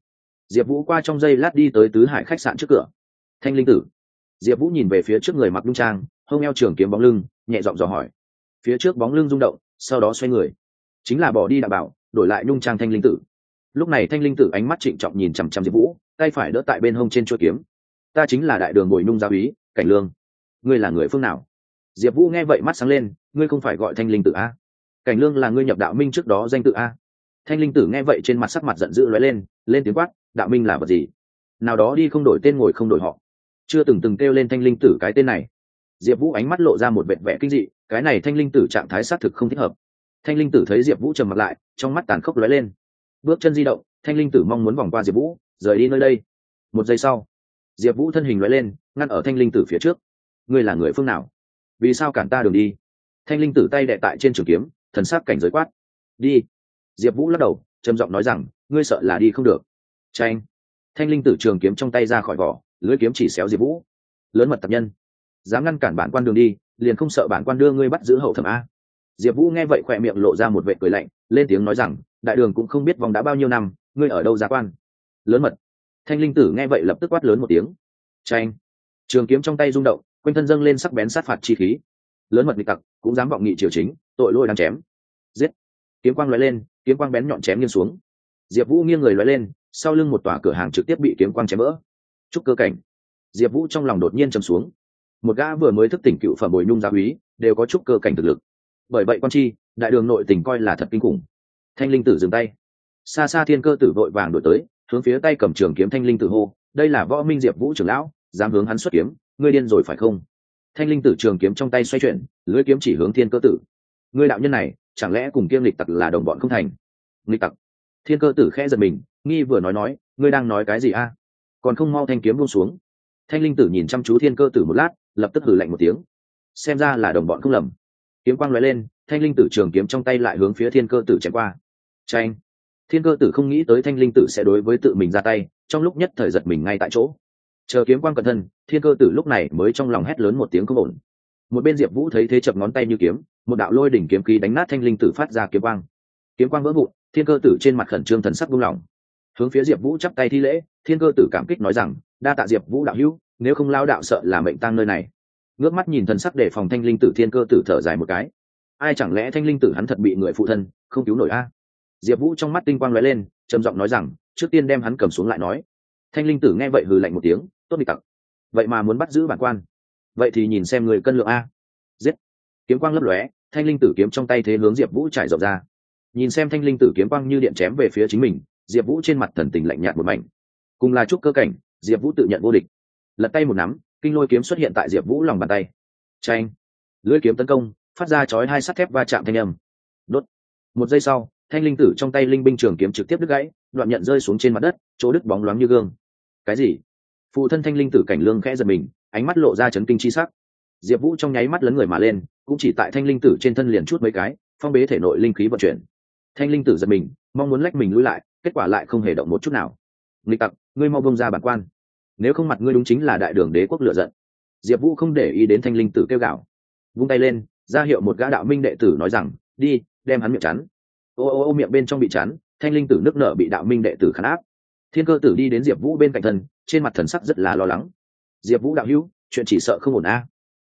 Diệp vũ qua trong giây lát đi tới tứ hải khách sạn trước cửa. Thanh linh tử. Diệp vũ nhìn về phía trước người mặc đung trang, hông eo trường kiếm bóng lưng, nhẹ giọng dò hỏi. Phía trước bóng lưng rung động, sau đó xoay người. Chính là bỏ đi đảm bảo, đổi lại nhung trang thanh linh tử. Lúc này thanh linh tử ánh mắt trịnh trọng nhìn chằm chằm diệp vũ, tay phải đỡ tại bên hông trên chuỗi kiếm. Ta chính là đại đường bồi nhung gia úy, cảnh lương ngươi là người phương nào? Diệp vũ nghe vậy mắt sáng lên, ngươi không phải gọi thanh linh tử a. Cảnh lương là ngươi nhập đạo minh trước đó danh tự a. Thanh linh tử nghe vậy trên mặt sắc mặt giận dữ lóe lên lên tiếng quát, đạo minh là vật gì? Nào đó đi không đổi tên ngồi không đổi họ. Chưa từng từng kêu lên thanh linh tử cái tên này. Diệp vũ ánh mắt lộ ra một vẹn vẻ kinh dị, cái này thanh linh tử trạng thái xác thực không thích hợp. Thanh linh tử thấy diệp vũ trầm mặt lại, trong mắt tàn khốc lóe lên. Bước chân di động, thanh linh tử mong muốn vòng qua diệp vũ, rời đi nơi đây. Một giây sau, diệp vũ thân hình lóe lên, ngăn ở thanh linh tử phía trước ngươi là người phương nào? Vì sao cản ta đường đi? Thanh linh tử tay đệ tại trên trường kiếm, thần sắc cảnh giới quát. Đi. Diệp vũ lắc đầu, trầm giọng nói rằng, ngươi sợ là đi không được. Tranh thanh linh tử trường kiếm trong tay ra khỏi vỏ lưới kiếm chỉ xéo diệp vũ. Lớn mật tập nhân. Dám ngăn cản bản quan đường đi, liền không sợ bản quan đưa ngươi bắt giữ hậu thẩm a. Diệp vũ nghe vậy khỏe miệng lộ ra một vệ cười lạnh, lên tiếng nói rằng, đại đường cũng không biết vòng đã bao nhiêu năm, ngươi ở đâu giá quan? Lớn mật. Thanh linh tử nghe vậy lập tức quát lớn một tiếng. Tranh trường kiếm trong tay rung động quanh thân dâng lên sắc bén sát phạt chi khí. Lớn mật nghịch tặc, cũng dám vọng nghị triều chính, tội lôi đang chém. Giết! Kiếm quang lóe lên, kiếm quang bén nhọn chém nghiêng xuống. Diệp vũ nghiêng người lóe lên, sau lưng một tòa cửa hàng trực tiếp bị kiếm quang chém vỡ. Chúc cơ cảnh. Diệp vũ trong lòng đột nhiên chầm xuống. Một gã vừa mới thức tỉnh cựu phẩm bồi nhung gia úy, đều có chúc cơ cảnh thực lực. Bởi vậy quan chi, đại đường nội tình coi là thật kinh khủng. Thanh linh tử dừng tay. Xa xa thiên cơ tử vội vàng đổi tới, hướng phía tay cầm trường kiếm thanh linh tử hô, đây là võ minh diệp vũ trưởng lão, dám hướng hắn xuất kiếm ngươi điên rồi phải không? Thanh linh tử trường kiếm trong tay xoay chuyển, lưỡi kiếm chỉ hướng thiên cơ tử. Ngươi đạo nhân này, chẳng lẽ cùng kiêm lịch tặc là đồng bọn không thành? Lịch tặc. Thiên cơ tử khẽ giật mình, nghi vừa nói nói, ngươi đang nói cái gì a? Còn không mau thanh kiếm buông xuống. Thanh linh tử nhìn chăm chú thiên cơ tử một lát, lập tức hử lạnh một tiếng. Xem ra là đồng bọn không lầm. Kiếm quang lóe lên, thanh linh tử trường kiếm trong tay lại hướng phía thiên cơ tử chém qua. Tranh thiên cơ tử không nghĩ tới thanh linh tử sẽ đối với tự mình ra tay, trong lúc nhất thời giật mình ngay tại chỗ chờ kiếm quang cẩn thân, thiên cơ tử lúc này mới trong lòng hét lớn một tiếng không ổn. Một bên diệp vũ thấy thế chập ngón tay như kiếm, một đạo lôi đỉnh kiếm khí đánh nát thanh linh tử phát ra kiếm quang. Kiếm quang vỡ vụn, thiên cơ tử trên mặt khẩn trương thần sắc buông lỏng. Hướng phía diệp vũ chắp tay thi lễ, thiên cơ tử cảm kích nói rằng, đa tạ diệp vũ đạo hữu, nếu không lao đạo sợ là mệnh tăng nơi này. Ngước mắt nhìn thần sắc để phòng thanh linh tử, thiên cơ tử thở dài một cái. Ai chẳng lẽ thanh linh tử hắn thật bị người phụ thân không cứu nổi a? Diệp vũ trong mắt tinh quang lóe lên, trầm giọng nói rằng, trước tiên đem hắn cầm xuống lại nói. Thanh linh tử nghe vậy hừ lạnh một tiếng tốt bị tặc. Vậy mà muốn bắt giữ bản quan. Vậy thì nhìn xem người cân lượng a. Giết. Kiếm quang lấp lóe, thanh linh tử kiếm trong tay thế hướng diệp vũ trải rộng ra. Nhìn xem thanh linh tử kiếm quang như điện chém về phía chính mình, diệp vũ trên mặt thần tình lạnh nhạt một mảnh. Cùng là chúc cơ cảnh, diệp vũ tự nhận vô địch. Lật tay một nắm, kinh lôi kiếm xuất hiện tại diệp vũ lòng bàn tay. Tranh lưỡi kiếm tấn công, phát ra chói hai sắt thép va chạm thanh âm. Đốt. Một giây sau, thanh linh tử trong tay linh binh trường kiếm trực tiếp đứt gãy, đoạn nhận rơi xuống trên mặt đất, chỗ đứt bóng loáng như gương. Cái gì? Phụ thân thanh linh tử cảnh lương khẽ giật mình, ánh mắt lộ ra chấn kinh chi sắc. Diệp vũ trong nháy mắt lấn người mà lên, cũng chỉ tại thanh linh tử trên thân liền chút mấy cái, phong bế thể nội linh khí vận chuyển. Thanh linh tử giật mình, mong muốn lách mình lui lại, kết quả lại không hề động một chút nào. Nghịch tặc, ngươi mau bông ra bản quan. Nếu không mặt ngươi đúng chính là đại đường đế quốc lựa giận. Diệp vũ không để ý đến thanh linh tử kêu gạo vung tay lên, ra hiệu một gã đạo minh đệ tử nói rằng, đi, đem hắn miệng chắn. Ô ô ô, miệng bên trong bị chắn, thanh linh tử nước nở bị đạo minh đệ tử khán áp. Thiên cơ tử đi đến diệp vũ bên cạnh thân trên mặt thần sắc rất là lo lắng. Diệp vũ đạo hữu, chuyện chỉ sợ không ổn a.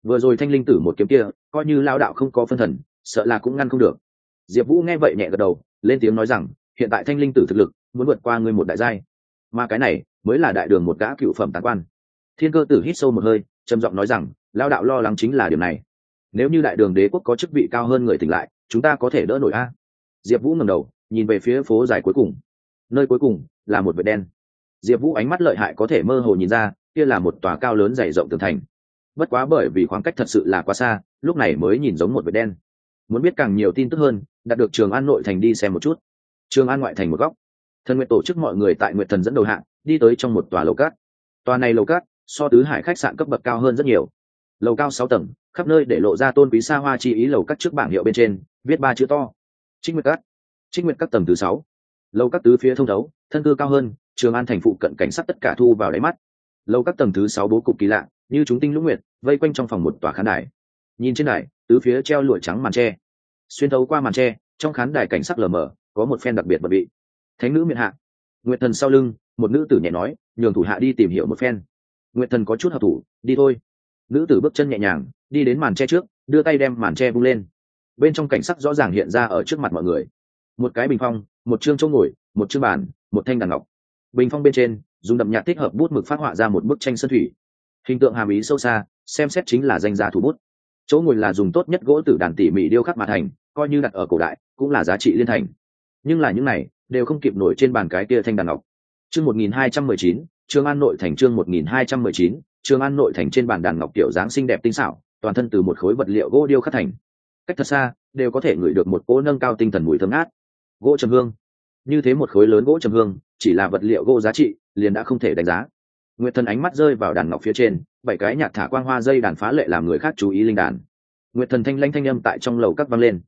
Vừa rồi thanh linh tử một kiếm kia, coi như lao đạo không có phân thần, sợ là cũng ngăn không được. Diệp vũ nghe vậy nhẹ gật đầu, lên tiếng nói rằng, hiện tại thanh linh tử thực lực, muốn vượt qua ngươi một đại giai. Mà cái này, mới là đại đường một gã cựu phẩm tán quan. Thiên cơ tử hít sâu một hơi, trầm giọng nói rằng lao đạo lo lắng chính là điểm này. Nếu như đại đường đế quốc có chức vị cao hơn người tỉnh lại, chúng ta có thể đỡ nổi a. Diệp vũ ngầm đầu, nhìn về phía phố dài cuối cùng. Nơi cuối cùng là một vệt đen diệp vũ ánh mắt lợi hại có thể mơ hồ nhìn ra, kia là một tòa cao lớn dày rộng tường thành. Bất quá bởi vì khoảng cách thật sự là quá xa, lúc này mới nhìn giống một vệt đen. Muốn biết càng nhiều tin tức hơn, đạt được trường an nội thành đi xem một chút. Trường an ngoại thành một góc. Thần nguyện tổ chức mọi người tại nguyện thần dẫn đầu hạng đi tới trong một tòa lầu cát. Tòa này lầu cát, so tứ hải khách sạn cấp bậc cao hơn rất nhiều. Lầu cao sáu tầng, khắp nơi để lộ ra tôn quý xa hoa chi ý lầu cát trước bảng hiệu bên trên, viết ba chữ to. Trích nguyệt cát. Trích nguyệt các tầng thứ sáu. Lầu các tứ phía thông thấu, thân cư cao hơn trường an thành phụ cận cảnh sát tất cả thu vào đáy mắt. Lầu các tầng thứ sáu bố cục kỳ lạ, như chúng tinh lũng nguyệt, vây quanh trong phòng một tòa khán đài. Nhìn trên đài, tứ phía treo lụa trắng màn tre. Xuyên thấu qua màn tre, trong khán đài cảnh sắc lờ mờ, có một phen đặc biệt bật bị. thánh nữ miệng hạ. Nguyệt thần sau lưng, một nữ tử nhẹ nói, nhường thủ hạ đi tìm hiểu một phen. Nguyệt thần có chút hợp thủ, đi thôi. Nữ tử bước chân nhẹ nhàng, đi đến màn tre trước, đưa tay đem màn tre bung lên. Bên trong cảnh sắc rõ ràng hiện ra ở trước mặt mọi người. Một cái bình phong, một chương chỗ ngồi, một chương bàn, một thanh đàn ngọc bình phong bên trên, dùng đậm nhạt thích hợp bút mực phát họa ra một bức tranh sơn thủy. Hình tượng hàm ý sâu xa, xem xét chính là danh gia thủ bút. Chỗ ngồi là dùng tốt nhất gỗ tử đàn tỉ mỉ điêu khắc mà thành, coi như đặt ở cổ đại, cũng là giá trị liên thành. Nhưng là những này, đều không kịp nổi trên bàn cái kia thanh đàn ngọc. Chương một nghìn hai trăm mười chín, trường an nội thành chương một nghìn hai trăm mười chín, trường an nội thành trên bàn đàn ngọc kiểu dáng xinh đẹp tinh xảo, toàn thân từ một khối vật liệu gỗ điêu khắc thành. Cách thật xa, đều có thể ngửi được một cỗ nâng cao tinh thần mùi thơm ngát. Gỗ trầm hương như thế một khối lớn gỗ trầm hương, chỉ là vật liệu gỗ giá trị, liền đã không thể đánh giá. Nguyệt thần ánh mắt rơi vào đàn ngọc phía trên, bảy cái nhạt thả quang hoa dây đàn phá lệ làm người khác chú ý linh đàn. Nguyệt thần thanh lanh thanh âm tại trong lầu các vang lên.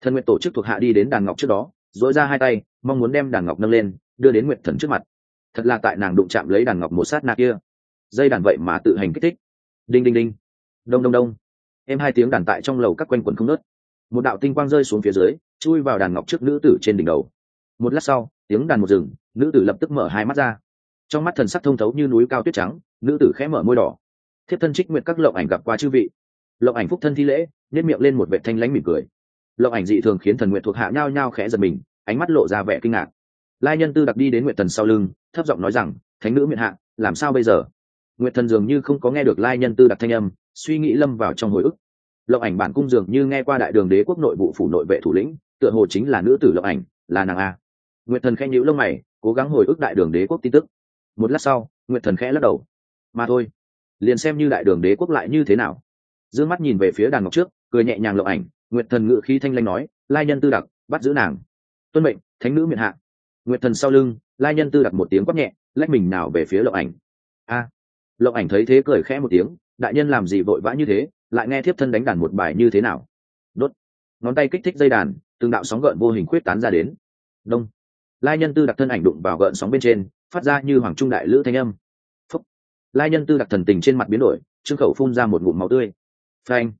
Thần nguyệt tổ chức thuộc hạ đi đến đàn ngọc trước đó dỗi ra hai tay, mong muốn đem đàn ngọc nâng lên, đưa đến nguyệt thần trước mặt. Thật là tại nàng đụng chạm lấy đàn ngọc một sát nạ kia. Dây đàn vậy mà tự hành kích thích. Đinh đinh đinh. Đông đông đông. Em hai tiếng đàn tại trong lầu các quanh quần không nớt một đạo tinh quang rơi xuống phía dưới, chui vào đàn ngọc trước nữ tử trên đỉnh đầu một lát sau, tiếng đàn một rừng nữ tử lập tức mở hai mắt ra. Trong mắt thần sắc thông thấu như núi cao tuyết trắng, nữ tử khẽ mở môi đỏ. Thiếp thân trích nguyện các lộng ảnh gặp qua chư vị. Lộng ảnh phúc thân thi lễ nếp miệng lên một vệ thanh lánh mỉm cười. Lộng ảnh dị thường khiến thần nguyện thuộc hạ nhao nhao khẽ giật mình, ánh mắt lộ ra vẻ kinh ngạc. Lai nhân tư đặc đi đến nguyện thần sau lưng, thấp giọng nói rằng, thánh nữ miệng hạ, làm sao bây giờ? Nguyện thần dường như không có nghe được lai nhân tư đặc thanh âm, suy nghĩ lâm vào trong hồi ức. Lộng ảnh bản cung dường như nghe qua đại đường đế quốc nội vụ phủ nội vệ thủ lĩnh, tựa hồ chính là nữ tử lộng ảnh, là nàng a nguyệt thần khẽ nhíu lông mày, cố gắng hồi ức đại đường đế quốc tin tức. Một lát sau, nguyệt thần khẽ lắc đầu. Mà thôi, liền xem như đại đường đế quốc lại như thế nào. D mắt nhìn về phía đàn ngọc trước, cười nhẹ nhàng lộng ảnh. Nguyệt thần ngự khí thanh lanh nói, lai nhân tư đặc, bắt giữ nàng. Tuân mệnh, thánh nữ miệt hạ. Nguyệt thần sau lưng, lai nhân tư đặc một tiếng quát nhẹ, lách mình nào về phía lộng ảnh. A. Lộng ảnh thấy thế cười khẽ một tiếng, đại nhân làm gì vội vã như thế, lại nghe thiếp thân đánh đàn một bài như thế nào? Đốt. Ngón tay kích thích dây đàn, từng đạo sóng gợn vô hình khuyết tán ra đến. Đông lai nhân tư đặc thân ảnh đụng vào gợn sóng bên trên, phát ra như hoàng trung đại lữ thanh âm. Phúc. Lai nhân tư đặc thần tình trên mặt biến đổi, trương khẩu phun ra một ngụm máu tươi. Phanh.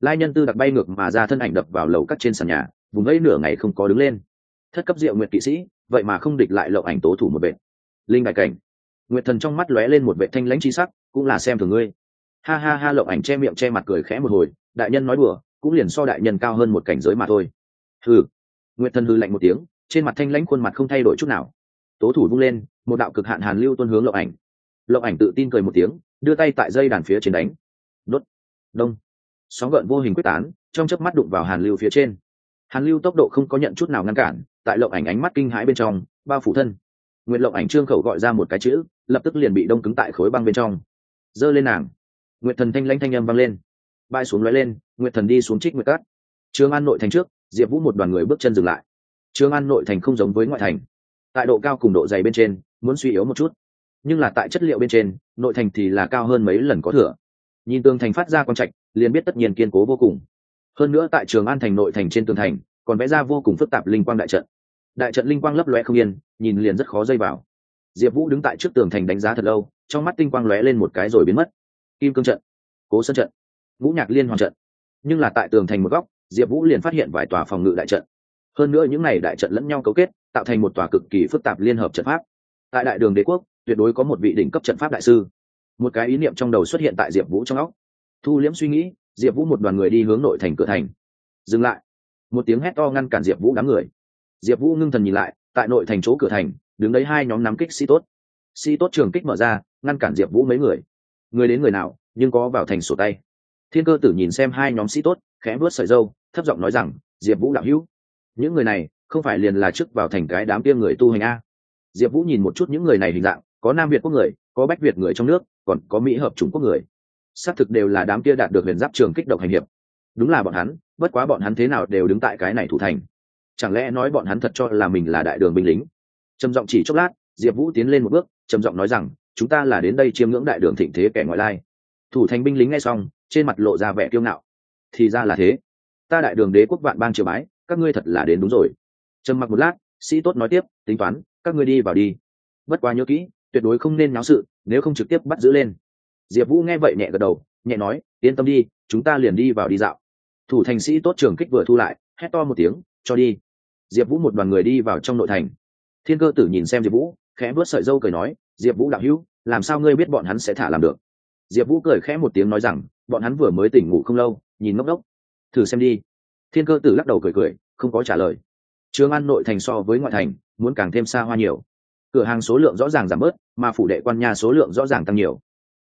Lai nhân tư đặc bay ngược mà ra thân ảnh đập vào lầu cắt trên sàn nhà, vùng ấy nửa ngày không có đứng lên. Thất cấp diệu nguyệt kỵ sĩ, vậy mà không địch lại lậu ảnh tố thủ một vệ. Linh đại cảnh. Nguyệt thần trong mắt lóe lên một vệ thanh lãnh chi sắc, cũng là xem thường ngươi. Ha ha ha, lộng ảnh che miệng che mặt cười khẽ một hồi, đại nhân nói đùa, cũng liền so đại nhân cao hơn một cảnh giới mà thôi. Hừ. Nguyệt thần hư lạnh một tiếng trên mặt thanh lãnh khuôn mặt không thay đổi chút nào. Tố thủ vung lên, một đạo cực hạn hàn lưu tuân hướng lộng ảnh. Lộng ảnh tự tin cười một tiếng, đưa tay tại dây đàn phía trên đánh. Đốt. Đông. Sóng gợn vô hình quyết tán, trong chớp mắt đụng vào hàn lưu phía trên. Hàn lưu tốc độ không có nhận chút nào ngăn cản, tại lộng ảnh ánh mắt kinh hãi bên trong, bao phủ thân. Nguyện lộng ảnh trương khẩu gọi ra một cái chữ, lập tức liền bị đông cứng tại khối băng bên trong. Giơ lên nàng. Nguyệt thần thanh lãnh thanh âm vang lên. Bay xuống lóe lên, nguyệt thần đi xuống trích nguyệt cát. Trường an nội thành trước, diệp vũ một đoàn người bước chân dừng lại trường an nội thành không giống với ngoại thành. Tại độ cao cùng độ dày bên trên, muốn suy yếu một chút. Nhưng là tại chất liệu bên trên, nội thành thì là cao hơn mấy lần có thừa. Nhìn tường thành phát ra quang trạch, liền biết tất nhiên kiên cố vô cùng. Hơn nữa tại trường an thành nội thành trên tường thành, còn vẽ ra vô cùng phức tạp linh quang đại trận. Đại trận linh quang lấp lóe không yên, nhìn liền rất khó dây vào. Diệp vũ đứng tại trước tường thành đánh giá thật lâu, trong mắt tinh quang lóe lên một cái rồi biến mất. Kim cương trận, cố sân trận, ngũ nhạc liên hoàn trận. Nhưng là tại tường thành một góc, diệp vũ liền phát hiện vài tòa phòng ngự đại trận hơn nữa những n à y đại trận lẫn nhau cấu kết, tạo thành một tòa cực kỳ phức tạp liên hợp trận pháp. Tại đại đường đế quốc, tuyệt đối có một vị đỉnh cấp trận pháp đại sư. Một cái ý niệm trong đầu xuất hiện tại diệp vũ trong óc. Thu liễm suy nghĩ, diệp vũ một đoàn người đi hướng nội thành cửa thành. Dừng lại. Một tiếng hét to ngăn cản diệp vũ đám người. Diệp vũ ngưng thần nhìn lại, tại nội thành chỗ cửa thành, đứng đấy hai nhóm nắm kích sĩ tốt. Sĩ tốt trường kích mở ra, ngăn cản diệp vũ mấy người. Người đến người nào, nhưng có vào thành sổ tay. Thiên cơ tử nhìn xem hai nhóm sĩ tốt, khẽ vớt sợi dâu thấp giọng nói rằng, diệp vũ đạo hữu những người này, không phải liền là trước vào thành cái đám tiêm người tu hành a. Diệp vũ nhìn một chút những người này hình dạng, có nam việt quốc người, có bách việt người trong nước, còn có mỹ hợp trung quốc người. Xác thực đều là đám kia đạt được huyền giáp trường kích động hành hiệp. Đúng là bọn hắn, bất quá bọn hắn thế nào đều đứng tại cái này thủ thành. Chẳng lẽ nói bọn hắn thật cho là mình là đại đường binh lính? Trầm giọng chỉ chốc lát, diệp vũ tiến lên một bước, trầm giọng nói rằng, chúng ta là đến đây chiêm ngưỡng đại đường thịnh thế kẻ ngoại lai. Thủ thành binh lính ngay xong, trên mặt lộ ra vẻ kiêu ngạo. Thì ra là thế. Ta đại đường đế quốc vạn bang triều bái các ngươi thật là đến đúng rồi. Trầm mặc một lát, sĩ tốt nói tiếp, tính toán, các ngươi đi vào đi. Bất quá nhớ kỹ, tuyệt đối không nên náo sự, nếu không trực tiếp bắt giữ lên. Diệp vũ nghe vậy nhẹ gật đầu, nhẹ nói, yên tâm đi, chúng ta liền đi vào đi dạo. Thủ thành sĩ tốt trường kích vừa thu lại, hét to một tiếng, cho đi. Diệp vũ một đoàn người đi vào trong nội thành. Thiên cơ tử nhìn xem diệp vũ, khẽ vớt sợi dâu cười nói, diệp vũ đạo hữu, làm sao ngươi biết bọn hắn sẽ thả làm được? Diệp vũ cười khẽ một tiếng nói rằng, bọn hắn vừa mới tỉnh ngủ không lâu, nhìn ngốc đốc. Thử xem đi thiên cơ tử lắc đầu cười cười, không có trả lời. Trường an nội thành so với ngoại thành, muốn càng thêm xa hoa nhiều. Cửa hàng số lượng rõ ràng giảm bớt, mà phủ đệ quan nhà số lượng rõ ràng tăng nhiều.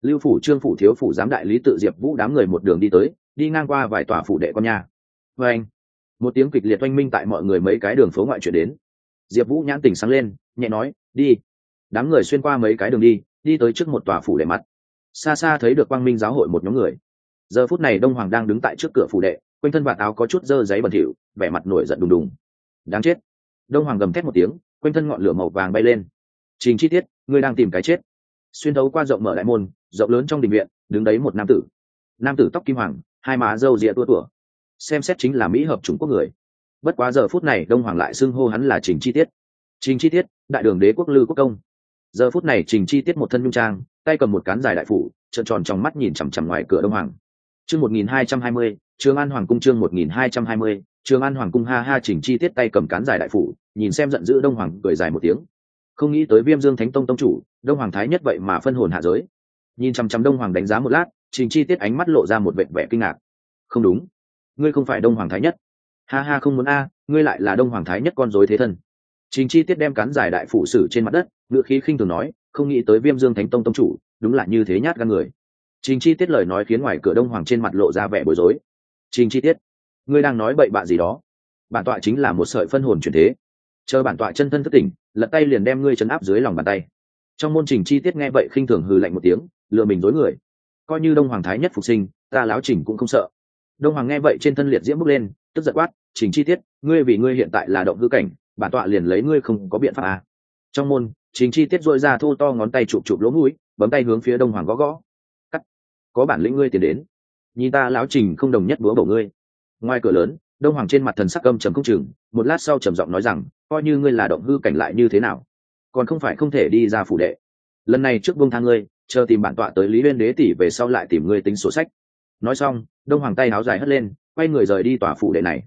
Lưu phủ, trương phủ, thiếu phủ giám đại lý tự diệp vũ đám người một đường đi tới, đi ngang qua vài tòa phủ đệ quan nhà vê anh, một tiếng kịch liệt oanh minh tại mọi người mấy cái đường phố ngoại chuyển đến. Diệp vũ nhãn tỉnh sáng lên, nhẹ nói, đi. Đám người xuyên qua mấy cái đường đi đi tới trước một tòa phủ đệ mặt. Xa xa thấy được quang minh giáo hội một nhóm người. Giờ phút này đông hoàng đang đứng tại trước cửa phủ đệ quanh thân vạt áo có chút dơ giấy bẩn thỉu, vẻ mặt nổi giận đùng đùng. Đáng chết. Đông hoàng gầm thét một tiếng, quanh thân ngọn lửa màu vàng bay lên. Trình chi tiết, ngươi đang tìm cái chết. Xuyên thấu qua rộng mở đại môn, rộng lớn trong đình viện, đứng đấy một nam tử. Nam tử tóc kim hoàng, hai má râu rịa tua tủa. Xem xét chính là mỹ hợp trung quốc người. Bất quá giờ phút này đông hoàng lại xưng hô hắn là trình chi tiết. Trình chi tiết, đại đường đế quốc lư quốc công. Giờ phút này trình chi tiết một thân nhung trang, tay cầm một cán dài đại phủ, trợn tròn trong mắt nhìn chằm chằm ngoài cửa đông hoàng. Chương một nghìn hai trăm hai mươi trường an hoàng cung chương một nghìn hai trăm hai mươi, trường an hoàng cung ha ha chỉnh chi tiết tay cầm cán dài đại phủ, nhìn xem giận dữ đông hoàng, cười dài một tiếng. Không nghĩ tới viêm dương thánh tông tông chủ, đông hoàng thái nhất vậy mà phân hồn hạ giới. Nhìn chằm chằm đông hoàng đánh giá một lát trình chi tiết ánh mắt lộ ra một vệ vẻ kinh ngạc. Không đúng. Ngươi không phải đông hoàng thái nhất. Ha ha không muốn a, ngươi lại là đông hoàng thái nhất con dối thế thân. Trình chi tiết đem cán dài đại phủ sử trên mặt đất ngựa khí khinh thường nói, không nghĩ tới viêm dương thánh tông tông chủ, đúng là như thế nhát gan người. Trình chi tiết lời nói khiến ngoài cửa đông hoàng trên mặt lộ ra vẻ bối rối trình chi tiết, ngươi đang nói bậy bạ gì đó? Bản tọa chính là một sợi phân hồn chuyển thế. Chờ bản tọa chân thân thất tỉnh, lật tay liền đem ngươi chấn áp dưới lòng bàn tay. Trong môn trình chi tiết nghe vậy khinh thường hừ lạnh một tiếng, lừa mình dối người. Coi như đông hoàng thái nhất phục sinh, ta láo trình cũng không sợ. Đông hoàng nghe vậy trên thân liệt diễm bước lên, tức giật quát, trình chi tiết, ngươi vì ngươi hiện tại là động hư cảnh, bản tọa liền lấy ngươi không có biện pháp à. trong môn, trình chi tiết dội ra thô to ngón tay chụp chụp lỗ mũi, bấm tay hướng phía đông hoàng gõ gõ. Cắt. Có bản lĩnh ngươi tiến đến nhìn ta lão trình không đồng nhất búa bổ ngươi. Ngoài cửa lớn, đông hoàng trên mặt thần sắc âm trầm không chừng, một lát sau trầm giọng nói rằng, coi như ngươi là động hư cảnh lại như thế nào, còn không phải không thể đi ra phủ đệ. Lần này trước buông thang ngươi, chờ tìm bản tọa tới lý liên đế tỷ về sau lại tìm ngươi tính sổ sách. Nói xong, đông hoàng tay áo dài hất lên, quay người rời đi tòa phủ đệ này.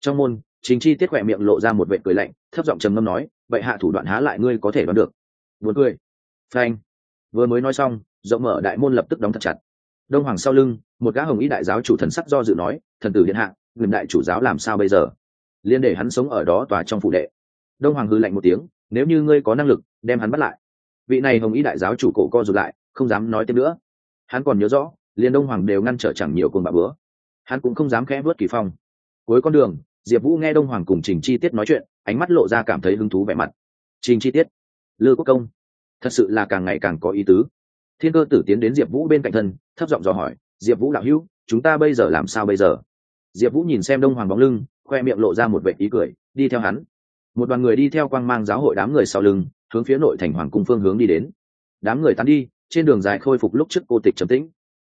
Trong môn chính chi tiết khỏe miệng lộ ra một vệ cười lạnh, thấp giọng trầm ngâm nói vậy hạ thủ đoạn há lại ngươi có thể đoán được. Buồn cười. Phanh. Vừa mới nói xong, rộng mở đại môn lập tức đóng thật chặt đông hoàng sau lưng, một gã hồng ý đại giáo chủ thần sắc do dự nói, thần tử điện hạ quyền đại chủ giáo làm sao bây giờ? Liên để hắn sống ở đó tòa trong phụ đệ. Đông hoàng hư lạnh một tiếng, nếu như ngươi có năng lực, đem hắn bắt lại. Vị này hồng ý đại giáo chủ cổ co rụt lại, không dám nói tiếp nữa. Hắn còn nhớ rõ, liền đông hoàng đều ngăn trở chẳng nhiều cồn bạ bữa. Hắn cũng không dám khẽ vớt kỳ phong. Cuối con đường, diệp vũ nghe đông hoàng cùng trình chi tiết nói chuyện, ánh mắt lộ ra cảm thấy hứng thú vẻ mặt. Trình chi tiết, lư quốc công, thật sự là càng ngày càng có ý tứ thiên cơ tử tiến đến diệp vũ bên cạnh thân, thấp giọng dò hỏi, diệp vũ đạo hữu, chúng ta bây giờ làm sao bây giờ? Diệp vũ nhìn xem đông hoàng bóng lưng, khoe miệng lộ ra một vệ ý cười, đi theo hắn. Một đoàn người đi theo quang mang giáo hội đám người sau lưng, hướng phía nội thành hoàng cung phương hướng đi đến. Đám người tán đi, trên đường dài khôi phục lúc trước cô tịch trầm tĩnh.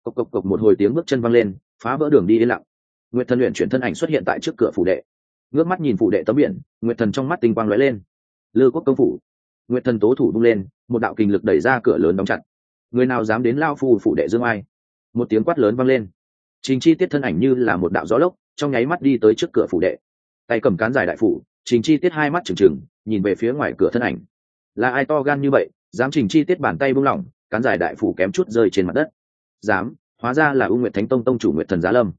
Cộc cộc cộc, một hồi tiếng bước chân văng lên, phá vỡ đường đi yên lặng. Nguyệt thần luyện chuyển thân ảnh xuất hiện tại trước cửa phủ đệ. Ngước mắt nhìn phủ đệ tấm biển, nguyệt thần trong mắt tinh quang lóe lên. Lư quốc công phủ. Nguyệt thần tố thủ bung lên, một đạo kình lực đẩy ra cửa lớn đóng chặt người nào dám đến lao phu phủ đệ dương ai? Một tiếng quát lớn vang lên. Trình chi tiết thân ảnh như là một đạo gió lốc, trong nháy mắt đi tới trước cửa phủ đệ. Tay cầm cán dài đại phủ, trình chi tiết hai mắt trừng trừng, nhìn về phía ngoài cửa thân ảnh. Là ai to gan như vậy, dám trình chi tiết bàn tay buông lỏng, cán dài đại phủ kém chút rơi trên mặt đất. Dám, hóa ra là u nguyệt thánh tông tông chủ nguyệt thần giá lâm.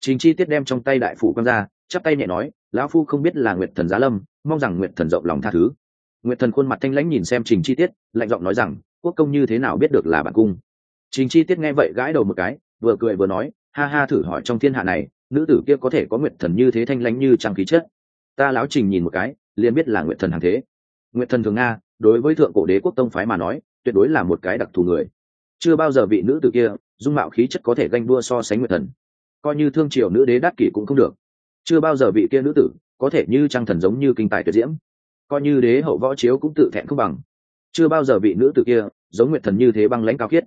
Trình chi tiết đem trong tay đại phủ quăng ra, chắp tay nhẹ nói, lão phu không biết là nguyệt thần giá lâm, mong rằng nguyệt thần rộng lòng tha thứ. Nguyệt thần khuôn mặt thanh lãnh nhìn xem trình chi tiết, lạnh giọng nói rằng quốc công như thế nào biết được là bản cung? Chính chi tiết nghe vậy gãi đầu một cái, vừa cười vừa nói, ha ha thử hỏi trong thiên hạ này, nữ tử kia có thể có nguyệt thần như thế thanh lãnh như trang khí chất? Ta lão trình nhìn một cái, liền biết là nguyệt thần hàng thế. Nguyệt thần thường nga, đối với thượng cổ đế quốc tông phái mà nói, tuyệt đối là một cái đặc thù người. Chưa bao giờ vị nữ tử kia, dung mạo khí chất có thể ganh đua so sánh nguyệt thần. Coi như thương triều nữ đế đắc kỷ cũng không được. Chưa bao giờ vị kia nữ tử, có thể như trang thần giống như kinh tài tuyệt diễm. Coi như đế hậu võ chiếu cũng tự thẹn không bằng chưa bao giờ vị nữ tử kia giống nguyệt thần như thế băng lãnh cao khiết.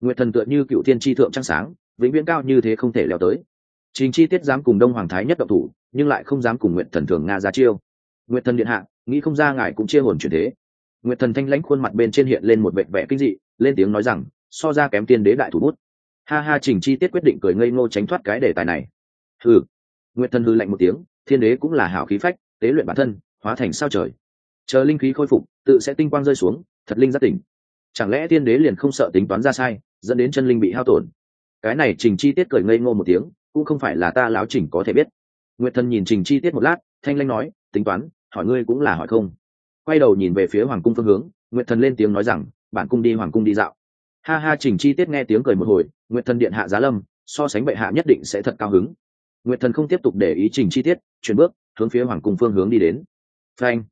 Nguyệt thần tựa như cựu thiên tri thượng trăng sáng, vĩnh viễn cao như thế không thể leo tới. Trình chi tiết dám cùng đông hoàng thái nhất động thủ, nhưng lại không dám cùng nguyệt thần thường nga ra chiêu. Nguyệt thần điện hạ, nghĩ không ra ngài cũng chia hồn chuyển thế. Nguyệt thần thanh lãnh khuôn mặt bên trên hiện lên một vẻ vẻ kinh dị, lên tiếng nói rằng, so ra kém tiên đế đại thủ bút. Ha ha, trình chi tiết quyết định cười ngây ngô tránh thoát cái đề tài này. Hừ. Nguyệt thần hư lạnh một tiếng, thiên đế cũng là hảo khí phách, tế luyện bản thân, hóa thành sao trời chờ linh khí khôi phục, tự sẽ tinh quang rơi xuống, thật linh giác tỉnh. Chẳng lẽ tiên đế liền không sợ tính toán ra sai, dẫn đến chân linh bị hao tổn? Cái này trình chi tiết cười ngây ngô một tiếng, cũng không phải là ta láo chỉnh có thể biết. Nguyệt thần nhìn trình chi tiết một lát, thanh lanh nói, tính toán, hỏi ngươi cũng là hỏi không. Quay đầu nhìn về phía hoàng cung phương hướng, nguyệt thần lên tiếng nói rằng, bản cung đi, hoàng cung đi dạo. Ha ha, trình chi tiết nghe tiếng cười một hồi, nguyệt thần điện hạ giá lâm, so sánh bệ hạ nhất định sẽ thật cao hứng. Nguyệt thần không tiếp tục để ý trình chi tiết, chuyển bước hướng phía hoàng cung phương hướng đi đến. Phanh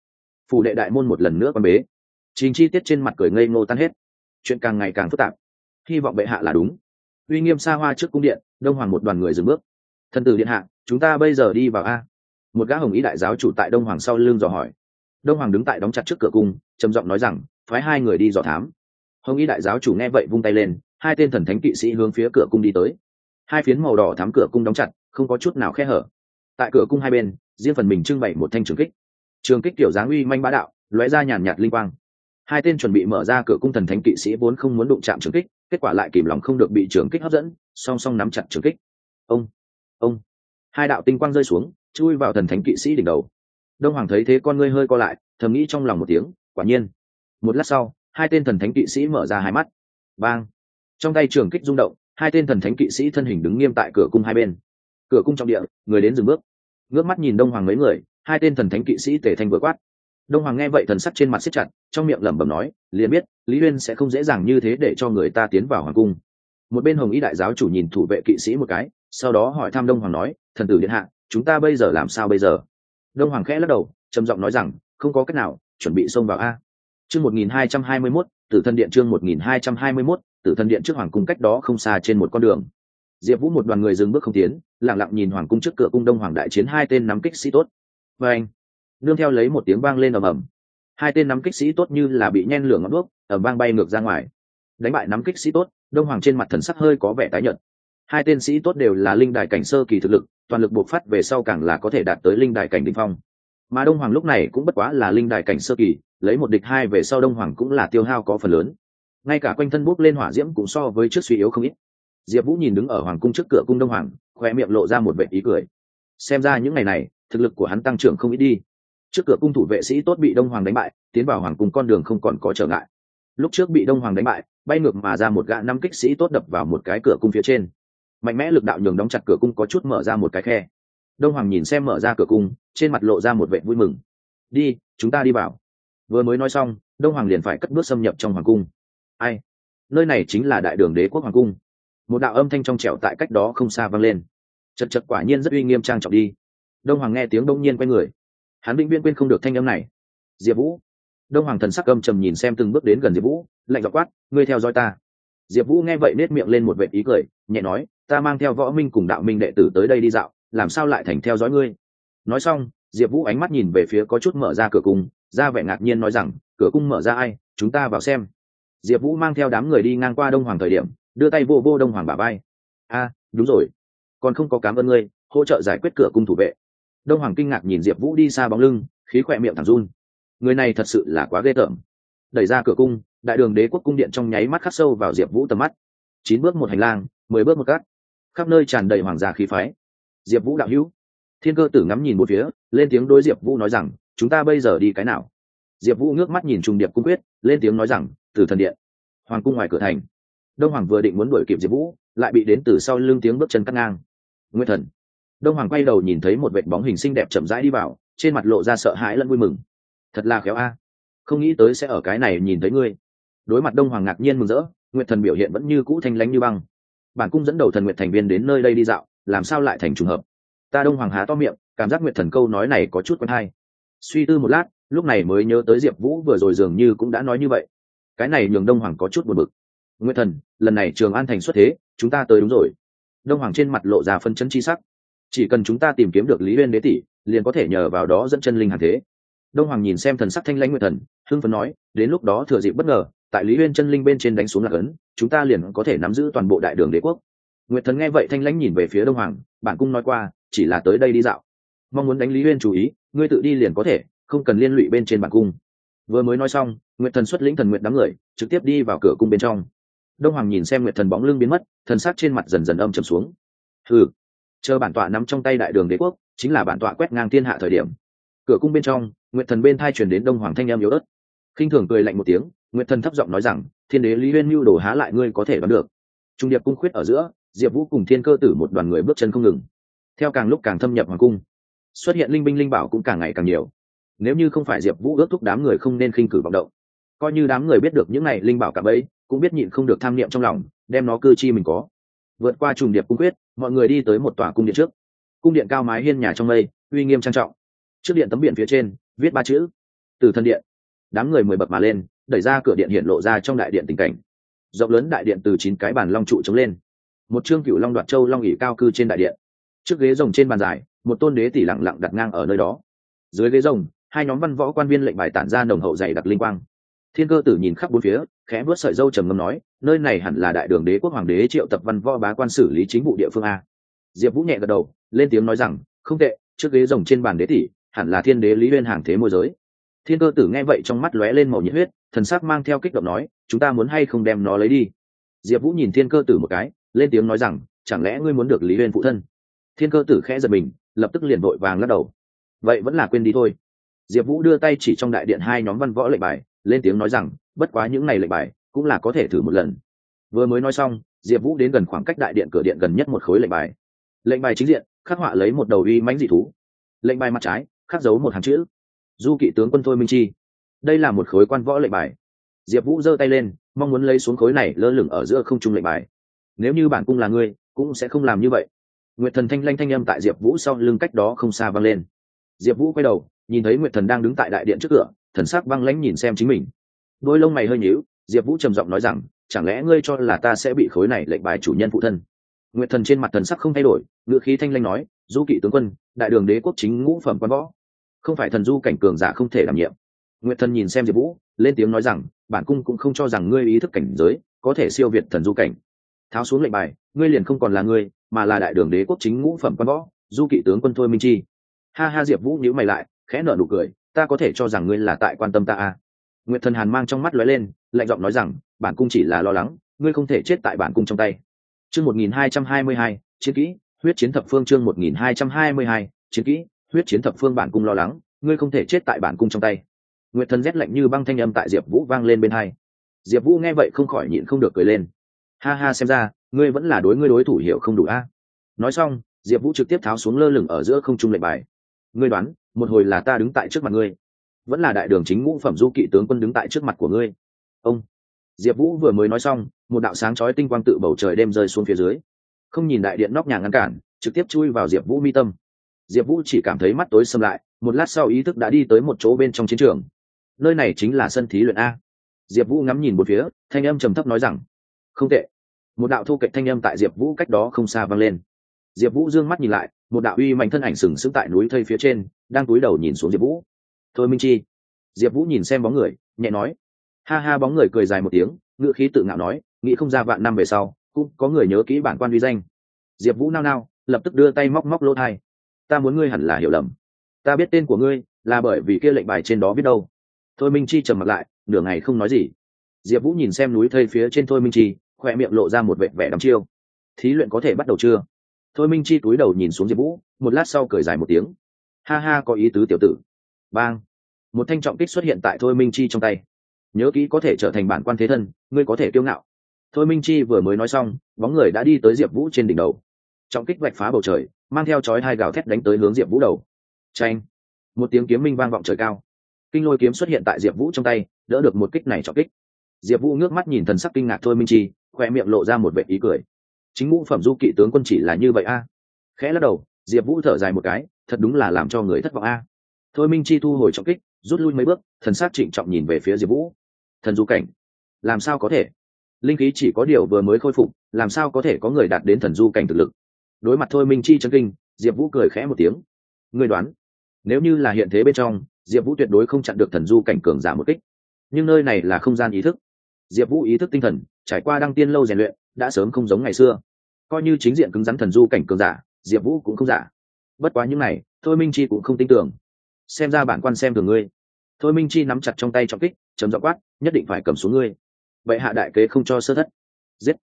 phủ đệ đại môn một lần nữa quan bế. Trình chi tiết trên mặt cười ngây ngô tan hết. Chuyện càng ngày càng phức tạp. Hy vọng bệ hạ là đúng. Uy nghiêm xa hoa trước cung điện, đông hoàng một đoàn người dừng bước. Thần tử điện hạ, chúng ta bây giờ đi vào a. Một gã hồng ý đại giáo chủ tại đông hoàng sau lưng dò hỏi. Đông hoàng đứng tại đóng chặt trước cửa cung, trầm giọng nói rằng, phái hai người đi dò thám. Hồng ý đại giáo chủ nghe vậy vung tay lên, hai tên thần thánh kỵ sĩ hướng phía cửa cung đi tới. Hai phiến màu đỏ thám cửa cung đóng chặt, không có chút nào khe hở. Tại cửa cung hai bên, riêng phần mình trưng bày một thanh trường kích trường kích kiểu dáng uy manh bá đạo, lóe ra nhàn nhạt linh quang. Hai tên chuẩn bị mở ra cửa cung thần thánh kỵ sĩ vốn không muốn đụng chạm trường kích, kết quả lại kìm lòng không được bị trường kích hấp dẫn, song song nắm chặt trường kích. Ông ông. Hai đạo tinh quang rơi xuống, chui vào thần thánh kỵ sĩ đỉnh đầu. Đông hoàng thấy thế con ngươi hơi co lại, thầm nghĩ trong lòng một tiếng, quả nhiên. Một lát sau, hai tên thần thánh kỵ sĩ mở ra hai mắt. Bang. Trong tay trường kích rung động, hai tên thần thánh kỵ sĩ thân hình đứng nghiêm tại cửa cung hai bên. Cửa cung trong địa, người đến dừng bước. Ngước mắt nhìn đông hoàng mấy người hai tên thần thánh kỵ sĩ tề thanh vừa quát. Đông hoàng nghe vậy thần sắc trên mặt siết chặt, trong miệng lẩm bẩm nói, liền biết, lý uyên sẽ không dễ dàng như thế để cho người ta tiến vào hoàng cung. Một bên hồng y đại giáo chủ nhìn thủ vệ kỵ sĩ một cái, sau đó hỏi thăm đông hoàng nói, thần tử điện hạ, chúng ta bây giờ làm sao bây giờ? Đông hoàng khẽ lắc đầu, trầm giọng nói rằng, không có cách nào, chuẩn bị xông vào a. Chương một nghìn hai trăm hai mươi mốt, tử thân điện chương một nghìn hai trăm hai mươi mốt, tử thân điện trước hoàng cung cách đó không xa trên một con đường. Diệp vũ một đoàn người dừng bước không tiến lẳng lặng nhìn hoàng cung trước cửa cung đông hoàng đại chiến hai tên nắm kích sĩ tốt và anh, nương theo lấy một tiếng vang lên ầm ầm. Hai tên nắm kích sĩ tốt như là bị nhen lửa ngọn đuốc ở vang bay ngược ra ngoài. Đánh bại nắm kích sĩ tốt, đông hoàng trên mặt thần sắc hơi có vẻ tái nhợt. Hai tên sĩ tốt đều là linh đài cảnh sơ kỳ thực lực, toàn lực buộc phát về sau càng là có thể đạt tới linh đài cảnh đ ỉ n h phong. Mà đông hoàng lúc này cũng bất quá là linh đài cảnh sơ kỳ, lấy một địch hai về sau đông hoàng cũng là tiêu hao có phần lớn. Ngay cả quanh thân bút lên hỏa diễm cũng so với trước suy yếu không ít. Diệp vũ nhìn đứng ở hoàng cung trước cửa cung đông hoàng khoe miệng lộ ra một vệ ý cười. Xem ra những ngày này thực lực của hắn tăng trưởng không ít đi. Trước cửa cung thủ vệ sĩ tốt bị đông hoàng đánh bại, tiến vào hoàng cung con đường không còn có trở ngại. Lúc trước bị đông hoàng đánh bại, bay ngược mà ra một gã năm kích sĩ tốt đập vào một cái cửa cung phía trên. Mạnh mẽ lực đạo nhường đóng chặt cửa cung có chút mở ra một cái khe. Đông hoàng nhìn xem mở ra cửa cung, trên mặt lộ ra một vệ vui mừng. Đi, chúng ta đi vào. Vừa mới nói xong, đông hoàng liền phải cất bước xâm nhập trong hoàng cung. Ai? Nơi này chính là đại đường đế quốc hoàng cung. Một đạo âm thanh trong trẻo tại cách đó không xa vang lên. Chật chật quả nhiên rất uy nghiêm trang trọng đi đông hoàng nghe tiếng đông nhiên quay người. Hắn vĩnh viễn quên không được thanh âm này. Diệp vũ. Đông hoàng thần sắc âm trầm nhìn xem từng bước đến gần diệp vũ, lạnh dọc quát, ngươi theo dõi ta. Diệp vũ nghe vậy nết miệng lên một vệ ý cười, nhẹ nói, ta mang theo võ minh cùng đạo minh đệ tử tới đây đi dạo, làm sao lại thành theo dõi ngươi? Nói xong, diệp vũ ánh mắt nhìn về phía có chút mở ra cửa cung, ra vẻ ngạc nhiên nói rằng, cửa cung mở ra ai? Chúng ta vào xem. Diệp vũ mang theo đám người đi ngang qua đông hoàng thời điểm, đưa tay vô vô đông hoàng bà bay a, đúng rồi. Còn không có cám ơn ngươi, hỗ trợ giải quyết cửa cung thủ vệ đông hoàng kinh ngạc nhìn diệp vũ đi xa bóng lưng, khí khỏe miệng thẳng run. Người này thật sự là quá ghê tởm. Đẩy ra cửa cung, đại đường đế quốc cung điện trong nháy mắt khắc sâu vào diệp vũ tầm mắt. Chín bước một hành lang, mười bước một cát. Khắp nơi tràn đầy hoàng gia khí phái. Diệp vũ đạo hữu. Thiên cơ tử ngắm nhìn một phía, lên tiếng đối diệp vũ nói rằng, chúng ta bây giờ đi cái nào? Diệp vũ ngước mắt nhìn trùng điệp cung quyết, lên tiếng nói rằng, từ thần điện. Hoàng cung ngoài cửa thành. Đông hoàng vừa định muốn đuổi kịp diệp vũ, lại bị đến từ sau lưng tiếng bước chân cắt ngang. Nguyên thần đông hoàng quay đầu nhìn thấy một vệ bóng hình xinh đẹp chậm rãi đi vào, trên mặt lộ ra sợ hãi lẫn vui mừng. Thật là khéo a. Không nghĩ tới sẽ ở cái này nhìn thấy ngươi. Đối mặt đông hoàng ngạc nhiên mừng rỡ, nguyệt thần biểu hiện vẫn như cũ thanh lãnh như băng. Bản cung dẫn đầu thần nguyệt thành viên đến nơi đây đi dạo, làm sao lại thành trùng hợp? Ta đông hoàng há to miệng, cảm giác nguyệt thần câu nói này có chút quen hay. Suy tư một lát, lúc này mới nhớ tới diệp vũ vừa rồi dường như cũng đã nói như vậy. Cái này nhường đông hoàng có chút buồn bực. Nguyệt thần, lần này trường an thành xuất thế, chúng ta tới đúng rồi. Đông hoàng trên mặt lộ ra phân chân chi sắc chỉ cần chúng ta tìm kiếm được lý uyên đế tỷ, liền có thể nhờ vào đó dẫn chân linh hàng thế. Đông hoàng nhìn xem thần sắc thanh lãnh nguyệt thần, hưng phấn nói, đến lúc đó thừa dịp bất ngờ, tại lý uyên chân linh bên trên đánh xuống lạc ấn, chúng ta liền có thể nắm giữ toàn bộ đại đường đế quốc. Nguyệt thần nghe vậy thanh lãnh nhìn về phía đông hoàng, bản cung nói qua, chỉ là tới đây đi dạo. Mong muốn đánh lý uyên chú ý, ngươi tự đi liền có thể, không cần liên lụy bên trên bản cung. Vừa mới nói xong, nguyệt thần xuất lĩnh thần nguyệt đám người, trực tiếp đi vào cửa cung bên trong. Đông hoàng nhìn xem nguyệt thần bóng lưng biến mất, thần sắc trên mặt dần dần âm trầm xuống. Ừ chờ bản tọa nắm trong tay đại đường đế quốc, chính là bản tọa quét ngang thiên hạ thời điểm. Cửa cung bên trong, nguyệt thần bên thai truyền đến đông hoàng thanh em yếu ớt. Khinh thường cười lạnh một tiếng, nguyệt thần thấp giọng nói rằng, thiên đế lý huyên mưu đồ há lại ngươi có thể đoán được. Trung điệp cung khuyết ở giữa, diệp vũ cùng thiên cơ tử một đoàn người bước chân không ngừng. Theo càng lúc càng thâm nhập hoàng cung, xuất hiện linh binh linh bảo cũng càng ngày càng nhiều. Nếu như không phải diệp vũ ước thúc đám người không nên khinh cử vọng động, coi như đám người biết được những này linh bảo cả bấy, cũng biết nhịn không được tham niệm trong lòng, đem nó cư chi mình có vượt qua trùng điệp cung quyết, mọi người đi tới một tòa cung điện trước. Cung điện cao mái hiên nhà trong mây, uy nghiêm trang trọng. Trước điện tấm biển phía trên, viết ba chữ, từ thân điện. Đám người mười bậc mà lên, đẩy ra cửa điện hiện lộ ra trong đại điện tình cảnh. Rộng lớn đại điện từ chín cái bàn long trụ chống lên. Một trương cựu long đoạt châu long ỉ cao cư trên đại điện. Trước ghế rồng trên bàn dài, một tôn đế tỷ lặng lặng đặt ngang ở nơi đó. Dưới ghế rồng, hai nhóm văn võ quan viên lệnh bài tản ra nồng hậu dày đặc linh quang. Thiên cơ tử nhìn khắp bốn phía khẽ vớt sợi dâu trầm ngâm nói, nơi này hẳn là đại đường đế quốc hoàng đế triệu tập văn võ bá quan xử lý chính vụ địa phương a. Diệp vũ nhẹ gật đầu, lên tiếng nói rằng, không tệ, trước ghế rồng trên bàn đế tỷ, hẳn là thiên đế lý uyên hàng thế môi giới. Thiên cơ tử nghe vậy trong mắt lóe lên màu nhiệt huyết, thần sắc mang theo kích động nói, chúng ta muốn hay không đem nó lấy đi? Diệp vũ nhìn thiên cơ tử một cái, lên tiếng nói rằng, chẳng lẽ ngươi muốn được lý uyên phụ thân? Thiên cơ tử khẽ giật mình, lập tức liền vội vàng lắc đầu. Vậy vẫn là quên đi thôi. Diệp vũ đưa tay chỉ trong đại điện hai nhóm văn võ lệnh bài, lên tiếng nói rằng bất quá những này lệnh bài cũng là có thể thử một lần. Vừa mới nói xong, diệp vũ đến gần khoảng cách đại điện cửa điện gần nhất một khối lệnh bài. Lệnh bài chính diện, khắc họa lấy một đầu uy mãnh dị thú. Lệnh bài mặt trái, khắc dấu một hàng chữ. Du kỵ tướng quân thôi minh chi. Đây là một khối quan võ lệnh bài. Diệp vũ giơ tay lên, mong muốn lấy xuống khối này lơ lửng ở giữa không trung lệnh bài. Nếu như bản cung là ngươi, cũng sẽ không làm như vậy. Nguyệt thần thanh lanh thanh âm tại diệp vũ sau lưng cách đó không xa vang lên. Diệp vũ quay đầu, nhìn thấy nguyệt thần đang đứng tại đại điện trước cửa, thần sắc băng lãnh nhìn xem chính mình đôi lông mày hơi nhíu, diệp vũ trầm giọng nói rằng, chẳng lẽ ngươi cho là ta sẽ bị khối này lệnh bài chủ nhân phụ thân? Nguyệt thần trên mặt thần sắc không thay đổi ngựa khí thanh lanh nói, du kỵ tướng quân, đại đường đế quốc chính ngũ phẩm quan võ. Không phải thần du cảnh cường giả không thể đảm nhiệm. Nguyệt thần nhìn xem diệp vũ, lên tiếng nói rằng, bản cung cũng không cho rằng ngươi ý thức cảnh giới có thể siêu việt thần du cảnh. Tháo xuống lệnh bài, ngươi liền không còn là ngươi, mà là đại đường đế quốc chính ngũ phẩm quan võ, du kỵ tướng quân thôi minh chi. Ha ha, diệp vũ nhíu mày lại, khẽ nở nụ cười, ta có thể cho rằng ngươi là tại quan tâm ta à nguyệt thần hàn mang trong mắt lóe lên, lạnh giọng nói rằng, bản cung chỉ là lo lắng, ngươi không thể chết tại bản cung trong tay. Chương một nghìn hai trăm hai mươi hai, chiến kỹ, huyết chiến thập phương chương một nghìn hai trăm hai mươi hai, chiến kỹ, huyết chiến thập phương bản cung lo lắng, ngươi không thể chết tại bản cung trong tay. Nguyệt thần rét lạnh như băng thanh âm tại diệp vũ vang lên bên hai. Diệp vũ nghe vậy không khỏi nhịn không được cười lên. Ha ha, xem ra, ngươi vẫn là đối ngươi đối thủ hiểu không đủ a. Nói xong, diệp vũ trực tiếp tháo xuống lơ lửng ở giữa không trung lệnh bài. Ngươi đoán, một hồi là ta đứng tại trước mặt ngươi vẫn là đại đường chính ngũ phẩm du kỵ tướng quân đứng tại trước mặt của ngươi. Ông diệp vũ vừa mới nói xong, một đạo sáng chói tinh quang tự bầu trời đêm rơi xuống phía dưới. Không nhìn đại điện nóc nhà ngăn cản, trực tiếp chui vào diệp vũ mi tâm. Diệp vũ chỉ cảm thấy mắt tối xâm lại, một lát sau ý thức đã đi tới một chỗ bên trong chiến trường. Nơi này chính là sân thí luyện a. Diệp vũ ngắm nhìn một phía, thanh âm trầm thấp nói rằng, không tệ. Một đạo thu cạnh thanh âm tại diệp vũ cách đó không xa vang lên. Diệp vũ d ư ơ n g mắt nhìn lại, một đạo uy mạnh thân ảnh sừng sững tại núi thây phía trên, đang túi đầu nhìn xuống diệp vũ thôi minh chi. Diệp vũ nhìn xem bóng người, nhẹ nói. Ha ha, bóng người cười dài một tiếng ngự khí tự ngạo nói, nghĩ không ra vạn năm về sau, cũng có người nhớ kỹ bản quan uy danh. Diệp vũ nao nao, lập tức đưa tay móc móc lỗ thai. Ta muốn ngươi hẳn là hiểu lầm. Ta biết tên của ngươi, là bởi vì kia lệnh bài trên đó biết đâu. Thôi minh chi trầm mặt lại, nửa ngày không nói gì. Diệp vũ nhìn xem núi thây phía trên thôi minh chi khoe miệng lộ ra một vệ vẻ đắm chiêu. Thí luyện có thể bắt đầu chưa? Thôi minh chi túi đầu nhìn xuống diệp vũ, một lát sau cười dài một tiếng. Ha ha, có ý tứ tiểu tử bang. Một thanh trọng kích xuất hiện tại thôi minh chi trong tay. Nhớ kỹ có thể trở thành bản quan thế thân, ngươi có thể kiêu ngạo. Thôi minh chi vừa mới nói xong, bóng người đã đi tới diệp vũ trên đỉnh đầu. Trọng kích vạch phá bầu trời, mang theo chói hai gào thét đánh tới hướng diệp vũ đầu. Tranh một tiếng kiếm minh vang vọng trời cao. Kinh lôi kiếm xuất hiện tại diệp vũ trong tay, đỡ được một kích này trọng kích. Diệp vũ ngước mắt nhìn thần sắc kinh ngạc thôi minh chi, khoe miệng lộ ra một vệ ý cười. Chính ngũ phẩm du kỵ tướng quân chỉ là như vậy a. Khẽ lắc đầu, diệp vũ thở dài một cái, thật đúng là làm cho người thất vọng a thôi minh chi thu hồi trọng kích, rút lui mấy bước, thần sắc trịnh trọng nhìn về phía diệp vũ. Thần du cảnh, làm sao có thể? Linh khí chỉ có điều vừa mới khôi phục, làm sao có thể có người đạt đến thần du cảnh thực lực? Đối mặt thôi minh chi chân kinh, diệp vũ cười khẽ một tiếng. Người đoán, nếu như là hiện thế bên trong, diệp vũ tuyệt đối không chặn được thần du cảnh cường giả một kích. Nhưng nơi này là không gian ý thức. Diệp vũ ý thức tinh thần, trải qua đăng tiên lâu rèn luyện, đã sớm không giống ngày xưa. Coi như chính diện cứng rắn thần du cảnh cường giả, diệp vũ cũng không giả. Bất quá những này, thôi minh chi cũng không tin tưởng xem ra bản quan xem thường ngươi. Thôi minh chi nắm chặt trong tay trọng kích, chấm dọ quát, nhất định phải cầm xuống ngươi. Vậy hạ đại kế không cho sơ thất. Giết.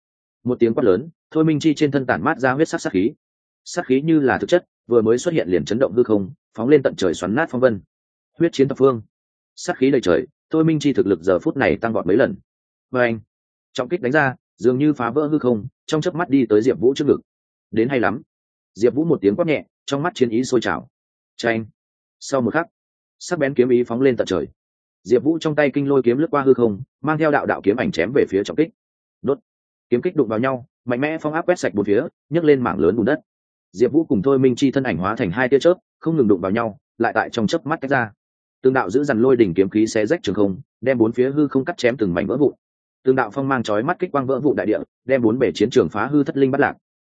Một tiếng quát lớn, thôi minh chi trên thân tản mát ra huyết sắc sắc khí. Sắc khí như là thực chất, vừa mới xuất hiện liền chấn động hư không, phóng lên tận trời xoắn nát phong vân. Huyết chiến tập phương. Sắc khí đầy trời, thôi minh chi thực lực giờ phút này tăng vọt mấy lần. Và anh, trọng kích đánh ra, dường như phá vỡ hư không, trong chớp mắt đi tới diệp vũ trước ngực. Đến hay lắm. Diệp vũ một tiếng quát nhẹ, trong mắt chiến ý sôi trào. Tranh sau một khắc, sắc bén kiếm ý phóng lên tận trời. Diệp vũ trong tay kinh lôi kiếm lướt qua hư không, mang theo đạo đạo kiếm ảnh chém về phía trọng kích. Đốt. Kiếm kích đụng vào nhau, mạnh mẽ phong áp quét sạch bốn phía, nhấc lên mảng lớn bùn đất. Diệp vũ cùng thôi minh chi thân ảnh hóa thành hai tia chớp, không ngừng đụng vào nhau, lại tại trong chớp mắt tách ra. Tương đạo giữ dằn lôi đỉnh kiếm khí xé rách trường không, đem bốn phía hư không cắt chém từng mảnh vỡ vụn. Tương đạo phong mang chói mắt kích quang vỡ vụn đại địa, đem bốn bể chiến trường phá hư thất linh bắt lạc.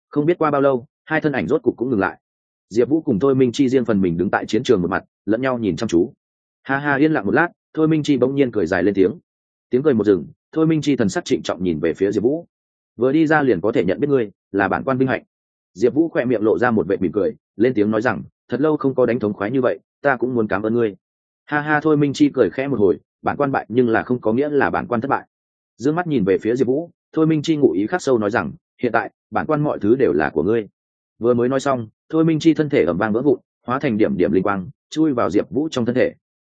Không biết qua bao lâu, hai thân ảnh rốt cục cũng ngừng lại diệp vũ cùng thôi minh chi riêng phần mình đứng tại chiến trường một mặt, lẫn nhau nhìn chăm chú. Ha ha, yên lặng một lát, thôi minh chi bỗng nhiên cười dài lên tiếng. Tiếng cười một rừng thôi minh chi thần sắc trịnh trọng nhìn về phía diệp vũ. Vừa đi ra liền có thể nhận biết ngươi, là bản quan vinh hạnh. Diệp vũ khỏe miệng lộ ra một vệ mỉm cười, lên tiếng nói rằng, thật lâu không có đánh thống khoái như vậy, ta cũng muốn cảm ơn ngươi. Ha ha, thôi minh chi cười khẽ một hồi, bản quan bại nhưng là không có nghĩa là bản quan thất bại. D ư ơ n g mắt nhìn về phía diệp vũ, thôi minh chi ngụ ý khắc sâu nói rằng, hiện tại, bản quan mọi thứ đều là của ngươi vừa mới nói xong, thôi minh chi thân thể ẩm vang vỡ vụn, hóa thành điểm điểm linh quang, chui vào diệp vũ trong thân thể.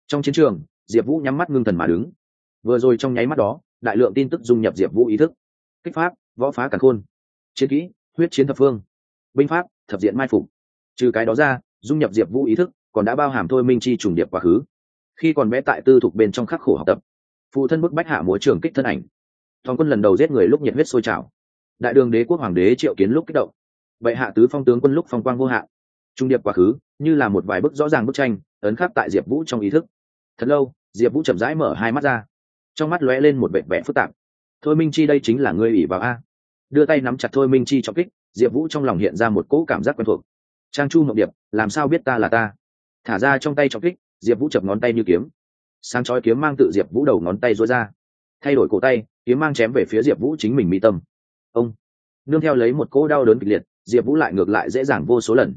Trong chiến trường, diệp vũ nhắm mắt ngưng thần mà đứng. Vừa rồi trong nháy mắt đó, đại lượng tin tức dung nhập diệp vũ ý thức. Kích pháp, võ phá cả khôn. Chiến kỹ, huyết chiến thập phương. Binh pháp, thập diện mai phục. Trừ cái đó ra, dung nhập diệp vũ ý thức còn đã bao hàm thôi minh chi trùng điệp quá khứ. Khi còn vẽ tại tư thục bên trong khắc khổ học tập, phụ thân bức bách hạ múa trường kích thân ảnh. Toàn quân lần đầu giết người lúc nhiệt huyết sôi trào. Đại đường đế quốc hoàng đế triệu kiến lúc kích động vậy hạ tứ phong tướng quân lúc phong quang vô hạn. Trung điệp quá khứ, như là một vài bức rõ ràng bức tranh, ấn khắc tại diệp vũ trong ý thức. Thật lâu, diệp vũ chậm rãi mở hai mắt ra. Trong mắt lóe lên một vệ vẽ phức tạp. Thôi minh chi đây chính là ngươi ủy vào a? Đưa tay nắm chặt thôi minh chi trọng kích, diệp vũ trong lòng hiện ra một cỗ cảm giác quen thuộc. Trang chu mộng điệp, làm sao biết ta là ta? Thả ra trong tay trọng kích, diệp vũ chập ngón tay như kiếm. Sáng chói kiếm mang tự diệp vũ đầu ngón tay rối ra. Thay đổi cổ tay, kiếm mang chém về phía diệp vũ chính mình mi tâm. Ông! Nương theo lấy một cỗ đau đớn kịch liệt diệp vũ lại ngược lại dễ dàng vô số lần.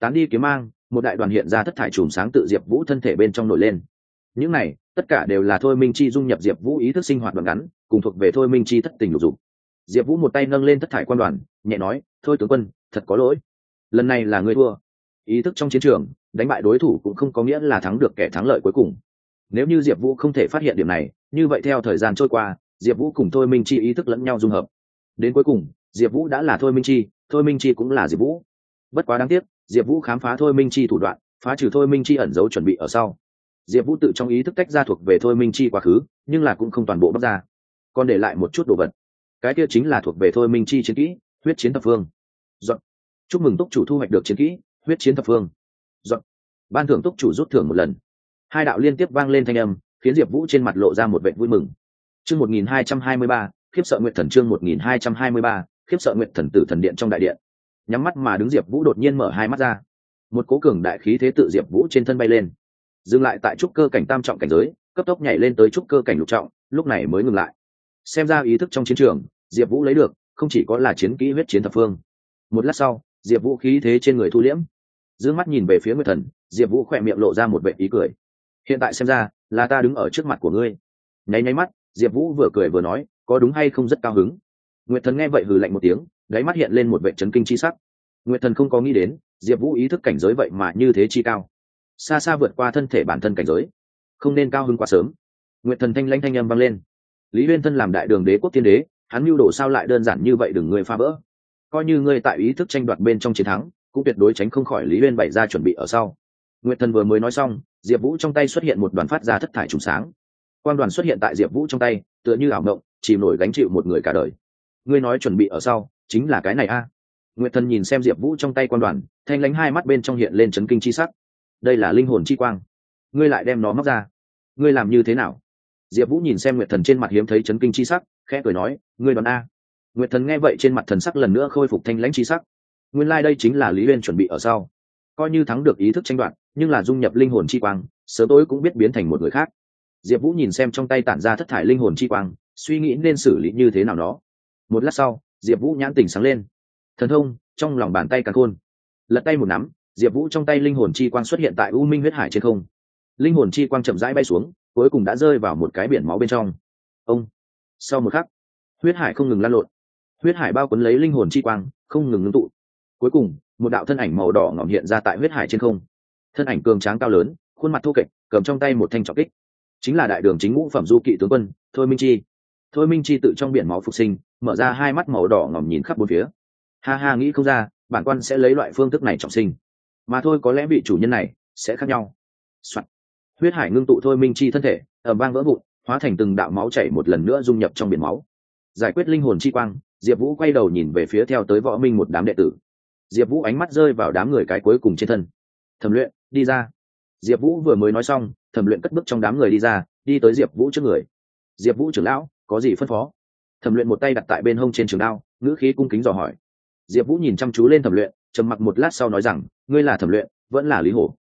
Tán đi kiếm mang, một đại đoàn hiện ra thất thải chùm sáng tự diệp vũ thân thể bên trong nổi lên. Những này, tất cả đều là thôi minh chi dung nhập diệp vũ ý thức sinh hoạt đoạn ngắn, cùng thuộc về thôi minh chi thất tình lục dục. Diệp vũ một tay nâng lên thất thải quan đoàn, nhẹ nói, thôi tướng quân, thật có lỗi. Lần này là người thua. Ý thức trong chiến trường, đánh bại đối thủ cũng không có nghĩa là thắng được kẻ thắng lợi cuối cùng. Nếu như diệp vũ không thể phát hiện điểm này, như vậy theo thời gian trôi qua, diệp vũ cùng thôi minh chi ý thức lẫn nhau dung hợp. Đến cuối cùng, diệp vũ đã là thôi minh chi thôi minh chi cũng là diệp vũ bất quá đáng tiếc diệp vũ khám phá thôi minh chi thủ đoạn phá trừ thôi minh chi ẩn giấu chuẩn bị ở sau diệp vũ tự trong ý thức tách ra thuộc về thôi minh chi quá khứ nhưng là cũng không toàn bộ bóc ra còn để lại một chút đồ vật cái kia chính là thuộc về thôi minh chi chiến kỹ huyết chiến thập phương Dọn. chúc mừng túc chủ thu hoạch được chiến kỹ huyết chiến thập phương Dọn. ban thưởng túc chủ rút thưởng một lần hai đạo liên tiếp vang lên thanh âm khiến diệp vũ trên mặt lộ ra một vệ vui mừng chương một nghìn hai trăm hai mươi ba, khiếp sợ nguyện thần chương một nghìn hai trăm hai mươi ba khiếp sợ nguyện thần tử thần điện trong đại điện. Nhắm mắt mà đứng diệp vũ đột nhiên mở hai mắt ra. Một cố cường đại khí thế tự diệp vũ trên thân bay lên. Dừng lại tại trúc cơ cảnh tam trọng cảnh giới, cấp tốc nhảy lên tới trúc cơ cảnh lục trọng, lúc này mới ngừng lại. Xem ra ý thức trong chiến trường, diệp vũ lấy được, không chỉ có là chiến kỹ huyết chiến thập phương. Một lát sau, diệp vũ khí thế trên người thu liễm. Giữ mắt nhìn về phía nguyệt thần, diệp vũ khỏe miệng lộ ra một vệ ý cười. Hiện tại xem ra, là ta đứng ở trước mặt của ngươi. Nháy nháy mắt, diệp vũ vừa cười vừa nói, có đúng hay không rất cao hứng nguyệt thần nghe vậy hừ lạnh một tiếng, đáy mắt hiện lên một vệ chấn kinh chi sắc. Nguyệt thần không có nghĩ đến, diệp vũ ý thức cảnh giới vậy mà như thế chi cao. Xa xa vượt qua thân thể bản thân cảnh giới, không nên cao hứng quá sớm. Nguyệt thần thanh lanh thanh âm vang lên. Lý huyên thân làm đại đường đế quốc thiên đế, hắn mưu đồ sao lại đơn giản như vậy đừng ngươi phá vỡ. Coi như ngươi tại ý thức tranh đoạt bên trong chiến thắng, cũng tuyệt đối tránh không khỏi lý huyên bày ra chuẩn bị ở sau. Nguyệt thần vừa mới nói xong, diệp vũ trong tay xuất hiện một đoàn phát ra thất thải trùng sáng. Quan đoàn xuất hiện tại diệp vũ trong tay, tựa như ảo mộng, chìm nổi gánh chịu một người cả đời ngươi nói chuẩn bị ở sau, chính là cái này a. À. nguyệt thần nhìn xem diệp vũ trong tay quan đoàn, thanh lánh hai mắt bên trong hiện lên chấn kinh chi sắc. Đây là linh hồn chi quang. Ngươi lại đem nó móc ra. Ngươi làm như thế nào? Diệp vũ nhìn xem nguyệt thần trên mặt hiếm thấy chấn kinh chi sắc, khẽ cười nói, ngươi đoán a? Nguyệt thần nghe vậy trên mặt thần sắc lần nữa khôi phục thanh lãnh chi sắc. Nguyên lai、like、đây chính là lý uyên chuẩn bị ở sau. Coi như thắng được ý thức tranh đoạt, nhưng là dung nhập linh hồn chi quang, sớm tối cũng biết biến thành một người khác. Diệp vũ nhìn xem trong tay tản ra thất thải linh hồn chi quang, suy nghĩ nên xử lý như thế nào đó một lát sau, diệp vũ nhãn tỉnh sáng lên. Thần thông, trong lòng bàn tay càng khôn. Lật tay một nắm, diệp vũ trong tay linh hồn chi quang xuất hiện tại u minh huyết hải trên không. Linh hồn chi quang chậm rãi bay xuống, cuối cùng đã rơi vào một cái biển máu bên trong. Ông! Sau một khắc, huyết hải không ngừng lan lộn. Huyết hải bao quấn lấy linh hồn chi quang, không ngừng ngưng tụ. Cuối cùng, một đạo thân ảnh màu đỏ ngỏm hiện ra tại huyết hải trên không. Thân ảnh cường tráng cao lớn, khuôn mặt thô kệch, cầm trong tay một thanh trọng kích. Chính là đại đường chính ngũ phẩm du kỵ tướng quân, thôi minh chi thôi minh chi tự trong biển máu phục sinh, mở ra hai mắt màu đỏ ngỏm nhìn khắp bốn phía. Ha ha, nghĩ không ra, bản quan sẽ lấy loại phương thức này trọng sinh. Mà thôi, có lẽ vị chủ nhân này sẽ khác nhau、Soạn. huyết hải ngưng tụ thôi minh chi thân thể ở vang vỡ vụn, hóa thành từng đạo máu chảy một lần nữa dung nhập trong biển máu. Giải quyết linh hồn chi quang, diệp vũ quay đầu nhìn về phía theo tới võ minh một đám đệ tử. Diệp vũ ánh mắt rơi vào đám người cái cuối cùng trên thân. Thẩm luyện, đi ra. Diệp vũ vừa mới nói xong, thẩm luyện cất bước trong đám người đi ra, đi tới diệp vũ trước người. Diệp vũ trưởng lão có gì phân phó? Thẩm luyện một tay đặt tại bên hông trên trường đao, ngữ khí cung kính dò hỏi. Diệp vũ nhìn chăm chú lên thẩm luyện, trầm mặc một lát sau nói rằng, ngươi là thẩm luyện, vẫn là lý hổ.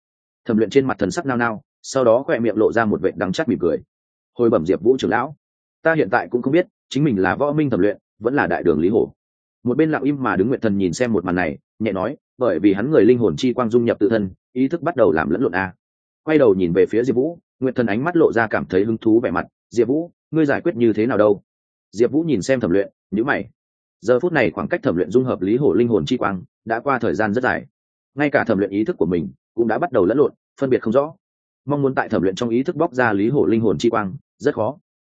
Thẩm luyện trên mặt thần sắc nao nao, sau đó khoe miệng lộ ra một vệ đắng chắc mỉm cười. Hồi bẩm diệp vũ trưởng lão, ta hiện tại cũng không biết, chính mình là võ minh thẩm luyện, vẫn là đại đường lý hổ. Một bên lặng im mà đứng nguyện thần nhìn xem một màn này, nhẹ nói, bởi vì hắn người linh hồn chi quang dung nhập tự thân, ý thức bắt đầu làm lẫn lộn a. Quay đầu nhìn về phía diệp vũ nguyện thần ánh mắt lộ ra cảm thấy hứng thú vẻ mặt. Diệp vũ ngươi giải quyết như thế nào đâu? Diệp vũ nhìn xem thẩm luyện nhữ mày. Giờ phút này khoảng cách thẩm luyện dung hợp lý hổ linh hồn chi quang đã qua thời gian rất dài. Ngay cả thẩm luyện ý thức của mình cũng đã bắt đầu lẫn lộn, phân biệt không rõ. Mong muốn tại thẩm luyện trong ý thức bóc ra lý hổ linh hồn chi quang, rất khó.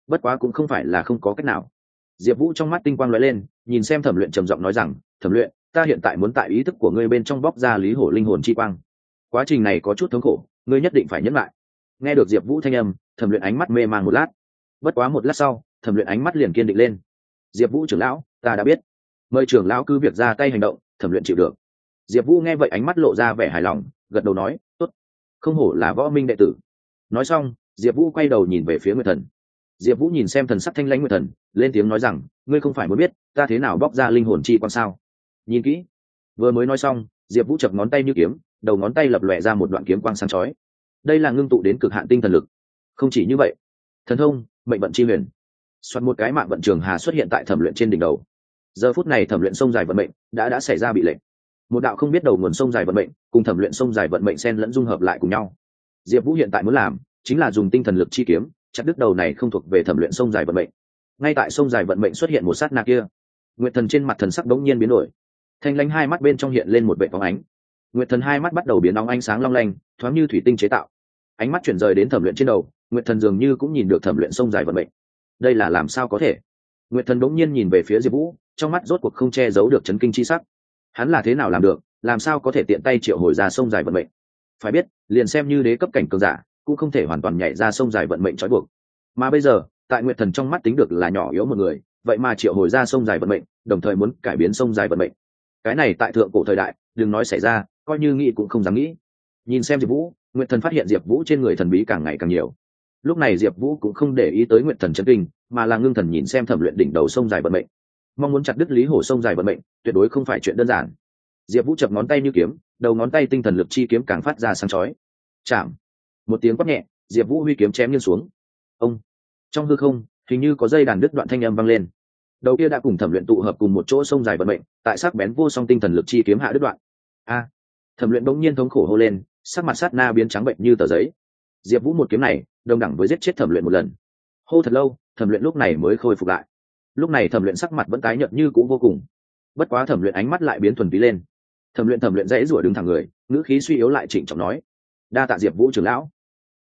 Bất quá cũng không phải là không có cách nào. Diệp vũ trong mắt tinh quang l ó e lên, nhìn xem thẩm luyện trầm giọng nói rằng, thẩm luyện, ta hiện tại muốn tại ý thức của ngươi bên trong bóc ra lý hổ linh hồn chi quang. Quá trình này có chút thống khổ, ngươi nhất định phải nhấn lại. Nghe được diệp vũ thanh âm, thẩm luyện ánh mắt mê man một lát bất quá một lát sau, thẩm luyện ánh mắt liền kiên định lên. Diệp vũ trưởng lão, ta đã biết. Mời trưởng lão cứ việc ra tay hành động, thẩm luyện chịu được. Diệp vũ nghe vậy ánh mắt lộ ra vẻ hài lòng, gật đầu nói, tốt. Không hổ là võ minh đệ tử. Nói xong, diệp vũ quay đầu nhìn về phía nguyệt thần. Diệp vũ nhìn xem thần sắc thanh lãnh nguyệt thần, lên tiếng nói rằng, ngươi không phải muốn biết, ta thế nào bóc ra linh hồn chi quan sao? Nhìn kỹ. Vừa mới nói xong, diệp vũ chập ngón tay như kiếm, đầu ngón tay lập lòe ra một đoạn kiếm quang sáng chói. Đây là ngưng tụ đến cực hạn tinh thần lực. Không chỉ như vậy, thần thông mệnh vận chi huyền. Soạt một cái mạng vận trường hà xuất hiện tại thẩm luyện trên đỉnh đầu. Giờ phút này thẩm luyện sông dài vận mệnh đã đã xảy ra bị lệnh. Một đạo không biết đầu nguồn sông dài vận mệnh cùng thẩm luyện sông dài vận mệnh sen lẫn dung hợp lại cùng nhau. Diệp vũ hiện tại muốn làm chính là dùng tinh thần lực chi kiếm, chặt đứt đầu này không thuộc về thẩm luyện sông dài vận mệnh. Ngay tại sông dài vận mệnh xuất hiện một sát na kia, nguyệt thần trên mặt thần sắc đống nhiên biến đổi. Thanh lanh hai mắt bên trong hiện lên một vệ phóng ánh. Nguyệt thần hai mắt bắt đầu biến nóng ánh sáng long lanh, thoáng như thủy tinh chế tạo. Ánh mắt chuyển rời đến thẩm luyện trên đầu nguyệt thần dường như cũng nhìn được thẩm luyện sông dài vận mệnh. Đây là làm sao có thể? Nguyệt thần đống nhiên nhìn về phía diệp vũ, trong mắt rốt cuộc không che giấu được chấn kinh chi sắc. Hắn là thế nào làm được? Làm sao có thể tiện tay triệu hồi ra sông dài vận mệnh? Phải biết, liền xem như đế cấp cảnh cường giả, cũng không thể hoàn toàn nhảy ra sông dài vận mệnh trói buộc. Mà bây giờ, tại nguyệt thần trong mắt tính được là nhỏ yếu một người, vậy mà triệu hồi ra sông dài vận mệnh, đồng thời muốn cải biến sông dài vận mệnh. Cái này tại thượng cổ thời đại, đừng nói xảy ra, coi như nghĩ cũng không dám nghĩ. Nhìn xem diệp vũ, nguyệt thần phát hiện diệp vũ trên người thần bí càng ngày càng nhiều lúc này diệp vũ cũng không để ý tới nguyện thần chân kinh, mà là ngưng thần nhìn xem thẩm luyện đỉnh đầu sông dài vận mệnh. Mong muốn chặt đứt lý hổ sông dài vận mệnh, tuyệt đối không phải chuyện đơn giản. Diệp vũ chập ngón tay như kiếm, đầu ngón tay tinh thần lực chi kiếm càng phát ra sáng chói. Chạm. Một tiếng quát nhẹ, diệp vũ huy kiếm chém nghiêng xuống. Ông. Trong hư không, hình như có dây đàn đứt đoạn thanh âm vang lên. Đầu kia đã cùng thẩm luyện tụ hợp cùng một chỗ sông dài vận mệnh, tại sắc bén vô song tinh thần lực chi kiếm hạ đứt đoạn. A. Thẩm luyện bỗng nhiên thống khổ hô lên, sắc mặt sát na biến trắng bệnh như tờ giấy. Diệp vũ một kiếm này đồng đẳng với giết chết thẩm luyện một lần. Hô thật lâu, thẩm luyện lúc này mới khôi phục lại. Lúc này thẩm luyện sắc mặt vẫn tái nhợt như cũ vô cùng. Bất quá thẩm luyện ánh mắt lại biến thuần túy lên. Thẩm luyện thẩm luyện dãy rủa đứng thẳng người, ngữ khí suy yếu lại trịnh trọng nói, đa tạ diệp vũ trưởng lão.